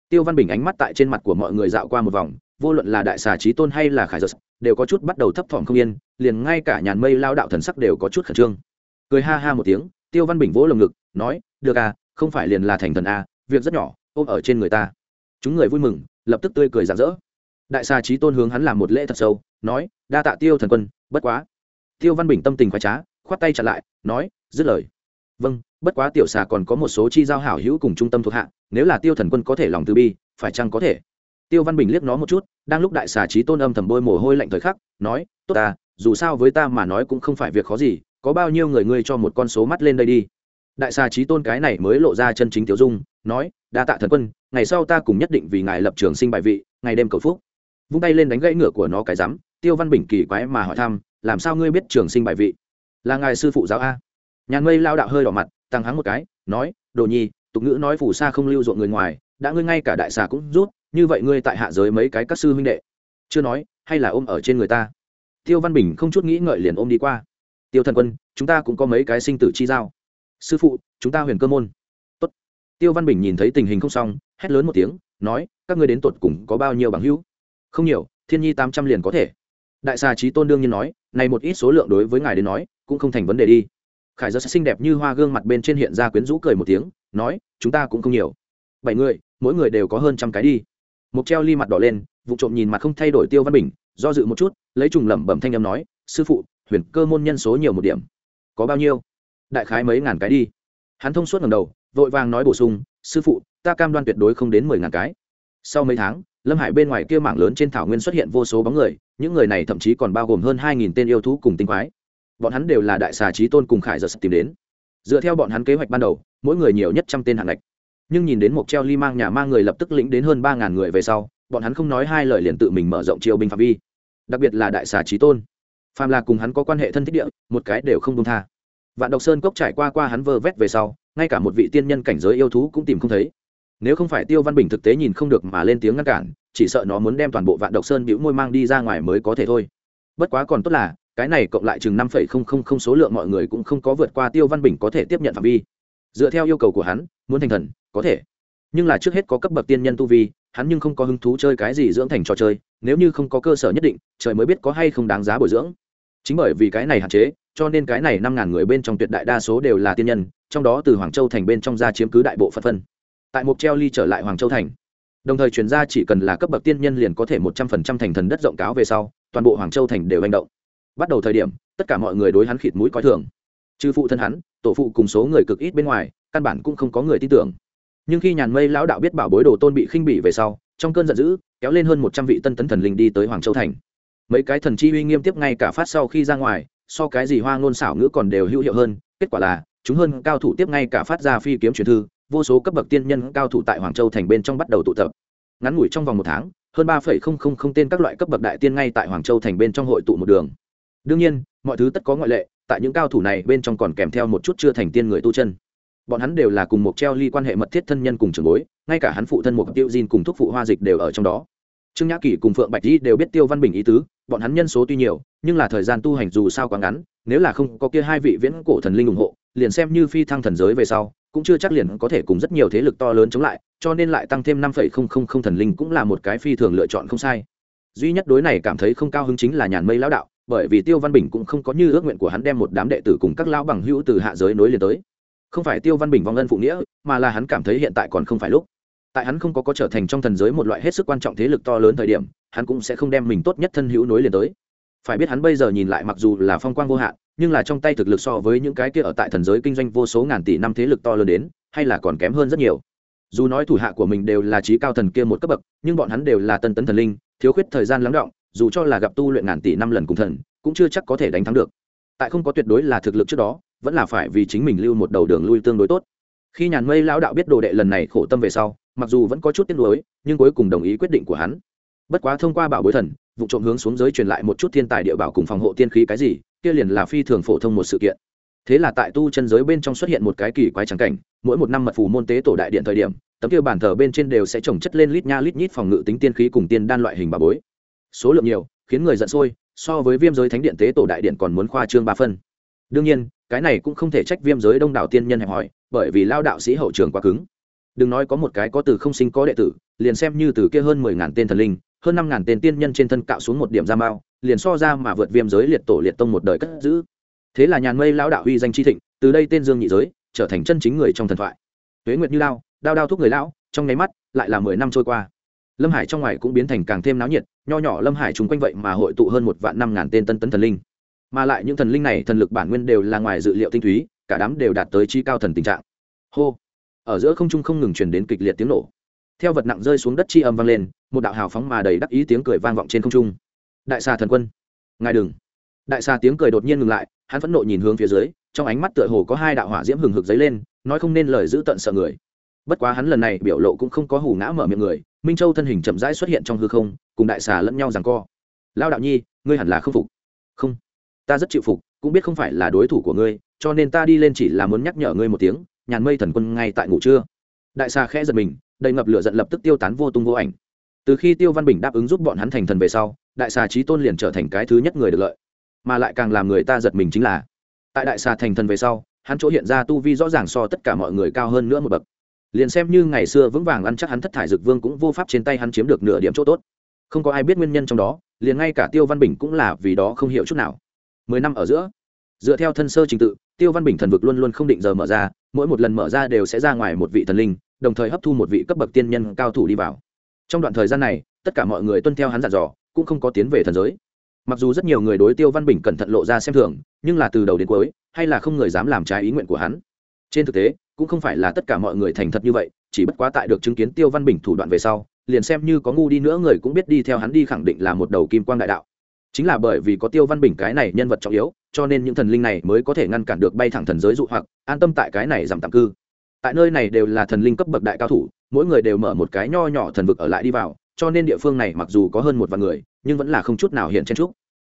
Tiêu văn bình ánh mắt tại trên mặt của mọi người dạo qua một vòng, vô luận là đại xà trí tôn hay là khải giật, đều có chút bắt đầu thấp thỏm không yên, liền ngay cả nhàn mây lao đạo thần sắc đều có chút khẩn trương. Cười ha ha một tiếng, tiêu văn bình vỗ lồng ngực, nói, được à không phải liền là thành thần à việc rất nhỏ, ôm ở trên người ta. Chúng người vui mừng, lập tức tươi cười rạng rỡ đại xà trí tôn hướng hắn làm một lễ thật sâu, nói, đa tạ tiêu thần quân, bất quá. Tiêu văn bình tâm tình khoái trá, khoát tay chặn lại, nói, dứt lời. Vâng bất quá tiểu xà còn có một số chi giao hảo hữu cùng trung tâm thuộc hạ, nếu là tiêu thần quân có thể lòng từ bi, phải chăng có thể? Tiêu văn bình liếc nó một chút, đang lúc đại xà trí tôn âm thầm bôi mồ hôi lạnh thời khắc, nói, tốt ta, dù sao với ta mà nói cũng không phải việc khó gì, có bao nhiêu người ngươi cho một con số mắt lên đây đi. Đại xà trí tôn cái này mới lộ ra chân chính tiểu dung, nói, đa tạ thần quân, ngày sau ta cùng nhất định vì ngài lập trường sinh bài vị, ngày đêm cầu phúc vung tay lên đánh gãy ngựa của nó cái rắm. Tiêu văn bình kỳ quái mà hỏi thăm, làm sao ngươi biết trường sinh bài vị? Là ngài sư phụ giáo a? Nhàn mây lao đạo hơi đỏ mặt, tăng hắng một cái, nói, đồ nhi, tục ngữ nói phù sa không lưu ruộng người ngoài, đã ngươi ngay cả đại xà cũng rút, như vậy ngươi tại hạ giới mấy cái các sư huynh đệ? Chưa nói, hay là ôm ở trên người ta? Tiêu văn bình không chút nghĩ ngợi liền ôm đi qua. Tiêu thần quân, chúng ta cũng có mấy cái sinh tử chi giao. Sư phụ, chúng ta huyền cơ môn. Tốt. tiêu văn bình nhìn thấy tình hình không xong, hét lớn một tiếng, nói, các ngươi đến tột cùng có bao nhiêu bằng hữu? Không nhiều, thiên nhi tám trăm liền có thể. Đại xà trí tôn đương nhiên nói, này một ít số lượng đối với ngài đến nói, cũng không thành vấn đề đi. Khải giật xinh đẹp như hoa gương mặt bên trên hiện ra quyến rũ cười một tiếng, nói, chúng ta cũng không nhiều. Bảy người, mỗi người đều có hơn trăm cái đi. Mục treo ly mặt đỏ lên, vụ trộm nhìn mặt không thay đổi tiêu văn bình, do dự một chút, lấy trùng lẩm bẩm thanh âm nói, sư phụ, huyền cơ môn nhân số nhiều một điểm. Có bao nhiêu? Đại khái mấy ngàn cái đi. Hắn thông suốt ngầm đầu, vội vàng nói bổ sung, sư phụ, ta cam đoan tuyệt đối không đến mười ngàn cái. Sau mấy tháng lâm hải bên ngoài kia mảng lớn trên thảo nguyên xuất hiện vô số bóng người, những người này thậm chí còn bao gồm hơn hai nghìn tên yêu thú cùng tinh quái. Bọn hắn đều là đại xà trí tôn cùng khải giật tìm đến. Dựa theo bọn hắn kế hoạch ban đầu, mỗi người nhiều nhất trăm tên hạng lệch nhưng nhìn đến một treo ly mang nhà mang người lập tức lĩnh đến hơn ba ngàn người về sau, bọn hắn không nói hai lời liền tự mình mở rộng triều binh phạm vi. Đặc biệt là đại xà trí tôn. Phàm là cùng hắn có quan hệ thân thích địa, một cái đều không đông tha. Vạn độc sơn cốc trải qua qua hắn vơ vét về sau, ngay cả một vị tiên nhân cảnh giới yêu thú cũng tìm không thấy nếu không phải tiêu văn bình thực tế nhìn không được mà lên tiếng ngăn cản, chỉ sợ nó muốn đem toàn bộ vạn độc sơn bĩu môi mang đi ra ngoài mới có thể thôi. Bất quá còn tốt là, cái này cộng lại chừng năm phẩy không không không số lượng mọi người cũng không có vượt qua tiêu văn bình có thể tiếp nhận phạm vi. Dựa theo yêu cầu của hắn, muốn thành thần, có thể. Nhưng là trước hết có cấp bậc tiên nhân tu vi, hắn nhưng không có hứng thú chơi cái gì dưỡng thành trò chơi, nếu như không có cơ sở nhất định, trời mới biết có hay không đáng giá bồi dưỡng. Chính bởi vì cái này hạn chế, cho nên cái này năm ngàn người bên trong tuyệt đại đa số đều là tiên nhân, trong đó từ hoàng châu thành bên trong ra chiếm cứ đại bộ phận phân tại mục treo ly trở lại hoàng châu thành. Đồng thời chuyển ra chỉ cần là cấp bậc tiên nhân liền có thể một trăm phần trăm thành thần đất rộng cáo về sau, toàn bộ hoàng châu thành đều hành động. Bắt đầu thời điểm, tất cả mọi người đối hắn khịt mũi coi thường. Trừ phụ thân hắn, tổ phụ cùng số người cực ít bên ngoài, căn bản cũng không có người tin tưởng. Nhưng khi nhàn mây lão đạo biết bảo bối đồ tôn bị khinh bỉ về sau, trong cơn giận dữ, kéo lên hơn một trăm vị tân tấn thần linh đi tới hoàng châu thành. Mấy cái thần chi uy nghiêm tiếp ngay cả phát sau khi ra ngoài, so cái gì hoa ngôn xảo ngữ còn đều hữu hiệu hơn, kết quả là, chúng hơn cao thủ tiếp ngay cả phát ra phi kiếm truyền thư vô số cấp bậc tiên nhân cao thủ tại hoàng châu thành bên trong bắt đầu tụ tập. Ngắn ngủi trong vòng một tháng, hơn ba phẩy không không không tên các loại cấp bậc đại tiên ngay tại hoàng châu thành bên trong hội tụ một đường. Đương nhiên, mọi thứ tất có ngoại lệ, tại những cao thủ này bên trong còn kèm theo một chút chưa thành tiên người tu chân. Bọn hắn đều là cùng một treo ly quan hệ mật thiết thân nhân cùng trường bối, ngay cả hắn phụ thân một tiêu diên cùng thúc phụ hoa dịch đều ở trong đó. Trương nhã kỷ cùng phượng bạch di đều biết tiêu văn bình ý tứ, bọn hắn nhân số tuy nhiều, nhưng là thời gian tu hành dù sao quá ngắn, nếu là không có kia hai vị viễn cổ thần linh ủng hộ, liền xem như phi thăng thần giới về sau cũng chưa chắc liền có thể cùng rất nhiều thế lực to lớn chống lại, cho nên lại tăng thêm năm phẩy không không không thần linh cũng là một cái phi thường lựa chọn không sai. Duy nhất đối này cảm thấy không cao hứng chính là nhàn mây lão đạo, bởi vì tiêu văn bình cũng không có như ước nguyện của hắn đem một đám đệ tử cùng các lão bằng hữu từ hạ giới nối liền tới. Không phải tiêu văn bình vong ân phụ nghĩa, mà là hắn cảm thấy hiện tại còn không phải lúc. Tại hắn không có có trở thành trong thần giới một loại hết sức quan trọng thế lực to lớn thời điểm, hắn cũng sẽ không đem mình tốt nhất thân hữu nối liền tới phải biết hắn bây giờ nhìn lại mặc dù là phong quang vô hạn, nhưng là trong tay thực lực so với những cái kia ở tại thần giới kinh doanh vô số ngàn tỷ năm thế lực to lớn đến, hay là còn kém hơn rất nhiều. Dù nói thủ hạ của mình đều là trí cao thần kia một cấp bậc, nhưng bọn hắn đều là tân tấn thần linh, thiếu khuyết thời gian lắng động, dù cho là gặp tu luyện ngàn tỷ năm lần cùng thần, cũng chưa chắc có thể đánh thắng được. Tại không có tuyệt đối là thực lực trước đó, vẫn là phải vì chính mình lưu một đầu đường lui tương đối tốt. Khi nhàn mây lão đạo biết đồ đệ lần này khổ tâm về sau, mặc dù vẫn có chút tiếc nuối, nhưng cuối cùng đồng ý quyết định của hắn. Bất quá thông qua bảo bối thần vụ trộm hướng xuống giới truyền lại một chút thiên tài địa bảo cùng phòng hộ tiên khí cái gì, kia liền là phi thường phổ thông một sự kiện. Thế là tại tu chân giới bên trong xuất hiện một cái kỳ quái trắng cảnh, mỗi một năm mật phù môn tế tổ đại điện thời điểm, tấm kia bàn thờ bên trên đều sẽ trồng chất lên lít nha lít nhít phòng ngự tính tiên khí cùng tiên đan loại hình bà bối. Số lượng nhiều, khiến người giận sôi, so với viêm giới thánh điện tế tổ đại điện còn muốn khoa trương ba phân. Đương nhiên, cái này cũng không thể trách viêm giới đông đảo tiên nhân hẹp hỏi bởi vì lao đạo sĩ hậu trường quá cứng. Đừng nói có một cái có từ không sinh có đệ tử, liền xem như từ kia hơn mười ngàn tên thần linh hơn năm ngàn tên tiên nhân trên thân cạo xuống một điểm ra mao, liền so ra mà vượt viêm giới liệt tổ liệt tông một đời cất giữ. Thế là nhàn mây lão đạo huy danh chi thịnh, từ đây tên dương nhị giới, trở thành chân chính người trong thần thoại. Tuế nguyệt như lao, đao đao thuốc người lão, trong nháy mắt, lại là mười năm trôi qua. Lâm hải trong ngoài cũng biến thành càng thêm náo nhiệt, nho nhỏ lâm hải chung quanh vậy mà hội tụ hơn một vạn năm ngàn tên tân tấn thần linh. Mà lại những thần linh này thần lực bản nguyên đều là ngoài dự liệu tinh túy, cả đám đều đạt tới chi cao thần tình trạng. Hô! Ở giữa không trung không ngừng truyền đến kịch liệt tiếng nổ theo vật nặng rơi xuống đất chi âm vang lên, một đạo hào phóng mà đầy đắc ý tiếng cười vang vọng trên không trung. Đại xà thần quân, ngài đừng. Đại xà tiếng cười đột nhiên ngừng lại, hắn phẫn nộ nhìn hướng phía dưới, trong ánh mắt tựa hồ có hai đạo hỏa diễm hừng hực dấy lên, nói không nên lời giữ tận sợ người. Bất quá hắn lần này biểu lộ cũng không có hủ ngã mở miệng người, minh châu thân hình chậm rãi xuất hiện trong hư không, cùng đại xà lẫn nhau rằng co. Lao đạo nhi, ngươi hẳn là không phục. Không, ta rất chịu phục, cũng biết không phải là đối thủ của ngươi, cho nên ta đi lên chỉ là muốn nhắc nhở ngươi một tiếng, nhàn mây thần quân ngay tại ngủ trưa. Đại xà khẽ giật mình đầy ngập lửa giận lập tức tiêu tán vô tung vô ảnh. Từ khi tiêu văn bình đáp ứng giúp bọn hắn thành thần về sau, đại xà trí tôn liền trở thành cái thứ nhất người được lợi. Mà lại càng làm người ta giật mình chính là, tại đại xà thành thần về sau, hắn chỗ hiện ra tu vi rõ ràng so tất cả mọi người cao hơn nữa một bậc. Liền xem như ngày xưa vững vàng ăn chắc hắn thất thải dực vương cũng vô pháp trên tay hắn chiếm được nửa điểm chỗ tốt. Không có ai biết nguyên nhân trong đó, liền ngay cả tiêu văn bình cũng là vì đó không hiểu chút nào. Mười năm ở giữa, dựa theo thân sơ trình tự, tiêu văn bình thần vực luôn luôn không định giờ mở ra, mỗi một lần mở ra đều sẽ ra ngoài một vị thần linh đồng thời hấp thu một vị cấp bậc tiên nhân cao thủ đi vào. Trong đoạn thời gian này, tất cả mọi người tuân theo hắn dặn dò, cũng không có tiến về thần giới. Mặc dù rất nhiều người đối tiêu văn bình cẩn thận lộ ra xem thường, nhưng là từ đầu đến cuối, hay là không người dám làm trái ý nguyện của hắn. Trên thực tế, cũng không phải là tất cả mọi người thành thật như vậy, chỉ bất quá tại được chứng kiến tiêu văn bình thủ đoạn về sau, liền xem như có ngu đi nữa người cũng biết đi theo hắn đi khẳng định là một đầu kim quang đại đạo. Chính là bởi vì có tiêu văn bình cái này nhân vật trọng yếu, cho nên những thần linh này mới có thể ngăn cản được bay thẳng thần giới dụ hoặc, an tâm tại cái này giảm tạm cư tại nơi này đều là thần linh cấp bậc đại cao thủ, mỗi người đều mở một cái nho nhỏ thần vực ở lại đi vào, cho nên địa phương này mặc dù có hơn một vạn người, nhưng vẫn là không chút nào hiện chen trúc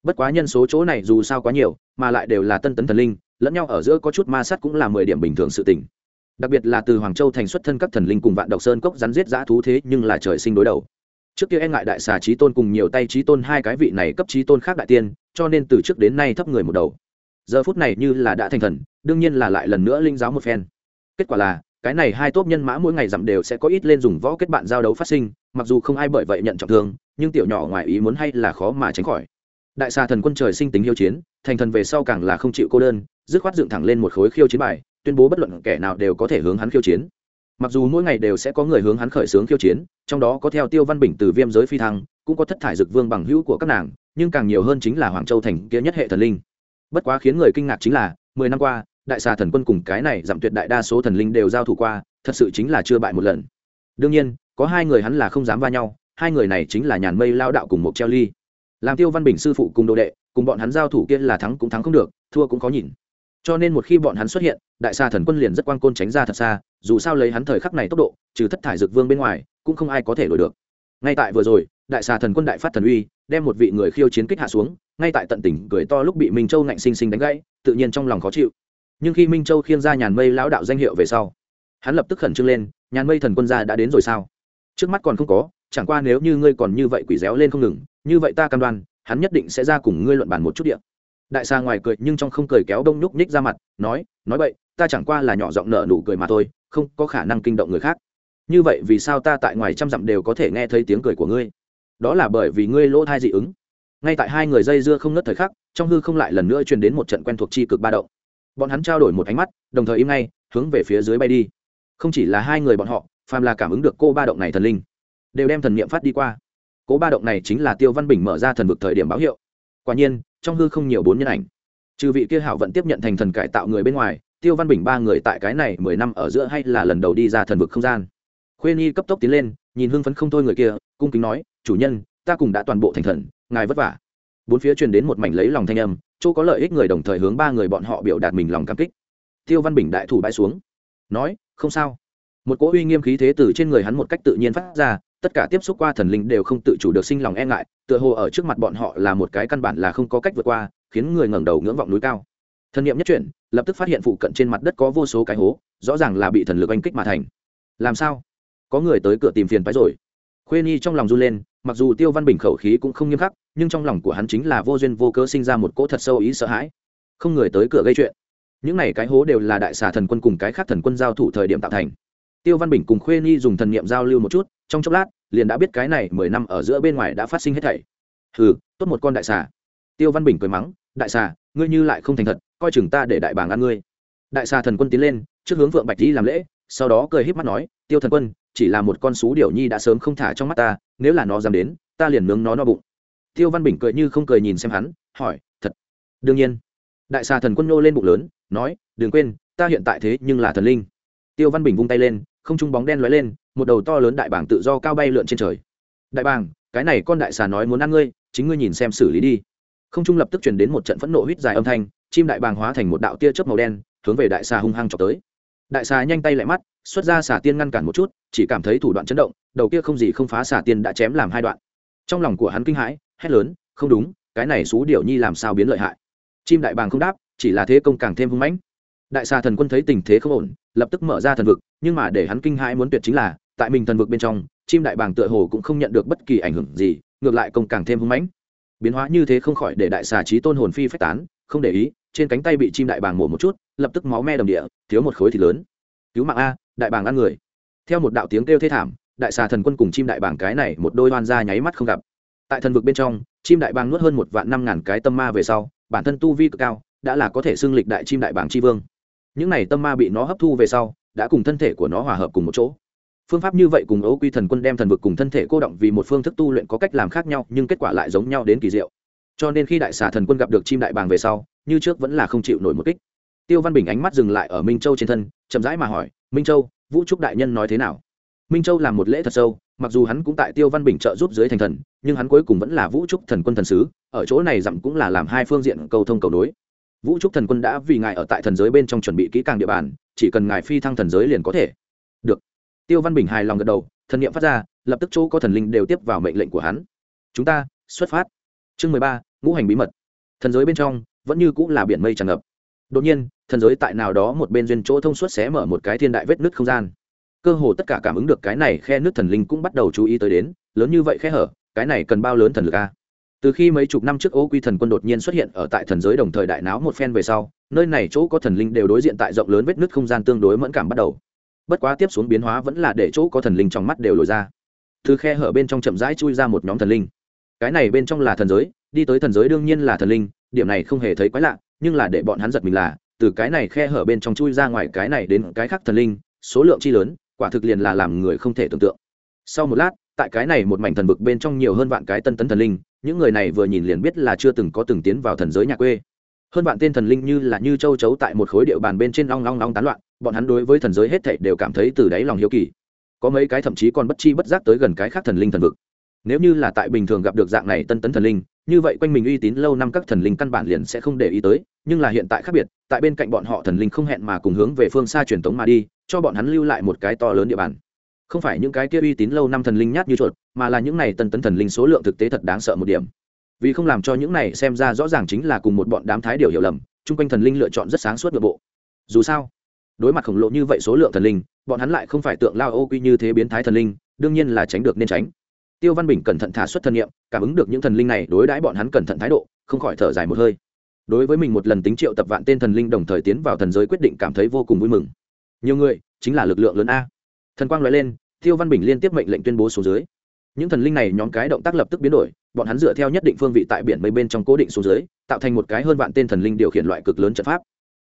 bất quá nhân số chỗ này dù sao quá nhiều, mà lại đều là tân tấn thần linh, lẫn nhau ở giữa có chút ma sát cũng là mười điểm bình thường sự tình. Đặc biệt là từ hoàng châu thành xuất thân các thần linh cùng vạn độc sơn cốc rắn giết giã thú thế nhưng là trời sinh đối đầu. Trước kia e ngại đại xà trí tôn cùng nhiều tay trí tôn hai cái vị này cấp trí tôn khác đại tiên, cho nên từ trước đến nay thấp người một đầu. Giờ phút này như là đã thành thần, đương nhiên là lại lần nữa linh giáo một phen kết quả là, cái này hai tốt nhân mã mỗi ngày dặm đều sẽ có ít lên dùng võ kết bạn giao đấu phát sinh, mặc dù không ai bởi vậy nhận trọng thương, nhưng tiểu nhỏ ngoài ý muốn hay là khó mà tránh khỏi. Đại xà thần quân trời sinh tính hiếu chiến, thành thần về sau càng là không chịu cô đơn, dứt khoát dựng thẳng lên một khối khiêu chiến bài, tuyên bố bất luận kẻ nào đều có thể hướng hắn khiêu chiến. Mặc dù mỗi ngày đều sẽ có người hướng hắn khởi xướng khiêu chiến, trong đó có theo tiêu văn bình từ viêm giới phi thăng, cũng có thất thải dực vương bằng hữu của các nàng, nhưng càng nhiều hơn chính là hoàng châu thành kia nhất hệ thần linh. Bất quá khiến người kinh ngạc chính là, mười năm qua đại xà thần quân cùng cái này giảm tuyệt đại đa số thần linh đều giao thủ qua, thật sự chính là chưa bại một lần. Đương nhiên, có hai người hắn là không dám va nhau, hai người này chính là nhàn mây lao đạo cùng một treo ly. Làm tiêu văn bình sư phụ cùng đồ đệ, cùng bọn hắn giao thủ kia là thắng cũng thắng không được, thua cũng có nhìn. Cho nên một khi bọn hắn xuất hiện, đại xà thần quân liền rất quan côn tránh ra thật xa, dù sao lấy hắn thời khắc này tốc độ, trừ thất thải dược vương bên ngoài, cũng không ai có thể đổi được. Ngay tại vừa rồi, đại xà thần quân đại phát thần uy, đem một vị người khiêu chiến kích hạ xuống, ngay tại tận tỉnh cười to lúc bị minh châu ngạnh sinh sinh đánh gãy, tự nhiên trong lòng khó chịu nhưng khi minh châu khiêng ra nhàn mây lão đạo danh hiệu về sau, hắn lập tức khẩn trương lên, nhàn mây thần quân gia đã đến rồi sao? Trước mắt còn không có, chẳng qua nếu như ngươi còn như vậy quỷ réo lên không ngừng, như vậy ta cam đoan, hắn nhất định sẽ ra cùng ngươi luận bàn một chút điện đại xa ngoài cười nhưng trong không cười kéo đông nhúc nhích ra mặt, nói nói vậy ta chẳng qua là nhỏ giọng nở nụ cười mà thôi, không có khả năng kinh động người khác. Như vậy vì sao ta tại ngoài trăm dặm đều có thể nghe thấy tiếng cười của ngươi? Đó là bởi vì ngươi lỗ thai dị ứng. Ngay tại hai người dây dưa không ngớt thời khắc, trong hư không lại lần nữa truyền đến một trận quen thuộc chi cực ba động bọn hắn trao đổi một ánh mắt, đồng thời im ngay, hướng về phía dưới bay đi. Không chỉ là hai người bọn họ, phàm là cảm ứng được cô ba động này thần linh, đều đem thần niệm phát đi qua. Cố ba động này chính là tiêu văn bình mở ra thần vực thời điểm báo hiệu. Quả nhiên, trong hư không nhiều bốn nhân ảnh. Trừ vị kia hảo vẫn tiếp nhận thành thần cải tạo người bên ngoài, tiêu văn bình ba người tại cái này mười năm ở giữa hay là lần đầu đi ra thần vực không gian. Khuê nhi cấp tốc tiến lên, nhìn hưng phấn không thôi người kia, cung kính nói, chủ nhân, ta cùng đã toàn bộ thành thần, ngài vất vả bốn phía truyền đến một mảnh lấy lòng thanh âm, chỗ có lợi ích người đồng thời hướng ba người bọn họ biểu đạt mình lòng cảm kích. Tiêu văn bình đại thủ bãi xuống, nói, không sao. Một cỗ uy nghiêm khí thế từ trên người hắn một cách tự nhiên phát ra, tất cả tiếp xúc qua thần linh đều không tự chủ được sinh lòng e ngại, tựa hồ ở trước mặt bọn họ là một cái căn bản là không có cách vượt qua, khiến người ngẩng đầu ngưỡng vọng núi cao. Thần nghiệm nhất chuyển, lập tức phát hiện phụ cận trên mặt đất có vô số cái hố, rõ ràng là bị thần lực oanh kích mà thành. Làm sao? Có người tới cửa tìm phiền phái rồi. Khuê nhi trong lòng run lên, mặc dù tiêu văn bình khẩu khí cũng không nghiêm khắc nhưng trong lòng của hắn chính là vô duyên vô cớ sinh ra một cỗ thật sâu ý sợ hãi. Không người tới cửa gây chuyện. Những này cái hố đều là đại xà thần quân cùng cái khác thần quân giao thủ thời điểm tạo thành. Tiêu văn bình cùng khuê nhi dùng thần niệm giao lưu một chút, trong chốc lát, liền đã biết cái này mười năm ở giữa bên ngoài đã phát sinh hết thảy. Hừ, tốt một con đại xà. Tiêu văn bình cười mắng, đại xà, ngươi như lại không thành thật, coi chừng ta để đại bàng ăn ngươi. Đại xà thần quân tiến lên, trước hướng vượng bạch đi làm lễ, sau đó cười híp mắt nói, tiêu thần quân, chỉ là một con xú điểu nhi đã sớm không thả trong mắt ta, nếu là nó dám đến, ta liền nướng nó no bụng tiêu văn bình cười như không cười nhìn xem hắn, hỏi, thật? Đương nhiên. Đại xà thần quân nhô lên bụng lớn, nói, đừng quên, ta hiện tại thế nhưng là thần linh. Tiêu văn bình vung tay lên, không trung bóng đen lóe lên, một đầu to lớn đại bảng tự do cao bay lượn trên trời. Đại bàng cái này con đại xà nói muốn ăn ngươi, chính ngươi nhìn xem xử lý đi. Không trung lập tức chuyển đến một trận phẫn nộ huýt dài âm thanh, chim đại bàng hóa thành một đạo tia chớp màu đen, hướng về đại xà hung hăng chọc tới. Đại xà nhanh tay lại mắt, xuất ra xà tiên ngăn cản một chút, chỉ cảm thấy thủ đoạn chấn động, đầu kia không gì không phá xà tiên đã chém làm hai đoạn. Trong lòng của hắn kinh hãi hét lớn, không đúng, cái này xú điệu nhi làm sao biến lợi hại? Chim đại bàng không đáp, chỉ là thế công càng thêm hung mãnh. Đại xà thần quân thấy tình thế không ổn, lập tức mở ra thần vực, nhưng mà để hắn kinh hãi muốn tuyệt chính là, tại mình thần vực bên trong, chim đại bàng tựa hồ cũng không nhận được bất kỳ ảnh hưởng gì, ngược lại công càng thêm hung mãnh. Biến hóa như thế không khỏi để đại xà trí tôn hồn phi phách tán, không để ý, trên cánh tay bị chim đại bàng mổ một chút, lập tức máu me đầm địa, thiếu một khối thì lớn. Cứu mạng a, đại bàng ăn người. Theo một đạo tiếng kêu thê thảm, đại xà thần quân cùng chim đại bàng cái này một đôi oan ra nháy mắt không gặp tại thần vực bên trong, chim đại bàng nuốt hơn một vạn năm ngàn cái tâm ma về sau, bản thân tu vi cực cao, đã là có thể xưng lịch đại chim đại bàng tri vương. Những này tâm ma bị nó hấp thu về sau, đã cùng thân thể của nó hòa hợp cùng một chỗ. Phương pháp như vậy cùng ấu quy thần quân đem thần vực cùng thân thể cô động vì một phương thức tu luyện có cách làm khác nhau, nhưng kết quả lại giống nhau đến kỳ diệu. Cho nên khi đại xà thần quân gặp được chim đại bàng về sau, như trước vẫn là không chịu nổi một kích. Tiêu văn bình ánh mắt dừng lại ở minh châu trên thân, chậm rãi mà hỏi, minh châu, vũ trúc đại nhân nói thế nào? Minh châu làm một lễ thật sâu mặc dù hắn cũng tại tiêu văn bình trợ giúp dưới thành thần, nhưng hắn cuối cùng vẫn là vũ trúc thần quân thần sứ, ở chỗ này dặm cũng là làm hai phương diện cầu thông cầu nối. Vũ trúc thần quân đã vì ngài ở tại thần giới bên trong chuẩn bị kỹ càng địa bàn, chỉ cần ngài phi thăng thần giới liền có thể. Được. Tiêu văn bình hài lòng gật đầu, thần n i ệ m phát ra, lập tức chỗ có thần linh đều tiếp vào mệnh lệnh của hắn. Chúng ta, xuất phát. Chương mười ba, ngũ hành bí mật. Thần giới bên trong, vẫn như cũng là biển mây tràn ngập. Đột nhiên, thần giới tại nào đó một bên duyên chỗ thông suốt xé mở một cái thiên đại vết nứt không gian cơ hồ tất cả cảm ứng được cái này khe nước thần linh cũng bắt đầu chú ý tới đến, lớn như vậy khe hở, cái này cần bao lớn thần lực a? Từ khi mấy chục năm trước ô quy thần quân đột nhiên xuất hiện ở tại thần giới đồng thời đại náo một phen về sau, nơi này chỗ có thần linh đều đối diện tại rộng lớn vết nứt không gian tương đối mẫn cảm bắt đầu. Bất quá tiếp xuống biến hóa vẫn là để chỗ có thần linh trong mắt đều lồi ra. Từ khe hở bên trong chậm rãi chui ra một nhóm thần linh. Cái này bên trong là thần giới, đi tới thần giới đương nhiên là thần linh, điểm này không hề thấy quái lạ, nhưng là để bọn hắn giật mình là, từ cái này khe hở bên trong chui ra ngoài cái này đến cái khác thần linh, số lượng chi lớn quả thực liền là làm người không thể tưởng tượng. Sau một lát, tại cái này một mảnh thần vực bên trong nhiều hơn vạn cái tân tấn thần linh, những người này vừa nhìn liền biết là chưa từng có từng tiến vào thần giới nhà quê. Hơn vạn tên thần linh như là như châu chấu tại một khối địa bàn bên trên long long long tán loạn, bọn hắn đối với thần giới hết thảy đều cảm thấy từ đáy lòng hiếu kỳ. Có mấy cái thậm chí còn bất chi bất giác tới gần cái khác thần linh thần vực. Nếu như là tại bình thường gặp được dạng này tân tấn thần linh, như vậy quanh mình uy tín lâu năm các thần linh căn bản liền sẽ không để ý tới, nhưng là hiện tại khác biệt, tại bên cạnh bọn họ thần linh không hẹn mà cùng hướng về phương xa truyền tống mà đi cho bọn hắn lưu lại một cái to lớn địa bàn. Không phải những cái kia uy tín lâu năm thần linh nhát như chuột, mà là những này tân tấn thần linh số lượng thực tế thật đáng sợ một điểm. Vì không làm cho những này xem ra rõ ràng chính là cùng một bọn đám thái điều hiểu lầm, chung quanh thần linh lựa chọn rất sáng suốt nội bộ. Dù sao, đối mặt khổng lồ như vậy số lượng thần linh, bọn hắn lại không phải tượng lao ô quy như thế biến thái thần linh, đương nhiên là tránh được nên tránh. Tiêu văn bình cẩn thận thả xuất thân nhiệm cảm ứng được những thần linh này đối đãi bọn hắn cẩn thận thái độ, không khỏi thở dài một hơi. Đối với mình một lần tính triệu tập vạn tên thần linh đồng thời tiến vào thần giới quyết định cảm thấy vô cùng vui mừng nhiều người, chính là lực lượng lớn a. Thần quang nói lên, tiêu văn bình liên tiếp mệnh lệnh tuyên bố số dưới. Những thần linh này nhóm cái động tác lập tức biến đổi, bọn hắn dựa theo nhất định phương vị tại biển mây bên trong cố định xuống dưới, tạo thành một cái hơn vạn tên thần linh điều khiển loại cực lớn trận pháp.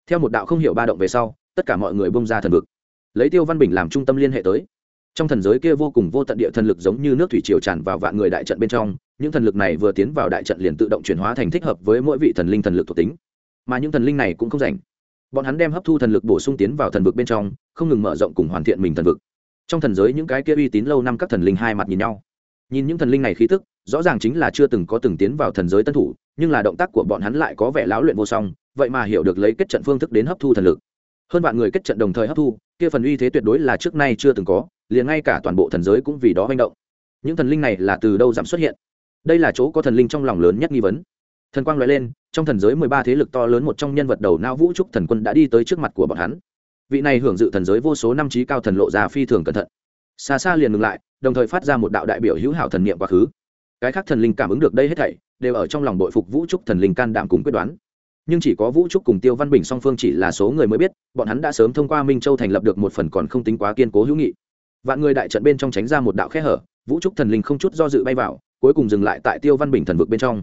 Theo một đạo không hiểu ba động về sau, tất cả mọi người bông ra thần vực. Lấy tiêu văn bình làm trung tâm liên hệ tới. Trong thần giới kia vô cùng vô tận địa thần lực giống như nước thủy triều tràn vào vạn người đại trận bên trong, những thần lực này vừa tiến vào đại trận liền tự động chuyển hóa thành thích hợp với mỗi vị thần linh thần lực thuộc tính. Mà những thần linh này cũng không rảnh bọn hắn đem hấp thu thần lực bổ sung tiến vào thần vực bên trong, không ngừng mở rộng cùng hoàn thiện mình thần vực. Trong thần giới những cái kia uy tín lâu năm các thần linh hai mặt nhìn nhau. Nhìn những thần linh này khí tức, rõ ràng chính là chưa từng có từng tiến vào thần giới tân thủ, nhưng là động tác của bọn hắn lại có vẻ lão luyện vô song, vậy mà hiểu được lấy kết trận phương thức đến hấp thu thần lực. Hơn vạn người kết trận đồng thời hấp thu, kia phần uy thế tuyệt đối là trước nay chưa từng có, liền ngay cả toàn bộ thần giới cũng vì đó manh động. Những thần linh này là từ đâu giảm xuất hiện? Đây là chỗ có thần linh trong lòng lớn nhất nghi vấn thần quang nói lên, trong thần giới mười ba thế lực to lớn một trong nhân vật đầu não vũ trúc thần quân đã đi tới trước mặt của bọn hắn. Vị này hưởng dự thần giới vô số năm trí cao thần lộ ra phi thường cẩn thận. Xa xa liền ngừng lại, đồng thời phát ra một đạo đại biểu hữu hảo thần niệm quá khứ. Cái khác thần linh cảm ứng được đây hết thảy, đều ở trong lòng đội phục vũ trúc thần linh can đảm cùng quyết đoán. Nhưng chỉ có vũ trúc cùng tiêu văn bình song phương chỉ là số người mới biết, bọn hắn đã sớm thông qua minh châu thành lập được một phần còn không tính quá kiên cố hữu nghị. Vạn người đại trận bên trong tránh ra một đạo khe hở, vũ trúc thần linh không chút do dự bay vào, cuối cùng dừng lại tại tiêu văn bình thần vực bên trong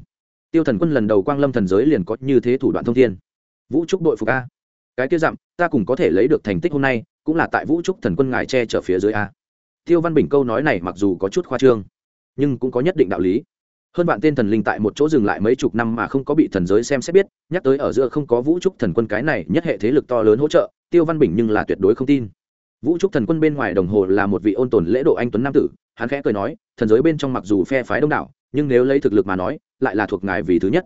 tiêu thần quân lần đầu quang lâm thần giới liền có như thế thủ đoạn thông thiên. Vũ trúc đội phục a. Cái kia dặm, ta cùng có thể lấy được thành tích hôm nay, cũng là tại vũ trúc thần quân ngài che chở phía dưới a. Tiêu văn bình câu nói này mặc dù có chút khoa trương, nhưng cũng có nhất định đạo lý. Hơn bạn tên thần linh tại một chỗ dừng lại mấy chục năm mà không có bị thần giới xem xét biết, nhắc tới ở giữa không có vũ trúc thần quân cái này nhất hệ thế lực to lớn hỗ trợ, tiêu văn bình nhưng là tuyệt đối không tin. Vũ trúc thần quân bên ngoài đồng hồ là một vị ôn tồn lễ độ anh tuấn nam tử, hắn khẽ cười nói, thần giới bên trong mặc dù phe phái đông đảo, nhưng nếu lấy thực lực mà nói lại là thuộc ngài vì thứ nhất.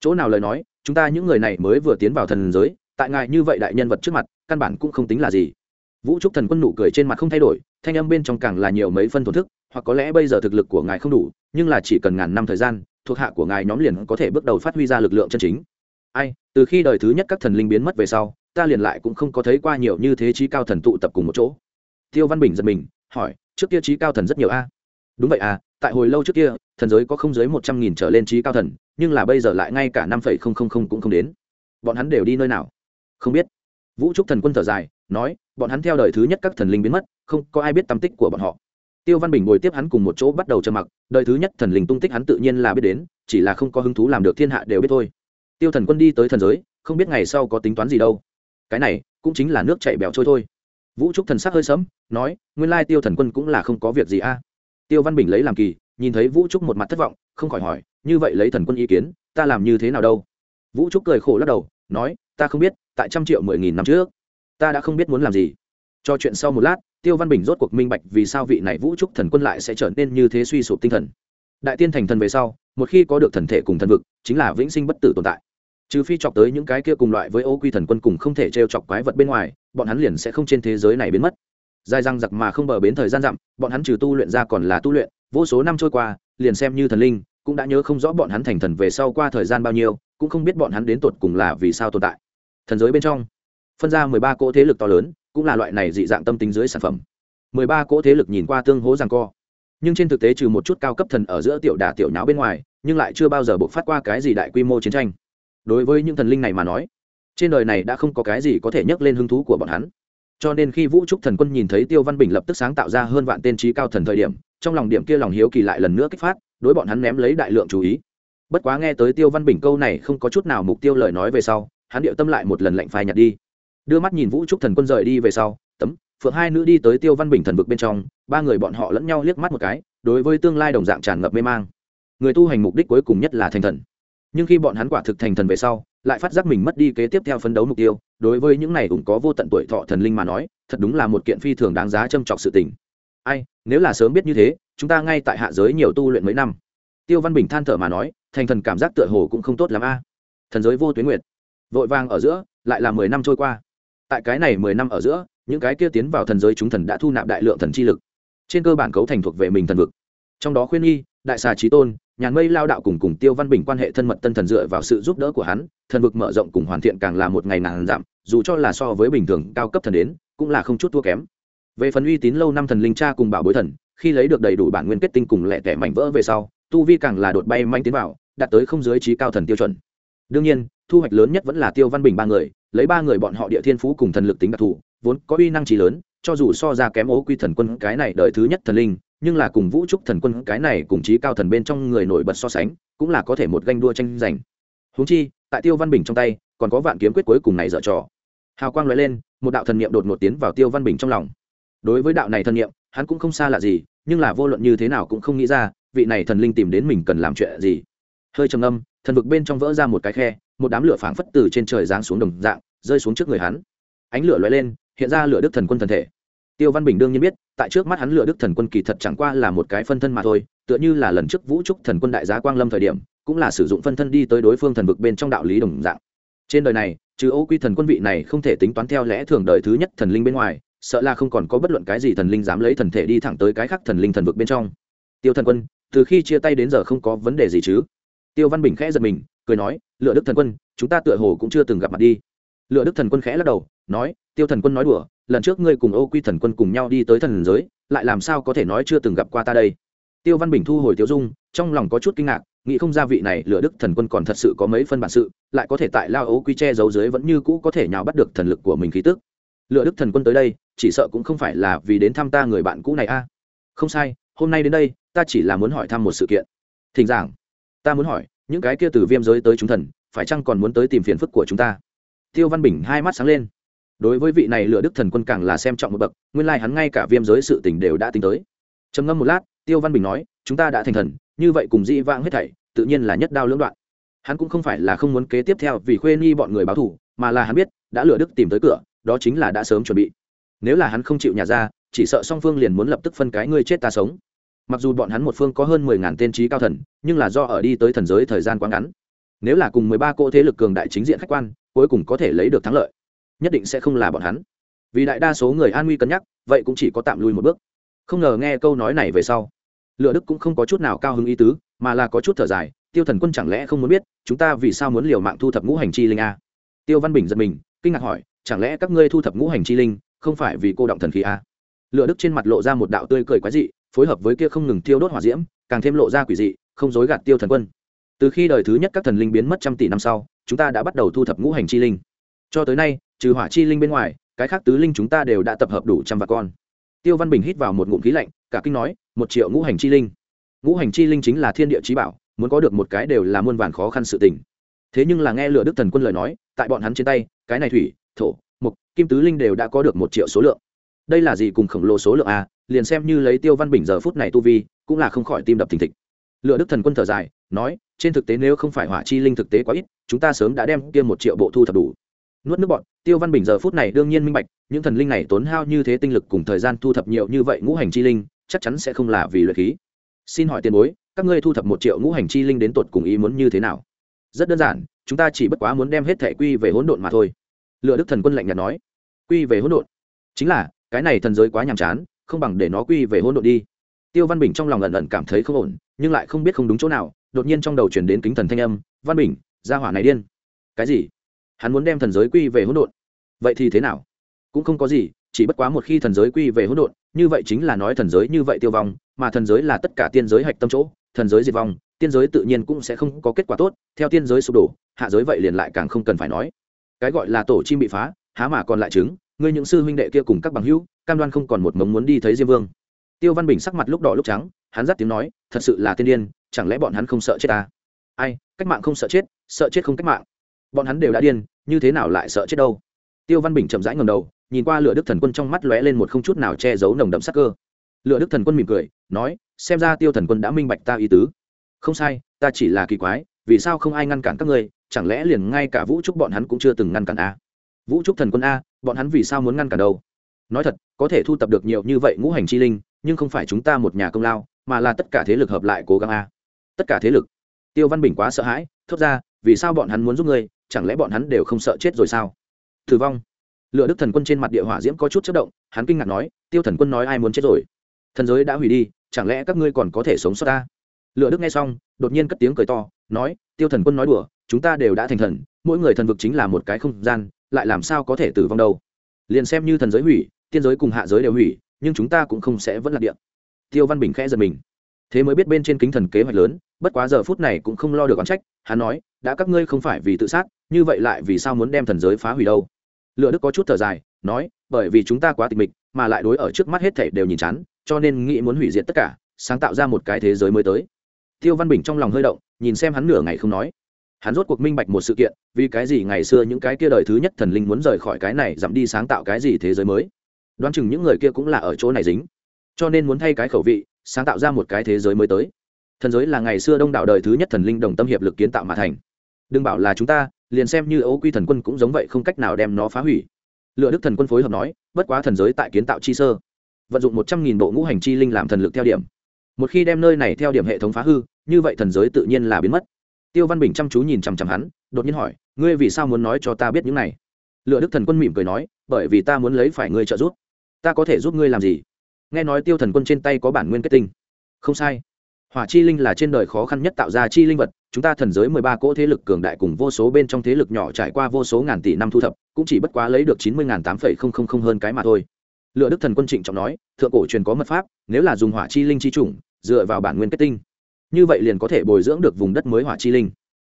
Chỗ nào lời nói, chúng ta những người này mới vừa tiến vào thần giới, tại ngài như vậy đại nhân vật trước mặt, căn bản cũng không tính là gì. Vũ trúc thần quân nụ cười trên mặt không thay đổi, thanh âm bên trong càng là nhiều mấy phân thổn thức, hoặc có lẽ bây giờ thực lực của ngài không đủ, nhưng là chỉ cần ngàn năm thời gian, thuộc hạ của ngài nhóm liền có thể bước đầu phát huy ra lực lượng chân chính. Ai, từ khi đời thứ nhất các thần linh biến mất về sau, ta liền lại cũng không có thấy qua nhiều như thế trí cao thần tụ tập cùng một chỗ. Tiêu văn bình giật mình, hỏi, trước kia trí cao thần rất nhiều a? Đúng vậy à tại hồi lâu trước kia thần giới có không dưới một trăm nghìn trở lên trí cao thần nhưng là bây giờ lại ngay cả năm phẩy không không không cũng không đến. Bọn hắn đều đi nơi nào? Không biết. Vũ trúc thần quân thở dài nói bọn hắn theo đời thứ nhất các thần linh biến mất không có ai biết tâm tích của bọn họ. Tiêu văn bình ngồi tiếp hắn cùng một chỗ bắt đầu trầm mặc đời thứ nhất thần linh tung tích hắn tự nhiên là biết đến chỉ là không có hứng thú làm được thiên hạ đều biết thôi. Tiêu thần quân đi tới thần giới không biết ngày sau có tính toán gì đâu. Cái này cũng chính là nước chảy bèo trôi thôi. Vũ trúc thần sắc hơi sấm, nói nguyên lai tiêu thần quân cũng là không có việc gì a tiêu văn bình lấy làm kỳ, nhìn thấy vũ trúc một mặt thất vọng, không khỏi hỏi, như vậy lấy thần quân ý kiến, ta làm như thế nào đâu? Vũ trúc cười khổ lắc đầu, nói, ta không biết, tại trăm triệu mười nghìn năm trước, ta đã không biết muốn làm gì. Cho chuyện sau một lát, tiêu văn bình rốt cuộc minh bạch vì sao vị này vũ trúc thần quân lại sẽ trở nên như thế suy sụp tinh thần. Đại tiên thành thần về sau, một khi có được thần thể cùng thần vực, chính là vĩnh sinh bất tử tồn tại. Trừ phi chọc tới những cái kia cùng loại với ô quy thần quân cùng không thể t r e o chọc quái vật bên ngoài, bọn hắn liền sẽ không trên thế giới này biến mất dài răng giặc mà không bờ bến thời gian dặm, bọn hắn trừ tu luyện ra còn là tu luyện, vô số năm trôi qua, liền xem như thần linh, cũng đã nhớ không rõ bọn hắn thành thần về sau qua thời gian bao nhiêu, cũng không biết bọn hắn đến tột cùng là vì sao tồn tại. Thần giới bên trong, phân ra mười ba cỗ thế lực to lớn, cũng là loại này dị dạng tâm tính dưới sản phẩm. mười ba cỗ thế lực nhìn qua tương hố rằng co, nhưng trên thực tế trừ một chút cao cấp thần ở giữa tiểu đà tiểu nháo bên ngoài, nhưng lại chưa bao giờ buộc phát qua cái gì đại quy mô chiến tranh. Đối với những thần linh này mà nói, trên đời này đã không có cái gì có thể nhắc lên hứng thú của bọn hắn cho nên khi vũ trúc thần quân nhìn thấy tiêu văn bình lập tức sáng tạo ra hơn vạn tên trí cao thần thời điểm, trong lòng điểm kia lòng hiếu kỳ lại lần nữa kích phát, đối bọn hắn ném lấy đại lượng chú ý. Bất quá nghe tới tiêu văn bình câu này không có chút nào mục tiêu lời nói về sau, hắn điệu tâm lại một lần lạnh phai nhặt đi. Đưa mắt nhìn vũ trúc thần quân rời đi về sau, tấm, phượng hai nữ đi tới tiêu văn bình thần vực bên trong, ba người bọn họ lẫn nhau liếc mắt một cái, đối với tương lai đồng dạng tràn ngập mê mang. Người tu hành mục đích cuối cùng nhất là thành thần. Nhưng khi bọn hắn quả thực thành thần về sau, lại phát giác mình mất đi kế tiếp theo phấn đấu mục tiêu đối với những này cũng có vô tận tuổi thọ thần linh mà nói, thật đúng là một kiện phi thường đáng giá châm trọc sự tình. Ai, nếu là sớm biết như thế, chúng ta ngay tại hạ giới nhiều tu luyện mấy năm. Tiêu văn bình than thở mà nói, thành thần cảm giác tựa hồ cũng không tốt lắm a. Thần giới vô tuyến nguyệt. Vội vàng ở giữa, lại là mười năm trôi qua. Tại cái này mười năm ở giữa, những cái kia tiến vào thần giới chúng thần đã thu nạp đại lượng thần chi lực. Trên cơ bản cấu thành thuộc về mình thần vực. Trong đó khuyên nghi đại xà trí tôn, nhàn mây lao đạo cùng cùng tiêu văn bình quan hệ thân mật tân thần dựa vào sự giúp đỡ của hắn, thần vực mở rộng cùng hoàn thiện càng là một ngày nàng giảm dù cho là so với bình thường cao cấp thần đến, cũng là không chút thua kém. Về phần uy tín lâu năm thần linh cha cùng bảo bối thần, khi lấy được đầy đủ bản nguyên kết tinh cùng lẻ tẻ mảnh vỡ về sau, tu vi càng là đột bay manh tiến vào, đạt tới không dưới trí cao thần tiêu chuẩn. Đương nhiên, thu hoạch lớn nhất vẫn là tiêu văn bình ba người, lấy ba người bọn họ địa thiên phú cùng thần lực tính đặc thù, vốn có uy năng trí lớn, cho dù so ra kém ố quy thần quân cái này đợi thứ nhất thần linh nhưng là cùng vũ trúc thần quân cái này cùng trí cao thần bên trong người nổi bật so sánh, cũng là có thể một ganh đua tranh giành. Húng chi, tại tiêu văn bình trong tay, còn có vạn kiếm quyết cuối cùng này dở trò. Hào quang loại lên, một đạo thần niệm đột ngột tiến vào tiêu văn bình trong lòng. Đối với đạo này thần niệm, hắn cũng không xa lạ gì, nhưng là vô luận như thế nào cũng không nghĩ ra, vị này thần linh tìm đến mình cần làm chuyện gì. Hơi trầm âm thần vực bên trong vỡ ra một cái khe, một đám lửa phảng phất từ trên trời giáng xuống đồng dạng, rơi xuống trước người hắn. Ánh lửa lóe lên, hiện ra lửa đức thần quân thần thể tiêu văn bình đương nhiên biết, tại trước mắt hắn lựa đức thần quân kỳ thật chẳng qua là một cái phân thân mà thôi, tựa như là lần trước vũ trúc thần quân đại giá quang lâm thời điểm, cũng là sử dụng phân thân đi tới đối phương thần vực bên trong đạo lý đồng dạng. Trên đời này, trừ ô quy thần quân vị này không thể tính toán theo lẽ thường đời thứ nhất thần linh bên ngoài, sợ là không còn có bất luận cái gì thần linh dám lấy thần thể đi thẳng tới cái khác thần linh thần vực bên trong. Tiêu thần quân, từ khi chia tay đến giờ không có vấn đề gì chứ? Tiêu văn bình khẽ giật mình, cười nói, lựa đức thần quân, chúng ta tựa hồ cũng chưa từng gặp mặt đi. Lựa đức thần quân khẽ lắc đầu, nói, tiêu thần quân nói đùa lần trước ngươi cùng ô quy thần quân cùng nhau đi tới thần giới, lại làm sao có thể nói chưa từng gặp qua ta đây? Tiêu văn bình thu hồi tiêu dung, trong lòng có chút kinh ngạc, nghĩ không ra vị này lửa đức thần quân còn thật sự có mấy phân bản sự, lại có thể tại lao ô quy che giấu dưới vẫn như cũ có thể nhào bắt được thần lực của mình khí tức. Lựa đức thần quân tới đây, chỉ sợ cũng không phải là vì đến thăm ta người bạn cũ này a. Không sai, hôm nay đến đây, ta chỉ là muốn hỏi thăm một sự kiện. Thỉnh giảng. Ta muốn hỏi, những cái kia từ viêm giới tới chúng thần, phải chăng còn muốn tới tìm phiền phức của chúng ta? Tiêu văn bình hai mắt sáng lên đối với vị này lựa đức thần quân càng là xem trọng một bậc, nguyên lai hắn ngay cả viêm giới sự tình đều đã tính tới. Trầm ngâm một lát, tiêu văn bình nói, chúng ta đã thành thần, như vậy cùng dĩ vãng hết thảy, tự nhiên là nhất đao lưỡng đoạn. Hắn cũng không phải là không muốn kế tiếp theo vì khuê nhi bọn người báo thù, mà là hắn biết, đã lựa đức tìm tới cửa, đó chính là đã sớm chuẩn bị. Nếu là hắn không chịu nhà ra, chỉ sợ song phương liền muốn lập tức phân cái ngươi chết ta sống. Mặc dù bọn hắn một phương có hơn mười ngàn tên trí cao thần, nhưng là do ở đi tới thần giới thời gian quá ngắn. Nếu là cùng mười ba cỗ thế lực cường đại chính diện khách quan, cuối cùng có thể lấy được thắng lợi nhất định sẽ không là bọn hắn. Vì đại đa số người an nguy cân nhắc, vậy cũng chỉ có tạm lui một bước. Không ngờ nghe câu nói này về sau, lựa đức cũng không có chút nào cao hứng ý tứ, mà là có chút thở dài, tiêu thần quân chẳng lẽ không muốn biết, chúng ta vì sao muốn liều mạng thu thập ngũ hành chi linh a? Tiêu văn bình giật mình, kinh ngạc hỏi, chẳng lẽ các ngươi thu thập ngũ hành chi linh, không phải vì cô động thần khí a? Lựa đức trên mặt lộ ra một đạo tươi cười quái dị, phối hợp với kia không ngừng tiêu đốt hỏa diễm, càng thêm lộ ra quỷ dị, không dối gạt tiêu thần quân. Từ khi đời thứ nhất các thần linh biến mất trăm tỷ năm sau, chúng ta đã bắt đầu thu thập ngũ hành chi linh. Cho tới nay trừ hỏa chi linh bên ngoài, cái khác tứ linh chúng ta đều đã tập hợp đủ trăm vạn con. Tiêu văn bình hít vào một ngụm khí lạnh, cả kinh nói, một triệu ngũ hành chi linh. Ngũ hành chi linh chính là thiên địa trí bảo, muốn có được một cái đều là muôn vàn khó khăn sự tình. Thế nhưng là nghe lựa đức thần quân lời nói, tại bọn hắn trên tay, cái này thủy, thổ, mục, kim tứ linh đều đã có được một triệu số lượng. Đây là gì cùng khổng lồ số lượng a liền xem như lấy tiêu văn bình giờ phút này tu vi, cũng là không khỏi tim đập thình thịch. Lựa đức thần quân thở dài, nói, trên thực tế nếu không phải hỏa chi linh thực tế quá ít, chúng ta sớm đã đem kia một triệu bộ thu thập đủ nuốt nước bọn tiêu văn bình giờ phút này đương nhiên minh bạch, những thần linh này tốn hao như thế tinh lực cùng thời gian thu thập nhiều như vậy ngũ hành chi linh, chắc chắn sẽ không là vì luyện khí. Xin hỏi tiền bối, các ngươi thu thập một triệu ngũ hành chi linh đến tột cùng ý muốn như thế nào? Rất đơn giản, chúng ta chỉ bất quá muốn đem hết thẻ quy về hỗn độn mà thôi. Lựa đức thần quân lạnh nhạt nói. Quy về hỗn độn? Chính là, cái này thần giới quá nhàm chán, không bằng để nó quy về hỗn độn đi. Tiêu văn bình trong lòng ẩn ẩn cảm thấy không ổn, nhưng lại không biết không đúng chỗ nào, đột nhiên trong đầu chuyển đến kính thần thanh âm, văn bình ra hỏa này điên. Cái gì? Hắn muốn đem thần giới quy về hỗn độn. Vậy thì thế nào? Cũng không có gì, chỉ bất quá một khi thần giới quy về hỗn độn, như vậy chính là nói thần giới như vậy tiêu vong, mà thần giới là tất cả tiên giới hạch tâm chỗ, thần giới diệt vong, tiên giới tự nhiên cũng sẽ không có kết quả tốt, theo tiên giới sụp đổ, hạ giới vậy liền lại càng không cần phải nói. Cái gọi là tổ chim bị phá, há mà còn lại chứng ngươi những sư huynh đệ kia cùng các bằng hữu, cam đoan không còn một mống muốn đi thấy diêm vương. Tiêu văn bình sắc mặt lúc đỏ lúc trắng, hắn dắt tiếng nói, thật sự là tiên điên, chẳng lẽ bọn hắn không sợ chết ta? Ai, cách mạng không sợ chết sợ chết không cách mạng bọn hắn đều đã điên, như thế nào lại sợ chết đâu? Tiêu văn bình chậm rãi ngầm đầu, nhìn qua lựa đức thần quân trong mắt lóe lên một không chút nào che giấu nồng đậm sắc cơ. Lựa đức thần quân mỉm cười, nói, xem ra tiêu thần quân đã minh bạch ta ý tứ. Không sai, ta chỉ là kỳ quái, vì sao không ai ngăn cản các ngươi, chẳng lẽ liền ngay cả vũ trúc bọn hắn cũng chưa từng ngăn cản a vũ trúc thần quân a, bọn hắn vì sao muốn ngăn cản đâu? Nói thật, có thể thu tập được nhiều như vậy ngũ hành chi linh, nhưng không phải chúng ta một nhà công lao, mà là tất cả thế lực hợp lại cố gắng a. Tất cả thế lực? Tiêu văn bình quá sợ hãi, thốt ra, vì sao bọn hắn muốn giúp ngươi chẳng lẽ bọn hắn đều không sợ chết rồi sao? Tử vong. Lựa đức thần quân trên mặt địa hỏa diễm có chút chất động, hắn kinh ngạc nói, tiêu thần quân nói ai muốn chết rồi? Thần giới đã hủy đi, chẳng lẽ các ngươi còn có thể sống sót ta? Lựa đức nghe xong, đột nhiên cất tiếng cười to, nói, tiêu thần quân nói đùa, chúng ta đều đã thành thần, mỗi người thần vực chính là một cái không gian, lại làm sao có thể tử vong đâu? Liền xem như thần giới hủy, tiên giới cùng hạ giới đều hủy, nhưng chúng ta cũng không sẽ vẫn là điện tiêu văn bình khẽ giật mình. Thế mới biết bên trên kính thần kế hoạch lớn, bất quá giờ phút này cũng không lo được oán trách, hắn nói, đã các ngươi không phải vì tự sát như vậy lại vì sao muốn đem thần giới phá hủy đâu? Lựa đức có chút thở dài, nói, bởi vì chúng ta quá tịch mịch, mà lại đối ở trước mắt hết thảy đều nhìn chán, cho nên nghĩ muốn hủy diệt tất cả, sáng tạo ra một cái thế giới mới tới. Tiêu văn bình trong lòng hơi động, nhìn xem hắn nửa ngày không nói. Hắn rốt cuộc minh bạch một sự kiện, vì cái gì ngày xưa những cái kia đời thứ nhất thần linh muốn rời khỏi cái này, dặm đi sáng tạo cái gì thế giới mới? Đoán chừng những người kia cũng là ở chỗ này dính. Cho nên muốn thay cái khẩu vị, sáng tạo ra một cái thế giới mới tới. Thần giới là ngày xưa đông đảo đời thứ nhất thần linh đồng tâm hiệp lực kiến tạo mà thành. Đừng bảo là chúng ta liền xem như ấu quy thần quân cũng giống vậy không cách nào đem nó phá hủy. Lựa đức thần quân phối hợp nói, bất quá thần giới tại kiến tạo chi sơ, vận dụng một trăm nghìn bộ ngũ hành chi linh làm thần lực theo điểm. Một khi đem nơi này theo điểm hệ thống phá hư, như vậy thần giới tự nhiên là biến mất. Tiêu văn bình chăm chú nhìn chằm chằm hắn, đột nhiên hỏi, ngươi vì sao muốn nói cho ta biết những này? Lựa đức thần quân mỉm cười nói, bởi vì ta muốn lấy phải ngươi trợ giúp. Ta có thể giúp ngươi làm gì? Nghe nói tiêu thần quân trên tay có bản nguyên kết tinh. Không sai. Hỏa chi linh là trên đời khó khăn nhất tạo ra chi linh vật chúng ta thần giới mười ba cỗ thế lực cường đại cùng vô số bên trong thế lực nhỏ trải qua vô số ngàn tỷ năm thu thập, cũng chỉ bất quá lấy được chín mươi ngàn tám phẩy không không không hơn cái mà thôi. Lựa đức thần quân trịnh trọng nói, thượng cổ truyền có mật pháp, nếu là dùng hỏa chi linh chi chủng, dựa vào bản nguyên kết tinh, như vậy liền có thể bồi dưỡng được vùng đất mới hỏa chi linh.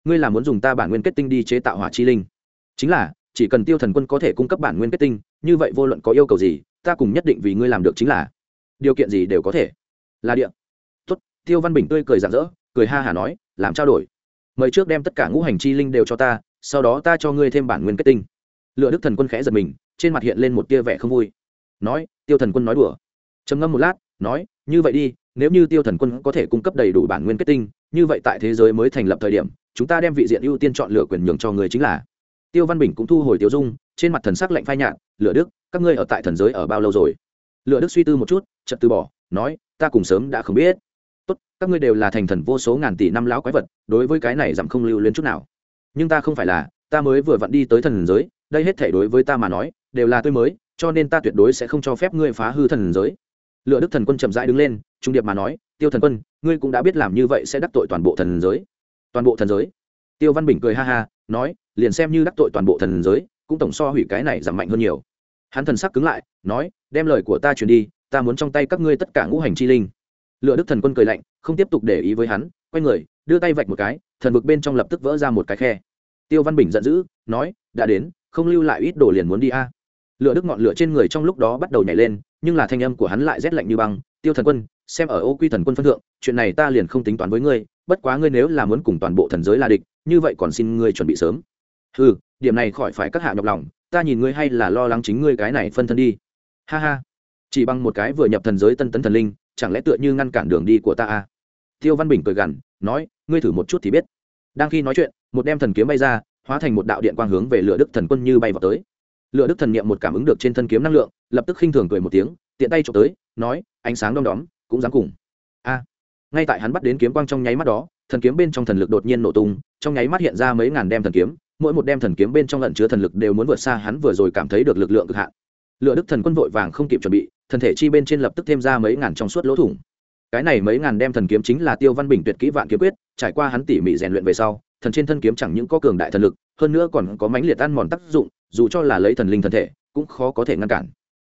Ngươi là muốn dùng ta bản nguyên kết tinh đi chế tạo hỏa chi linh? Chính là, chỉ cần tiêu thần quân có thể cung cấp bản nguyên kết tinh, như vậy vô luận có yêu cầu gì, ta cùng nhất định vì ngươi làm được chính là điều kiện gì đều có thể. Là địa. Tốt, tiêu văn bình tươi cười rạng rỡ, cười ha hả nói làm trao đổi. Mời trước đem tất cả ngũ hành chi linh đều cho ta, sau đó ta cho ngươi thêm bản nguyên kết tinh. Lựa đức thần quân khẽ giật mình, trên mặt hiện lên một tia vẻ không vui. Nói, tiêu thần quân nói đùa. Trầm ngâm một lát, nói, như vậy đi, nếu như tiêu thần quân có thể cung cấp đầy đủ bản nguyên kết tinh, như vậy tại thế giới mới thành lập thời điểm, chúng ta đem vị diện ưu tiên chọn lựa quyền nhường cho người chính là. Tiêu văn bình cũng thu hồi tiêu dung, trên mặt thần sắc lạnh phai nhạt, lựa đức, các ngươi ở tại thần giới ở bao lâu rồi? Lựa đức suy tư một chút, chợt từ bỏ, nói, ta cùng sớm đã không biết các ngươi đều là thành thần vô số ngàn tỷ năm lão quái vật, đối với cái này giảm không lưu luyến chút nào. Nhưng ta không phải là, ta mới vừa vặn đi tới thần giới, đây hết thể đối với ta mà nói, đều là tôi mới, cho nên ta tuyệt đối sẽ không cho phép ngươi phá hư thần giới. Lựa đức thần quân chậm rãi đứng lên, trung điệp mà nói, tiêu thần quân, ngươi cũng đã biết làm như vậy sẽ đắc tội toàn bộ thần giới. Toàn bộ thần giới? Tiêu văn bình cười ha ha, nói, liền xem như đắc tội toàn bộ thần giới, cũng tổng so hủy cái này giảm mạnh hơn nhiều. Hắn thần sắc cứng lại, nói, đem lời của ta truyền đi, ta muốn trong tay các ngươi tất cả ngũ hành chi linh lựa đức thần quân cười lạnh, không tiếp tục để ý với hắn, quay người, đưa tay vạch một cái, thần vực bên trong lập tức vỡ ra một cái khe. Tiêu văn bình giận dữ, nói, đã đến, không lưu lại ít đồ liền muốn đi a. Lựa đức ngọn lửa trên người trong lúc đó bắt đầu nhảy lên, nhưng là thanh âm của hắn lại rét lạnh như băng, tiêu thần quân, xem ở ô quy thần quân phân thượng, chuyện này ta liền không tính toán với ngươi, bất quá ngươi nếu là muốn cùng toàn bộ thần giới là địch, như vậy còn xin ngươi chuẩn bị sớm. Ừ điểm này khỏi phải các hạ nhọc lòng, ta nhìn ngươi hay là lo lắng chính ngươi cái này phân thân đi. Ha ha. Chỉ bằng một cái vừa nhập thần giới tân tấn thần linh chẳng lẽ tựa như ngăn cản đường đi của ta à? Tiêu văn bình cười gằn, nói, ngươi thử một chút thì biết. Đang khi nói chuyện, một đem thần kiếm bay ra, hóa thành một đạo điện quang hướng về lửa đức thần quân như bay vào tới. Lửa đức thần niệm một cảm ứng được trên thân kiếm năng lượng, lập tức khinh thường cười một tiếng, tiện tay trộm tới, nói, ánh sáng đom đóm, cũng dám cùng. A! Ngay tại hắn bắt đến kiếm quang trong nháy mắt đó, thần kiếm bên trong thần lực đột nhiên nổ tung, trong nháy mắt hiện ra mấy ngàn đem thần kiếm, mỗi một đem thần kiếm bên trong lận chứa thần lực đều muốn vượt xa hắn vừa rồi cảm thấy được lực lượng cực hạn. Lựa đức thần quân vội vàng không kịp chuẩn bị thần thể chi bên trên lập tức thêm ra mấy ngàn trong suốt lỗ thủng. Cái này mấy ngàn đem thần kiếm chính là tiêu văn bình tuyệt kỹ vạn kiếm quyết, trải qua hắn tỉ mỉ rèn luyện về sau, thần trên thân kiếm chẳng những có cường đại thần lực, hơn nữa còn có mãnh liệt ăn mòn tác dụng, dù cho là lấy thần linh thân thể, cũng khó có thể ngăn cản.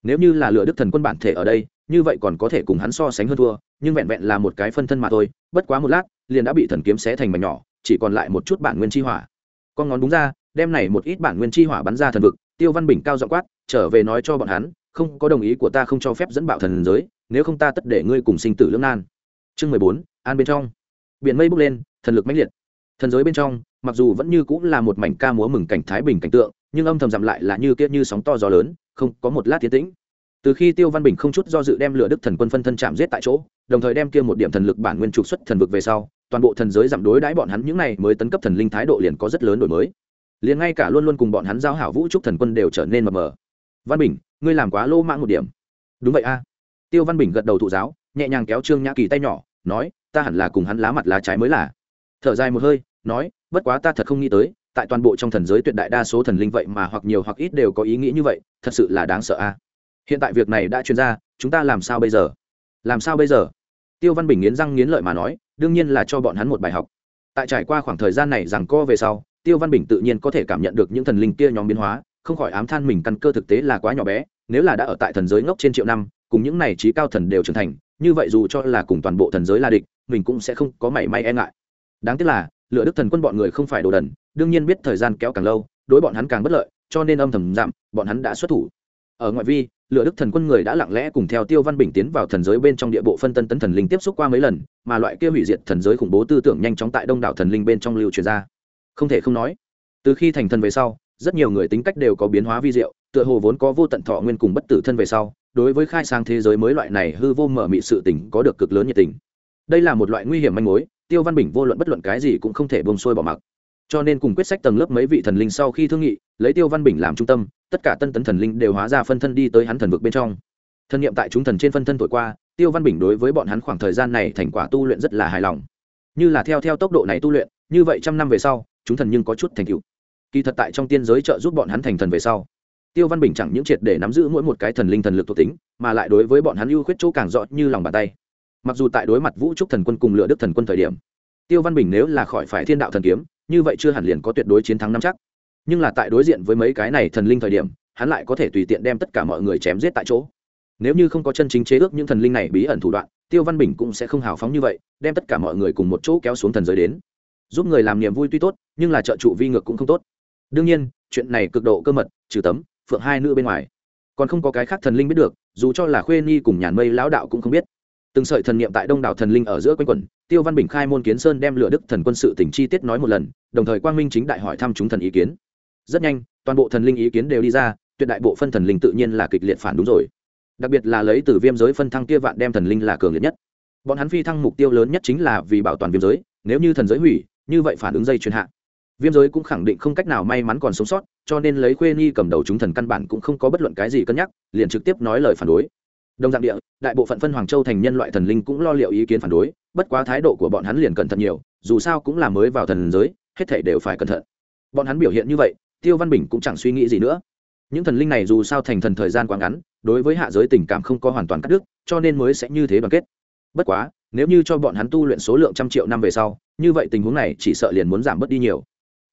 Nếu như là lựa đức thần quân bản thể ở đây, như vậy còn có thể cùng hắn so sánh hơn thua, nhưng vẹn vẹn là một cái phân thân mà thôi, bất quá một lát, liền đã bị thần kiếm xé thành mảnh nhỏ, chỉ còn lại một chút bản nguyên chi hỏa. Con ngón đúng ra, đem này một ít bản nguyên chi hỏa bắn ra thần vực, tiêu văn bình cao dọ quát, trở về nói cho bọn hắn không có đồng ý của ta không cho phép dẫn bạo thần giới, nếu không ta tất để ngươi cùng sinh tử lưỡng nan. Chương mười bốn, an bên trong. Biển mây bốc lên, thần lực mãnh liệt. Thần giới bên trong, mặc dù vẫn như cũng là một mảnh ca múa mừng cảnh thái bình cảnh tượng, nhưng âm thầm dặm lại là như kia như sóng to gió lớn, không có một lát tiến tĩnh. Từ khi tiêu văn bình không chút do dự đem lửa đức thần quân phân thân chạm giết tại chỗ, đồng thời đem kia một điểm thần lực bản nguyên trục xuất thần vực về sau, toàn bộ thần giới giảm đối đãi bọn hắn những này mới tấn cấp thần linh thái độ liền có rất lớn đổi mới. Liền ngay cả luôn luôn cùng bọn hắn giao hảo vũ trúc thần quân đều trở nên mờ mờ. Văn bình ngươi làm quá lô mạng một điểm. Đúng vậy a. Tiêu văn bình gật đầu thụ giáo, nhẹ nhàng kéo trương nhã kỳ tay nhỏ, nói, ta hẳn là cùng hắn lá mặt lá trái mới là. Thở dài một hơi, nói, bất quá ta thật không nghĩ tới, tại toàn bộ trong thần giới tuyệt đại đa số thần linh vậy mà hoặc nhiều hoặc ít đều có ý nghĩ như vậy, thật sự là đáng sợ a. Hiện tại việc này đã chuyên ra, chúng ta làm sao bây giờ? Làm sao bây giờ? Tiêu văn bình nghiến răng nghiến lợi mà nói, đương nhiên là cho bọn hắn một bài học. Tại trải qua khoảng thời gian này rằng co về sau, tiêu văn bình tự nhiên có thể cảm nhận được những thần linh kia nhóm biến hóa không khỏi ám than mình căn cơ thực tế là quá nhỏ bé, nếu là đã ở tại thần giới ngốc trên triệu năm, cùng những này trí cao thần đều trưởng thành, như vậy dù cho là cùng toàn bộ thần giới là địch, mình cũng sẽ không có mảy may e ngại. Đáng tiếc là, lựa đức thần quân bọn người không phải đồ đần, đương nhiên biết thời gian kéo càng lâu, đối bọn hắn càng bất lợi, cho nên âm thầm giảm, bọn hắn đã xuất thủ. Ở ngoại vi, lựa đức thần quân người đã lặng lẽ cùng theo tiêu văn bình tiến vào thần giới bên trong địa bộ phân tân tấn thần linh tiếp xúc qua mấy lần, mà loại kia hủy diệt thần giới khủng bố tư tưởng nhanh chóng tại đông đảo thần linh bên trong lưu truyền ra. Không thể không nói, từ khi thành thần về sau rất nhiều người tính cách đều có biến hóa vi diệu, tựa hồ vốn có vô tận thọ nguyên cùng bất tử thân về sau, đối với khai sang thế giới mới loại này hư vô mở mị sự tình có được cực lớn nhiệt tình. Đây là một loại nguy hiểm manh mối, tiêu văn bình vô luận bất luận cái gì cũng không thể bông xuôi bỏ mặc. Cho nên cùng quyết sách tầng lớp mấy vị thần linh sau khi thương nghị, lấy tiêu văn bình làm trung tâm, tất cả tân tấn thần linh đều hóa ra phân thân đi tới hắn thần vực bên trong. Thân nhiệm tại chúng thần trên phân thân thổi qua, tiêu văn bình đối với bọn hắn khoảng thời gian này thành quả tu luyện rất là hài lòng. Như là theo theo tốc độ này tu luyện, như vậy trăm năm về sau, chúng thần nhưng có chút thành tựu kỳ thật tại trong tiên giới trợ giúp bọn hắn thành thần về sau, tiêu văn bình chẳng những triệt để nắm giữ mỗi một cái thần linh thần lực thuộc tính, mà lại đối với bọn hắn ưu khuyết chỗ càng rõ như lòng bàn tay. Mặc dù tại đối mặt vũ trúc thần quân cùng lựa đức thần quân thời điểm, tiêu văn bình nếu là khỏi phải thiên đạo thần kiếm, như vậy chưa hẳn liền có tuyệt đối chiến thắng năm chắc. Nhưng là tại đối diện với mấy cái này thần linh thời điểm, hắn lại có thể tùy tiện đem tất cả mọi người chém giết tại chỗ. Nếu như không có chân chính chế ước những thần linh này bí ẩn thủ đoạn, tiêu văn bình cũng sẽ không hào phóng như vậy, đem tất cả mọi người cùng một chỗ kéo xuống thần giới đến. Giúp người làm niềm vui tuy tốt, nhưng là trợ trụ vi ngược cũng không tốt đương nhiên, chuyện này cực độ cơ mật, trừ tấm, phượng hai nữ bên ngoài. Còn không có cái khác thần linh biết được, dù cho là khuê nhi cùng nhàn mây lão đạo cũng không biết. Từng sợi thần niệm tại đông đảo thần linh ở giữa quanh quẩn, tiêu văn bình khai môn kiến sơn đem lửa đức thần quân sự tỉnh chi tiết nói một lần, đồng thời quang minh chính đại hỏi thăm chúng thần ý kiến. Rất nhanh, toàn bộ thần linh ý kiến đều đi ra, tuyệt đại bộ phân thần linh tự nhiên là kịch liệt phản đúng rồi. Đặc biệt là lấy từ viêm giới phân thăng kia vạn đem thần linh là cường liệt nhất. Bọn hắn phi thăng mục tiêu lớn nhất chính là vì bảo toàn viêm giới, nếu như thần giới hủy, như vậy phản ứng dây chuyền hạ viêm giới cũng khẳng định không cách nào may mắn còn sống sót, cho nên lấy khuê nhi cầm đầu chúng thần căn bản cũng không có bất luận cái gì cân nhắc, liền trực tiếp nói lời phản đối. Đồng dạng địa, đại bộ phận phân hoàng châu thành nhân loại thần linh cũng lo liệu ý kiến phản đối, bất quá thái độ của bọn hắn liền cẩn thận nhiều, dù sao cũng là mới vào thần giới, hết thể đều phải cẩn thận. Bọn hắn biểu hiện như vậy, tiêu văn bình cũng chẳng suy nghĩ gì nữa. Những thần linh này dù sao thành thần thời gian quá ngắn, đối với hạ giới tình cảm không có hoàn toàn cắt đứt, cho nên mới sẽ như thế đoàn kết. Bất quá, nếu như cho bọn hắn tu luyện số lượng trăm triệu năm về sau, như vậy tình huống này chỉ sợ liền muốn giảm bớt đi nhiều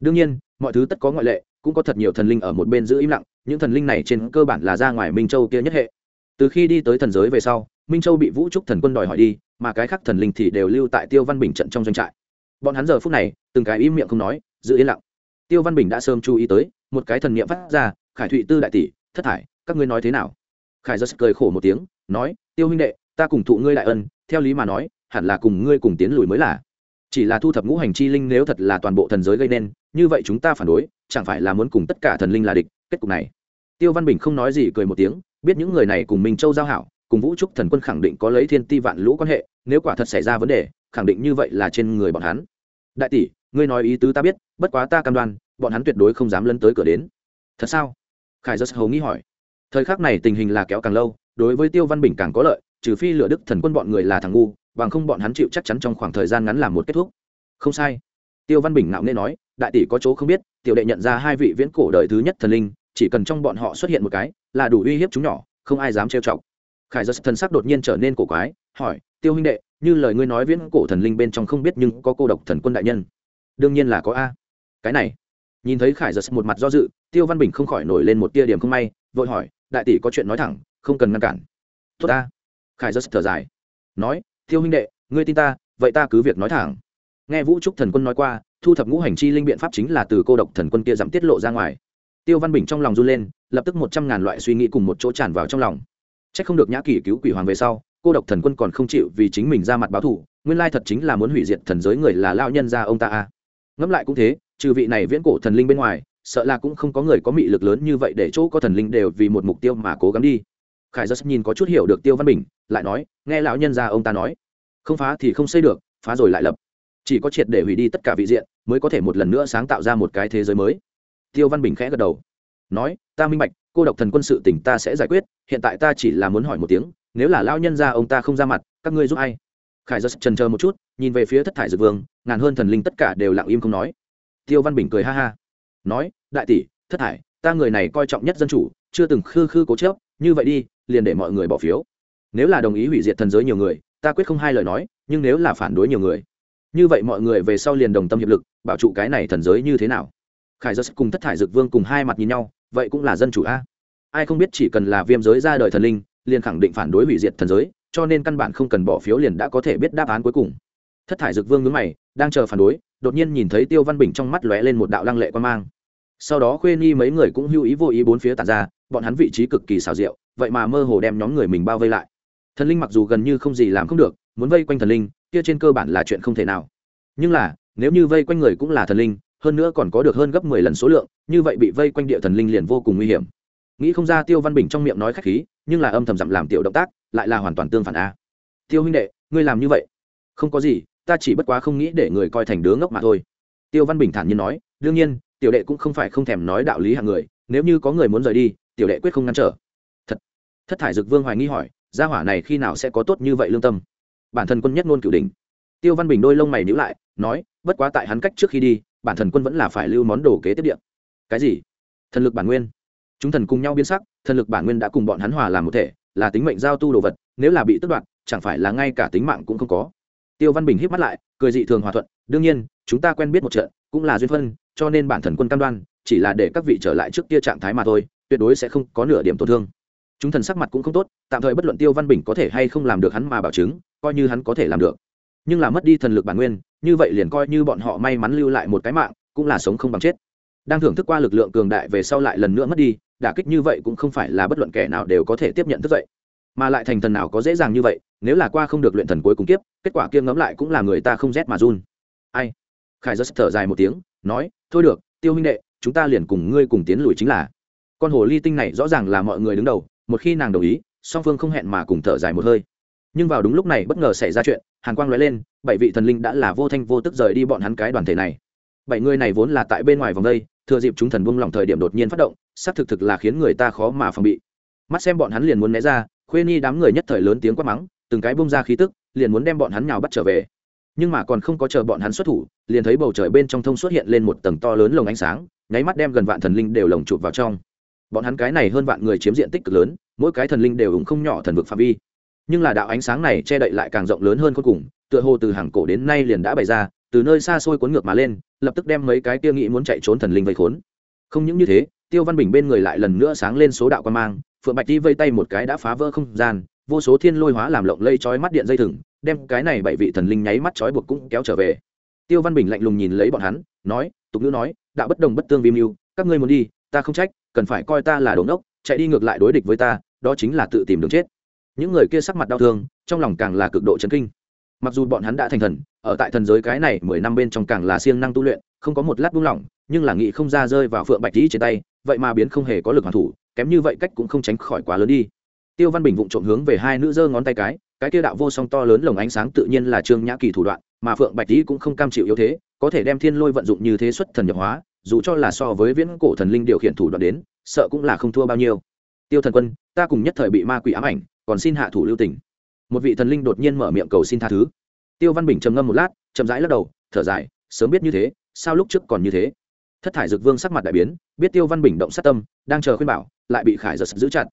đương nhiên, mọi thứ tất có ngoại lệ, cũng có thật nhiều thần linh ở một bên giữ im lặng, những thần linh này trên cơ bản là ra ngoài minh châu kia nhất hệ. Từ khi đi tới thần giới về sau, minh châu bị vũ trúc thần quân đòi hỏi đi, mà cái khác thần linh thì đều lưu tại tiêu văn bình trận trong doanh trại. Bọn hắn giờ phút này, từng cái im miệng không nói, giữ yên lặng. Tiêu văn bình đã sớm chú ý tới, một cái thần niệm phát ra, khải thụy tư đại tỷ, thất thải, các ngươi nói thế nào? Khải giật cười khổ một tiếng, nói, tiêu huynh đệ, ta cùng thụ ngươi đại ân, theo lý mà nói, hẳn là cùng ngươi cùng tiến lùi mới là chỉ là thu thập ngũ hành chi linh nếu thật là toàn bộ thần giới gây nên, như vậy chúng ta phản đối, chẳng phải là muốn cùng tất cả thần linh là địch, kết cục này. Tiêu văn bình không nói gì cười một tiếng, biết những người này cùng minh châu giao hảo, cùng vũ trúc thần quân khẳng định có lấy thiên ti vạn lũ quan hệ, nếu quả thật xảy ra vấn đề, khẳng định như vậy là trên người bọn hắn. Đại tỷ, ngươi nói ý tứ ta biết, bất quá ta cam đoan, bọn hắn tuyệt đối không dám lấn tới cửa đến. Thật sao? Khải giật hầu nghĩ hỏi. Thời khắc này tình hình là kéo càng lâu, đối với tiêu văn bình càng có lợi, trừ phi lựa đức thần quân bọn người là thằng ngu bằng không bọn hắn chịu chắc chắn trong khoảng thời gian ngắn làm một kết thúc. Không sai. Tiêu văn bình ngạo nên nói, đại tỷ có chỗ không biết, tiểu đệ nhận ra hai vị viễn cổ đời thứ nhất thần linh, chỉ cần trong bọn họ xuất hiện một cái, là đủ uy hiếp chúng nhỏ, không ai dám trêu chọc. Khải giật thần sắc đột nhiên trở nên cổ quái, hỏi, tiêu huynh đệ, như lời ngươi nói viễn cổ thần linh bên trong không biết nhưng có cô độc thần quân đại nhân. Đương nhiên là có a. Cái này. Nhìn thấy khải giật một mặt do dự, tiêu văn bình không khỏi nổi lên một tia điểm không may, vội hỏi, đại tỷ có chuyện nói thẳng, không cần ngăn cản. Tốt ta khải giật thở dài, nói tiêu huynh đệ, ngươi tin ta, vậy ta cứ việc nói thẳng. Nghe vũ trúc thần quân nói qua, thu thập ngũ hành chi linh biện pháp chính là từ cô độc thần quân kia giảm tiết lộ ra ngoài. Tiêu văn bình trong lòng run lên, lập tức một trăm ngàn loại suy nghĩ cùng một chỗ tràn vào trong lòng. C h ắ c không được nhã kỷ cứu quỷ hoàng về sau, cô độc thần quân còn không chịu vì chính mình ra mặt báo thù, nguyên lai thật chính là muốn hủy diệt thần giới người là lao nhân ra ông ta a. Ngẫm lại cũng thế, trừ vị này viễn cổ thần linh bên ngoài, sợ là cũng không có người có mị lực lớn như vậy để chỗ có thần linh đều vì một mục tiêu mà cố gắng đi khải giật nhìn có chút hiểu được tiêu văn bình, lại nói, nghe lão nhân ra ông ta nói, không phá thì không xây được, phá rồi lại lập. Chỉ có triệt để hủy đi tất cả vị diện, mới có thể một lần nữa sáng tạo ra một cái thế giới mới. Tiêu văn bình khẽ gật đầu, nói, ta minh bạch, cô độc thần quân sự tỉnh ta sẽ giải quyết, hiện tại ta chỉ là muốn hỏi một tiếng, nếu là lao nhân ra ông ta không ra mặt, các ngươi giúp ai? Khải giật trần chờ một chút, nhìn về phía thất thải dược vương, ngàn hơn thần linh tất cả đều lặng im không nói. Tiêu văn bình cười ha ha, nói, đại tỷ, thất thải, ta người này coi trọng nhất dân chủ, chưa từng khư khư cố chớp như vậy đi, liền để mọi người bỏ phiếu. Nếu là đồng ý hủy diệt thần giới nhiều người, ta quyết không hai lời nói, nhưng nếu là phản đối nhiều người, như vậy mọi người về sau liền đồng tâm hiệp lực, bảo trụ cái này thần giới như thế nào? Khải giật cùng thất thải Dực vương cùng hai mặt nhìn nhau, vậy cũng là dân chủ a. Ai không biết chỉ cần là viêm giới ra đời thần linh, liền khẳng định phản đối hủy diệt thần giới, cho nên căn bản không cần bỏ phiếu liền đã có thể biết đáp án cuối cùng. Thất thải Dực vương ngứng mày, đang chờ phản đối, đột nhiên nhìn thấy tiêu văn bình trong mắt lóe lên một đạo lăng lệ quan mang. Sau đó khuê nhi mấy người cũng hưu ý vô ý bốn phía tàn ra bọn hắn vị trí cực kỳ xảo diệu, vậy mà mơ hồ đem nhóm người mình bao vây lại. Thần linh mặc dù gần như không gì làm không được, muốn vây quanh thần linh, kia trên cơ bản là chuyện không thể nào. Nhưng là, nếu như vây quanh người cũng là thần linh, hơn nữa còn có được hơn gấp mười lần số lượng, như vậy bị vây quanh địa thần linh liền vô cùng nguy hiểm. Nghĩ không ra tiêu văn bình trong miệng nói khách khí, nhưng là âm thầm dặm làm tiểu động tác, lại là hoàn toàn tương phản a. Tiêu huynh đệ, ngươi làm như vậy, không có gì, ta chỉ bất quá không nghĩ để người coi thành đứa ngốc mà thôi. Tiêu văn bình thản nhiên nói, đương nhiên, tiểu đệ cũng không phải không thèm nói đạo lý hạng người, nếu như có người muốn rời đi tiểu đệ quyết không ngăn trở. Thật, thất thải dực vương hoài nghi hỏi, gia hỏa này khi nào sẽ có tốt như vậy lương tâm? Bản thân quân nhất ngôn cửu đình tiêu văn bình đôi lông mày nhíu lại, nói, bất quá tại hắn cách trước khi đi, bản thần quân vẫn là phải lưu món đồ kế tiếp điện cái gì? Thần lực bản nguyên. Chúng thần cùng nhau biến sắc, thần lực bản nguyên đã cùng bọn hắn hòa làm một thể, là tính mệnh giao tu đồ vật, nếu là bị tước đoạt, chẳng phải là ngay cả tính mạng cũng không có. Tiêu văn bình hít mắt lại, cười dị thường hòa thuận, đương nhiên, chúng ta quen biết một trận, cũng là duyên phân, cho nên bản thần quân cam đoan, chỉ là để các vị trở lại trước kia trạng thái mà thôi tuyệt đối sẽ không có nửa điểm tổn thương. Chúng thần sắc mặt cũng không tốt, tạm thời bất luận tiêu văn bình có thể hay không làm được hắn mà bảo chứng, coi như hắn có thể làm được. Nhưng là mất đi thần lực bản nguyên, như vậy liền coi như bọn họ may mắn lưu lại một cái mạng, cũng là sống không bằng chết. Đang thưởng thức qua lực lượng cường đại về sau lại lần nữa mất đi, đả kích như vậy cũng không phải là bất luận kẻ nào đều có thể tiếp nhận thức dậy. Mà lại thành thần nào có dễ dàng như vậy, nếu là qua không được luyện thần cuối cùng tiếp kết quả kiêng ngẫm lại cũng là người ta không rét mà run. Ai? Khải rất thở dài một tiếng, nói, thôi được, tiêu huynh đệ, chúng ta liền cùng ngươi cùng tiến lùi chính là con hồ ly tinh này rõ ràng là mọi người đứng đầu, một khi nàng đồng ý, song phương không hẹn mà cùng thở dài một hơi. Nhưng vào đúng lúc này bất ngờ xảy ra chuyện, hàn quang nói lên, bảy vị thần linh đã là vô thanh vô tức rời đi bọn hắn cái đoàn thể này. Bảy người này vốn là tại bên ngoài vòng đây, thừa dịp chúng thần buông lỏng thời điểm đột nhiên phát động, xác thực thực là khiến người ta khó mà phòng bị. Mắt xem bọn hắn liền muốn né ra, khuê nhi đám người nhất thời lớn tiếng quát mắng, từng cái bung ra khí tức, liền muốn đem bọn hắn nhào bắt trở về. Nhưng mà còn không có chờ bọn hắn xuất thủ, liền thấy bầu trời bên trong thông xuất hiện lên một tầng to lớn lồng ánh sáng, nháy mắt đem gần vạn thần linh đều lồng chụp vào trong bọn hắn cái này hơn vạn người chiếm diện tích cực lớn, mỗi cái thần linh đều ủng không nhỏ thần vực phạm vi. Nhưng là đạo ánh sáng này che đậy lại càng rộng lớn hơn cuối cùng, tựa hồ từ hàng cổ đến nay liền đã bày ra, từ nơi xa xôi cuốn ngược mà lên, lập tức đem mấy cái kia nghĩ muốn chạy trốn thần linh vây khốn. Không những như thế, tiêu văn bình bên người lại lần nữa sáng lên số đạo quan mang, phượng bạch đi vây tay một cái đã phá vỡ không gian, vô số thiên lôi hóa làm lộng lây trói mắt điện dây thừng, đem cái này bảy vị thần linh nháy mắt trói buộc cũng kéo trở về. Tiêu văn bình lạnh lùng nhìn lấy bọn hắn, nói, tục ngữ nói, đạo bất đồng bất tương vi mưu, các ngươi muốn đi ta không trách, cần phải coi ta là đống đốc chạy đi ngược lại đối địch với ta, đó chính là tự tìm đường chết. Những người kia sắc mặt đau thương, trong lòng càng là cực độ chấn kinh. Mặc dù bọn hắn đã thành thần, ở tại thần giới cái này mười năm bên trong càng là siêng năng tu luyện, không có một lát buông lỏng, nhưng là nghị không ra rơi vào phượng bạch tý trên tay, vậy mà biến không hề có lực hoàn thủ, kém như vậy cách cũng không tránh khỏi quá lớn đi. Tiêu văn bình vụng trộm hướng về hai nữ giơ ngón tay cái cái kia đạo vô song to lớn lồng ánh sáng tự nhiên là trương nhã kỳ thủ đoạn, mà phượng bạch tý cũng không cam chịu yếu thế, có thể đem thiên lôi vận dụng như thế xuất thần nhập hóa dù cho là so với viễn cổ thần linh điều khiển thủ đoạn đến, sợ cũng là không thua bao nhiêu. Tiêu thần quân, ta cùng nhất thời bị ma quỷ ám ảnh, còn xin hạ thủ lưu tình. Một vị thần linh đột nhiên mở miệng cầu xin tha thứ. Tiêu văn bình trầm ngâm một lát, chậm rãi lắc đầu, thở dài, sớm biết như thế, sao lúc trước còn như thế? Thất thải dực vương sắc mặt đại biến, biết tiêu văn bình động sát tâm, đang chờ khuyên bảo, lại bị khải giật giữ chặt.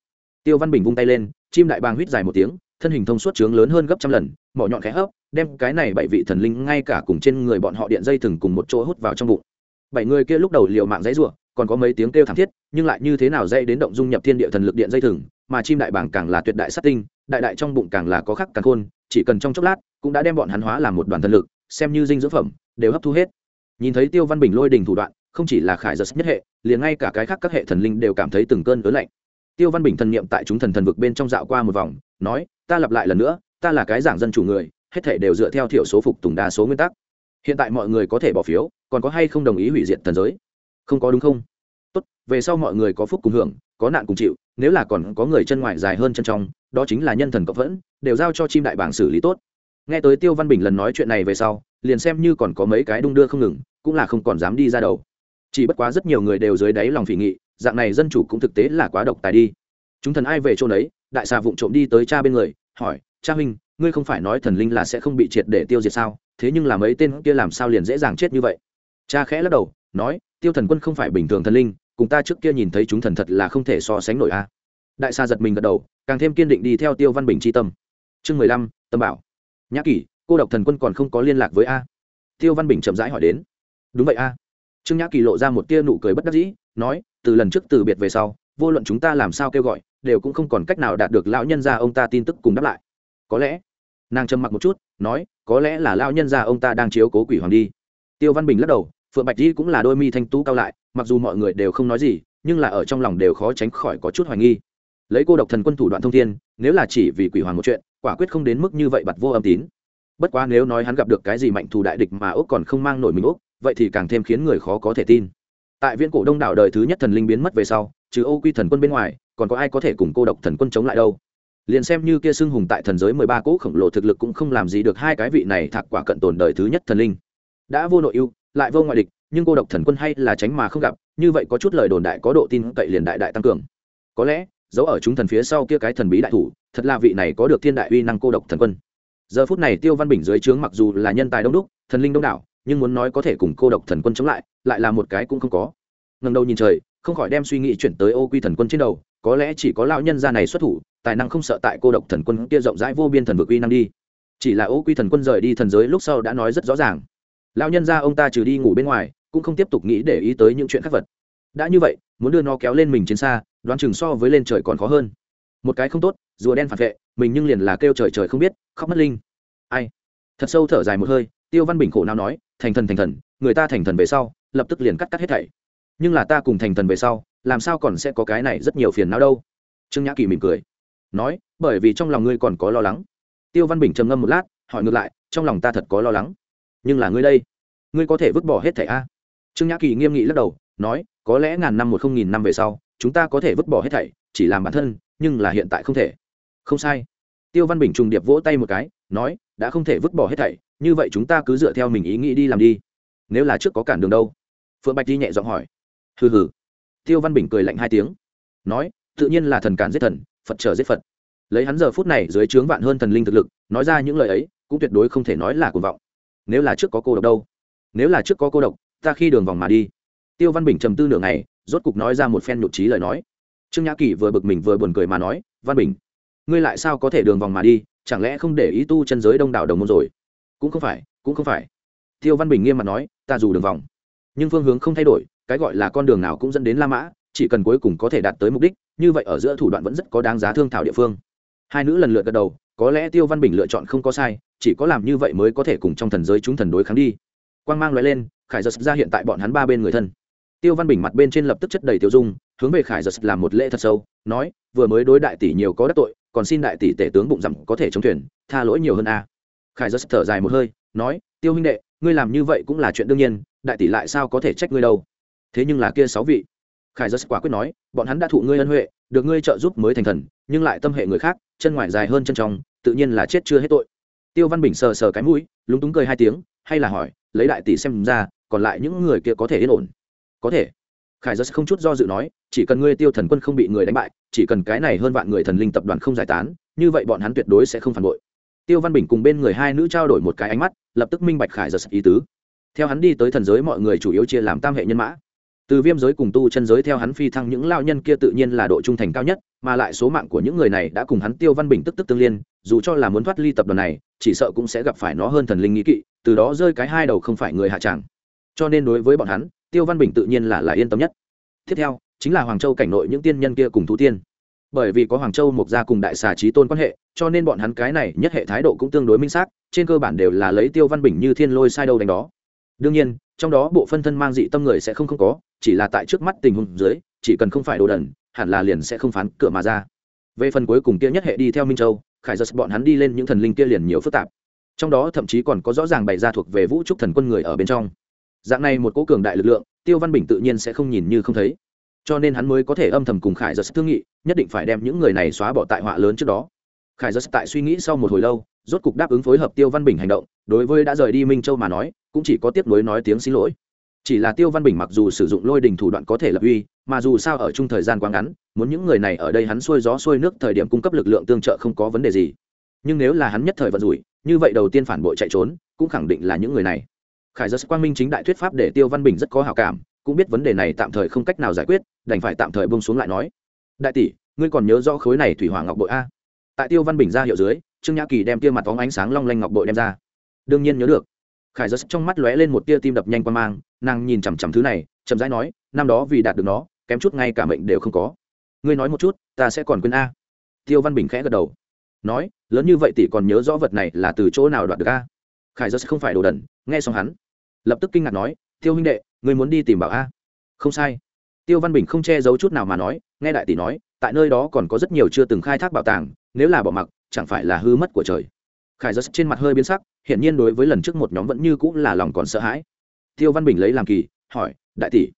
Tiêu văn bình vung tay lên, chim đại bàng huýt dài một tiếng, thân hình thông suốt trướng lớn hơn gấp trăm lần, mỏ nhọn khẽ hấp, đem cái này bảy vị thần linh ngay cả cùng trên người bọn họ điện dây thừng cùng một chỗ hút vào trong bụng bảy người kia lúc đầu liều mạng dãy rủa, còn có mấy tiếng kêu thảm thiết, nhưng lại như thế nào dây đến động dung nhập thiên địa thần lực điện dây thừng, mà chim đại bàng càng là tuyệt đại sát tinh, đại đại trong bụng càng là có khắc càng khôn, chỉ cần trong chốc lát, cũng đã đem bọn hắn hóa làm một đoàn thần lực, xem như dinh dưỡng phẩm, đều hấp thu hết. Nhìn thấy tiêu văn bình lôi đình thủ đoạn, không chỉ là khải giật nhất hệ, liền ngay cả cái khác các hệ thần linh đều cảm thấy từng cơn ớn lạnh. Tiêu văn bình thần niệm tại chúng thần thần vực bên trong dạo qua một vòng, nói, ta lặp lại lần nữa, ta là cái giảng dân chủ người, hết thể đều dựa theo thiểu số phục tùng đa số nguyên tắc hiện tại mọi người có thể bỏ phiếu, còn có hay không đồng ý hủy diệt thần giới? Không có đúng không? Tốt, về sau mọi người có phúc cùng hưởng, có nạn cùng chịu, nếu là còn có người chân ngoài dài hơn chân trong, đó chính là nhân thần cộng vẫn, đều giao cho chim đại bảng xử lý tốt. Nghe tới tiêu văn bình lần nói chuyện này về sau, liền xem như còn có mấy cái đung đưa không ngừng, cũng là không còn dám đi ra đầu. Chỉ bất quá rất nhiều người đều dưới đáy lòng phỉ nghị, dạng này dân chủ cũng thực tế là quá độc tài đi. Chúng thần ai về chỗ đấy đại xà vụng trộm đi tới cha bên người, hỏi, cha huynh, ngươi không phải nói thần linh là sẽ không bị triệt để tiêu diệt sao? Thế nhưng là mấy tên kia làm sao liền dễ dàng chết như vậy? Cha khẽ lắc đầu, nói, tiêu thần quân không phải bình thường thần linh, cùng ta trước kia nhìn thấy chúng thần thật là không thể so sánh nổi a. Đại xa giật mình gật đầu, càng thêm kiên định đi theo tiêu văn bình tri tâm. Chương mười lăm, tâm bảo. Nhã kỷ, cô độc thần quân còn không có liên lạc với a? Tiêu văn bình chậm rãi hỏi đến. Đúng vậy a. Trương nhã kỳ lộ ra một tia nụ cười bất đắc dĩ, nói, từ lần trước từ biệt về sau, vô luận chúng ta làm sao kêu gọi, đều cũng không còn cách nào đạt được lão nhân gia ông ta tin tức cùng đáp lại. Có lẽ nàng trầm mặc một chút, nói, có lẽ là lão nhân gia ông ta đang chiếu cố quỷ hoàng đi. Tiêu văn bình lắc đầu, phượng bạch di cũng là đôi mi thanh tú cao lại, mặc dù mọi người đều không nói gì, nhưng là ở trong lòng đều khó tránh khỏi có chút hoài nghi. Lấy cô độc thần quân thủ đoạn thông thiên, nếu là chỉ vì quỷ hoàng một chuyện, quả quyết không đến mức như vậy bặt vô âm tín. Bất quá nếu nói hắn gặp được cái gì mạnh thù đại địch mà úc còn không mang nổi mình úc, vậy thì càng thêm khiến người khó có thể tin. Tại viễn cổ đông đảo đời thứ nhất thần linh biến mất về sau, trừ ô quy thần quân bên ngoài, còn có ai có thể cùng cô độc thần quân chống lại đâu? Liền xem như kia xưng hùng tại thần giới mười ba cỗ khổng lồ thực lực cũng không làm gì được hai cái vị này thạc quả cận tồn đời thứ nhất thần linh. Đã vô nội ưu, lại vô ngoại địch, nhưng cô độc thần quân hay là tránh mà không gặp, như vậy có chút lời đồn đại có độ tin cậy liền đại đại tăng cường. Có lẽ, dấu ở chúng thần phía sau kia cái thần bí đại thủ, thật là vị này có được thiên đại uy năng cô độc thần quân. Giờ phút này tiêu văn bình dưới trướng mặc dù là nhân tài đông đúc, thần linh đông đảo, nhưng muốn nói có thể cùng cô độc thần quân chống lại lại là một cái cũng không có. Ngần đầu nhìn trời, không khỏi đem suy nghĩ chuyển tới ô quy thần quân trên đầu có lẽ chỉ có lão nhân gia này xuất thủ, tài năng không sợ tại cô độc thần quân kia rộng rãi vô biên thần vực uy năng đi. Chỉ là ô quy thần quân rời đi thần giới lúc sau đã nói rất rõ ràng. Lão nhân gia ông ta trừ đi ngủ bên ngoài, cũng không tiếp tục nghĩ để ý tới những chuyện khác vật. Đã như vậy, muốn đưa nó kéo lên mình trên xa, đoán chừng so với lên trời còn khó hơn. Một cái không tốt, rùa đen phản vệ, mình nhưng liền là kêu trời trời không biết, khóc mất linh. Ai? Thật sâu thở dài một hơi, tiêu văn bình khổ nào nói, thành thần thành thần, người ta thành thần về sau, lập tức liền cắt cắt hết thảy nhưng là ta cùng thành thần về sau, làm sao còn sẽ có cái này rất nhiều phiền não đâu? Trương nhã kỳ mỉm cười, nói, bởi vì trong lòng ngươi còn có lo lắng. Tiêu văn bình trầm ngâm một lát, hỏi ngược lại, trong lòng ta thật có lo lắng. Nhưng là ngươi đây, ngươi có thể vứt bỏ hết thảy a? Trương nhã kỳ nghiêm nghị lắc đầu, nói, có lẽ ngàn năm một không nghìn năm về sau, chúng ta có thể vứt bỏ hết thảy, chỉ làm bản thân, nhưng là hiện tại không thể. Không sai. Tiêu văn bình trùng điệp vỗ tay một cái, nói, đã không thể vứt bỏ hết thảy, như vậy chúng ta cứ dựa theo mình ý nghĩ đi làm đi. Nếu là trước có cản đường đâu? Phượng bạch đi nhẹ giọng hỏi hừ hừ. Tiêu văn bình cười lạnh hai tiếng. Nói, tự nhiên là thần cản giết thần, phật trở giết phật. Lấy hắn giờ phút này dưới trướng vạn hơn thần linh thực lực, nói ra những lời ấy, cũng tuyệt đối không thể nói là cuồng vọng. Nếu là trước có cô độc đâu? Nếu là trước có cô độc, ta khi đường vòng mà đi. Tiêu văn bình trầm tư nửa ngày, rốt cục nói ra một phen nhụt trí lời nói. Trương nhã kỳ vừa bực mình vừa buồn cười mà nói, văn bình, ngươi lại sao có thể đường vòng mà đi? Chẳng lẽ không để ý tu chân giới đông đảo đồng môn rồi? Cũng không phải, cũng không phải. Tiêu văn bình nghiêm mặt nói, ta dù đường vòng, nhưng phương hướng không thay đổi cái gọi là con đường nào cũng dẫn đến la mã, chỉ cần cuối cùng có thể đạt tới mục đích, như vậy ở giữa thủ đoạn vẫn rất có đáng giá thương thảo địa phương. Hai nữ lần lượt gật đầu, có lẽ tiêu văn bình lựa chọn không có sai, chỉ có làm như vậy mới có thể cùng trong thần giới chúng thần đối kháng đi. Quang mang loại lên, khải giật ra hiện tại bọn hắn ba bên người thân. Tiêu văn bình mặt bên trên lập tức chất đầy tiêu dung, hướng về khải giật làm một lễ thật sâu, nói, vừa mới đối đại tỷ nhiều có đắc tội, còn xin đại tỷ tể tướng bụng dặm có thể chống thuyền, tha lỗi nhiều hơn a. Khải giật thở dài một hơi, nói, tiêu huynh đệ, ngươi làm như vậy cũng là chuyện đương nhiên, đại tỷ lại sao có thể trách ngươi đâu? Thế nhưng là kia sáu vị. Khải giật quả quyết nói, bọn hắn đã thụ ngươi ân huệ, được ngươi trợ giúp mới thành thần, nhưng lại tâm hệ người khác, chân ngoài dài hơn chân trong, tự nhiên là chết chưa hết tội. Tiêu văn bình sờ sờ cái mũi, lúng túng cười hai tiếng, hay là hỏi, lấy đại tỷ xem ra, còn lại những người kia có thể yên ổn? Có thể. Khải giật không chút do dự nói, chỉ cần ngươi tiêu thần quân không bị người đánh bại, chỉ cần cái này hơn vạn người thần linh tập đoàn không giải tán, như vậy bọn hắn tuyệt đối sẽ không phản bội. Tiêu văn bình cùng bên người hai nữ trao đổi một cái ánh mắt, lập tức minh bạch khải giật ý tứ. Theo hắn đi tới thần giới mọi người chủ yếu chia làm tam hệ nhân mã từ viêm giới cùng tu chân giới theo hắn phi thăng những lao nhân kia tự nhiên là độ trung thành cao nhất, mà lại số mạng của những người này đã cùng hắn tiêu văn bình tức tức tương liên, dù cho là muốn thoát ly tập đoàn này, chỉ sợ cũng sẽ gặp phải nó hơn thần linh nghĩ kỵ, từ đó rơi cái hai đầu không phải người hạ tràng. Cho nên đối với bọn hắn, tiêu văn bình tự nhiên là là yên tâm nhất. Tiếp theo, chính là hoàng châu cảnh nội những tiên nhân kia cùng thú tiên. Bởi vì có hoàng châu mộc gia cùng đại xà trí tôn quan hệ, cho nên bọn hắn cái này nhất hệ thái độ cũng tương đối minh xác, trên cơ bản đều là lấy tiêu văn bình như thiên lôi sai đâu đánh đó. Đương nhiên, trong đó bộ phân thân mang dị tâm người sẽ không không có chỉ là tại trước mắt tình huống dưới, chỉ cần không phải đồ đần, hẳn là liền sẽ không phán cửa mà ra. Về phần cuối cùng kia nhất hệ đi theo minh châu, khải giật, bọn hắn đi lên những thần linh kia liền nhiều phức tạp. Trong đó thậm chí còn có rõ ràng bày ra thuộc về vũ trúc thần quân người ở bên trong. Dạng này một cố cường đại lực lượng, tiêu văn bình tự nhiên sẽ không nhìn như không thấy. Cho nên hắn mới có thể âm thầm cùng khải giật thương nghị, nhất định phải đem những người này xóa bỏ tại họa lớn trước đó. Khải giật tại suy nghĩ sau một hồi lâu, rốt cục đáp ứng phối hợp tiêu văn bình hành động, đối với đã rời đi minh châu mà nói, cũng chỉ có tiếp nối nói tiếng xin lỗi chỉ là tiêu văn bình mặc dù sử dụng lôi đình thủ đoạn có thể lập uy, mà dù sao ở chung thời gian quá ngắn, muốn những người này ở đây hắn xuôi gió xuôi nước thời điểm cung cấp lực lượng tương trợ không có vấn đề gì. Nhưng nếu là hắn nhất thời vận rủi, như vậy đầu tiên phản bội chạy trốn, cũng khẳng định là những người này. Khải giật quang minh chính đại thuyết pháp để tiêu văn bình rất có hào cảm, cũng biết vấn đề này tạm thời không cách nào giải quyết, đành phải tạm thời bông xuống lại nói. Đại tỷ, ngươi còn nhớ rõ khối này thủy hỏa ngọc bội a? Tại tiêu văn bình ra hiệu dưới, trương nhã kỳ đem tia mặt bóng ánh sáng long lanh ngọc bội đem ra. Đương nhiên nhớ được khải giật trong mắt lóe lên một tia tim đập nhanh qua mang, nàng nhìn chằm chằm thứ này, chậm rãi nói, năm đó vì đạt được nó, kém chút ngay cả mệnh đều không có. Ngươi nói một chút, ta sẽ còn quên a. Tiêu văn bình khẽ gật đầu. Nói, lớn như vậy tỷ còn nhớ rõ vật này là từ chỗ nào đoạt được a? Khải giật không phải đồ đần, nghe xong hắn, lập tức kinh ngạc nói, tiêu huynh đệ, ngươi muốn đi tìm bảo a? Không sai. Tiêu văn bình không che giấu chút nào mà nói, nghe đại tỷ nói, tại nơi đó còn có rất nhiều chưa từng khai thác bảo tàng, nếu là bỏ mặc, chẳng phải là hư mất của trời khải giật trên mặt hơi biến sắc, hiển nhiên đối với lần trước một nhóm vẫn như cũng là lòng còn sợ hãi. Tiêu văn bình lấy làm kỳ, hỏi, đại tỷ,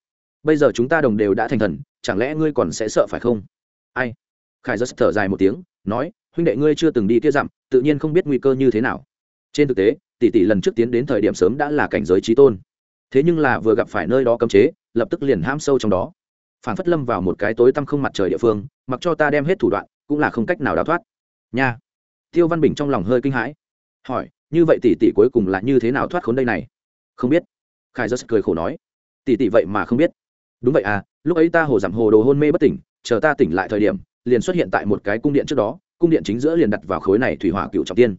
bây giờ chúng ta đồng đều đã thành thần, chẳng lẽ ngươi còn sẽ sợ phải không? Ai? Khải giật thở dài một tiếng, nói, huynh đệ ngươi chưa từng đi kia dặm, tự nhiên không biết nguy cơ như thế nào. Trên thực tế, tỷ tỷ lần trước tiến đến thời điểm sớm đã là cảnh giới trí tôn. Thế nhưng là vừa gặp phải nơi đó cấm chế, lập tức liền ham sâu trong đó. Phản phất lâm vào một cái tối tăm không mặt trời địa phương, mặc cho ta đem hết thủ đoạn, cũng là không cách nào đào thoát. Nha tiêu văn bình trong lòng hơi kinh hãi. Hỏi, như vậy tỷ tỷ cuối cùng là như thế nào thoát khốn đây này? Không biết. Khải giật cười khổ nói. Tỷ tỷ vậy mà không biết. Đúng vậy à lúc ấy ta hồ giảm hồ đồ hôn mê bất tỉnh, chờ ta tỉnh lại thời điểm, liền xuất hiện tại một cái cung điện trước đó, cung điện chính giữa liền đặt vào khối này thủy hỏa cựu trọng tiên.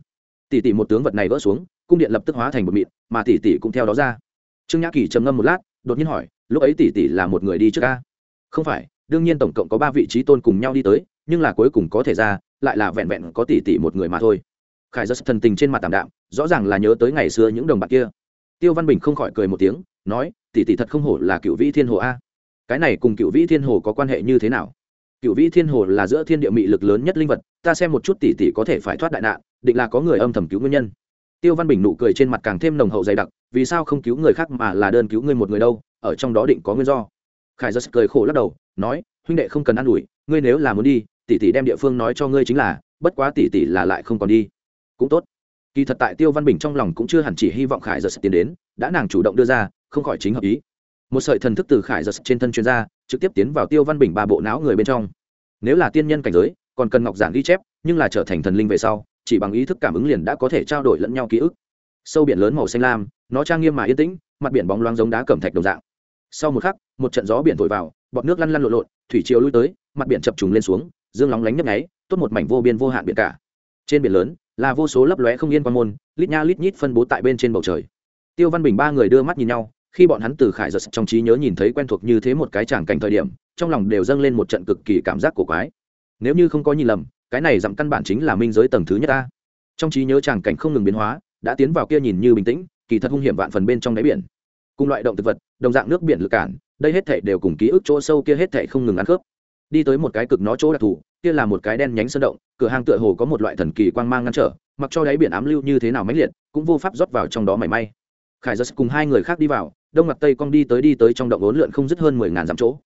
Tỷ tỷ một tướng vật này vỡ xuống, cung điện lập tức hóa thành một mịn, mà tỷ tỷ cũng theo đó ra. Trương nhã kỳ trầm ngâm một lát, đột nhiên hỏi, lúc ấy tỷ tỷ là một người đi trước ca? Không phải, đương nhiên tổng cộng có ba vị trí tôn cùng nhau đi tới nhưng là cuối cùng có thể ra, lại là vẹn vẹn có tỷ tỷ một người mà thôi. Khải giật thần tình trên mặt tạm đạm, rõ ràng là nhớ tới ngày xưa những đồng bạc kia. Tiêu văn bình không khỏi cười một tiếng, nói, tỷ tỷ thật không hổ là cựu vĩ thiên hồ a. Cái này cùng cựu vĩ thiên hồ có quan hệ như thế nào? Cựu vĩ thiên hồ là giữa thiên địa mị lực lớn nhất linh vật, ta xem một chút tỷ tỷ có thể phải thoát đại nạn, định là có người âm thầm cứu nguyên nhân. Tiêu văn bình nụ cười trên mặt càng thêm nồng hậu dày đặc, vì sao không cứu người khác mà là đơn cứu ngươi một người đâu, ở trong đó định có nguyên do. Khải giật cười khổ lắc đầu, nói, huynh đệ không cần ă n ủi, ngươi nếu là muốn đi tỷ tỷ đem địa phương nói cho ngươi chính là, bất quá tỷ tỷ là lại không còn đi. Cũng tốt. Kỳ thật tại tiêu văn bình trong lòng cũng chưa hẳn chỉ hy vọng khải giật tiến đến, đã nàng chủ động đưa ra, không khỏi chính hợp ý. Một sợi thần thức từ khải giật trên thân chuyên gia trực tiếp tiến vào tiêu văn bình ba bộ não người bên trong. Nếu là tiên nhân cảnh giới, còn cần ngọc giản ghi chép, nhưng là trở thành thần linh về sau, chỉ bằng ý thức cảm ứng liền đã có thể trao đổi lẫn nhau ký ức. Sâu biển lớn màu xanh lam, nó trang nghiêm mà yên tĩnh, mặt biển bóng loáng giống đá cẩm thạch đồng dạng. Sau một khắc, một trận gió biển thổi vào, bọt nước lăn lăn lộn lộn, thủy chiều lui tới, mặt biển chập trùng lên xuống dương lóng lánh nhấp nháy, tốt một mảnh vô biên vô hạn biển cả. Trên biển lớn, là vô số lấp lóe không yên quan môn, lít nha lít nhít phân bố tại bên trên bầu trời. Tiêu văn bình ba người đưa mắt nhìn nhau, khi bọn hắn từ khải giật trong trí nhớ nhìn thấy quen thuộc như thế một cái tràng cảnh thời điểm, trong lòng đều dâng lên một trận cực kỳ cảm giác cổ quái. Nếu như không có nhìn lầm, cái này dặm căn bản chính là minh giới tầng thứ nhất ta. Trong trí nhớ tràng cảnh không ngừng biến hóa, đã tiến vào kia nhìn như bình tĩnh, kỳ thật hung hiểm vạn phần bên trong đáy biển. Cùng loại động thực vật, đồng dạng nước biển lực cản, đây hết thể đều cùng ký ức chỗ sâu kia hết thể không ngừng ăn khớp đi tới một cái cực nó chỗ đặc thù, kia là một cái đen nhánh sơn động, cửa hàng tựa hồ có một loại thần kỳ quang mang ngăn trở, mặc cho đáy biển ám lưu như thế nào mãnh liệt, cũng vô pháp rót vào trong đó mảy may. Khải giật cùng hai người khác đi vào, đông mặt tây cong đi tới đi tới trong động ốn lượn không dứt hơn mười ngàn dặm chỗ.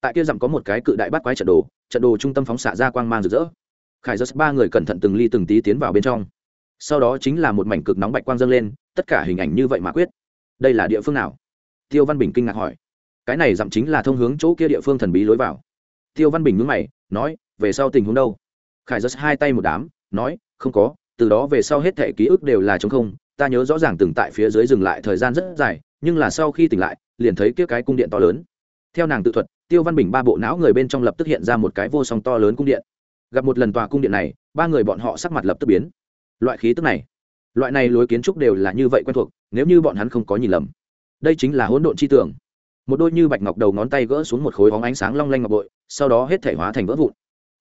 Tại kia dặm có một cái cự đại bắt quái trận đồ trận đồ trung tâm phóng xạ ra quang mang rực rỡ. Khải giật ba người cẩn thận từng ly từng tí tiến vào bên trong. Sau đó chính là một mảnh cực nóng bạch quang dâng lên, tất cả hình ảnh như vậy mà quyết. Đây là địa phương nào? Tiêu văn bình kinh ngạc hỏi. Cái này dặm chính là thông hướng chỗ kia địa phương thần bí lối vào tiêu văn bình ngứng mày, nói, về sau tình huống đâu? Khải giật hai tay một đám, nói, không có, từ đó về sau hết thẻ ký ức đều là chống không. Ta nhớ rõ ràng từng tại phía dưới dừng lại thời gian rất dài, nhưng là sau khi tỉnh lại, liền thấy kia cái cung điện to lớn. Theo nàng tự thuật, tiêu văn bình ba bộ não người bên trong lập tức hiện ra một cái vô song to lớn cung điện. Gặp một lần tòa cung điện này, ba người bọn họ sắc mặt lập tức biến. Loại khí tức này, loại này lối kiến trúc đều là như vậy quen thuộc, nếu như bọn hắn không có nhìn lầm, đây chính là hỗn độn chi tưởng một đôi như bạch ngọc đầu ngón tay gỡ xuống một khối bóng ánh sáng long lanh ngọc bội, sau đó hết thể hóa thành vỡ vụn.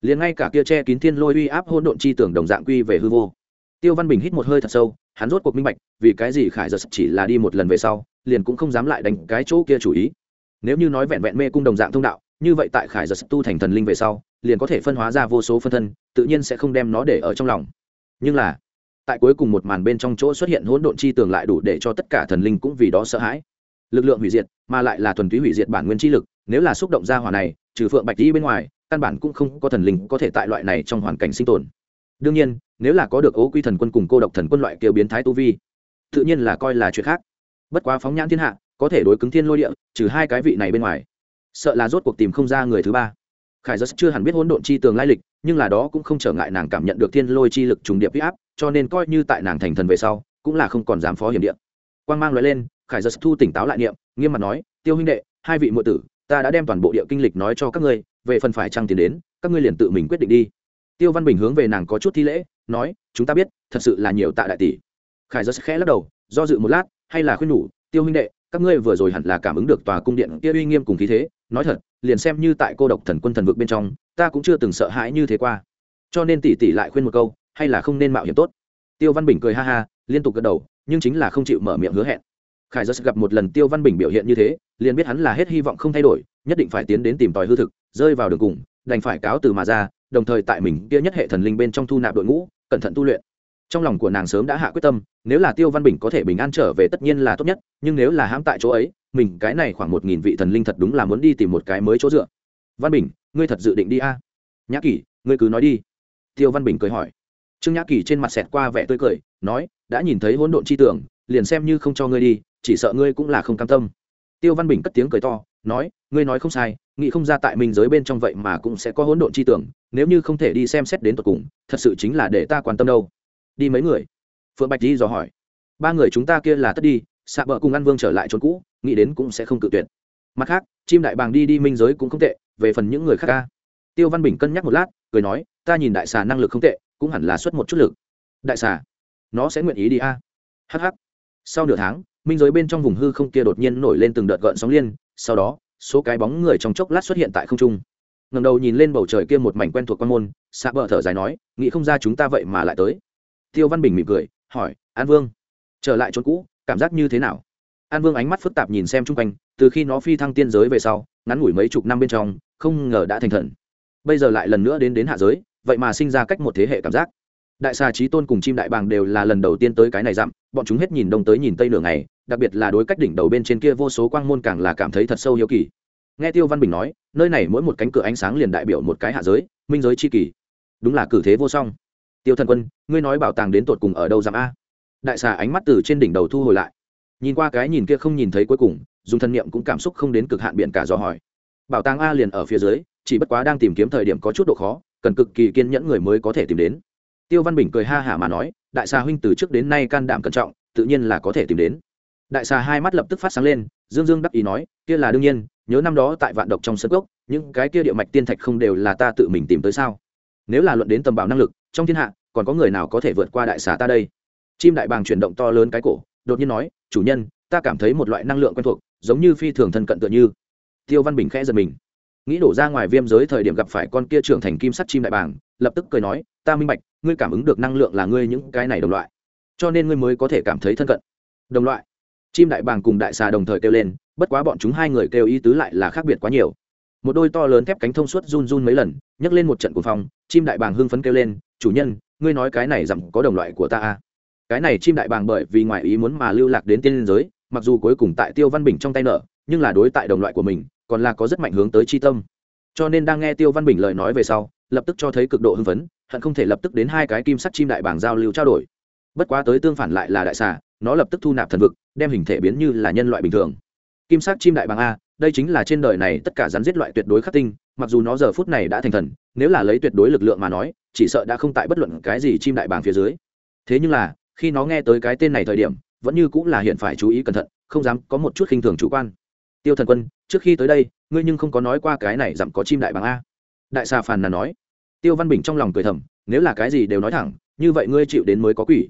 Liền ngay cả kia che kín thiên lôi uy áp hỗn độn chi tưởng đồng dạng quy về hư vô. Tiêu văn bình hít một hơi thật sâu, hắn rốt cuộc minh bạch, vì cái gì khải giật chỉ là đi một lần về sau, liền cũng không dám lại đánh cái chỗ kia chủ ý. Nếu như nói vẹn vẹn mê cung đồng dạng thông đạo, như vậy tại khải giật tu thành thần linh về sau, liền có thể phân hóa ra vô số phân thân, tự nhiên sẽ không đem nó để ở trong lòng. Nhưng là, tại cuối cùng một màn bên trong chỗ xuất hiện hỗn độn chi tường lại đủ để cho tất cả thần linh cũng vì đó sợ hãi lực lượng hủy diệt, mà lại là thuần túy hủy diệt bản nguyên chi lực, nếu là xúc động ra hỏa này, trừ phượng bạch đi bên ngoài, căn bản cũng không có thần linh có thể tại loại này trong hoàn cảnh sinh tồn. Đương nhiên, nếu là có được ố quy thần quân cùng cô độc thần quân loại kêu biến thái tu vi, tự nhiên là coi là chuyện khác. Bất quá phóng nhãn thiên hạ, có thể đối cứng thiên lôi địa, trừ hai cái vị này bên ngoài, sợ là rốt cuộc tìm không ra người thứ ba. Khải giật chưa hẳn biết hỗn độn chi tường lai lịch, nhưng là đó cũng không trở ngại nàng cảm nhận được thiên lôi chi lực trùng điệp huy áp, cho nên coi như tại nàng thành thần về sau, cũng là không còn dám phó hiểm điện quang mang nói lên khải giật thu tỉnh táo lại niệm, nghiêm mặt nói, tiêu huynh đệ, hai vị muội tử, ta đã đem toàn bộ địa kinh lịch nói cho các ngươi, về phần phải trăng tiền đến, các ngươi liền tự mình quyết định đi. Tiêu văn bình hướng về nàng có chút thi lễ, nói, chúng ta biết, thật sự là nhiều tạ đại tỷ. Khải giật khẽ lắc đầu, do dự một lát, hay là khuyên nhủ, tiêu huynh đệ, các ngươi vừa rồi hẳn là cảm ứng được tòa cung điện kia uy nghiêm cùng khí thế, nói thật, liền xem như tại cô độc thần quân thần vực bên trong, ta cũng chưa từng sợ hãi như thế qua. Cho nên tỷ tỷ lại khuyên một câu, hay là không nên mạo hiểm tốt. Tiêu văn bình cười ha ha, liên tục gật đầu, nhưng chính là không chịu mở miệng hứa hẹn khải giật gặp một lần tiêu văn bình biểu hiện như thế, liền biết hắn là hết hy vọng không thay đổi, nhất định phải tiến đến tìm tòi hư thực, rơi vào đường cùng, đành phải cáo từ mà ra, đồng thời tại mình kia nhất hệ thần linh bên trong thu nạp đội ngũ, cẩn thận tu luyện. Trong lòng của nàng sớm đã hạ quyết tâm, nếu là tiêu văn bình có thể bình an trở về tất nhiên là tốt nhất, nhưng nếu là hãm tại chỗ ấy, mình cái này khoảng một nghìn vị thần linh thật đúng là muốn đi tìm một cái mới chỗ dựa. Văn bình, ngươi thật dự định đi a? À? nhã kỳ ngươi cứ nói đi. Tiêu văn bình cười hỏi. Trương nhã kỳ trên mặt xẹt qua vẻ tươi cười, nói, đã nhìn thấy hỗn độn chi tưởng, liền xem như không cho ngươi đi chỉ sợ ngươi cũng là không cam tâm. Tiêu văn bình cất tiếng cười to, nói, ngươi nói không sai, nghĩ không ra tại mình giới bên trong vậy mà cũng sẽ có hỗn độn chi tưởng, nếu như không thể đi xem xét đến tột cùng, thật sự chính là để ta quan tâm đâu. Đi mấy người? Phượng bạch di dò hỏi. Ba người chúng ta kia là tất đi, xạ bờ cùng ăn vương trở lại trốn cũ, nghĩ đến cũng sẽ không cự tuyệt. Mặt khác, chim đại bàng đi đi minh giới cũng không tệ, về phần những người khác ca. Tiêu văn bình cân nhắc một lát, cười nói, ta nhìn đại xà năng lực không tệ, cũng hẳn là xuất một chút lực. Đại xà, nó sẽ nguyện ý đi a. À? hh sau nửa tháng minh giới bên trong vùng hư không kia đột nhiên nổi lên từng đợt gợn sóng liên, sau đó, số cái bóng người trong chốc lát xuất hiện tại không trung. Ngầm đầu nhìn lên bầu trời kia một mảnh quen thuộc quan môn xạ bờ thở dài nói, nghĩ không ra chúng ta vậy mà lại tới. Tiêu văn bình mỉm cười, hỏi, an vương, trở lại chỗ cũ, cảm giác như thế nào? An vương ánh mắt phức tạp nhìn xem chung quanh, từ khi nó phi thăng tiên giới về sau, ngắn ngủi mấy chục năm bên trong, không ngờ đã thành thần. Bây giờ lại lần nữa đến đến hạ giới, vậy mà sinh ra cách một thế hệ cảm giác. Đại xà trí tôn cùng chim đại bàng đều là lần đầu tiên tới cái này dặm, bọn chúng hết nhìn đông tới nhìn tây nửa ngày đặc biệt là đối cách đỉnh đầu bên trên kia vô số quang môn càng là cảm thấy thật sâu hiếu kỳ. Nghe tiêu văn bình nói, nơi này mỗi một cánh cửa ánh sáng liền đại biểu một cái hạ giới, minh giới c h i kỳ. Đúng là cử thế vô song. Tiêu thần quân, ngươi nói bảo tàng đến tột cùng ở đâu giảm a? Đại xà ánh mắt từ trên đỉnh đầu thu hồi lại. Nhìn qua cái nhìn kia không nhìn thấy cuối cùng, dùng thân nhiệm cũng cảm xúc không đến cực hạn biển cả do hỏi. Bảo tàng a liền ở phía dưới, chỉ bất quá đang tìm kiếm thời điểm có chút độ khó, cần cực kỳ kiên nhẫn người mới có thể tìm đến. Tiêu văn bình cười ha hả mà nói, đại xà huynh từ trước đến nay can đảm cẩn trọng, tự nhiên là có thể tìm đến đại xà hai mắt lập tức phát sáng lên, dương dương đắc ý nói, kia là đương nhiên, nhớ năm đó tại vạn độc trong sân gốc những cái kia địa mạch tiên thạch không đều là ta tự mình tìm tới sao? Nếu là luận đến tầm bảo năng lực, trong thiên hạ, còn có người nào có thể vượt qua đại xà ta đây? Chim đại bàng chuyển động to lớn cái cổ, đột nhiên nói, chủ nhân, ta cảm thấy một loại năng lượng quen thuộc, giống như phi thường thân cận tựa như. Tiêu văn bình khẽ giật mình. Nghĩ đổ ra ngoài viêm giới thời điểm gặp phải con kia trưởng thành kim sắt chim đại bàng, lập tức cười nói, ta minh bạch, ngươi cảm ứng được năng lượng là ngươi những cái này đồng loại, cho nên ngươi mới có thể cảm thấy thân cận. Đồng loại chim đại bàng cùng đại xà đồng thời kêu lên, bất quá bọn chúng hai người kêu ý tứ lại là khác biệt quá nhiều. Một đôi to lớn thép cánh thông suốt run run mấy lần, nhấc lên một trận cuồng phong, chim đại bàng hưng phấn kêu lên, chủ nhân, ngươi nói cái này rằng có đồng loại của ta à? cái này chim đại bàng bởi vì ngoại ý muốn mà lưu lạc đến tiên liên giới, mặc dù cuối cùng tại tiêu văn bình trong tay nợ, nhưng là đối tại đồng loại của mình, còn là có rất mạnh hướng tới chi tâm. Cho nên đang nghe tiêu văn bình lời nói về sau, lập tức cho thấy cực độ hưng phấn, hận không thể lập tức đến hai cái kim sắt chim đại bàng giao lưu trao đổi. Bất quá tới tương phản lại là đại xà nó lập tức thu nạp thần vực, đem hình thể biến như là nhân loại bình thường. Kim sắc chim đại bàng a, đây chính là trên đời này tất cả rắn giết loại tuyệt đối khắc tinh, mặc dù nó giờ phút này đã thành thần, nếu là lấy tuyệt đối lực lượng mà nói, chỉ sợ đã không tại bất luận cái gì chim đại bàng phía dưới. Thế nhưng là, khi nó nghe tới cái tên này thời điểm, vẫn như cũng là hiện phải chú ý cẩn thận, không dám có một chút khinh thường chủ quan. Tiêu thần quân, trước khi tới đây, ngươi nhưng không có nói qua cái này dặm có chim đại bàng a. Đại xà phàn là nói. Tiêu văn bình trong lòng cười thầm, nếu là cái gì đều nói thẳng, như vậy ngươi chịu đến mới có quỷ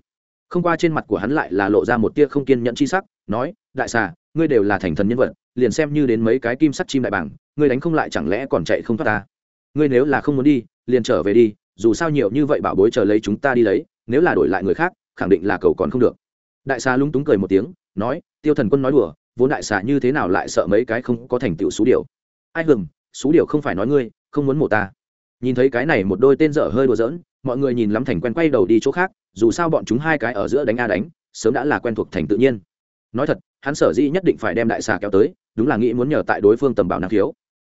không qua trên mặt của hắn lại là lộ ra một tia không kiên nhẫn chi sắc, nói, đại xà, ngươi đều là thành thần nhân vật, liền xem như đến mấy cái kim sắt chim đại bảng, ngươi đánh không lại chẳng lẽ còn chạy không thoát ta? Ngươi nếu là không muốn đi, liền trở về đi, dù sao nhiều như vậy bảo bối chờ lấy chúng ta đi lấy, nếu là đổi lại người khác, khẳng định là cầu còn không được. Đại xà lúng túng cười một tiếng, nói, tiêu thần quân nói đùa, vốn đại xà như thế nào lại sợ mấy cái không có thành tựu số điều ai hừng số điều không phải nói ngươi, không muốn mổ ta. Nhìn thấy cái này một đôi tên dở hơi đùa giỡn, mọi người nhìn lắm thành quen quay đầu đi chỗ khác dù sao bọn chúng hai cái ở giữa đánh a đánh, sớm đã là quen thuộc thành tự nhiên. Nói thật, hắn sở dĩ nhất định phải đem đại xà kéo tới, đúng là nghĩ muốn nhờ tại đối phương tầm bảo năng khiếu.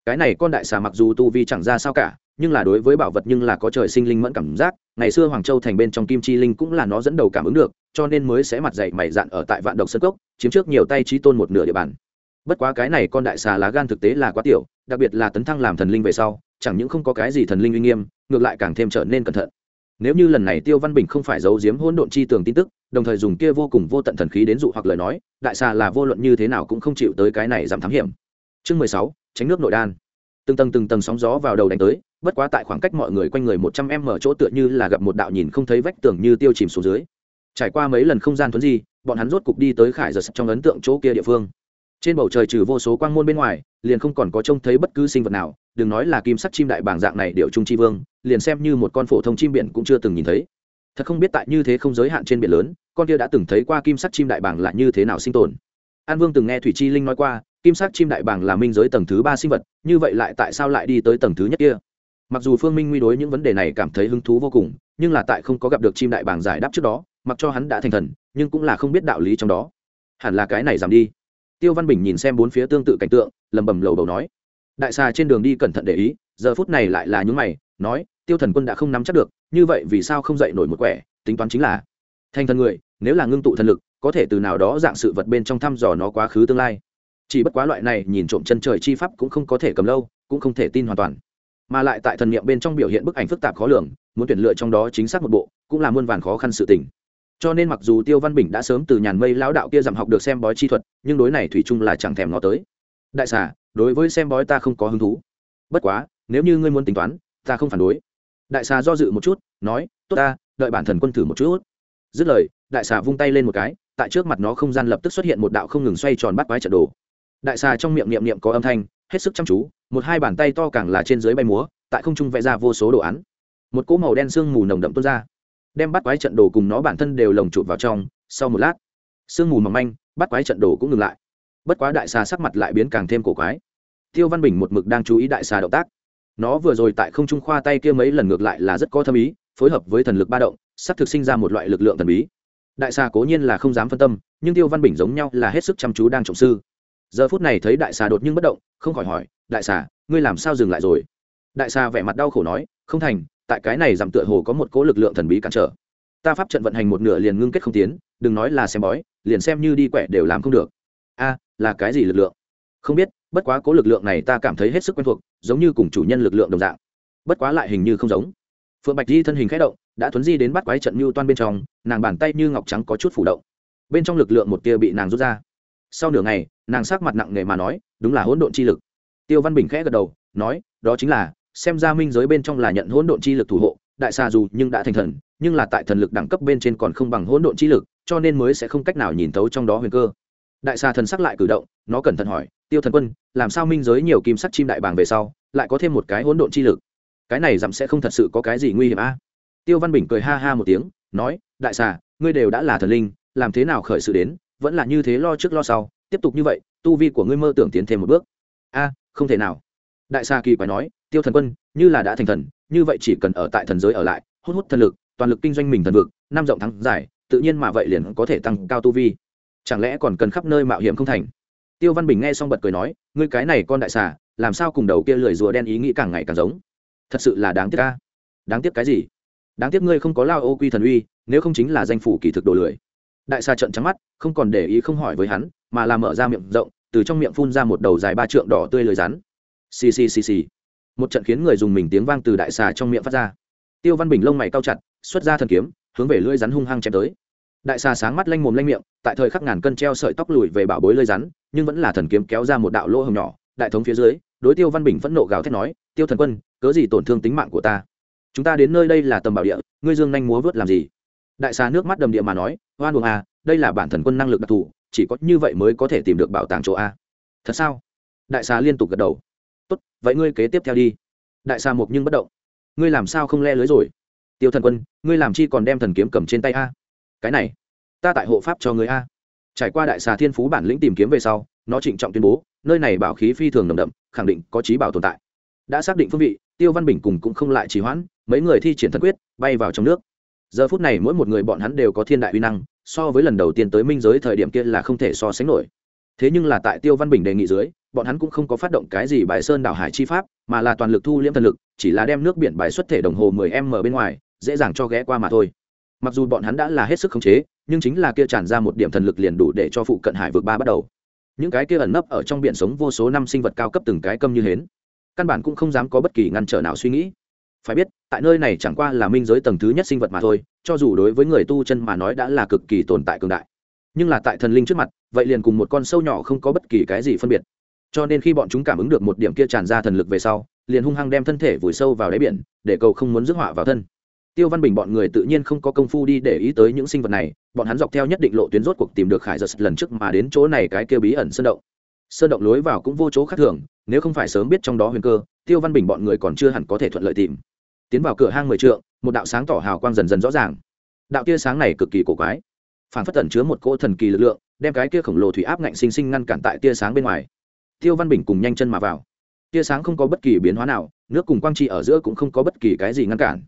Cái này con đại xà mặc dù tu vi chẳng ra sao cả, nhưng là đối với bảo vật nhưng là có trời sinh linh mẫn cảm giác, ngày xưa hoàng châu thành bên trong kim chi linh cũng là nó dẫn đầu cảm ứng được, cho nên mới sẽ mặt dậy mày dạn ở tại vạn độc sân cốc, chiếm trước nhiều tay trí tôn một nửa địa bàn. Bất quá cái này con đại xà lá gan thực tế là quá tiểu, đặc biệt là tấn thăng làm thần linh về sau, chẳng những không có cái gì thần linh uy nghiêm, ngược lại càng thêm trở nên cẩn thận nếu như lần này tiêu văn bình không phải giấu giếm hỗn độn chi tường tin tức, đồng thời dùng kia vô cùng vô tận thần khí đến dụ hoặc lời nói, đại xà là vô luận như thế nào cũng không chịu tới cái này giảm thám hiểm. Chương mười sáu, tránh nước nội đan. Từng tầng từng tầng sóng gió vào đầu đánh tới, bất quá tại khoảng cách mọi người quanh người một trăm em mở chỗ tựa như là gặp một đạo nhìn không thấy vách tường như tiêu chìm xuống dưới. Trải qua mấy lần không gian thuấn di, bọn hắn rốt cục đi tới khải giật trong ấn tượng chỗ kia địa phương trên bầu trời trừ vô số quang môn bên ngoài, liền không còn có trông thấy bất cứ sinh vật nào, đừng nói là kim sắc chim đại bảng dạng này điệu trung chi vương, liền xem như một con phổ thông chim biển cũng chưa từng nhìn thấy. Thật không biết tại như thế không giới hạn trên biển lớn, con kia đã từng thấy qua kim sắc chim đại bảng là như thế nào sinh tồn. An vương từng nghe thủy chi linh nói qua, kim sắc chim đại bảng là minh giới tầng thứ ba sinh vật, như vậy lại tại sao lại đi tới tầng thứ nhất kia? Mặc dù phương minh nguy đối những vấn đề này cảm thấy hứng thú vô cùng, nhưng là tại không có gặp được chim đại bảng giải đáp trước đó, mặc cho hắn đã thành thần, nhưng cũng là không biết đạo lý trong đó. Hẳn là cái này giảm đi tiêu văn bình nhìn xem bốn phía tương tự cảnh tượng lầm bầm lầu đầu nói, đại xà trên đường đi cẩn thận để ý, giờ phút này lại là những mày, nói, tiêu thần quân đã không nắm chắc được, như vậy vì sao không dậy nổi một quẻ, tính toán chính là thành thần người, nếu là ngưng tụ thần lực, có thể từ nào đó dạng sự vật bên trong thăm dò nó quá khứ tương lai. Chỉ bất quá loại này nhìn trộm chân trời chi pháp cũng không có thể cầm lâu, cũng không thể tin hoàn toàn. Mà lại tại thần niệm bên trong biểu hiện bức ảnh phức tạp khó lường, muốn tuyển lựa trong đó chính xác một bộ, cũng là muôn vàn khó khăn sự tình cho nên mặc dù tiêu văn bình đã sớm từ nhàn mây lão đạo kia giảm học được xem bói chi thuật, nhưng đối này thủy chung là chẳng thèm ngó tới. Đại xà, đối với xem bói ta không có hứng thú. Bất quá, nếu như ngươi muốn tính toán, ta không phản đối. Đại xà do dự một chút, nói, tốt ta, đợi bản thần quân thử một chút. Dứt lời, đại xà vung tay lên một cái, tại trước mặt nó không gian lập tức xuất hiện một đạo không ngừng xoay tròn bắt quái trận đồ. Đại xà trong miệng niệm niệm có âm thanh, hết sức chăm chú, một hai bàn tay to càng là trên dưới bay múa, tại không trung vẽ ra vô số đồ án. Một cỗ màu đen sương mù nồng đậm tuôn ra đem bắt quái trận đồ cùng nó bản thân đều lồng chụp vào trong, sau một lát, sương mù mỏng manh, bắt quái trận đồ cũng ngừng lại. Bất quá đại xà sắc mặt lại biến càng thêm cổ quái. Tiêu văn bình một mực đang chú ý đại xà động tác. Nó vừa rồi tại không trung khoa tay kia mấy lần ngược lại là rất có thâm ý, phối hợp với thần lực ba động, sắp thực sinh ra một loại lực lượng thần bí. Đại xà cố nhiên là không dám phân tâm, nhưng tiêu văn bình giống nhau là hết sức chăm chú đang trọng sư. Giờ phút này thấy đại xà đột nhiên bất động, không khỏi hỏi, đại xà, ngươi làm sao dừng lại rồi? Đại xà vẻ mặt đau khổ nói, không thành tại cái này giảm tựa hồ có một cỗ lực lượng thần bí cản trở. Ta pháp trận vận hành một nửa liền ngưng kết không tiến, đừng nói là xem bói, liền xem như đi quẻ đều làm không được. A, là cái gì lực lượng? Không biết, bất quá cố lực lượng này ta cảm thấy hết sức quen thuộc, giống như cùng chủ nhân lực lượng đồng dạng. Bất quá lại hình như không giống. Phượng bạch di thân hình k h ẽ động, đã thuấn di đến bắt quái trận mưu toan bên trong, nàng bàn tay như ngọc trắng có chút phủ động. Bên trong lực lượng một tia bị nàng rút ra. Sau nửa ngày, nàng sắc mặt nặng nề mà nói, đúng là hỗn độn chi lực. Tiêu văn bình khẽ gật đầu, nói, đó chính là xem ra minh giới bên trong là nhận hỗn độn chi lực thủ hộ, đại xa dù nhưng đã thành thần, nhưng là tại thần lực đẳng cấp bên trên còn không bằng hỗn độn chi lực, cho nên mới sẽ không cách nào nhìn thấu trong đó huyền cơ. Đại xa thần sắc lại cử động, nó cẩn thận hỏi, tiêu thần quân, làm sao minh giới nhiều kim sắc chim đại bàng về sau, lại có thêm một cái hỗn độn chi lực? Cái này dặm sẽ không thật sự có cái gì nguy hiểm a? Tiêu văn bình cười ha ha một tiếng, nói, đại xà, ngươi đều đã là thần linh, làm thế nào khởi sự đến, vẫn là như thế lo trước lo sau, tiếp tục như vậy, tu vi của ngươi mơ tưởng tiến thêm một bước. A, không thể nào. Đại xà kỳ quái nói tiêu thần quân, như là đã thành thần, như vậy chỉ cần ở tại thần giới ở lại, hút hút thần lực, toàn lực kinh doanh mình thần vực, năm rộng thắng giải, tự nhiên mà vậy liền có thể tăng cao tu vi. Chẳng lẽ còn cần khắp nơi mạo hiểm không thành? Tiêu văn bình nghe xong bật cười nói, ngươi cái này con đại xà, làm sao cùng đầu kia lười rùa đen ý nghĩ càng ngày càng giống? Thật sự là đáng tiếc ca đáng tiếc cái gì? Đáng tiếc ngươi không có lao ô quy thần uy, nếu không chính là danh phủ kỳ thực đồ lười. Đại xà trận trắng mắt, không còn để ý không hỏi với hắn, mà là mở ra miệng rộng, từ trong miệng phun ra một đầu dài ba trượng đỏ tươi lười rắn. Xì xì xì xì một trận khiến người dùng mình tiếng vang từ đại xà trong miệng phát ra. Tiêu văn bình lông mày cao chặt, xuất ra thần kiếm, hướng về lưỡi rắn hung hăng chém tới. Đại xà sáng mắt lanh mồm lanh miệng, tại thời khắc ngàn cân treo sợi tóc lùi về bảo bối lưỡi rắn, nhưng vẫn là thần kiếm kéo ra một đạo lỗ hồng nhỏ, đại thống phía dưới, đối tiêu văn bình phẫn nộ gào thét nói, tiêu thần quân, cớ gì tổn thương tính mạng của ta? Chúng ta đến nơi đây là tầm bảo địa, ngươi dương nhanh múa vớt làm gì? Đại xà nước mắt đầm địa mà nói, oan buồng à đây là bản thần quân năng lực đặc thù, chỉ có như vậy mới có thể tìm được bảo tàng chỗ a. Thật sao? Đại xà liên tục gật đầu vậy ngươi kế tiếp theo đi. Đại xà mục nhưng bất động. Ngươi làm sao không le lưới rồi? Tiêu thần quân, ngươi làm chi còn đem thần kiếm cầm trên tay a? Cái này, ta tại hộ pháp cho người a. Trải qua đại xà thiên phú bản lĩnh tìm kiếm về sau, nó trịnh trọng tuyên bố, nơi này bảo khí phi thường nồng đậm, khẳng định có trí bảo tồn tại. Đã xác định phương vị, tiêu văn bình cùng cũng không lại trì hoãn, mấy người thi triển thần quyết, bay vào trong nước. Giờ phút này mỗi một người bọn hắn đều có thiên đại uy năng, so với lần đầu tiên tới minh giới thời điểm kia là không thể so sánh nổi. Thế nhưng là tại tiêu văn bình đề nghị dưới bọn hắn cũng không có phát động cái gì bài sơn đảo hải chi pháp, mà là toàn lực thu liễm thần lực, chỉ là đem nước biển bài xuất thể đồng hồ 10 m bên ngoài, dễ dàng cho ghé qua mà thôi. Mặc dù bọn hắn đã là hết sức khống chế, nhưng chính là kia tràn ra một điểm thần lực liền đủ để cho phụ cận hải vượt ba bắt đầu. Những cái kia ẩn nấp ở trong biển sống vô số năm sinh vật cao cấp từng cái câm như hến, căn bản cũng không dám có bất kỳ ngăn trở nào suy nghĩ. Phải biết, tại nơi này chẳng qua là minh giới tầng thứ nhất sinh vật mà thôi, cho dù đối với người tu chân mà nói đã là cực kỳ tồn tại cường đại. Nhưng là tại thần linh trước mặt, vậy liền cùng một con sâu nhỏ không có bất kỳ cái gì phân biệt cho nên khi bọn chúng cảm ứng được một điểm kia tràn ra thần lực về sau, liền hung hăng đem thân thể vùi sâu vào đáy biển, để cầu không muốn rước họa vào thân. Tiêu văn bình bọn người tự nhiên không có công phu đi để ý tới những sinh vật này, bọn hắn dọc theo nhất định lộ tuyến rốt cuộc tìm được khải giật lần trước mà đến chỗ này cái kia bí ẩn sơn động. Sơn động lối vào cũng vô chỗ khác thường, nếu không phải sớm biết trong đó huyền cơ, tiêu văn bình bọn người còn chưa hẳn có thể thuận lợi tìm. Tiến vào cửa hang mười trượng, một đạo sáng tỏ hào quang dần dần rõ ràng. Đạo tia sáng này cực kỳ cổ quái. Phản phất tẩn chứa một cỗ thần kỳ lực lượng, đem cái kia khổng lồ thủy áp ngạnh sinh sinh ngăn cản tại tia sáng bên ngoài tiêu văn bình cùng nhanh chân mà vào. Tia sáng không có bất kỳ biến hóa nào, nước cùng quang trị ở giữa cũng không có bất kỳ cái gì ngăn cản.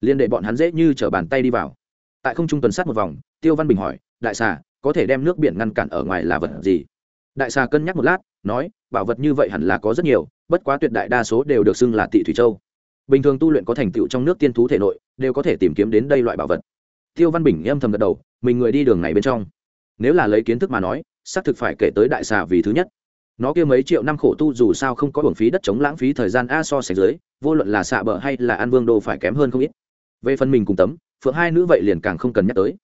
Liên đệ bọn hắn dễ như t bàn tay đi vào. Tại không trung tuần sát một vòng, tiêu văn bình hỏi, đại xà, có thể đem nước biển ngăn cản ở ngoài là vật gì? Đại xà cân nhắc một lát, nói, bảo vật như vậy hẳn là có rất nhiều, bất quá tuyệt đại đa số đều được xưng là tị thủy châu. Bình thường tu luyện có thành tựu trong nước tiên thú thể nội, đều có thể tìm kiếm đến đây loại bảo vật. Tiêu văn bình âm thầm gật đầu, mình người đi đường này bên trong. Nếu là lấy kiến thức mà nói, xác thực phải kể tới đại xà vì thứ nhất nó kia mấy triệu năm khổ tu dù sao không có hưởng phí đất chống lãng phí thời gian a so sánh dưới, vô luận là xạ bờ hay là an vương đô phải kém hơn không ít. Về phần mình cùng tấm, phượng hai nữ vậy liền càng không cần nhắc tới.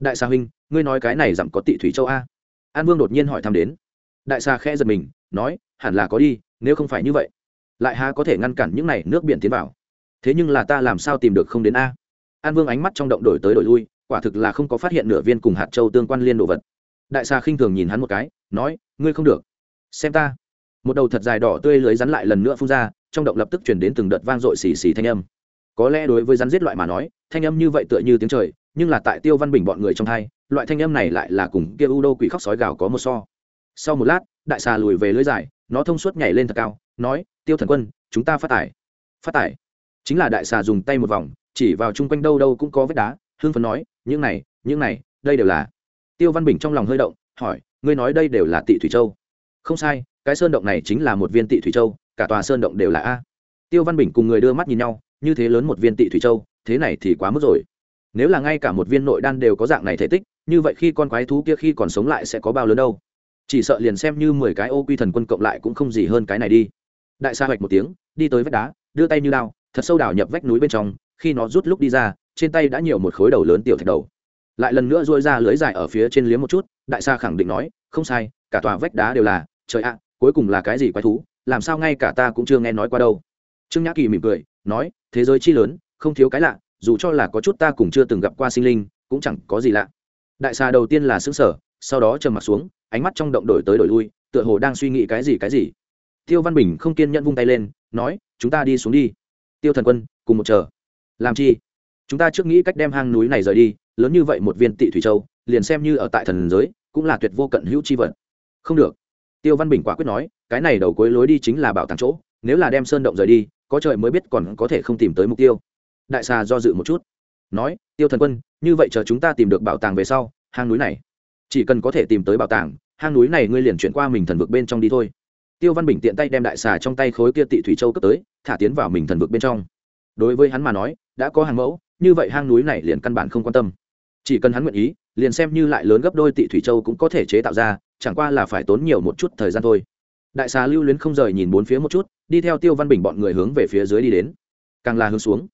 Đại xà huynh, ngươi nói cái này dặm có tị thủy châu a. An vương đột nhiên hỏi thăm đến. Đại xà khẽ giật mình, nói, hẳn là có đi, nếu không phải như vậy, lại há có thể ngăn cản những này nước biển tiến vào. Thế nhưng là ta làm sao tìm được không đến a? An vương ánh mắt trong động đổi tới đổi lui, quả thực là không có phát hiện nửa viên cùng hạt châu tương quan liên đồ vật. Đại xà khinh thường nhìn hắn một cái, nói, ngươi không được xem ta. Một đầu thật dài đỏ tươi lưới rắn lại lần nữa phun ra, trong động lập tức chuyển đến từng đợt vang dội xì xì thanh âm. Có lẽ đối với rắn giết loại mà nói, thanh âm như vậy tựa như tiếng trời, nhưng là tại tiêu văn bình bọn người trong thai loại thanh âm này lại là cùng kia u đô quỷ khóc sói gào có một so. Sau một lát, đại xà lùi về lưới dài, nó thông suốt nhảy lên thật cao, nói, tiêu thần quân, chúng ta phát tải. Phát tải. Chính là đại xà dùng tay một vòng, chỉ vào chung quanh đâu đâu cũng có vết đá hương phấn nói, những này những này, đây đều là tiêu văn bình trong lòng hơi động, hỏi, ngươi nói đây đều là tị thủy châu? Không sai, cái sơn động này chính là một viên tị thủy châu, cả tòa sơn động đều là a. Tiêu văn bình cùng người đưa mắt nhìn nhau, như thế lớn một viên tị thủy châu, thế này thì quá mức rồi. Nếu là ngay cả một viên nội đan đều có dạng này thể tích, như vậy khi con quái thú kia khi còn sống lại sẽ có bao lớn đâu? Chỉ sợ liền xem như mười cái ô quy thần quân cộng lại cũng không gì hơn cái này đi. Đại sa hoạch một tiếng, đi tới vách đá, đưa tay như lao thật sâu đảo nhập vách núi bên trong, khi nó rút lúc đi ra, trên tay đã nhiều một khối đầu lớn tiểu thạch đầu. Lại lần nữa dôi ra lưới dài ở phía trên liếm một chút, đại sa khẳng định nói, không sai, cả tòa vách đá đều là trời ạ, cuối cùng là cái gì quái thú? Làm sao ngay cả ta cũng chưa nghe nói qua đâu. Trương nhã kỳ mỉm cười, nói, thế giới chi lớn, không thiếu cái lạ, dù cho là có chút ta cũng chưa từng gặp qua sinh linh, cũng chẳng có gì lạ. Đại xà đầu tiên là xứng sở sau đó trầm mặt xuống, ánh mắt trong động đổi tới đổi lui, tựa hồ đang suy nghĩ cái gì cái gì. Tiêu văn bình không kiên nhẫn vung tay lên, nói, chúng ta đi xuống đi. Tiêu thần quân, cùng một chờ. Làm chi? Chúng ta trước nghĩ cách đem hang núi này rời đi, lớn như vậy một viên tị thủy châu, liền xem như ở tại thần giới, cũng là tuyệt vô cận hữu chi vật. Không được tiêu văn bình quả quyết nói, cái này đầu cuối lối đi chính là bảo tàng chỗ, nếu là đem sơn động rời đi, có trời mới biết còn có thể không tìm tới mục tiêu. Đại xà do dự một chút, nói, tiêu thần quân, như vậy chờ chúng ta tìm được bảo tàng về sau, hang núi này, chỉ cần có thể tìm tới bảo tàng, hang núi này ngươi liền chuyển qua mình thần vực bên trong đi thôi. Tiêu văn bình tiện tay đem đại xà trong tay khối kia tị thủy châu cấp tới, thả tiến vào mình thần vực bên trong. Đối với hắn mà nói, đã có hàng mẫu, như vậy hang núi này liền căn bản không quan tâm. Chỉ cần hắn nguyện ý, liền xem như lại lớn gấp đôi tị thủy châu cũng có thể chế tạo ra chẳng qua là phải tốn nhiều một chút thời gian thôi. Đại xà lưu luyến không rời nhìn bốn phía một chút, đi theo tiêu văn bình bọn người hướng về phía dưới đi đến. Càng là hướng xuống.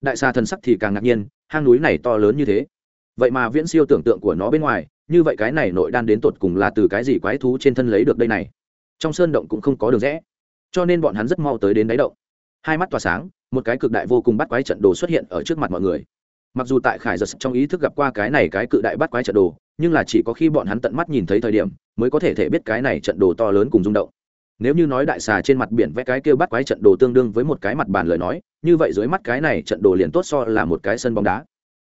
Đại xà thần sắc thì càng ngạc nhiên, hang núi này to lớn như thế. Vậy mà viễn siêu tưởng tượng của nó bên ngoài, như vậy cái này nội đan đến tột cùng là từ cái gì quái thú trên thân lấy được đây này? Trong sơn động cũng không có đường rẽ, cho nên bọn hắn rất mau tới đến đáy động. Hai mắt tỏa sáng, một cái cực đại vô cùng bắt quái trận đồ xuất hiện ở trước mặt mọi người. Mặc dù tại khải giật trong ý thức gặp qua cái này cái cự đại bắt quái trận đồ, nhưng là chỉ có khi bọn hắn tận mắt nhìn thấy thời điểm mới có thể thể biết cái này trận đồ to lớn cùng rung động. Nếu như nói đại xà trên mặt biển vẽ cái kêu bắt quái trận đồ tương đương với một cái mặt bàn lời nói, như vậy dưới mắt cái này trận đồ liền tốt so là một cái sân bóng đá.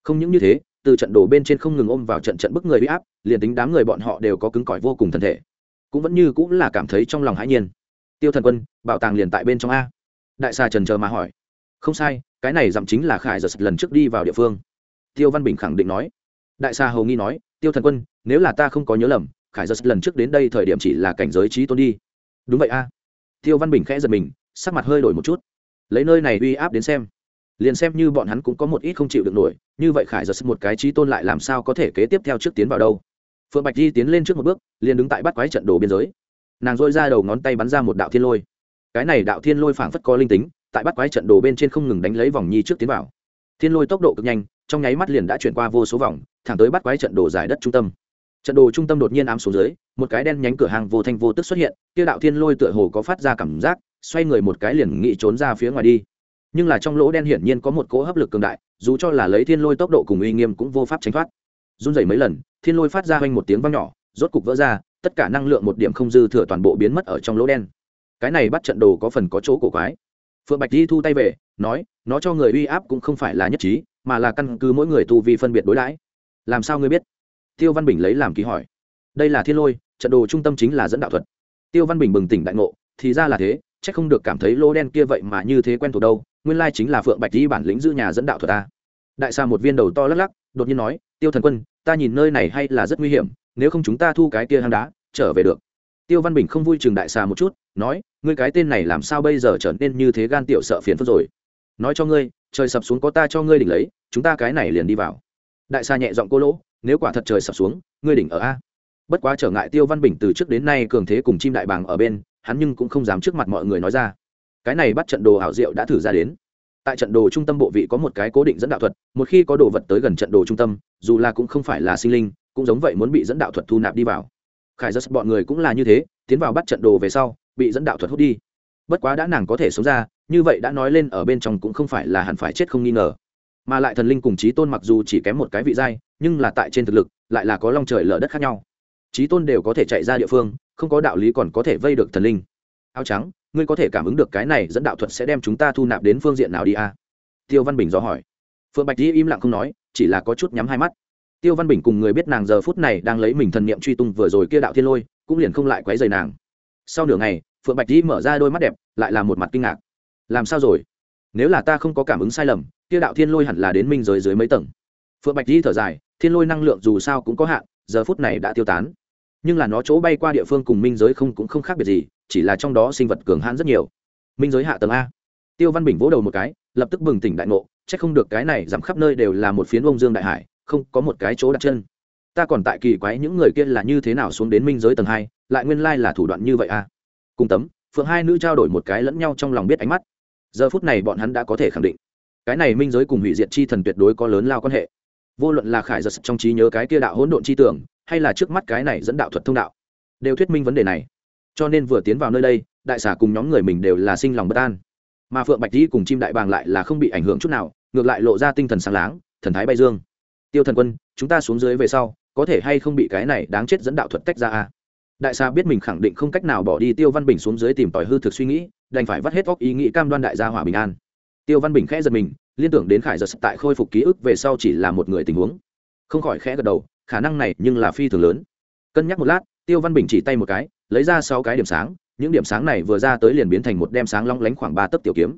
Không những như thế, từ trận đồ bên trên không ngừng ôm vào trận trận bức người bị áp, liền tính đám người bọn họ đều có cứng cỏi vô cùng thân thể. Cũng vẫn như cũng là cảm thấy trong lòng hãi nhiên. Tiêu thần quân, bảo tàng liền tại bên trong a. Đại xà trần chờ mà hỏi. Không sai, cái này dặm chính là khải giật lần trước đi vào địa phương. Tiêu văn bình khẳng định nói. Đại xà hầu nghi nói, tiêu thần quân, nếu là ta không có nhớ lầm khải giật lần trước đến đây thời điểm chỉ là cảnh giới trí tôn đi. Đúng vậy a. Tiêu văn bình khẽ giật mình, sắc mặt hơi đổi một chút. Lấy nơi này uy áp đến xem, liền xem như bọn hắn cũng có một ít không chịu được nổi, như vậy khải giật một cái trí tôn lại làm sao có thể kế tiếp theo trước tiến vào đâu? Phượng bạch di tiến lên trước một bước, liền đứng tại bắt quái trận đồ biên giới. Nàng dôi ra đầu ngón tay bắn ra một đạo thiên lôi. Cái này đạo thiên lôi phảng phất có linh tính, tại bắt quái trận đồ bên trên không ngừng đánh lấy vòng nhi trước tiến vào. Thiên lôi tốc độ cực nhanh, trong nháy mắt liền đã chuyển qua vô số vòng, thẳng tới bắt quái trận đồ dài đất trung tâm trận đồ trung tâm đột nhiên ám xuống dưới, một cái đen nhánh cửa hàng vô thanh vô tức xuất hiện, kia đạo thiên lôi tựa hồ có phát ra cảm giác, xoay người một cái liền nghĩ trốn ra phía ngoài đi. Nhưng là trong lỗ đen hiển nhiên có một cỗ hấp lực cường đại, dù cho là lấy thiên lôi tốc độ cùng uy nghiêm cũng vô pháp tránh thoát. Run rẩy mấy lần, thiên lôi phát ra hoanh một tiếng vang nhỏ, rốt cục vỡ ra, tất cả năng lượng một điểm không dư thừa toàn bộ biến mất ở trong lỗ đen. Cái này bắt trận đồ có phần có chỗ cổ quái. Phượng bạch di thu tay về, nói, nó cho người uy áp cũng không phải là nhất trí, mà là căn cứ mỗi người tu vi phân biệt đối đãi. Làm sao ngươi biết? Tiêu văn bình lấy làm ký hỏi. Đây là thiên lôi, trận đồ trung tâm chính là dẫn đạo thuật. Tiêu văn bình bừng tỉnh đại ngộ, thì ra là thế c h ắ c không được cảm thấy lô đen kia vậy mà như thế quen thuộc đâu, nguyên lai chính là phượng bạch đi bản lĩnh giữ nhà dẫn đạo thuật ta. Đại xa một viên đầu to lắc lắc, đột nhiên nói, tiêu thần quân, ta nhìn nơi này hay là rất nguy hiểm, nếu không chúng ta thu cái kia hang đá, trở về được. Tiêu văn bình không vui chừng đại xà một chút, nói, ngươi cái tên này làm sao bây giờ trở nên như thế gan tiểu sợ phiền phức rồi? Nói cho ngươi, trời sập xuống có ta cho ngươi đỉnh lấy, chúng ta cái này liền đi vào. Đại xà nhẹ giọng cô lỗ nếu quả thật trời sập xuống, ngươi đỉnh ở a. Bất quá trở ngại tiêu văn bình từ trước đến nay cường thế cùng chim đại bàng ở bên, hắn nhưng cũng không dám trước mặt mọi người nói ra. Cái này bắt trận đồ ảo diệu đã thử ra đến. Tại trận đồ trung tâm bộ vị có một cái cố định dẫn đạo thuật, một khi có đồ vật tới gần trận đồ trung tâm, dù là cũng không phải là sinh linh, cũng giống vậy muốn bị dẫn đạo thuật thu nạp đi vào. Khải rất bọn người cũng là như thế, tiến vào bắt trận đồ về sau, bị dẫn đạo thuật hút đi. Bất quá đã nàng có thể sống ra, như vậy đã nói lên ở bên trong cũng không phải là hẳn phải chết không nghi ngờ. Mà lại thần linh cùng trí tôn mặc dù chỉ kém một cái vị giai nhưng là tại trên thực lực, lại là có long trời lở đất khác nhau. Trí tôn đều có thể chạy ra địa phương, không có đạo lý còn có thể vây được thần linh. Áo trắng, ngươi có thể cảm ứng được cái này dẫn đạo thuật sẽ đem chúng ta thu nạp đến phương diện nào đi a? À? tiêu văn bình do hỏi. Phượng bạch di im lặng không nói, chỉ là có chút nhắm hai mắt. Tiêu văn bình cùng người biết nàng giờ phút này đang lấy mình thần niệm truy tung vừa rồi kia đạo thiên lôi, cũng liền không lại quấy rầy nàng. Sau nửa ngày, phượng bạch di mở ra đôi mắt đẹp, lại là một mặt kinh ngạc. Làm sao rồi? Nếu là ta không có cảm ứng sai lầm, kia đạo thiên lôi hẳn là đến minh giới dưới mấy tầng. Phượng bạch di thở dài thiên lôi năng lượng dù sao cũng có hạn, giờ phút này đã tiêu tán. Nhưng là nó chỗ bay qua địa phương cùng minh giới không cũng không khác biệt gì, chỉ là trong đó sinh vật cường hãn rất nhiều. Minh giới hạ tầng a. Tiêu văn bình vỗ đầu một cái, lập tức bừng tỉnh đại ngộ, chắc không được cái này giảm khắp nơi đều là một phiến bông dương đại hải, không có một cái chỗ đặt chân. Ta còn tại kỳ quái những người kia là như thế nào xuống đến minh giới tầng hai, lại nguyên lai là thủ đoạn như vậy a. cùng tấm, phượng hai nữ trao đổi một cái lẫn nhau trong lòng biết ánh mắt. Giờ phút này bọn hắn đã có thể khẳng định, cái này minh giới cùng hủy diệt chi thần tuyệt đối có lớn lao quan hệ vô luận là khải giật trong trí nhớ cái kia đạo hỗn độn chi tưởng, hay là trước mắt cái này dẫn đạo thuật thông đạo, đều thuyết minh vấn đề này. Cho nên vừa tiến vào nơi đây, đại xà cùng nhóm người mình đều là sinh lòng bất an. Mà phượng bạch dĩ cùng chim đại bàng lại là không bị ảnh hưởng chút nào, ngược lại lộ ra tinh thần sáng láng, thần thái bay dương. Tiêu thần quân, chúng ta xuống dưới về sau, có thể hay không bị cái này đáng chết dẫn đạo thuật tách ra a đại xà biết mình khẳng định không cách nào bỏ đi tiêu văn bình xuống dưới tìm tòi hư thực suy nghĩ, đành phải vắt hết óc ý nghĩ cam đoan đại gia hỏa bình an. Tiêu văn bình khẽ giật mình liên tưởng đến khải giật tại khôi phục ký ức về sau chỉ là một người tình huống. Không khỏi khẽ gật đầu, khả năng này nhưng là phi thường lớn. Cân nhắc một lát, tiêu văn bình chỉ tay một cái, lấy ra sáu cái điểm sáng, những điểm sáng này vừa ra tới liền biến thành một đem sáng long lánh khoảng ba tấc tiểu kiếm.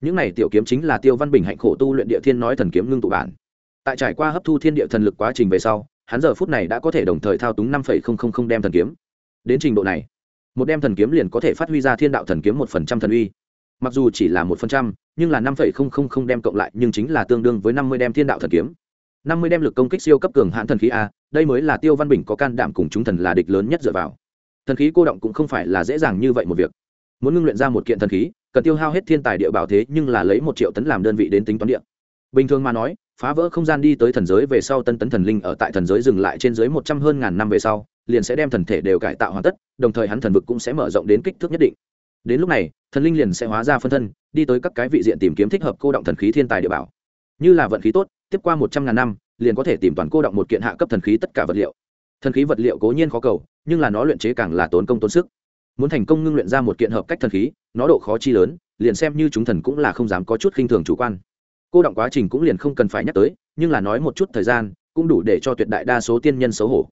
Những này tiểu kiếm chính là tiêu văn bình hạnh khổ tu luyện địa thiên nói thần kiếm ngưng tụ bản. Tại trải qua hấp thu thiên địa thần lực quá trình về sau, hắn giờ phút này đã có thể đồng thời thao túng năm đem thần kiếm. Đến trình độ này, một đem thần kiếm liền có thể phát huy ra thiên đạo thần kiếm một phần trăm thần uy mặc dù chỉ là một phần trăm, nhưng là năm đem cộng lại, nhưng chính là tương đương với năm mươi đem thiên đạo thần kiếm. năm mươi đem lực công kích siêu cấp cường hãn thần khí a, đây mới là tiêu văn bình có can đảm cùng chúng thần là địch lớn nhất dựa vào. Thần khí cô động cũng không phải là dễ dàng như vậy một việc. Muốn ngưng luyện ra một kiện thần khí, cần tiêu hao hết thiên tài địa bảo thế, nhưng là lấy một triệu tấn làm đơn vị đến tính toán địa. Bình thường mà nói, phá vỡ không gian đi tới thần giới về sau tân tấn thần linh ở tại thần giới dừng lại trên dưới một trăm hơn ngàn năm về sau, liền sẽ đem thần thể đều cải tạo hoàn tất, đồng thời hắn thần vực cũng sẽ mở rộng đến kích thước nhất định đến lúc này, thần linh liền sẽ hóa ra phân thân, đi tới các cái vị diện tìm kiếm thích hợp cô động thần khí thiên tài địa bảo. Như là vận khí tốt, tiếp qua một trăm ngàn năm, liền có thể tìm toàn cô động một kiện hạ cấp thần khí tất cả vật liệu. Thần khí vật liệu cố nhiên khó cầu, nhưng là nó luyện chế càng là tốn công tốn sức. Muốn thành công ngưng luyện ra một kiện hợp cách thần khí, nó độ khó chi lớn, liền xem như chúng thần cũng là không dám có chút khinh thường chủ quan. Cô động quá trình cũng liền không cần phải nhắc tới, nhưng là nói một chút thời gian, cũng đủ để cho tuyệt đại đa số tiên nhân xấu hổ.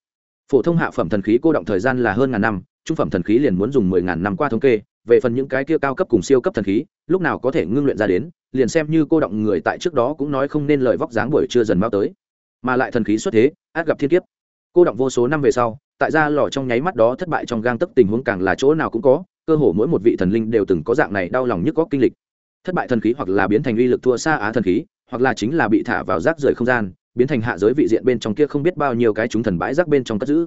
Phổ thông hạ phẩm thần khí cô động thời gian là hơn ngàn năm, trung phẩm thần khí liền muốn dùng mười ngàn năm qua thống kê về phần những cái kia cao cấp cùng siêu cấp thần khí, lúc nào có thể ngưng luyện ra đến, liền xem như cô động người tại trước đó cũng nói không nên lời vóc dáng buổi chưa dần mau tới. Mà lại thần khí xuất thế, át gặp thiên kiếp. Cô động vô số năm về sau, tại ra lò trong nháy mắt đó thất bại trong gang tấc tình huống càng là chỗ nào cũng có, cơ hồ mỗi một vị thần linh đều từng có dạng này đau lòng nhức góc kinh lịch. Thất bại thần khí hoặc là biến thành uy lực thua xa á thần khí, hoặc là chính là bị thả vào rác rời không gian, biến thành hạ giới vị diện bên trong kia không biết bao nhiêu cái chúng thần bãi rác bên trong cất giữ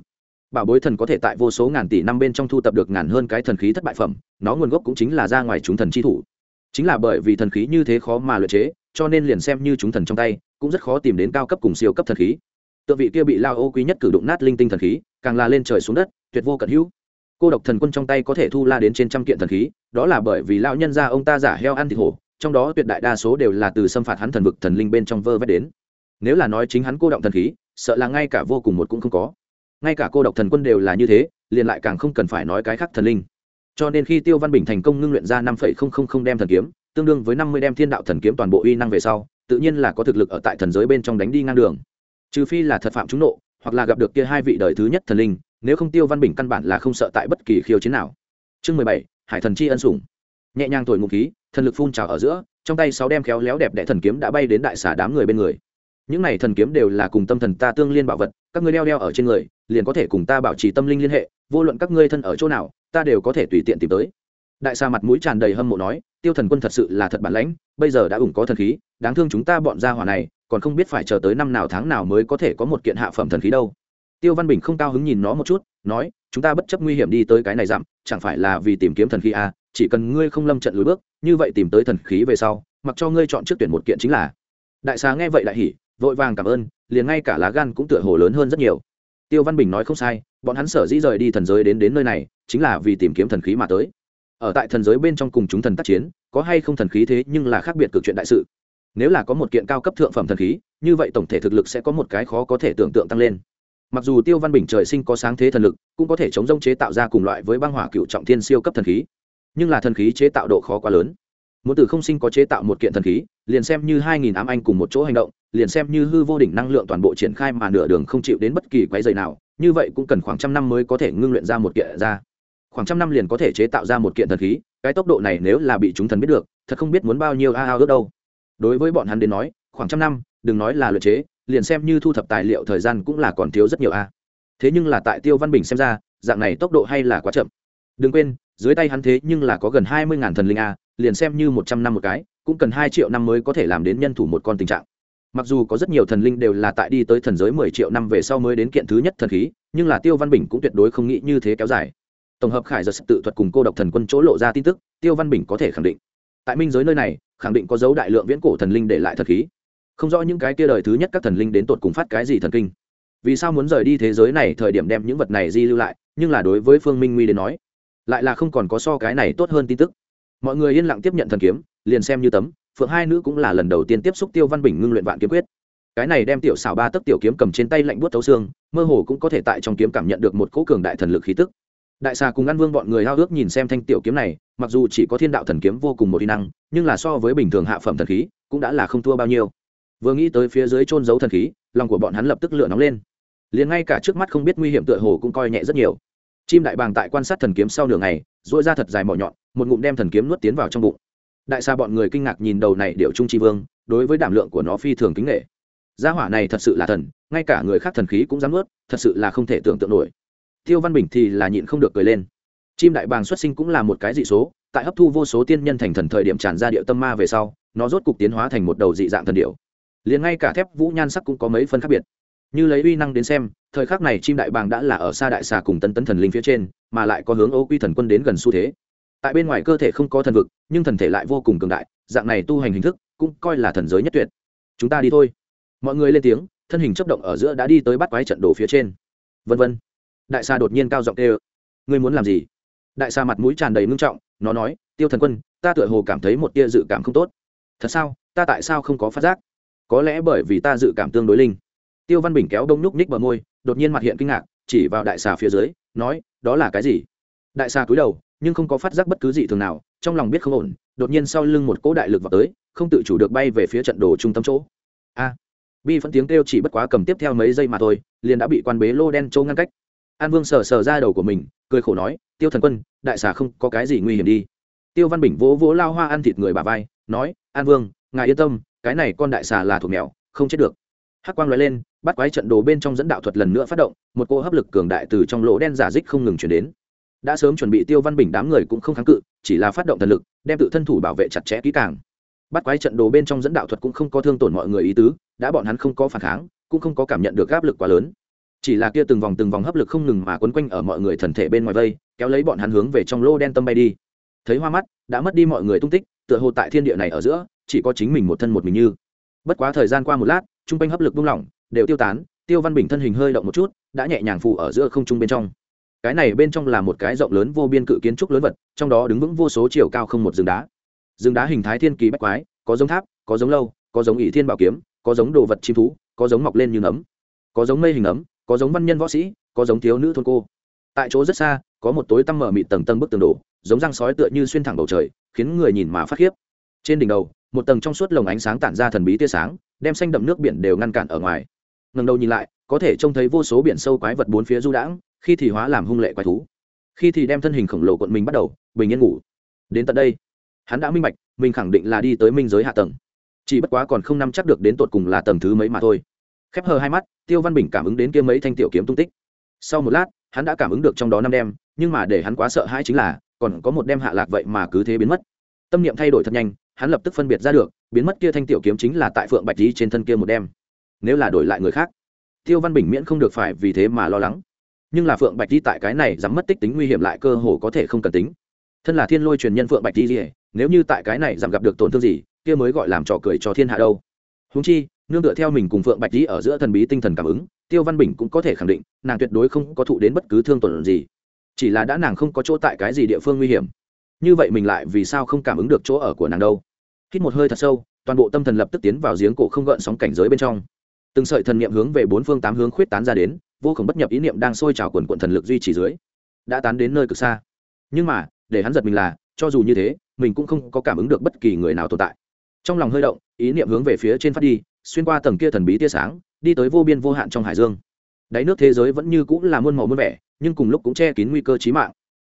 bảo bối thần có thể tại vô số ngàn tỷ năm bên trong thu tập được ngàn hơn cái thần khí thất bại phẩm, nó nguồn gốc cũng chính là ra ngoài chúng thần chi thủ. Chính là bởi vì thần khí như thế khó mà luyện chế, cho nên liền xem như chúng thần trong tay, cũng rất khó tìm đến cao cấp cùng siêu cấp thần khí. Tự vị kia bị lao ô quý nhất cử đụng nát linh tinh thần khí, càng là lên trời xuống đất, tuyệt vô cận hữu. Cô độc thần quân trong tay có thể thu la đến trên trăm kiện thần khí, đó là bởi vì lao nhân ra ông ta giả heo ăn thịt hổ, trong đó tuyệt đại đa số đều là từ xâm phạt hắn thần vực thần linh bên trong vơ vét đến. Nếu là nói chính hắn cô động thần khí, sợ là ngay cả vô cùng một cũng không có ngay cả cô độc thần quân đều là như thế, liền lại càng không cần phải nói cái khác thần linh. Cho nên khi tiêu văn bình thành công ngưng luyện ra năm đem thần kiếm, tương đương với năm mươi đem thiên đạo thần kiếm toàn bộ uy năng về sau, tự nhiên là có thực lực ở tại thần giới bên trong đánh đi ngang đường. Trừ phi là thật phạm trúng nộ, hoặc là gặp được kia hai vị đời thứ nhất thần linh, nếu không tiêu văn bình căn bản là không sợ tại bất kỳ khiêu chiến nào. Chương mười bảy, hải thần chi ân sủng. Nhẹ nhàng thổi ngục khí, thần lực phun trào ở giữa, trong tay sáu đem khéo léo đẹp đẽ thần kiếm đã bay đến đại xả đám người bên người. Những này thần kiếm đều là cùng tâm thần ta tương liên bảo vật, các ngươi đeo đeo ở trên người liền có thể cùng ta bảo trì tâm linh liên hệ vô luận các ngươi thân ở chỗ nào ta đều có thể tùy tiện tìm tới. Đại xa mặt mũi tràn đầy hâm mộ nói tiêu thần quân thật sự là thật bản lãnh bây giờ đã ủng có thần khí đáng thương chúng ta bọn gia hỏa này còn không biết phải chờ tới năm nào tháng nào mới có thể có một kiện hạ phẩm thần khí đâu. Tiêu văn bình không cao hứng nhìn nó một chút nói chúng ta bất chấp nguy hiểm đi tới cái này dặm chẳng phải là vì tìm kiếm thần khí à, chỉ cần ngươi không lâm trận lùi bước như vậy tìm tới thần khí về sau mặc cho ngươi chọn trước tuyển một kiện chính là. Đại xá nghe vậy đại hỉ vội vàng cảm ơn liền ngay cả lá gan cũng tựa hồ lớn hơn rất nhiều tiêu văn bình nói không sai, bọn hắn sở dĩ rời đi thần giới đến đến nơi này, chính là vì tìm kiếm thần khí mà tới. Ở tại thần giới bên trong cùng chúng thần tác chiến, có hay không thần khí thế nhưng là khác biệt cực chuyện đại sự. Nếu là có một kiện cao cấp thượng phẩm thần khí, như vậy tổng thể thực lực sẽ có một cái khó có thể tưởng tượng tăng lên. Mặc dù tiêu văn bình trời sinh có sáng thế thần lực, cũng có thể chống rông chế tạo ra cùng loại với băng hỏa cựu trọng thiên siêu cấp thần khí, nhưng là thần khí chế tạo độ khó quá lớn. Muốn từ không sinh có chế tạo một kiện thần khí liền xem như hai nghìn ám anh cùng một chỗ hành động, liền xem như hư vô đỉnh năng lượng toàn bộ triển khai mà nửa đường không chịu đến bất kỳ quái dày nào, như vậy cũng cần khoảng trăm năm mới có thể ngưng luyện ra một kiện ra. Khoảng trăm năm liền có thể chế tạo ra một kiện thần khí, cái tốc độ này nếu là bị chúng thần biết được, thật không biết muốn bao nhiêu a ao ước đâu. Đối với bọn hắn đến nói, khoảng trăm năm, đừng nói là luyện chế, liền xem như thu thập tài liệu thời gian cũng là còn thiếu rất nhiều a. Thế nhưng là tại tiêu văn bình xem ra, dạng này tốc độ hay là quá chậm. Đừng quên, dưới tay hắn thế nhưng là có gần hai mươi ngàn thần linh a, liền xem như một trăm năm một cái cũng cần hai triệu năm mới có thể làm đến nhân thủ một con tình trạng. Mặc dù có rất nhiều thần linh đều là tại đi tới thần giới mười triệu năm về sau mới đến kiện thứ nhất thần khí, nhưng là tiêu văn bình cũng tuyệt đối không nghĩ như thế kéo dài. Tổng hợp khải giật tự thuật cùng cô độc thần quân chỗ lộ ra tin tức, tiêu văn bình có thể khẳng định. Tại minh giới nơi này, khẳng định có dấu đại lượng viễn cổ thần linh để lại thần khí. Không rõ những cái kia đời thứ nhất các thần linh đến tột cùng phát cái gì thần kinh. Vì sao muốn rời đi thế giới này, thời điểm đem những vật này di lưu lại, nhưng là đối với phương minh nguy đến nói, lại là không còn có so cái này tốt hơn tin tức. Mọi người yên lặng tiếp nhận thần kiếm liền xem như tấm, phượng hai nữ cũng là lần đầu tiên tiếp xúc tiêu văn bình ngưng luyện vạn kiếm quyết. Cái này đem tiểu xảo ba tấc tiểu kiếm cầm trên tay lạnh buốt thấu xương, mơ hồ cũng có thể tại trong kiếm cảm nhận được một cỗ cường đại thần lực khí tức. Đại xà cùng ăn vương bọn người hao ước nhìn xem thanh tiểu kiếm này, mặc dù chỉ có thiên đạo thần kiếm vô cùng một kỹ năng, nhưng là so với bình thường hạ phẩm thần khí, cũng đã là không thua bao nhiêu. Vừa nghĩ tới phía dưới trôn giấu thần khí, lòng của bọn hắn lập tức lửa nóng lên. Liền ngay cả trước mắt không biết nguy hiểm tựa hồ cũng coi nhẹ rất nhiều. Chim đại bàng tại quan sát thần kiếm sau nửa ngày dội ra thật dài mỏ nhọn, một ngụm đem thần kiếm nuốt tiến vào trong bụng đại xa bọn người kinh ngạc nhìn đầu này điệu trung tri vương, đối với đảm lượng của nó phi thường kính nghệ. Gia hỏa này thật sự là thần, ngay cả người khác thần khí cũng dám ướt thật sự là không thể tưởng tượng nổi. Tiêu văn bình thì là nhịn không được cười lên. Chim đại bàng xuất sinh cũng là một cái dị số, tại hấp thu vô số tiên nhân thành thần thời điểm tràn ra điệu tâm ma về sau, nó rốt cục tiến hóa thành một đầu dị dạng thần điệu. Liền ngay cả thép vũ nhan sắc cũng có mấy phân khác biệt. Như lấy uy năng đến xem, thời khắc này chim đại bàng đã là ở xa đại xà cùng tân tấn thần linh phía trên, mà lại có hướng ô quy thần quân đến gần xu thế tại bên ngoài cơ thể không có thần vực, nhưng thần thể lại vô cùng cường đại, dạng này tu hành hình thức cũng coi là thần giới nhất tuyệt. Chúng ta đi thôi. Mọi người lên tiếng, thân hình chấp động ở giữa đã đi tới bắt quái trận đồ phía trên. Vân vân. Đại xa đột nhiên cao giọng kêu, ngươi muốn làm gì? Đại xa mặt mũi tràn đầy ngưng trọng, nó nói, tiêu thần quân, ta tựa hồ cảm thấy một tia dự cảm không tốt. Thật sao? Ta tại sao không có phát giác? Có lẽ bởi vì ta dự cảm tương đối linh. Tiêu văn bình kéo đông nhúc ních bờ môi, đột nhiên mặt hiện kinh ngạc, chỉ vào đại xà phía dưới, nói, đó là cái gì? Đại xà cúi đầu nhưng không có phát giác bất cứ gì thường nào, trong lòng biết không ổn, đột nhiên sau lưng một cỗ đại lực vào tới, không tự chủ được bay về phía trận đồ trung tâm chỗ. A! Bi phân tiếng kêu chỉ bất quá cầm tiếp theo mấy giây mà thôi, liền đã bị quan bế lô đen châu ngăn cách. An vương sờ sờ ra đầu của mình, cười khổ nói, tiêu thần quân, đại xà không có cái gì nguy hiểm đi. Tiêu văn bình vỗ vỗ lao hoa ăn thịt người bà vai, nói, an vương, ngài yên tâm, cái này con đại xà là thuộc mèo, không chết được. Hắc quang loại lên, bắt quái trận đồ bên trong dẫn đạo thuật lần nữa phát động, một cô hấp lực cường đại từ trong lỗ đen giả dích không ngừng chuyển đến đã sớm chuẩn bị tiêu văn bình đám người cũng không kháng cự, chỉ là phát động thần lực, đem tự thân thủ bảo vệ chặt chẽ kỹ càng. Bắt quái trận đồ bên trong dẫn đạo thuật cũng không có thương tổn mọi người ý tứ, đã bọn hắn không có phản kháng, cũng không có cảm nhận được áp lực quá lớn. Chỉ là kia từng vòng từng vòng hấp lực không ngừng mà quấn quanh ở mọi người thần thể bên ngoài vây, kéo lấy bọn hắn hướng về trong lô đen tâm bay đi. Thấy hoa mắt, đã mất đi mọi người tung tích, tựa hồ tại thiên địa này ở giữa, chỉ có chính mình một thân một mình như. Bất quá thời gian qua một lát, trung quanh hấp lực buông lỏng, đều tiêu tán, tiêu văn bình thân hình hơi động một chút, đã nhẹ nhàng phù ở giữa không trung bên trong cái này bên trong là một cái rộng lớn vô biên cự kiến trúc lớn vật trong đó đứng vững vô số chiều cao không một rừng đá. Rừng đá hình thái thiên kỳ bách quái có giống tháp có giống lâu có giống ỷ thiên bảo kiếm có giống đồ vật chim thú có giống mọc lên như nấm có giống mây hình nấm, có giống văn nhân võ sĩ có giống thiếu nữ thôn cô. Tại chỗ rất xa có một tối tăm mở mịt tầng tầng bức tường đổ giống răng sói tựa như xuyên thẳng bầu trời khiến người nhìn mà phát khiếp. Trên đỉnh đầu một tầng trong suốt lồng ánh sáng tản ra thần bí tia sáng đem xanh đậm nước biển đều ngăn cản ở ngoài. Ngần đầu nhìn lại có thể trông thấy vô số biển sâu quái vật bốn phía du đãng khi thì hóa làm hung lệ quái thú. Khi thì đem thân hình khổng lồ quận mình bắt đầu, bình yên ngủ. Đến tận đây, hắn đã minh bạch, mình khẳng định là đi tới minh giới hạ tầng. Chỉ bất quá còn không nắm chắc được đến tột cùng là tầng thứ mấy mà thôi. Khép hờ hai mắt, tiêu văn bình cảm ứng đến kia mấy thanh tiểu kiếm tung tích. Sau một lát, hắn đã cảm ứng được trong đó năm đem nhưng mà để hắn quá sợ hãi chính là, còn có một đem hạ lạc vậy mà cứ thế biến mất. Tâm niệm thay đổi thật nhanh, hắn lập tức phân biệt ra được, biến mất kia thanh tiểu kiếm chính là tại phượng bạch lý trên thân kia một đem nếu là đổi lại người khác, tiêu văn bình miễn không được phải vì thế mà lo lắng nhưng là phượng bạch lý tại cái này dám mất tích tính nguy hiểm lại cơ hồ có thể không cần tính. Thân là thiên lôi truyền nhân phượng bạch lý nếu như tại cái này giảm gặp được tổn thương gì, kia mới gọi làm trò cười cho thiên hạ đâu. Húng chi, nương tựa theo mình cùng phượng bạch lý ở giữa thần bí tinh thần cảm ứng, tiêu văn bình cũng có thể khẳng định, nàng tuyệt đối không có thụ đến bất cứ thương tổn gì. Chỉ là đã nàng không có chỗ tại cái gì địa phương nguy hiểm. Như vậy mình lại vì sao không cảm ứng được chỗ ở của nàng đâu? Hít một hơi thật sâu, toàn bộ tâm thần lập tức tiến vào giếng cổ không gợn sóng cảnh giới bên trong. Từng sợi thần niệm hướng về bốn phương tám hướng khuyết tán ra đến vô cùng bất nhập ý niệm đang sôi trào quần quận thần lực duy trì dưới, đã tán đến nơi cực xa. Nhưng mà, để hắn giật mình là, cho dù như thế, mình cũng không có cảm ứng được bất kỳ người nào tồn tại. Trong lòng hơi động, ý niệm hướng về phía trên phát đi, xuyên qua tầng kia thần bí tia sáng, đi tới vô biên vô hạn trong hải dương. Đáy nước thế giới vẫn như cũng là muôn màu muôn vẻ, nhưng cùng lúc cũng che kín nguy cơ chí mạng.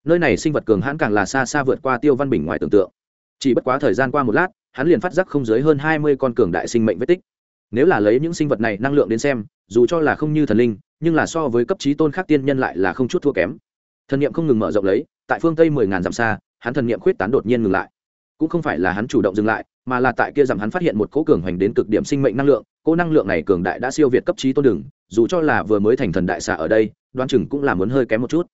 Nơi này sinh vật cường hãn càng là xa xa vượt qua tiêu văn bình ngoài tưởng tượng. Chỉ bất quá thời gian qua một lát, hắn liền phát giác không dưới hơn hai mươi con cường đại sinh mệnh vết tích. Nếu là lấy những sinh vật này năng lượng đến xem, dù cho là không như thần linh nhưng là so với cấp trí tôn khác tiên nhân lại là không chút thua kém. Thần niệm không ngừng mở rộng lấy, tại phương tây mười ngàn dặm xa, hắn thần niệm khuyết tán đột nhiên ngừng lại. Cũng không phải là hắn chủ động dừng lại, mà là tại kia rằng hắn phát hiện một cỗ cường hoành đến cực điểm sinh mệnh năng lượng, cỗ năng lượng này cường đại đã siêu việt cấp trí tôn đường dù cho là vừa mới thành thần đại xạ ở đây đoan chừng cũng là muốn hơi kém một chút.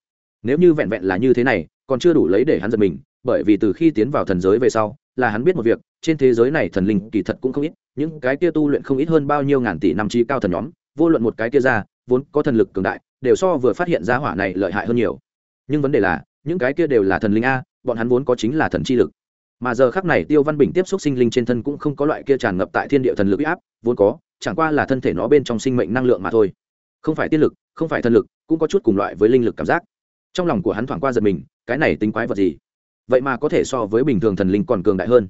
Nếu như vẹn vẹn là như thế này, còn chưa đủ lấy để hắn giật mình, bởi vì từ khi tiến vào thần giới về sau, là hắn biết một việc, trên thế giới này thần linh kỳ thật cũng không ít, những cái kia tu luyện không ít hơn bao nhiêu ngàn tỷ năm chi cao thần nhóm, vô luận một cái kia ra vốn có thần lực cường đại, đều so vừa phát hiện ra hỏa này lợi hại hơn nhiều. Nhưng vấn đề là, những cái kia đều là thần linh a, bọn hắn vốn có chính là thần chi lực. Mà giờ khắc này tiêu văn bình tiếp xúc sinh linh trên thân cũng không có loại kia tràn ngập tại thiên địa thần lực áp, vốn có, chẳng qua là thân thể nó bên trong sinh mệnh năng lượng mà thôi. Không phải tiên lực, không phải thần lực, cũng có chút cùng loại với linh lực cảm giác. Trong lòng của hắn thoảng qua giật mình, cái này tính quái vật gì? Vậy mà có thể so với bình thường thần linh còn cường đại hơn.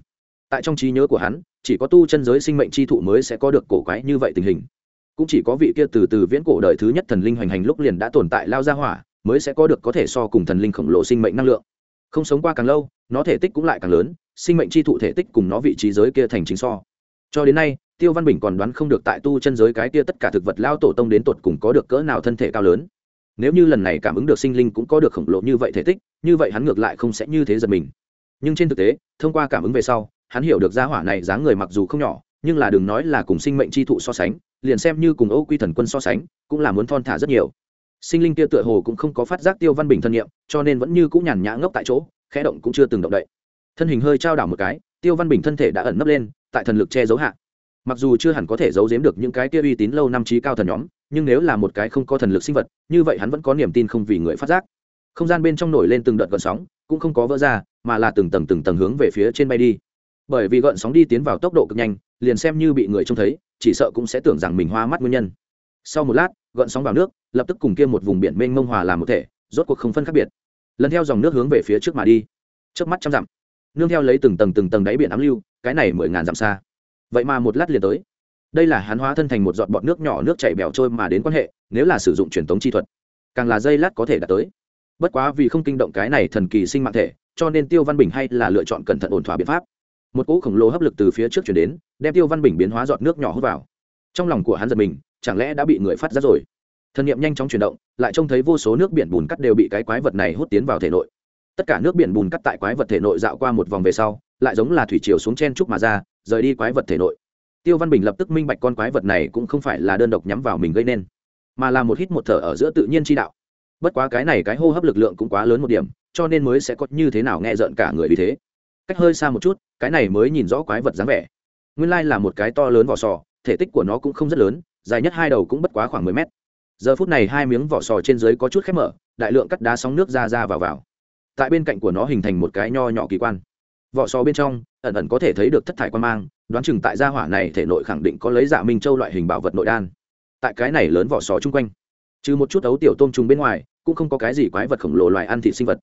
Tại trong trí nhớ của hắn, chỉ có tu chân giới sinh mệnh chi thụ mới sẽ có được cổ quái như vậy tình hình cũng chỉ có vị kia từ từ viễn cổ đời thứ nhất thần linh hoành hành lúc liền đã tồn tại lao ra hỏa, mới sẽ có được có thể so cùng thần linh khổng lồ sinh mệnh năng lượng. Không sống qua càng lâu, nó thể tích cũng lại càng lớn, sinh mệnh chi thụ thể tích cùng nó vị trí giới kia thành chính so. Cho đến nay, tiêu văn bình còn đoán không được tại tu chân giới cái kia tất cả thực vật lao tổ tông đến tột cùng có được cỡ nào thân thể cao lớn. Nếu như lần này cảm ứng được sinh linh cũng có được khổng lồ như vậy thể tích, như vậy hắn ngược lại không sẽ như thế giật mình. Nhưng trên thực tế, thông qua cảm ứng về sau, hắn hiểu được gia hỏa này dáng người mặc dù không nhỏ, nhưng là đừng nói là cùng sinh mệnh chi thụ so sánh liền xem như cùng ô quy thần quân so sánh, cũng là muốn thon thả rất nhiều. Sinh linh kia tựa hồ cũng không có phát giác tiêu văn bình thân nhiệm, cho nên vẫn như cũng nhàn nhã ngốc tại chỗ, khẽ động cũng chưa từng động đậy. Thân hình hơi trao đảo một cái, tiêu văn bình thân thể đã ẩn nấp lên, tại thần lực che giấu hạ. Mặc dù chưa hẳn có thể giấu giếm được những cái kia uy tín lâu năm trí cao thần nhóm, nhưng nếu là một cái không có thần lực sinh vật, như vậy hắn vẫn có niềm tin không vì người phát giác. Không gian bên trong nổi lên từng đợt gợn sóng, cũng không có vỡ ra, mà là từng tầng từng tầng hướng về phía trên bay đi. Bởi vì gợn sóng đi tiến vào tốc độ cực nhanh liền xem như bị người trông thấy, chỉ sợ cũng sẽ tưởng rằng mình hoa mắt nguyên nhân. Sau một lát, gợn sóng vào nước, lập tức cùng kia một vùng biển mênh mông hòa làm một thể, rốt cuộc không phân khác biệt. Lần theo dòng nước hướng về phía trước mà đi. Trước mắt trăm dặm, nương theo lấy từng tầng từng tầng đáy biển ám lưu, cái này mười ngàn dặm xa. Vậy mà một lát liền tới. Đây là hắn hóa thân thành một giọt bọt nước nhỏ nước chảy bèo trôi mà đến quan hệ, nếu là sử dụng truyền thống chi thuật, càng là dây lát có thể đạt tới. Bất quá vì không kinh động cái này thần kỳ sinh mạng thể, cho nên tiêu văn bình hay là lựa chọn cẩn thận ổn thỏa biện pháp một cỗ khổng lồ hấp lực từ phía trước chuyển đến, đem tiêu văn bình biến hóa giọt nước nhỏ hút vào. Trong lòng của hắn giật mình, chẳng lẽ đã bị người phát ra rồi? Thần n i ệ m nhanh chóng chuyển động, lại trông thấy vô số nước biển bùn cắt đều bị cái quái vật này hút tiến vào thể nội. Tất cả nước biển bùn cắt tại quái vật thể nội dạo qua một vòng về sau, lại giống là thủy chiều xuống chen trúc mà ra, rời đi quái vật thể nội. Tiêu văn bình lập tức minh bạch con quái vật này cũng không phải là đơn độc nhắm vào mình gây nên, mà là một hít một thở ở giữa tự nhiên chi đạo. Bất quá cái này cái hô hấp lực lượng cũng quá lớn một điểm, cho nên mới sẽ có như thế nào nghe rợn cả người vì thế cách hơi xa một chút, cái này mới nhìn rõ quái vật dáng vẻ. Nguyên lai là một cái to lớn vỏ sò, thể tích của nó cũng không rất lớn, dài nhất hai đầu cũng bất quá khoảng mười mét. Giờ phút này hai miếng vỏ sò trên dưới có chút khép mở, đại lượng cắt đá sóng nước ra ra vào vào. Tại bên cạnh của nó hình thành một cái nho nhỏ kỳ quan. Vỏ sò bên trong, ẩn ẩn có thể thấy được thất thải quan mang, đoán chừng tại gia hỏa này thể nội khẳng định có lấy dạ minh châu loại hình bảo vật nội đan. Tại cái này lớn vỏ sò chung quanh, trừ một chút ấu tiểu tôm trùng bên ngoài, cũng không có cái gì quái vật khổng lồ loài ăn thịt sinh vật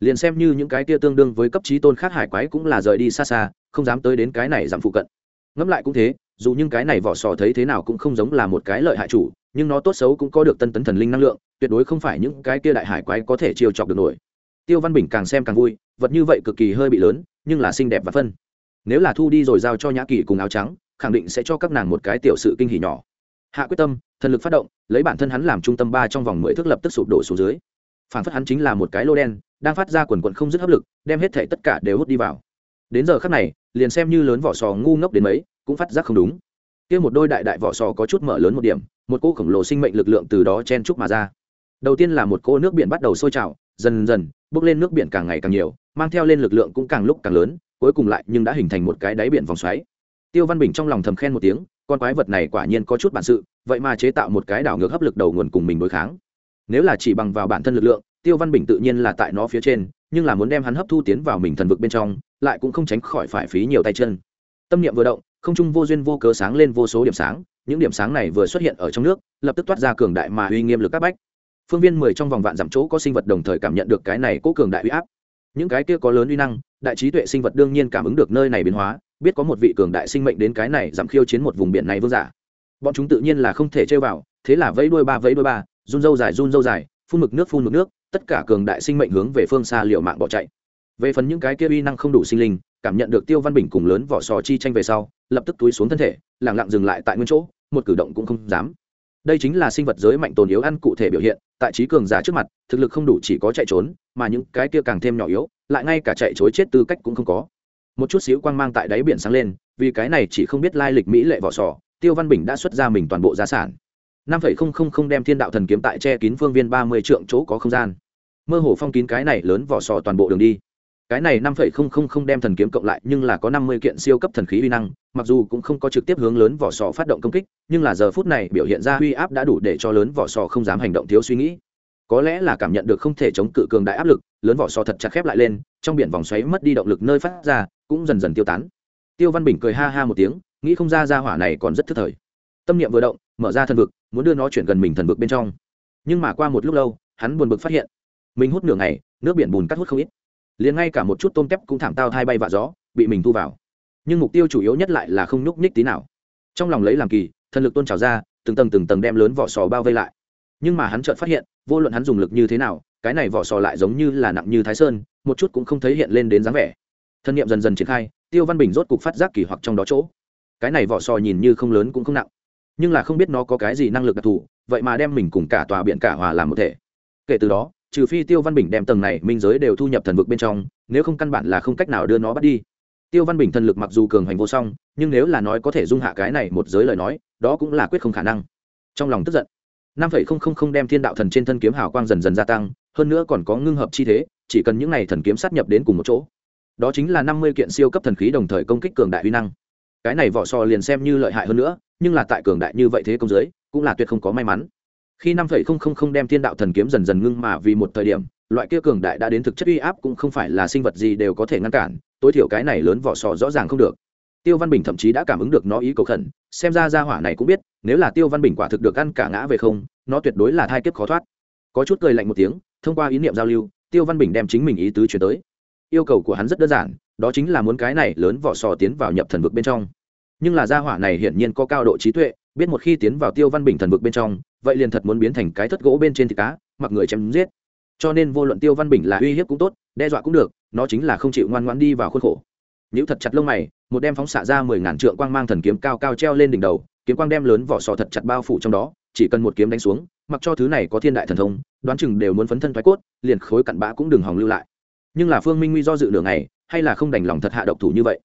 liền xem như những cái kia tương đương với cấp trí tôn khác hải quái cũng là rời đi xa xa, không dám tới đến cái này giảm phụ cận. Ngẫm lại cũng thế, dù những cái này vỏ sò thấy thế nào cũng không giống là một cái lợi hại chủ, nhưng nó tốt xấu cũng có được tân tấn thần linh năng lượng, tuyệt đối không phải những cái kia đại hải quái có thể chiêu chọc được nổi. Tiêu văn bình càng xem càng vui, vật như vậy cực kỳ hơi bị lớn, nhưng là xinh đẹp và phân. Nếu là thu đi rồi giao cho nhã kỳ cùng áo trắng, khẳng định sẽ cho các nàng một cái tiểu sự kinh hỉ nhỏ. Hạ quyết tâm, thần lực phát động, lấy bản thân hắn làm trung tâm ba trong vòng mười thước lập tức sụp đổ xuống dưới phản phất hắn chính là một cái lô đen, đang phát ra quần quần không dứt hấp lực, đem hết thể tất cả đều hút đi vào. Đến giờ khắc này, liền xem như lớn vỏ sò ngu ngốc đến mấy, cũng phát giác không đúng. Kia một đôi đại đại vỏ sò có chút mở lớn một điểm, một cô khổng lồ sinh mệnh lực lượng từ đó chen trúc mà ra. Đầu tiên là một cô nước biển bắt đầu sôi trào, dần dần bước lên nước biển càng ngày càng nhiều, mang theo lên lực lượng cũng càng lúc càng lớn, cuối cùng lại nhưng đã hình thành một cái đáy biển vòng xoáy. Tiêu văn bình trong lòng thầm khen một tiếng, con quái vật này quả nhiên có chút bản sự, vậy mà chế tạo một cái đảo ngược hấp lực đầu nguồn cùng mình đối kháng nếu là chỉ bằng vào bản thân lực lượng, tiêu văn bình tự nhiên là tại nó phía trên, nhưng là muốn đem hắn hấp thu tiến vào mình thần vực bên trong, lại cũng không tránh khỏi phải phí nhiều tay chân. Tâm niệm vừa động, không trung vô duyên vô cớ sáng lên vô số điểm sáng, những điểm sáng này vừa xuất hiện ở trong nước, lập tức toát ra cường đại mà uy nghiêm lực các bách. Phương viên mười trong vòng vạn dặm chỗ có sinh vật đồng thời cảm nhận được cái này cố cường đại uy áp. Những cái kia có lớn uy năng, đại trí tuệ sinh vật đương nhiên cảm ứng được nơi này biến hóa, biết có một vị cường đại sinh mệnh đến cái này giảm khiêu chiến một vùng biển này vương giả. Bọn chúng tự nhiên là không thể chơi vào, thế là vẫy đuôi ba vẫy đuôi ba run dâu dài, run dâu dài, phun mực nước, phun mực nước, tất cả cường đại sinh mệnh hướng về phương xa liệu mạng bỏ chạy. Về phần những cái kia uy năng không đủ sinh linh, cảm nhận được tiêu văn bình cùng lớn vỏ sò chi tranh về sau, lập tức túi xuống thân thể lẳng lặng dừng lại tại nguyên chỗ, một cử động cũng không dám. Đây chính là sinh vật giới mạnh tồn yếu ăn cụ thể biểu hiện, tại trí cường giả trước mặt, thực lực không đủ chỉ có chạy trốn, mà những cái kia càng thêm nhỏ yếu, lại ngay cả chạy chối chết tư cách cũng không có. Một chút xíu quang mang tại đáy biển sáng lên, vì cái này chỉ không biết lai lịch mỹ lệ vỏ sò, tiêu văn bình đã xuất ra mình toàn bộ gia sản năm phẩy không không không đem thiên đạo thần kiếm tại che kín phương viên ba mươi trượng chỗ có không gian. Mơ hồ phong kín cái này lớn vỏ sò toàn bộ đường đi. Cái này năm phẩy không không không đem thần kiếm cộng lại nhưng là có năm mươi kiện siêu cấp thần khí uy năng, mặc dù cũng không có trực tiếp hướng lớn vỏ sò phát động công kích, nhưng là giờ phút này biểu hiện ra uy áp đã đủ để cho lớn vỏ sò không dám hành động thiếu suy nghĩ. Có lẽ là cảm nhận được không thể chống cự cường đại áp lực, lớn vỏ sò thật chặt khép lại lên, trong biển vòng xoáy mất đi động lực nơi phát ra, cũng dần dần tiêu tán. Tiêu văn bình cười ha ha một tiếng, nghĩ không ra ra hỏa này còn rất thức thời. Tâm niệm vừa động, mở ra thân vực muốn đưa nó chuyển gần mình thần vực bên trong. Nhưng mà qua một lúc lâu, hắn buồn bực phát hiện, mình hút nửa ngày, nước biển bùn cắt hút không ít. Liền ngay cả một chút tôm tép cũng thảm tao thai bay vạ gió, bị mình thu vào. Nhưng mục tiêu chủ yếu nhất lại là không nhúc nhích tí nào. Trong lòng lấy làm kỳ, thần lực tôn trào ra, từng tầng từng tầng đem lớn vỏ sò bao vây lại. Nhưng mà hắn chợt phát hiện, vô luận hắn dùng lực như thế nào, cái này vỏ sò lại giống như là nặng như thái sơn, một chút cũng không thấy hiện lên đến dáng vẻ. Thân nhiệm dần dần triển khai, tiêu văn bình rốt cục phát giác kỳ hoặc trong đó chỗ. Cái này vỏ sò nhìn như không lớn cũng không nặng nhưng là không biết nó có cái gì năng lực đặc thù, vậy mà đem mình cùng cả tòa biển cả hòa làm một thể. Kể từ đó, trừ phi tiêu văn bình đem tầng này minh giới đều thu nhập thần vực bên trong, nếu không căn bản là không cách nào đưa nó bắt đi. Tiêu văn bình thần lực mặc dù cường hành vô song, nhưng nếu là nói có thể dung hạ cái này một giới lời nói, đó cũng là quyết không khả năng. Trong lòng tức giận, năm phẩy không không không đem thiên đạo thần trên thân kiếm hào quang dần dần gia tăng, hơn nữa còn có ngưng hợp chi thế, chỉ cần những n à y thần kiếm sát nhập đến cùng một chỗ. Đó chính là năm mươi kiện siêu cấp thần khí đồng thời công kích cường đại huy năng. Cái này vỏ sò liền xem như lợi hại hơn nữa nhưng là tại cường đại như vậy thế công giới cũng là tuyệt không có may mắn. Khi năm phẩy không không không đem thiên đạo thần kiếm dần dần ngưng mà vì một thời điểm, loại kia cường đại đã đến thực chất uy áp cũng không phải là sinh vật gì đều có thể ngăn cản, tối thiểu cái này lớn vỏ sò rõ ràng không được. Tiêu văn bình thậm chí đã cảm ứng được nó ý cầu khẩn, xem ra ra hỏa này cũng biết, nếu là tiêu văn bình quả thực được ăn cả ngã về không, nó tuyệt đối là thai kiếp khó thoát. Có chút cười lạnh một tiếng, thông qua ý niệm giao lưu, tiêu văn bình đem chính mình ý tứ chuyển tới. Yêu cầu của hắn rất đơn giản, đó chính là muốn cái này lớn vỏ sò tiến vào nhập thần vực bên trong nhưng là gia hỏa này hiển nhiên có cao độ trí tuệ, biết một khi tiến vào tiêu văn bình thần vực bên trong, vậy liền thật muốn biến thành cái thất gỗ bên trên thịt cá, mặc người chém giết. Cho nên vô luận tiêu văn bình là uy hiếp cũng tốt, đe dọa cũng được, nó chính là không chịu ngoan ngoãn đi vào khuôn khổ. Nếu thật chặt lông mày, một đem phóng xạ ra mười ngàn trượng quang mang thần kiếm cao cao treo lên đỉnh đầu, kiếm quang đem lớn vỏ sò thật chặt bao phủ trong đó, chỉ cần một kiếm đánh xuống, mặc cho thứ này có thiên đại thần thông, đoán chừng đều muốn phấn thân thoái cốt, liền khối cặn bã cũng đừng hòng lưu lại. Nhưng là phương minh nguy do dự nửa ngày, hay là không đành lòng thật hạ độc thủ như vậy?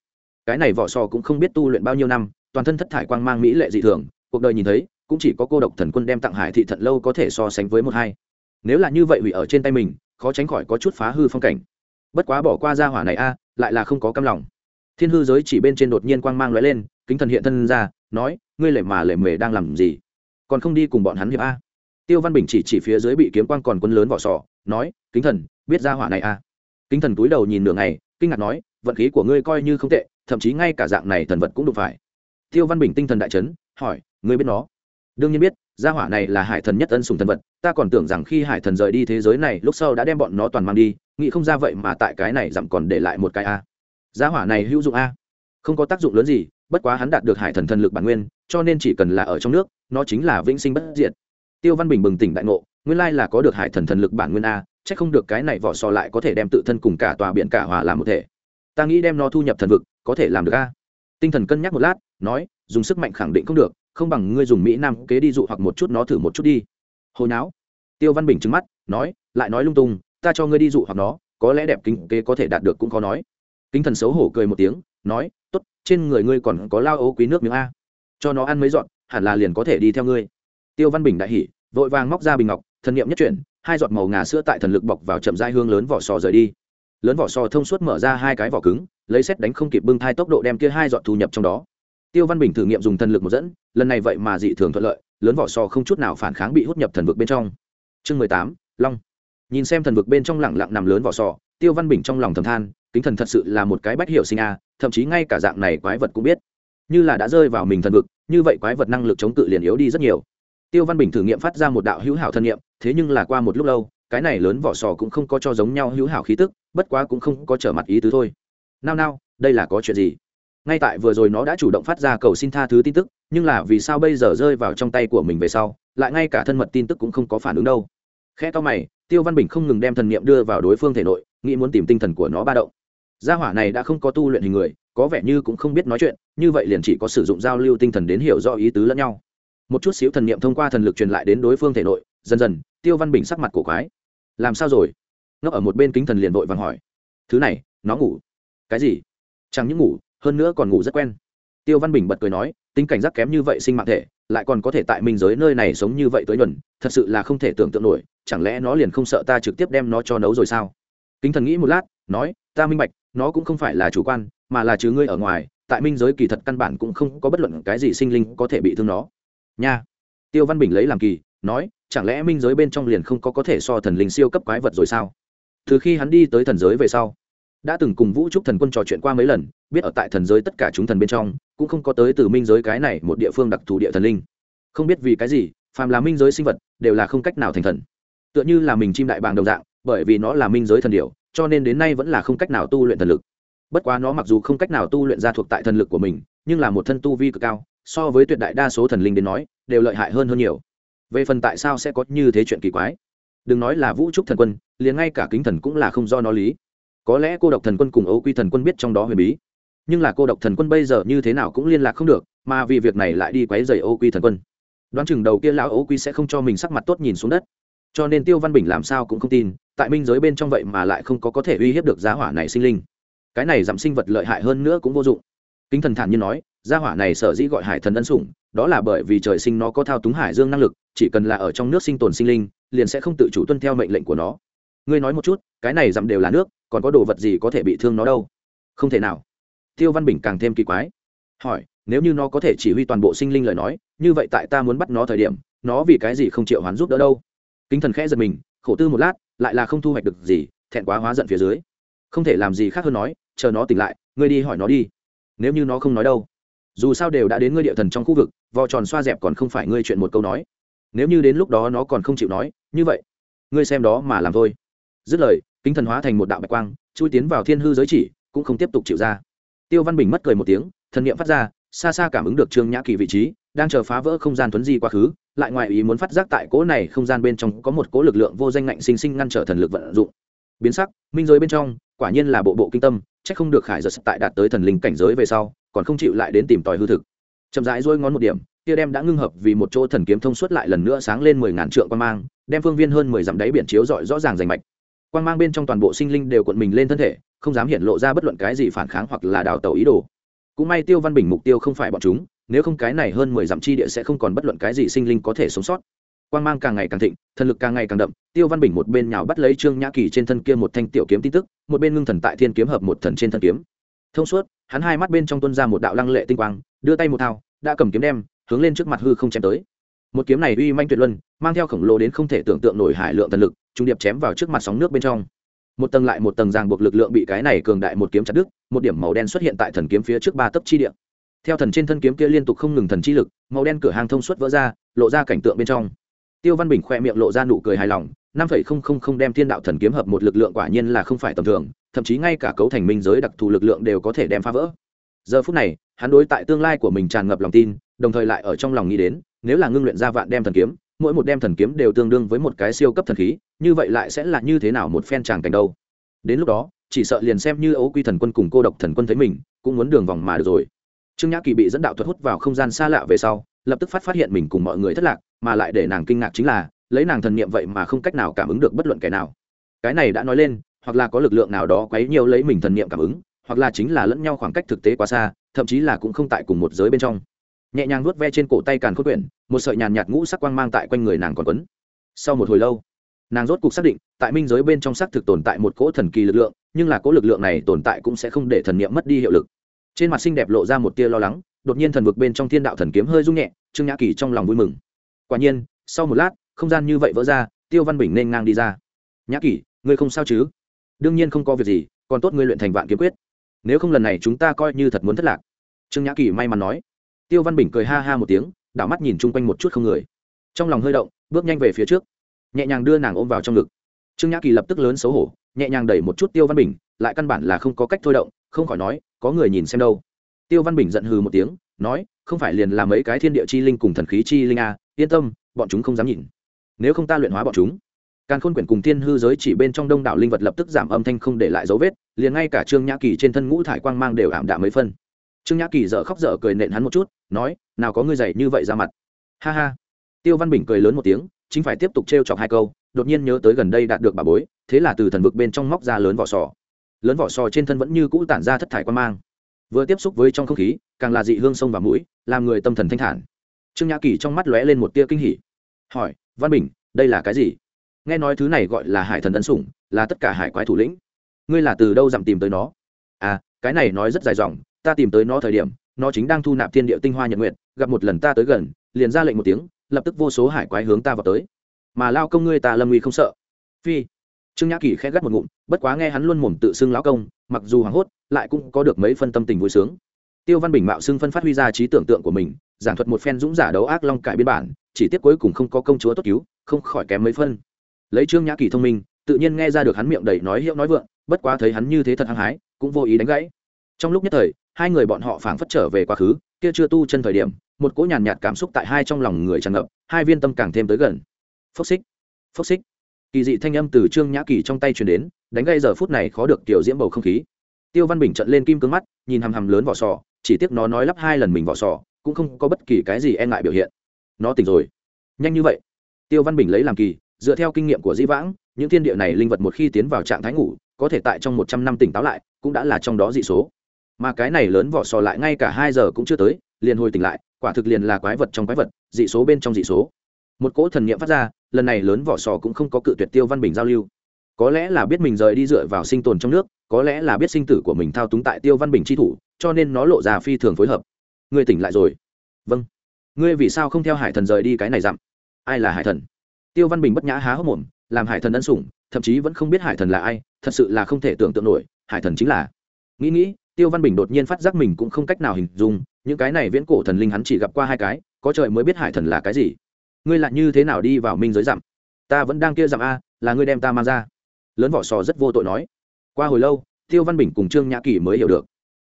Cái này vỏ sò cũng không biết tu luyện bao nhiêu năm, toàn thân thất thải quang mang mỹ lệ dị thường, cuộc đời nhìn thấy, cũng chỉ có cô độc thần quân đem tặng hải thị thận lâu có thể so sánh với một hai. Nếu là như vậy hủy ở trên tay mình, khó tránh khỏi có chút phá hư phong cảnh. Bất quá bỏ qua ra hỏa này a, lại là không có căm lòng. Thiên hư giới chỉ bên trên đột nhiên quang mang lóe lên, kính thần hiện thân ra, nói, ngươi lệ mà lệ mề đang làm gì? Còn không đi cùng bọn hắn hiệp a. Tiêu văn bình chỉ chỉ phía dưới bị kiếm quang còn quân lớn vỏ sò, nói, kính thần, biết ra hỏa này a. Kính thần túi đầu nhìn nửa ngày, kinh ngạc nói, vận khí của ngươi coi như không tệ thậm chí ngay cả dạng này thần vật cũng đụng phải. Tiêu văn bình tinh thần đại trấn hỏi, ngươi biết nó? Đương nhiên biết, gia hỏa này là hải thần nhất ân sùng thần vật, ta còn tưởng rằng khi hải thần rời đi thế giới này, lúc sau đã đem bọn nó toàn mang đi, nghĩ không ra vậy mà tại cái này dặm còn để lại một cái a. Gia hỏa này hữu dụng a. Không có tác dụng lớn gì, bất quá hắn đạt được hải thần thần lực bản nguyên, cho nên chỉ cần là ở trong nước, nó chính là vĩnh sinh bất diệt. Tiêu văn bình bừng tỉnh đại ngộ, nguyên lai là có được hải thần thần lực bản nguyên a c h ắ c không được cái này vỏ sò lại có thể đem tự thân cùng cả tòa biển cả hòa làm một thể. Ta nghĩ đem nó thu nhập thần vực có thể làm được a? Tinh thần cân nhắc một lát, nói, dùng sức mạnh khẳng định không được, không bằng ngươi dùng mỹ nam kế đi dụ hoặc một chút nó thử một chút đi. Hồi não tiêu văn bình trứng mắt, nói, lại nói lung tung, ta cho ngươi đi dụ hoặc nó, có lẽ đẹp kính kế có thể đạt được cũng khó nói. Kính thần xấu hổ cười một tiếng, nói, tốt, trên người ngươi còn có lao ấu quý nước miếng a. Cho nó ăn mấy dọn hẳn là liền có thể đi theo ngươi. Tiêu văn bình đại hỉ, vội vàng móc ra bình ngọc, thần niệm nhất chuyển, hai giọt màu ngà sữa tại thần lực bọc vào chậm dai hương lớn vỏ sò rời đi. Lớn vỏ sò thông suốt mở ra hai cái vỏ cứng lấy xét đánh không kịp bưng thai tốc độ đem kia hai dọn thu nhập trong đó. Tiêu văn bình thử nghiệm dùng thần lực một dẫn, lần này vậy mà dị thường thuận lợi, lớn vỏ sò không chút nào phản kháng bị hút nhập thần vực bên trong. Chương mười tám, long. Nhìn xem thần vực bên trong lẳng lặng nằm lớn vỏ sò tiêu văn bình trong lòng thầm than, kính thần thật sự là một cái bách hiểu sinh a, thậm chí ngay cả dạng này quái vật cũng biết. Như là đã rơi vào mình thần vực, như vậy quái vật năng lực chống cự liền yếu đi rất nhiều. Tiêu văn bình thử nghiệm phát ra một đạo hữu hảo thân nghiệm, thế nhưng là qua một lúc lâu, cái này lớn vỏ sò cũng không có cho giống nhau hữu hảo khí tức, bất quá cũng không có trở mặt ý tứ thôi nao nao, đây là có chuyện gì? Ngay tại vừa rồi nó đã chủ động phát ra cầu xin tha thứ tin tức, nhưng là vì sao bây giờ rơi vào trong tay của mình về sau, lại ngay cả thân mật tin tức cũng không có phản ứng đâu. Khe to mày, tiêu văn bình không ngừng đem thần niệm đưa vào đối phương thể nội, nghĩ muốn tìm tinh thần của nó ba động. Gia hỏa này đã không có tu luyện hình người, có vẻ như cũng không biết nói chuyện, như vậy liền chỉ có sử dụng giao lưu tinh thần đến hiểu rõ ý tứ lẫn nhau. Một chút xíu thần niệm thông qua thần lực truyền lại đến đối phương thể nội, dần dần, tiêu văn bình sắc mặt cổ quái. Làm sao rồi? Nó ở một bên kính thần liền vội vàng hỏi. Thứ này, nó ngủ cái gì? Chẳng những ngủ, hơn nữa còn ngủ rất quen. Tiêu văn bình bật cười nói, tính cảnh giác kém như vậy sinh mạng thể, lại còn có thể tại minh giới nơi này sống như vậy tới nhuần, thật sự là không thể tưởng tượng nổi, chẳng lẽ nó liền không sợ ta trực tiếp đem nó cho nấu rồi sao? Kính thần nghĩ một lát, nói, ta minh bạch, nó cũng không phải là chủ quan, mà là chứ ngươi ở ngoài, tại minh giới kỳ thật căn bản cũng không có bất luận cái gì sinh linh có thể bị thương nó. Nha. Tiêu văn bình lấy làm kỳ, nói, chẳng lẽ minh giới bên trong liền không có có thể so thần linh siêu cấp quái vật rồi sao? Từ khi hắn đi tới thần giới về sau đã từng cùng vũ trúc thần quân trò chuyện qua mấy lần, biết ở tại thần giới tất cả chúng thần bên trong, cũng không có tới từ minh giới cái này một địa phương đặc thù địa thần linh. Không biết vì cái gì, phàm là minh giới sinh vật, đều là không cách nào thành thần. Tựa như là mình chim đại bàng đồng dạng, bởi vì nó là minh giới thần điệu cho nên đến nay vẫn là không cách nào tu luyện thần lực. Bất quá nó mặc dù không cách nào tu luyện ra thuộc tại thần lực của mình, nhưng là một thân tu vi cực cao, so với tuyệt đại đa số thần linh đến nói, đều lợi hại hơn hơn nhiều. Về phần tại sao sẽ có như thế chuyện kỳ quái? Đừng nói là vũ trúc thần quân, liền ngay cả kính thần cũng là không do nó lý có lẽ cô độc thần quân cùng ấu quy thần quân biết trong đó huyền bí. Nhưng là cô độc thần quân bây giờ như thế nào cũng liên lạc không được, mà vì việc này lại đi quấy dày ấu quy thần quân. Đoán chừng đầu kia lão ấu quy sẽ không cho mình sắc mặt tốt nhìn xuống đất. Cho nên tiêu văn bình làm sao cũng không tin, tại minh giới bên trong vậy mà lại không có có thể uy hiếp được giá hỏa này sinh linh. Cái này giảm sinh vật lợi hại hơn nữa cũng vô dụng. Kính thần thản nhiên nói, gia hỏa này sở dĩ gọi hải thần ân sủng, đó là bởi vì trời sinh nó có thao túng hải dương năng lực, chỉ cần là ở trong nước sinh tồn sinh linh, liền sẽ không tự chủ tuân theo mệnh lệnh của nó. Ngươi nói một chút, cái này dặm đều là nước còn có đồ vật gì có thể bị thương nó đâu? Không thể nào. Tiêu văn bình càng thêm kỳ quái. Hỏi, nếu như nó có thể chỉ huy toàn bộ sinh linh lời nói, như vậy tại ta muốn bắt nó thời điểm, nó vì cái gì không chịu hoán giúp đỡ đâu? Kính thần khẽ giật mình, khổ tư một lát, lại là không thu hoạch được gì, thẹn quá hóa giận phía dưới. Không thể làm gì khác hơn nói, chờ nó tỉnh lại, ngươi đi hỏi nó đi. Nếu như nó không nói đâu, dù sao đều đã đến ngươi địa thần trong khu vực, vò tròn xoa dẹp còn không phải ngươi chuyện một câu nói. Nếu như đến lúc đó nó còn không chịu nói, như vậy, ngươi xem đó mà làm thôi. Dứt lời kính thần hóa thành một đạo bạch quang, chui tiến vào thiên hư giới chỉ, cũng không tiếp tục chịu ra. Tiêu văn bình mất cười một tiếng, thần niệm phát ra, xa xa cảm ứng được trương nhã kỳ vị trí, đang chờ phá vỡ không gian tuấn di quá khứ, lại ngoài ý muốn phát giác tại cỗ này không gian bên trong có một cỗ lực lượng vô danh ngạnh sinh sinh ngăn trở thần lực vận dụng. Biến sắc, minh giới bên trong, quả nhiên là bộ bộ kinh tâm, chắc không được khải giật tại đạt tới thần linh cảnh giới về sau, còn không chịu lại đến tìm tòi hư thực. Chậm rãi dôi ngón một điểm kia đem đã ngưng hợp vì một chỗ thần kiếm thông suốt lại lần nữa sáng lên mười ngàn trượng quan mang, đem phương viên hơn mười dặm đáy biển chiếu rọi rõ ràng rành mạch quan mang bên trong toàn bộ sinh linh đều cuộn mình lên thân thể, không dám hiện lộ ra bất luận cái gì phản kháng hoặc là đào tàu ý đồ. Cũng may tiêu văn bình mục tiêu không phải bọn chúng, nếu không cái này hơn mười dặm chi địa sẽ không còn bất luận cái gì sinh linh có thể sống sót. Quan mang càng ngày càng thịnh, thần lực càng ngày càng đậm, tiêu văn bình một bên nhào bắt lấy trương nhã kỳ trên thân kia một thanh tiểu kiếm tin tức, một bên ngưng thần tại thiên kiếm hợp một thần trên thân kiếm. Thông suốt, hắn hai mắt bên trong tuân ra một đạo lăng lệ tinh quang, đưa tay một thao, đã cầm kiếm đem, hướng lên trước mặt hư không chém tới một kiếm này uy manh tuyệt luân, mang theo khổng lồ đến không thể tưởng tượng nổi hải lượng tần lực, trung điệp chém vào trước mặt sóng nước bên trong. Một tầng lại một tầng ràng buộc lực lượng bị cái này cường đại một kiếm chặt đứt, một điểm màu đen xuất hiện tại thần kiếm phía trước ba tấc chi địa. Theo thần trên thân kiếm kia liên tục không ngừng thần chi lực, màu đen cửa hàng thông suốt vỡ ra, lộ ra cảnh tượng bên trong. Tiêu văn bình khoe miệng lộ ra nụ cười hài lòng, năm phẩy không không không đem thiên đạo thần kiếm hợp một lực lượng quả nhiên là không phải tầm thường, thậm chí ngay cả cấu thành minh giới đặc thù lực lượng đều có thể đem phá vỡ. Giờ phút này, hắn đối tại tương lai của mình tràn ngập lòng tin, đồng thời lại ở trong lòng nghĩ đến nếu là ngưng luyện ra vạn đem thần kiếm, mỗi một đem thần kiếm đều tương đương với một cái siêu cấp thần khí, như vậy lại sẽ là như thế nào một phen tràng cảnh đâu? Đến lúc đó, chỉ sợ liền xem như ấu quy thần quân cùng cô độc thần quân thấy mình, cũng muốn đường vòng mà được rồi. Trương nhã kỳ bị dẫn đạo thuật hút vào không gian xa lạ về sau, lập tức phát phát hiện mình cùng mọi người thất lạc, mà lại để nàng kinh ngạc chính là, lấy nàng thần niệm vậy mà không cách nào cảm ứng được bất luận kẻ nào. Cái này đã nói lên, hoặc là có lực lượng nào đó quấy nhiều lấy mình thần niệm cảm ứng, hoặc là chính là lẫn nhau khoảng cách thực tế quá xa, thậm chí là cũng không tại cùng một giới bên trong nhẹ nhàng vuốt ve trên cổ tay càn khôn quyển, một sợi nhàn nhạt ngũ sắc quang mang tại quanh người nàng còn quấn. Sau một hồi lâu, nàng rốt cuộc xác định, tại minh giới bên trong xác thực tồn tại một cỗ thần kỳ lực lượng, nhưng là cỗ lực lượng này tồn tại cũng sẽ không để thần niệm mất đi hiệu lực. Trên mặt xinh đẹp lộ ra một tia lo lắng, đột nhiên thần vực bên trong thiên đạo thần kiếm hơi rung nhẹ, trương nhã kỳ trong lòng vui mừng. Quả nhiên, sau một lát, không gian như vậy vỡ ra, tiêu văn bình nên ngang đi ra. Nhã kỳ, ngươi không sao chứ? Đương nhiên không có việc gì, còn tốt ngươi luyện thành vạn kiếm quyết. Nếu không lần này chúng ta coi như thật muốn thất lạc. Trương nhã kỳ may mắn nói tiêu văn bình cười ha ha một tiếng đảo mắt nhìn chung quanh một chút không người. Trong lòng hơi động bước nhanh về phía trước. Nhẹ nhàng đưa nàng ôm vào trong ngực. Trương nhã kỳ lập tức lớn xấu hổ nhẹ nhàng đẩy một chút tiêu văn bình lại căn bản là không có cách thôi động không khỏi nói có người nhìn xem đâu. Tiêu văn bình giận hừ một tiếng nói không phải liền làm mấy cái thiên địa chi linh cùng thần khí chi linh a à, yên tâm bọn chúng không dám nhìn. Nếu không ta luyện hóa bọn chúng. Càng khôn quyển cùng thiên hư giới chỉ bên trong đông đảo linh vật lập tức giảm âm thanh không để lại dấu vết liền ngay cả trương nhã kỳ trên thân ngũ thải quang mang đều ảm đạm mấy phân trương nhã kỳ dở khóc dở cười nện hắn một chút, nói, nào có ngươi dày như vậy ra mặt. Ha ha. Tiêu văn bình cười lớn một tiếng, chính phải tiếp tục t r e o chọc hai câu, đột nhiên nhớ tới gần đây đạt được bà bối, thế là từ thần vực bên trong móc ra lớn vỏ sò. Lớn vỏ sò trên thân vẫn như cũ tản ra thất thải quan mang. Vừa tiếp xúc với trong không khí, càng là dị hương sông và mũi, làm người tâm thần thanh thản. Trương nhã kỳ trong mắt lóe lên một tia kinh hỉ. Hỏi, văn bình, đây là cái gì? Nghe nói thứ này gọi là hải thần ân sủng, là tất cả hải quái thủ lĩnh. Ngươi là từ đâu dặm tìm tới nó? À cái này nói rất dài dòng ta tìm tới nó thời điểm, nó chính đang thu nạp thiên địa tinh hoa nhật nguyện gặp một lần ta tới gần, liền ra lệnh một tiếng, lập tức vô số hải quái hướng ta vào tới. Mà lao công ngươi ta lâm uy không sợ. Phi. Trương nhã kỳ khẽ gắt một ngụm, bất quá nghe hắn luôn mồm tự xưng lão công, mặc dù hoảng hốt, lại cũng có được mấy phân tâm tình vui sướng. Tiêu văn bình mạo xưng phân phát huy ra trí tưởng tượng của mình, giảng thuật một phen dũng giả đấu ác long cải biên bản, chỉ tiếc cuối cùng không có công chúa tốt cứu, không khỏi kém mấy phân. Lấy trương nhã kỳ thông minh, tự nhiên nghe ra được hắn miệng đầy nói hiệu nói vượng, bất quá thấy hắn như thế thật hăng hái, cũng vô ý đánh gãy. Trong lúc nhất thời hai người bọn họ phảng phất trở về quá khứ, kia chưa tu chân thời điểm, một cỗ nhàn nhạt cảm xúc tại hai trong lòng người tràn ngập, hai viên tâm càng thêm tới gần. Phốc xích phốc xích. Kỳ dị thanh âm từ trương nhã kỳ trong tay truyền đến, đánh gây giờ phút này khó được kiểu diễm bầu không khí. Tiêu văn bình trận lên kim cương mắt, nhìn hằm hằm lớn vỏ sò, chỉ tiếc nó nói lắp hai lần mình vỏ sò, cũng không có bất kỳ cái gì e ngại biểu hiện. Nó tỉnh rồi. Nhanh như vậy. Tiêu văn bình lấy làm kỳ, dựa theo kinh nghiệm của dĩ vãng, những thiên địa này linh vật một khi tiến vào trạng thái ngủ, có thể tại trong một trăm năm tỉnh táo lại, cũng đã là trong đó dị số mà cái này lớn vỏ sò lại ngay cả hai giờ cũng chưa tới, liền hồi tỉnh lại, quả thực liền là quái vật trong quái vật, dị số bên trong dị số. Một cỗ thần niệm phát ra, lần này lớn vỏ sò cũng không có cự tuyệt tiêu văn bình giao lưu. Có lẽ là biết mình rời đi dựa vào sinh tồn trong nước, có lẽ là biết sinh tử của mình thao túng tại tiêu văn bình tri thủ, cho nên nó lộ ra phi thường phối hợp. Ngươi tỉnh lại rồi. Vâng. Ngươi vì sao không theo hải thần rời đi cái này dặm? Ai là hải thần? Tiêu văn bình bất nhã há hốc mồm, làm hải thần ân sủng, thậm chí vẫn không biết hải thần là ai, thật sự là không thể tưởng tượng nổi, hải thần chính là. Nghĩ nghĩ tiêu văn bình đột nhiên phát giác mình cũng không cách nào hình dung, những cái này viễn cổ thần linh hắn chỉ gặp qua hai cái, có trời mới biết hải thần là cái gì. Ngươi lại như thế nào đi vào minh giới dặm? Ta vẫn đang kia dặm a, là ngươi đem ta mang ra. Lớn vỏ sò rất vô tội nói. Qua hồi lâu, tiêu văn bình cùng trương nhã kỳ mới hiểu được.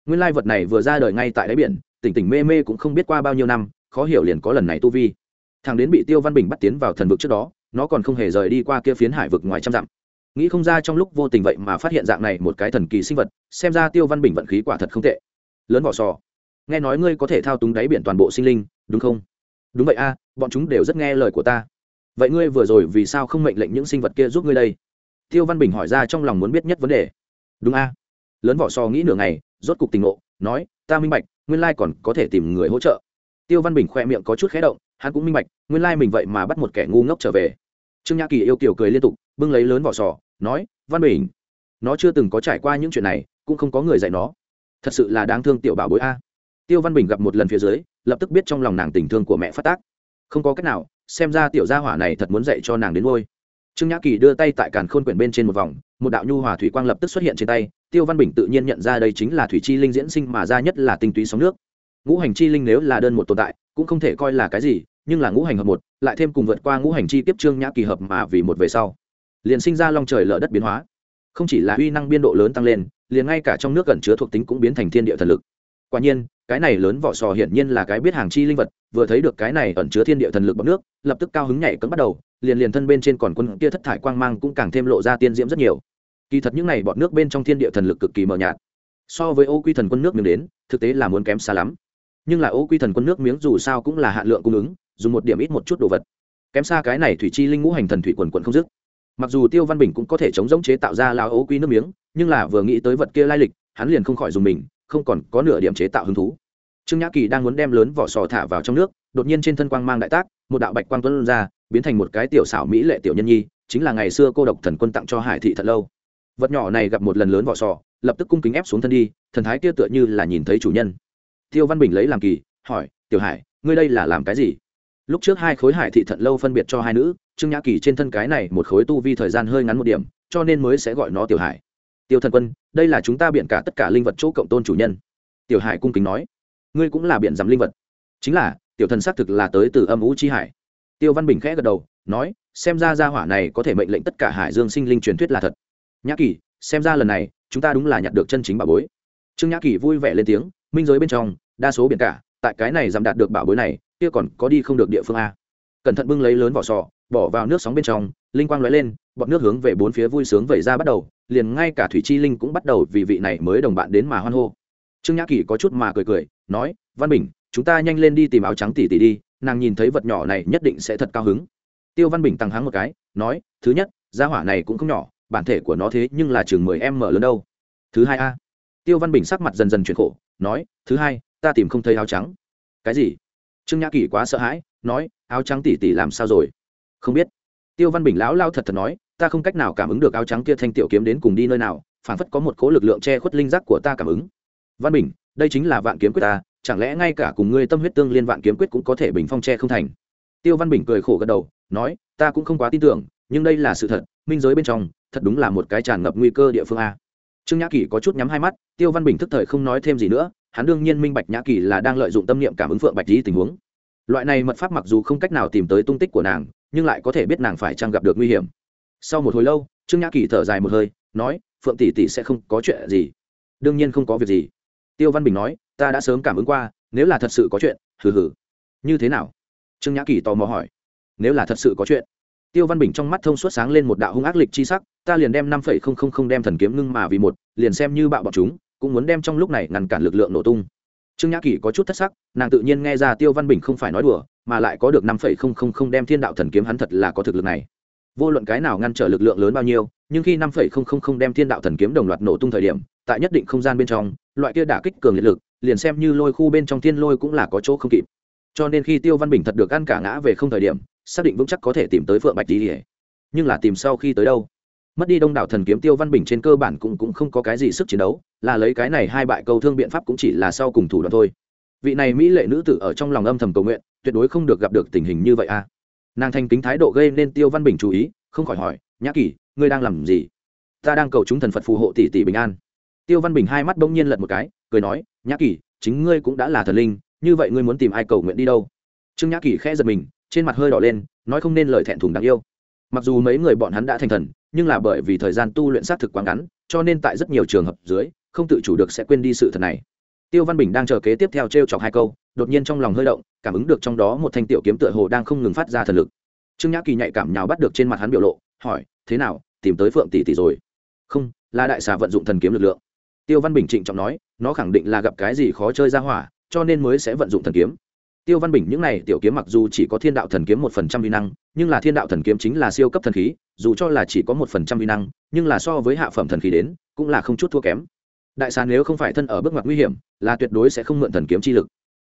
Nguyên lai vật này vừa ra đời ngay tại đáy biển, tỉnh tỉnh mê mê cũng không biết qua bao nhiêu năm, khó hiểu liền có lần này tu vi. Thằng đến bị tiêu văn bình bắt tiến vào thần vực trước đó, nó còn không hề rời đi qua kia phiến hải vực ngoài trăm dặm nghĩ không ra trong lúc vô tình vậy mà phát hiện dạng này một cái thần kỳ sinh vật, xem ra tiêu văn bình vận khí quả thật không tệ. Lớn vỏ sò. Nghe nói ngươi có thể thao túng đáy biển toàn bộ sinh linh, đúng không? Đúng vậy a, bọn chúng đều rất nghe lời của ta. Vậy ngươi vừa rồi vì sao không mệnh lệnh những sinh vật kia giúp ngươi đây? Tiêu văn bình hỏi ra trong lòng muốn biết nhất vấn đề. Đúng a. Lớn vỏ sò nghĩ nửa ngày, rốt cục tình ngộ, nói, ta minh bạch, nguyên lai còn có thể tìm người hỗ trợ. Tiêu văn bình khoe miệng có chút khé động, hắn cũng minh bạch, nguyên lai mình vậy mà bắt một kẻ ngu ngốc trở về trương nhã kỳ yêu kiểu cười liên tục, bưng lấy lớn vỏ sò, nói, văn bình, nó chưa từng có trải qua những chuyện này, cũng không có người dạy nó. Thật sự là đáng thương tiểu bảo bối a. Tiêu văn bình gặp một lần phía dưới, lập tức biết trong lòng nàng tình thương của mẹ phát tác. Không có cách nào, xem ra tiểu gia hỏa này thật muốn dạy cho nàng đến ngôi. Trương nhã kỳ đưa tay tại càn khôn quyển bên trên một vòng, một đạo nhu hòa thủy quang lập tức xuất hiện trên tay. Tiêu văn bình tự nhiên nhận ra đây chính là thủy chi linh diễn sinh mà ra nhất là tinh túy sóng nước. Ngũ hành chi linh nếu là đơn một tồn tại, cũng không thể coi là cái gì nhưng là ngũ hành hợp một, lại thêm cùng vượt qua ngũ hành chi tiếp trương nhã kỳ hợp mà vì một về sau, liền sinh ra long trời lở đất biến hóa. Không chỉ là uy năng biên độ lớn tăng lên, liền ngay cả trong nước gần chứa thuộc tính cũng biến thành thiên địa thần lực. Quả nhiên, cái này lớn vỏ sò hiển nhiên là cái biết hàng chi linh vật, vừa thấy được cái này ẩn chứa thiên địa thần lực bọc nước, lập tức cao hứng nhảy cấm bắt đầu, liền liền thân bên trên còn quân kia thất thải quang mang cũng càng thêm lộ ra tiên diễm rất nhiều. Kỳ thật những này bọt nước bên trong thiên địa thần lực cực kỳ mờ nhạt. So với ô quy thần quân nước miếng đến, thực tế là muốn kém xa lắm. Nhưng là ô quy thần quân nước miếng dù sao cũng là hạn lượng cung ứng dùng một điểm ít một chút đồ vật. Kém xa cái này thủy chi linh ngũ hành thần thủy quần quận không dứt. Mặc dù tiêu văn bình cũng có thể chống giống chế tạo ra lao ấu quy nước miếng, nhưng là vừa nghĩ tới vật kia lai lịch, hắn liền không khỏi dùng mình, không còn có nửa điểm chế tạo hứng thú. Trương nhã kỳ đang muốn đem lớn vỏ sò thả vào trong nước, đột nhiên trên thân quang mang đại tác, một đạo bạch quang tuấn ra, biến thành một cái tiểu xảo mỹ lệ tiểu nhân nhi, chính là ngày xưa cô độc thần quân tặng cho hải thị thật lâu. Vật nhỏ này gặp một lần lớn vỏ sò, lập tức cung kính ép xuống thân đi, thần thái kia tựa như là nhìn thấy chủ nhân. Tiêu văn bình lấy làm kỳ, hỏi, tiểu hải, ngươi đây là làm cái gì? Lúc trước hai khối hải thị thận lâu phân biệt cho hai nữ, trương nhã kỳ trên thân cái này một khối tu vi thời gian hơi ngắn một điểm, cho nên mới sẽ gọi nó tiểu hải. Tiêu thần quân, đây là chúng ta biện cả tất cả linh vật chỗ cộng tôn chủ nhân. Tiểu hải cung kính nói, ngươi cũng là biện giảm linh vật. Chính là, tiểu thần xác thực là tới từ âm ú chi hải. Tiêu văn bình khẽ gật đầu, nói, xem ra gia hỏa này có thể mệnh lệnh tất cả hải dương sinh linh truyền thuyết là thật. Nhã kỳ, xem ra lần này, chúng ta đúng là nhặt được chân chính bảo bối. Trương nhã kỳ vui vẻ lên tiếng, minh giới bên trong, đa số biển cả tại cái này giảm đạt được bảo bối này, kia còn có đi không được địa phương a. Cẩn thận bưng lấy lớn vỏ sò, bỏ vào nước sóng bên trong, linh quang lóe lên bọn nước hướng về bốn phía vui sướng vẩy ra bắt đầu, liền ngay cả thủy chi linh cũng bắt đầu vì vị này mới đồng bạn đến mà hoan hô. Trương nhã kỳ có chút mà cười cười, nói, văn bình, chúng ta nhanh lên đi tìm áo trắng tỷ tỷ đi, nàng nhìn thấy vật nhỏ này nhất định sẽ thật cao hứng. Tiêu văn bình tăng hắng một cái, nói, thứ nhất, gia hỏa này cũng không nhỏ, bản thể của nó thế nhưng là chừng mười em mở lớn đâu. Thứ hai a. Tiêu văn bình sắc mặt dần dần chuyển khổ, nói, thứ hai ta tìm không thấy áo trắng. Cái gì? Trương nhã kỳ quá sợ hãi, nói, áo trắng tỉ tỉ làm sao rồi? Không biết. Tiêu văn bình lão lao thật thật nói, ta không cách nào cảm ứng được áo trắng kia thanh tiểu kiếm đến cùng đi nơi nào phản phất có một cố lực lượng che khuất linh giác của ta cảm ứng. Văn bình, đây chính là vạn kiếm quyết ta, chẳng lẽ ngay cả cùng ngươi tâm huyết tương liên vạn kiếm quyết cũng có thể bình phong che không thành? Tiêu văn bình cười khổ gật đầu, nói, ta cũng không quá tin tưởng, nhưng đây là sự thật, minh giới bên trong, thật đúng là một cái tràn ngập nguy cơ địa phương a. Trương nhã kỳ có chút nhắm hai mắt, tiêu văn bình thức thời không nói thêm gì nữa hắn đương nhiên minh bạch nhã kỳ là đang lợi dụng tâm niệm cảm ứng phượng bạch lý tình huống. Loại này mật pháp mặc dù không cách nào tìm tới tung tích của nàng, nhưng lại có thể biết nàng phải chăng gặp được nguy hiểm. Sau một hồi lâu, trương nhã kỳ thở dài một hơi, nói, phượng tỷ tỷ sẽ không có chuyện gì. Đương nhiên không có việc gì. Tiêu văn bình nói, ta đã sớm cảm ứng qua, nếu là thật sự có chuyện, hừ hừ. Như thế nào? Trương nhã kỳ tò mò hỏi. Nếu là thật sự có chuyện. Tiêu văn bình trong mắt thông suốt sáng lên một đạo hung ác lịch chi sắc, ta liền đem năm phẩy không không không đem thần kiếm ngưng mà vì một, liền xem như bạo bọc chúng cũng muốn đem trong lúc này ngăn cản lực lượng nổ tung. Trương nhã kỳ có chút thất sắc, nàng tự nhiên nghe ra tiêu văn bình không phải nói đùa, mà lại có được năm phẩy không không không đem thiên đạo thần kiếm hắn thật là có thực lực này. Vô luận cái nào ngăn trở lực lượng lớn bao nhiêu, nhưng khi năm phẩy không không không đem thiên đạo thần kiếm đồng loạt nổ tung thời điểm, tại nhất định không gian bên trong, loại kia đả kích cường liệt lực, liền xem như lôi khu bên trong thiên lôi cũng là có chỗ không kịp. Cho nên khi tiêu văn bình thật được ăn cả ngã về không thời điểm, xác định vững chắc có thể tìm tới phượng bạch tỉ nhưng là tìm sau khi tới đâu? Mất đi đông đảo thần kiếm tiêu văn bình trên cơ bản cũng cũng không có cái gì sức chiến đấu, là lấy cái này hai bại câu thương biện pháp cũng chỉ là sau cùng thủ đoạn thôi. Vị này mỹ lệ nữ tử ở trong lòng âm thầm cầu nguyện, tuyệt đối không được gặp được tình hình như vậy a. À. nàng thanh kính thái độ gây nên tiêu văn bình chú ý, không khỏi hỏi, nhã kỳ, ngươi đang làm gì? Ta đang cầu chúng thần phật phù hộ tỷ tỷ bình an. Tiêu văn bình hai mắt bỗng nhiên lật một cái, cười nói, nhã kỳ, chính ngươi cũng đã là thần linh, như vậy ngươi muốn tìm ai cầu nguyện đi đâu? Trương nhã kỳ khẽ giật mình, trên mặt hơi đỏ lên, nói không nên lời thẹn thùng đáng yêu. Mặc dù mấy người bọn hắn đã thành thần nhưng là bởi vì thời gian tu luyện xác thực quá ngắn, cho nên tại rất nhiều trường hợp dưới, không tự chủ được sẽ quên đi sự thật này. Tiêu văn bình đang chờ kế tiếp theo t r e o chọc hai câu, đột nhiên trong lòng hơi động, cảm ứng được trong đó một thanh tiểu kiếm tựa hồ đang không ngừng phát ra thần lực. Trương nhã kỳ nhạy cảm nhào bắt được trên mặt hắn biểu lộ, hỏi, thế nào, tìm tới phượng tỷ tỷ rồi? Không, là đại xà vận dụng thần kiếm lực lượng. Tiêu văn bình trịnh trọng nói, nó khẳng định là gặp cái gì khó chơi ra hỏa, cho nên mới sẽ vận dụng thần kiếm tiêu văn bình những này tiểu kiếm mặc dù chỉ có thiên đạo thần kiếm một phần trăm vi năng, nhưng là thiên đạo thần kiếm chính là siêu cấp thần khí, dù cho là chỉ có một phần trăm vi năng, nhưng là so với hạ phẩm thần khí đến, cũng là không chút thua kém. Đại sàn nếu không phải thân ở bước ngoặt nguy hiểm, là tuyệt đối sẽ không mượn thần kiếm chi lực.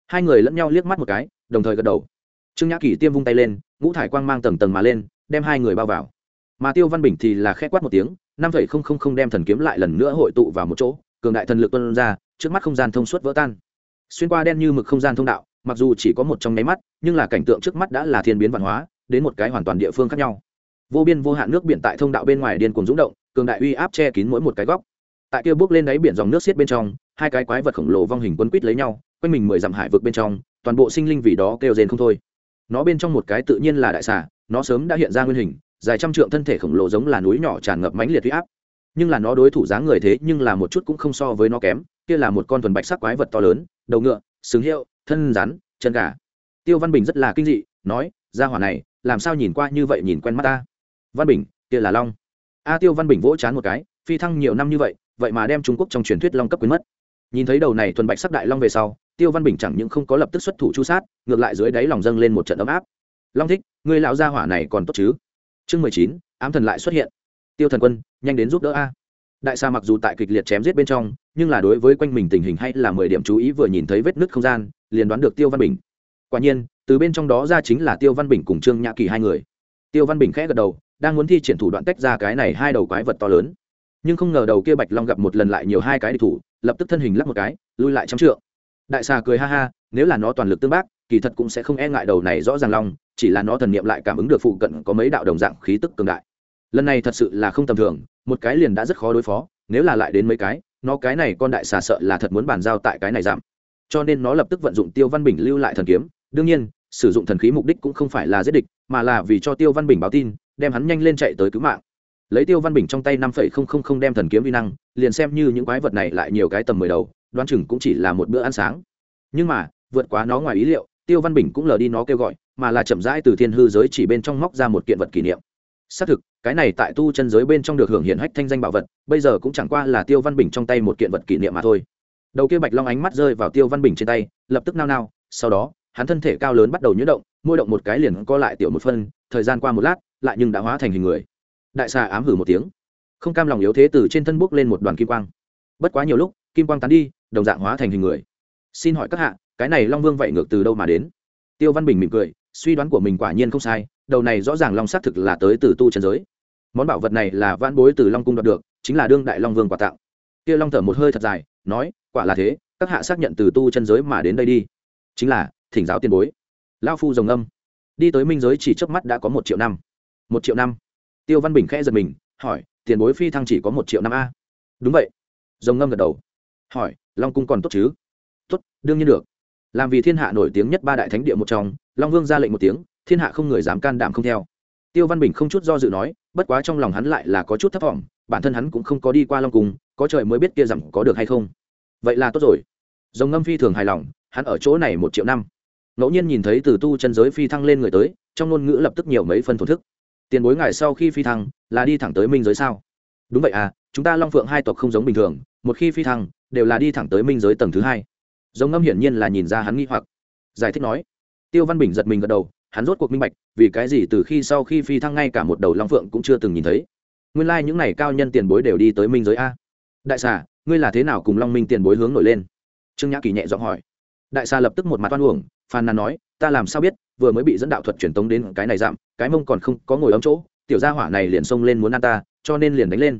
Hai người lẫn nhau liếc mắt một cái, đồng thời gật đầu. Trương nhã kỳ tiêm vung tay lên, ngũ thải quang mang tầng tầng mà lên, đem hai người bao vào. Mà tiêu văn bình thì là khẽ quát một tiếng, năm phẩy không không không đem thần kiếm lại lần nữa hội tụ vào một chỗ, cường đại thần lực tuân ra, trước mắt không gian thông suốt vỡ tan. Xuyên qua đen như mực không gian thông đạo mặc dù chỉ có một trong nháy mắt, nhưng là cảnh tượng trước mắt đã là thiên biến văn hóa, đến một cái hoàn toàn địa phương khác nhau. Vô biên vô hạn nước biển tại thông đạo bên ngoài điên cuồng rúng động, cường đại uy áp che kín mỗi một cái góc. Tại kia bước lên đáy biển dòng nước xiết bên trong, hai cái quái vật khổng lồ vong hình quấn quít lấy nhau, quanh mình mười dặm hải vực bên trong, toàn bộ sinh linh vì đó kêu rền không thôi. Nó bên trong một cái tự nhiên là đại xà, nó sớm đã hiện ra nguyên hình, dài trăm trượng thân thể khổng lồ giống là núi nhỏ tràn ngập mãnh liệt uy áp. Nhưng là nó đối thủ dáng người thế nhưng là một chút cũng không so với nó kém, kia là một con thuần bạch sắc quái vật to lớn, đầu ngựa, sừng hiệu thân rắn, chân gà. Tiêu văn bình rất là kinh dị, nói ra hỏa này, làm sao nhìn qua như vậy nhìn quen mắt ta? Văn bình, kia là long. A tiêu văn bình vỗ chán một cái, phi thăng nhiều năm như vậy vậy mà đem trung quốc trong truyền thuyết long cấp quyến mất. Nhìn thấy đầu này thuần bạch sắc đại long về sau, tiêu văn bình chẳng những không có lập tức xuất thủ chu sát, ngược lại dưới đáy lòng dâng lên một trận ấm áp. Long thích người lão gia hỏa này còn tốt chứ? Chương mười chín, ám thần lại xuất hiện. Tiêu thần quân, nhanh đến giúp đỡ a. Đại sa mặc dù tại kịch liệt chém giết bên trong, nhưng là đối với quanh mình tình hình hay là mười điểm chú ý vừa nhìn thấy vết nứt không gian liền đoán được tiêu văn bình. Quả nhiên, từ bên trong đó ra chính là tiêu văn bình cùng trương nhã kỳ hai người. Tiêu văn bình khẽ gật đầu, đang muốn thi triển thủ đoạn tách ra cái này hai đầu quái vật to lớn. Nhưng không ngờ đầu kia bạch long gặp một lần lại nhiều hai cái địch thủ, lập tức thân hình lắc một cái, lui lại trăm trượng. Đại xà cười ha ha, nếu là nó toàn lực tương bác, kỳ thật cũng sẽ không e ngại đầu này rõ ràng long, chỉ là nó thần niệm lại cảm ứng được phụ cận có mấy đạo đồng dạng khí tức cường đại. Lần này thật sự là không tầm thường, một cái liền đã rất khó đối phó, nếu là lại đến mấy cái, nó cái này con đại xà sợ là thật muốn bàn giao tại cái này giảm cho nên nó lập tức vận dụng tiêu văn bình lưu lại thần kiếm. Đương nhiên, sử dụng thần khí mục đích cũng không phải là giết địch, mà là vì cho tiêu văn bình báo tin, đem hắn nhanh lên chạy tới cứu mạng. Lấy tiêu văn bình trong tay năm phẩy không không không đem thần kiếm vi năng, liền xem như những quái vật này lại nhiều cái tầm mười đầu, đoán chừng cũng chỉ là một bữa ăn sáng. Nhưng mà, vượt quá nó ngoài ý liệu, tiêu văn bình cũng lờ đi nó kêu gọi, mà là chậm rãi từ thiên hư giới chỉ bên trong móc ra một kiện vật kỷ niệm. Xác thực, cái này tại tu chân giới bên trong được hưởng hiện hách thanh danh bảo vật, bây giờ cũng chẳng qua là tiêu văn bình trong tay một kiện vật kỷ niệm mà thôi đầu kia bạch long ánh mắt rơi vào tiêu văn bình trên tay, lập tức nao nao, sau đó, hắn thân thể cao lớn bắt đầu nhuyễn động, môi động một cái liền co lại tiểu một phân, thời gian qua một lát, lại nhưng đã hóa thành hình người. Đại xà ám hử một tiếng. Không cam lòng yếu thế từ trên thân bốc lên một đoàn kim quang. Bất quá nhiều lúc, kim quang tán đi, đồng dạng hóa thành hình người. Xin hỏi các hạ, cái này long vương vậy ngược từ đâu mà đến? Tiêu văn bình mỉm cười, suy đoán của mình quả nhiên không sai, đầu này rõ ràng long xác thực là tới từ tu trần giới. Món bảo vật này là van bối từ long cung đoạt được, chính là đương đại long vương quà tặng kia long thở một hơi thật dài, nói, quả là thế, các hạ xác nhận từ tu chân giới mà đến đây đi. Chính là, thỉnh giáo tiền bối. Lao phu rồng âm. Đi tới minh giới chỉ trước mắt đã có một triệu năm. Một triệu năm. Tiêu văn bình khẽ giật mình, hỏi, tiền bối phi thăng chỉ có một triệu năm a? Đúng vậy. Rồng ngâm gật đầu. Hỏi, long cung còn tốt chứ? Tốt, đương nhiên được. Làm vì thiên hạ nổi tiếng nhất ba đại thánh địa một trong, long vương ra lệnh một tiếng, thiên hạ không người dám can đảm không theo. Tiêu văn bình không chút do dự nói, bất quá trong lòng hắn lại là có chút thất vọng bản thân hắn cũng không có đi qua long cung, có trời mới biết kia rằng có được hay không. Vậy là tốt rồi. Dòng ngâm phi thường hài lòng, hắn ở chỗ này một triệu năm. Ngẫu nhiên nhìn thấy từ tu chân giới phi thăng lên người tới, trong ngôn ngữ lập tức nhiều mấy phân thổ thức. Tiền bối ngài sau khi phi thăng, là đi thẳng tới minh giới sao? Đúng vậy à chúng ta long phượng hai tộc không giống bình thường, một khi phi thăng, đều là đi thẳng tới minh giới tầng thứ hai. Giống ngâm hiển nhiên là nhìn ra hắn nghi hoặc. Giải thích nói, tiêu văn bình giật mình gật đầu, hắn rốt cuộc minh bạch, vì cái gì từ khi sau khi phi thăng ngay cả một đầu long phượng cũng chưa từng nhìn thấy nguyên lai、like、những n à y cao nhân tiền bối đều đi tới minh giới a. Đại xà, ngươi là thế nào cùng long minh tiền bối hướng nổi lên? Trương nhã kỳ nhẹ giọng hỏi. Đại xà lập tức một mặt oan uổng, phàn nàn nói, ta làm sao biết, vừa mới bị dẫn đạo thuật truyền tống đến cái này giảm cái mông còn không có ngồi ấm chỗ, tiểu gia hỏa này liền xông lên muốn ăn ta, cho nên liền đánh lên.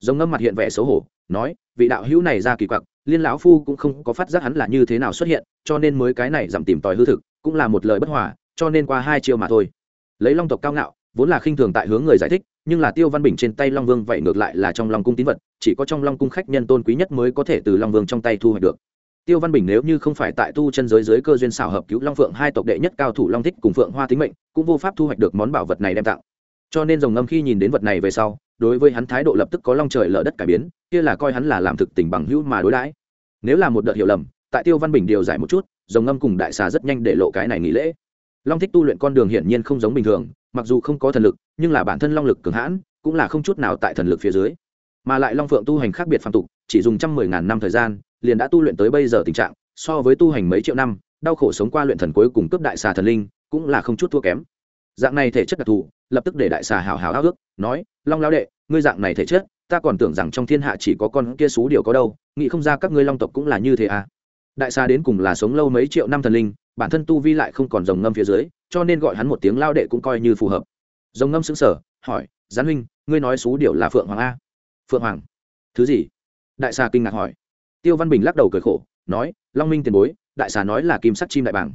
Giống ngâm mặt hiện vẻ xấu hổ, nói, vị đạo hữu này ra kỳ quặc, liên lão phu cũng không có phát giác hắn là như thế nào xuất hiện, cho nên mới cái này giảm tìm tòi hư thực, cũng là một lời bất hòa, cho nên qua hai chiêu mà thôi. Lấy long tộc cao ngạo, vốn là khinh thường tại hướng người giải thích nhưng là tiêu văn bình trên tay long vương vậy ngược lại là trong long cung tín vật, chỉ có trong long cung khách nhân tôn quý nhất mới có thể từ long vương trong tay thu hoạch được. Tiêu văn bình nếu như không phải tại tu chân giới giới cơ duyên xảo hợp cứu long phượng hai tộc đệ nhất cao thủ long thích cùng phượng hoa tính mệnh, cũng vô pháp thu hoạch được món bảo vật này đem tặng. Cho nên rồng ngâm khi nhìn đến vật này về sau, đối với hắn thái độ lập tức có long trời lở đất cải biến, kia là coi hắn là làm thực tình bằng hữu mà đối đãi. Nếu là một đợt hiểu lầm, tại tiêu văn bình điều giải một chút, rồng ngâm cùng đại xà rất nhanh để lộ cái này nghỉ lễ long thích tu luyện con đường hiển nhiên không giống bình thường, mặc dù không có thần lực, nhưng là bản thân long lực cường hãn, cũng là không chút nào tại thần lực phía dưới. Mà lại long phượng tu hành khác biệt phạm tục, chỉ dùng trăm mười ngàn năm thời gian, liền đã tu luyện tới bây giờ tình trạng, so với tu hành mấy triệu năm, đau khổ sống qua luyện thần cuối cùng cướp đại xà thần linh, cũng là không chút thua kém. Dạng này thể chất đặc thù, lập tức để đại xà hào hào ao ước, nói, long lao đệ, ngươi dạng này thể chất, ta còn tưởng rằng trong thiên hạ chỉ có con kia xú điều có đâu, nghĩ không ra các ngươi long tộc cũng là như thế à. Đại xà đến cùng là sống lâu mấy triệu năm thần linh bản thân tu vi lại không còn rồng ngâm phía dưới, cho nên gọi hắn một tiếng lao đệ cũng coi như phù hợp. Rồng ngâm xứng sở hỏi, gián huynh, ngươi nói xú điệu là phượng hoàng a? Phượng hoàng. Thứ gì? Đại xà kinh ngạc hỏi. Tiêu văn bình lắc đầu cười khổ, nói, long minh tiền bối, đại xà nói là kim sắc chim đại bảng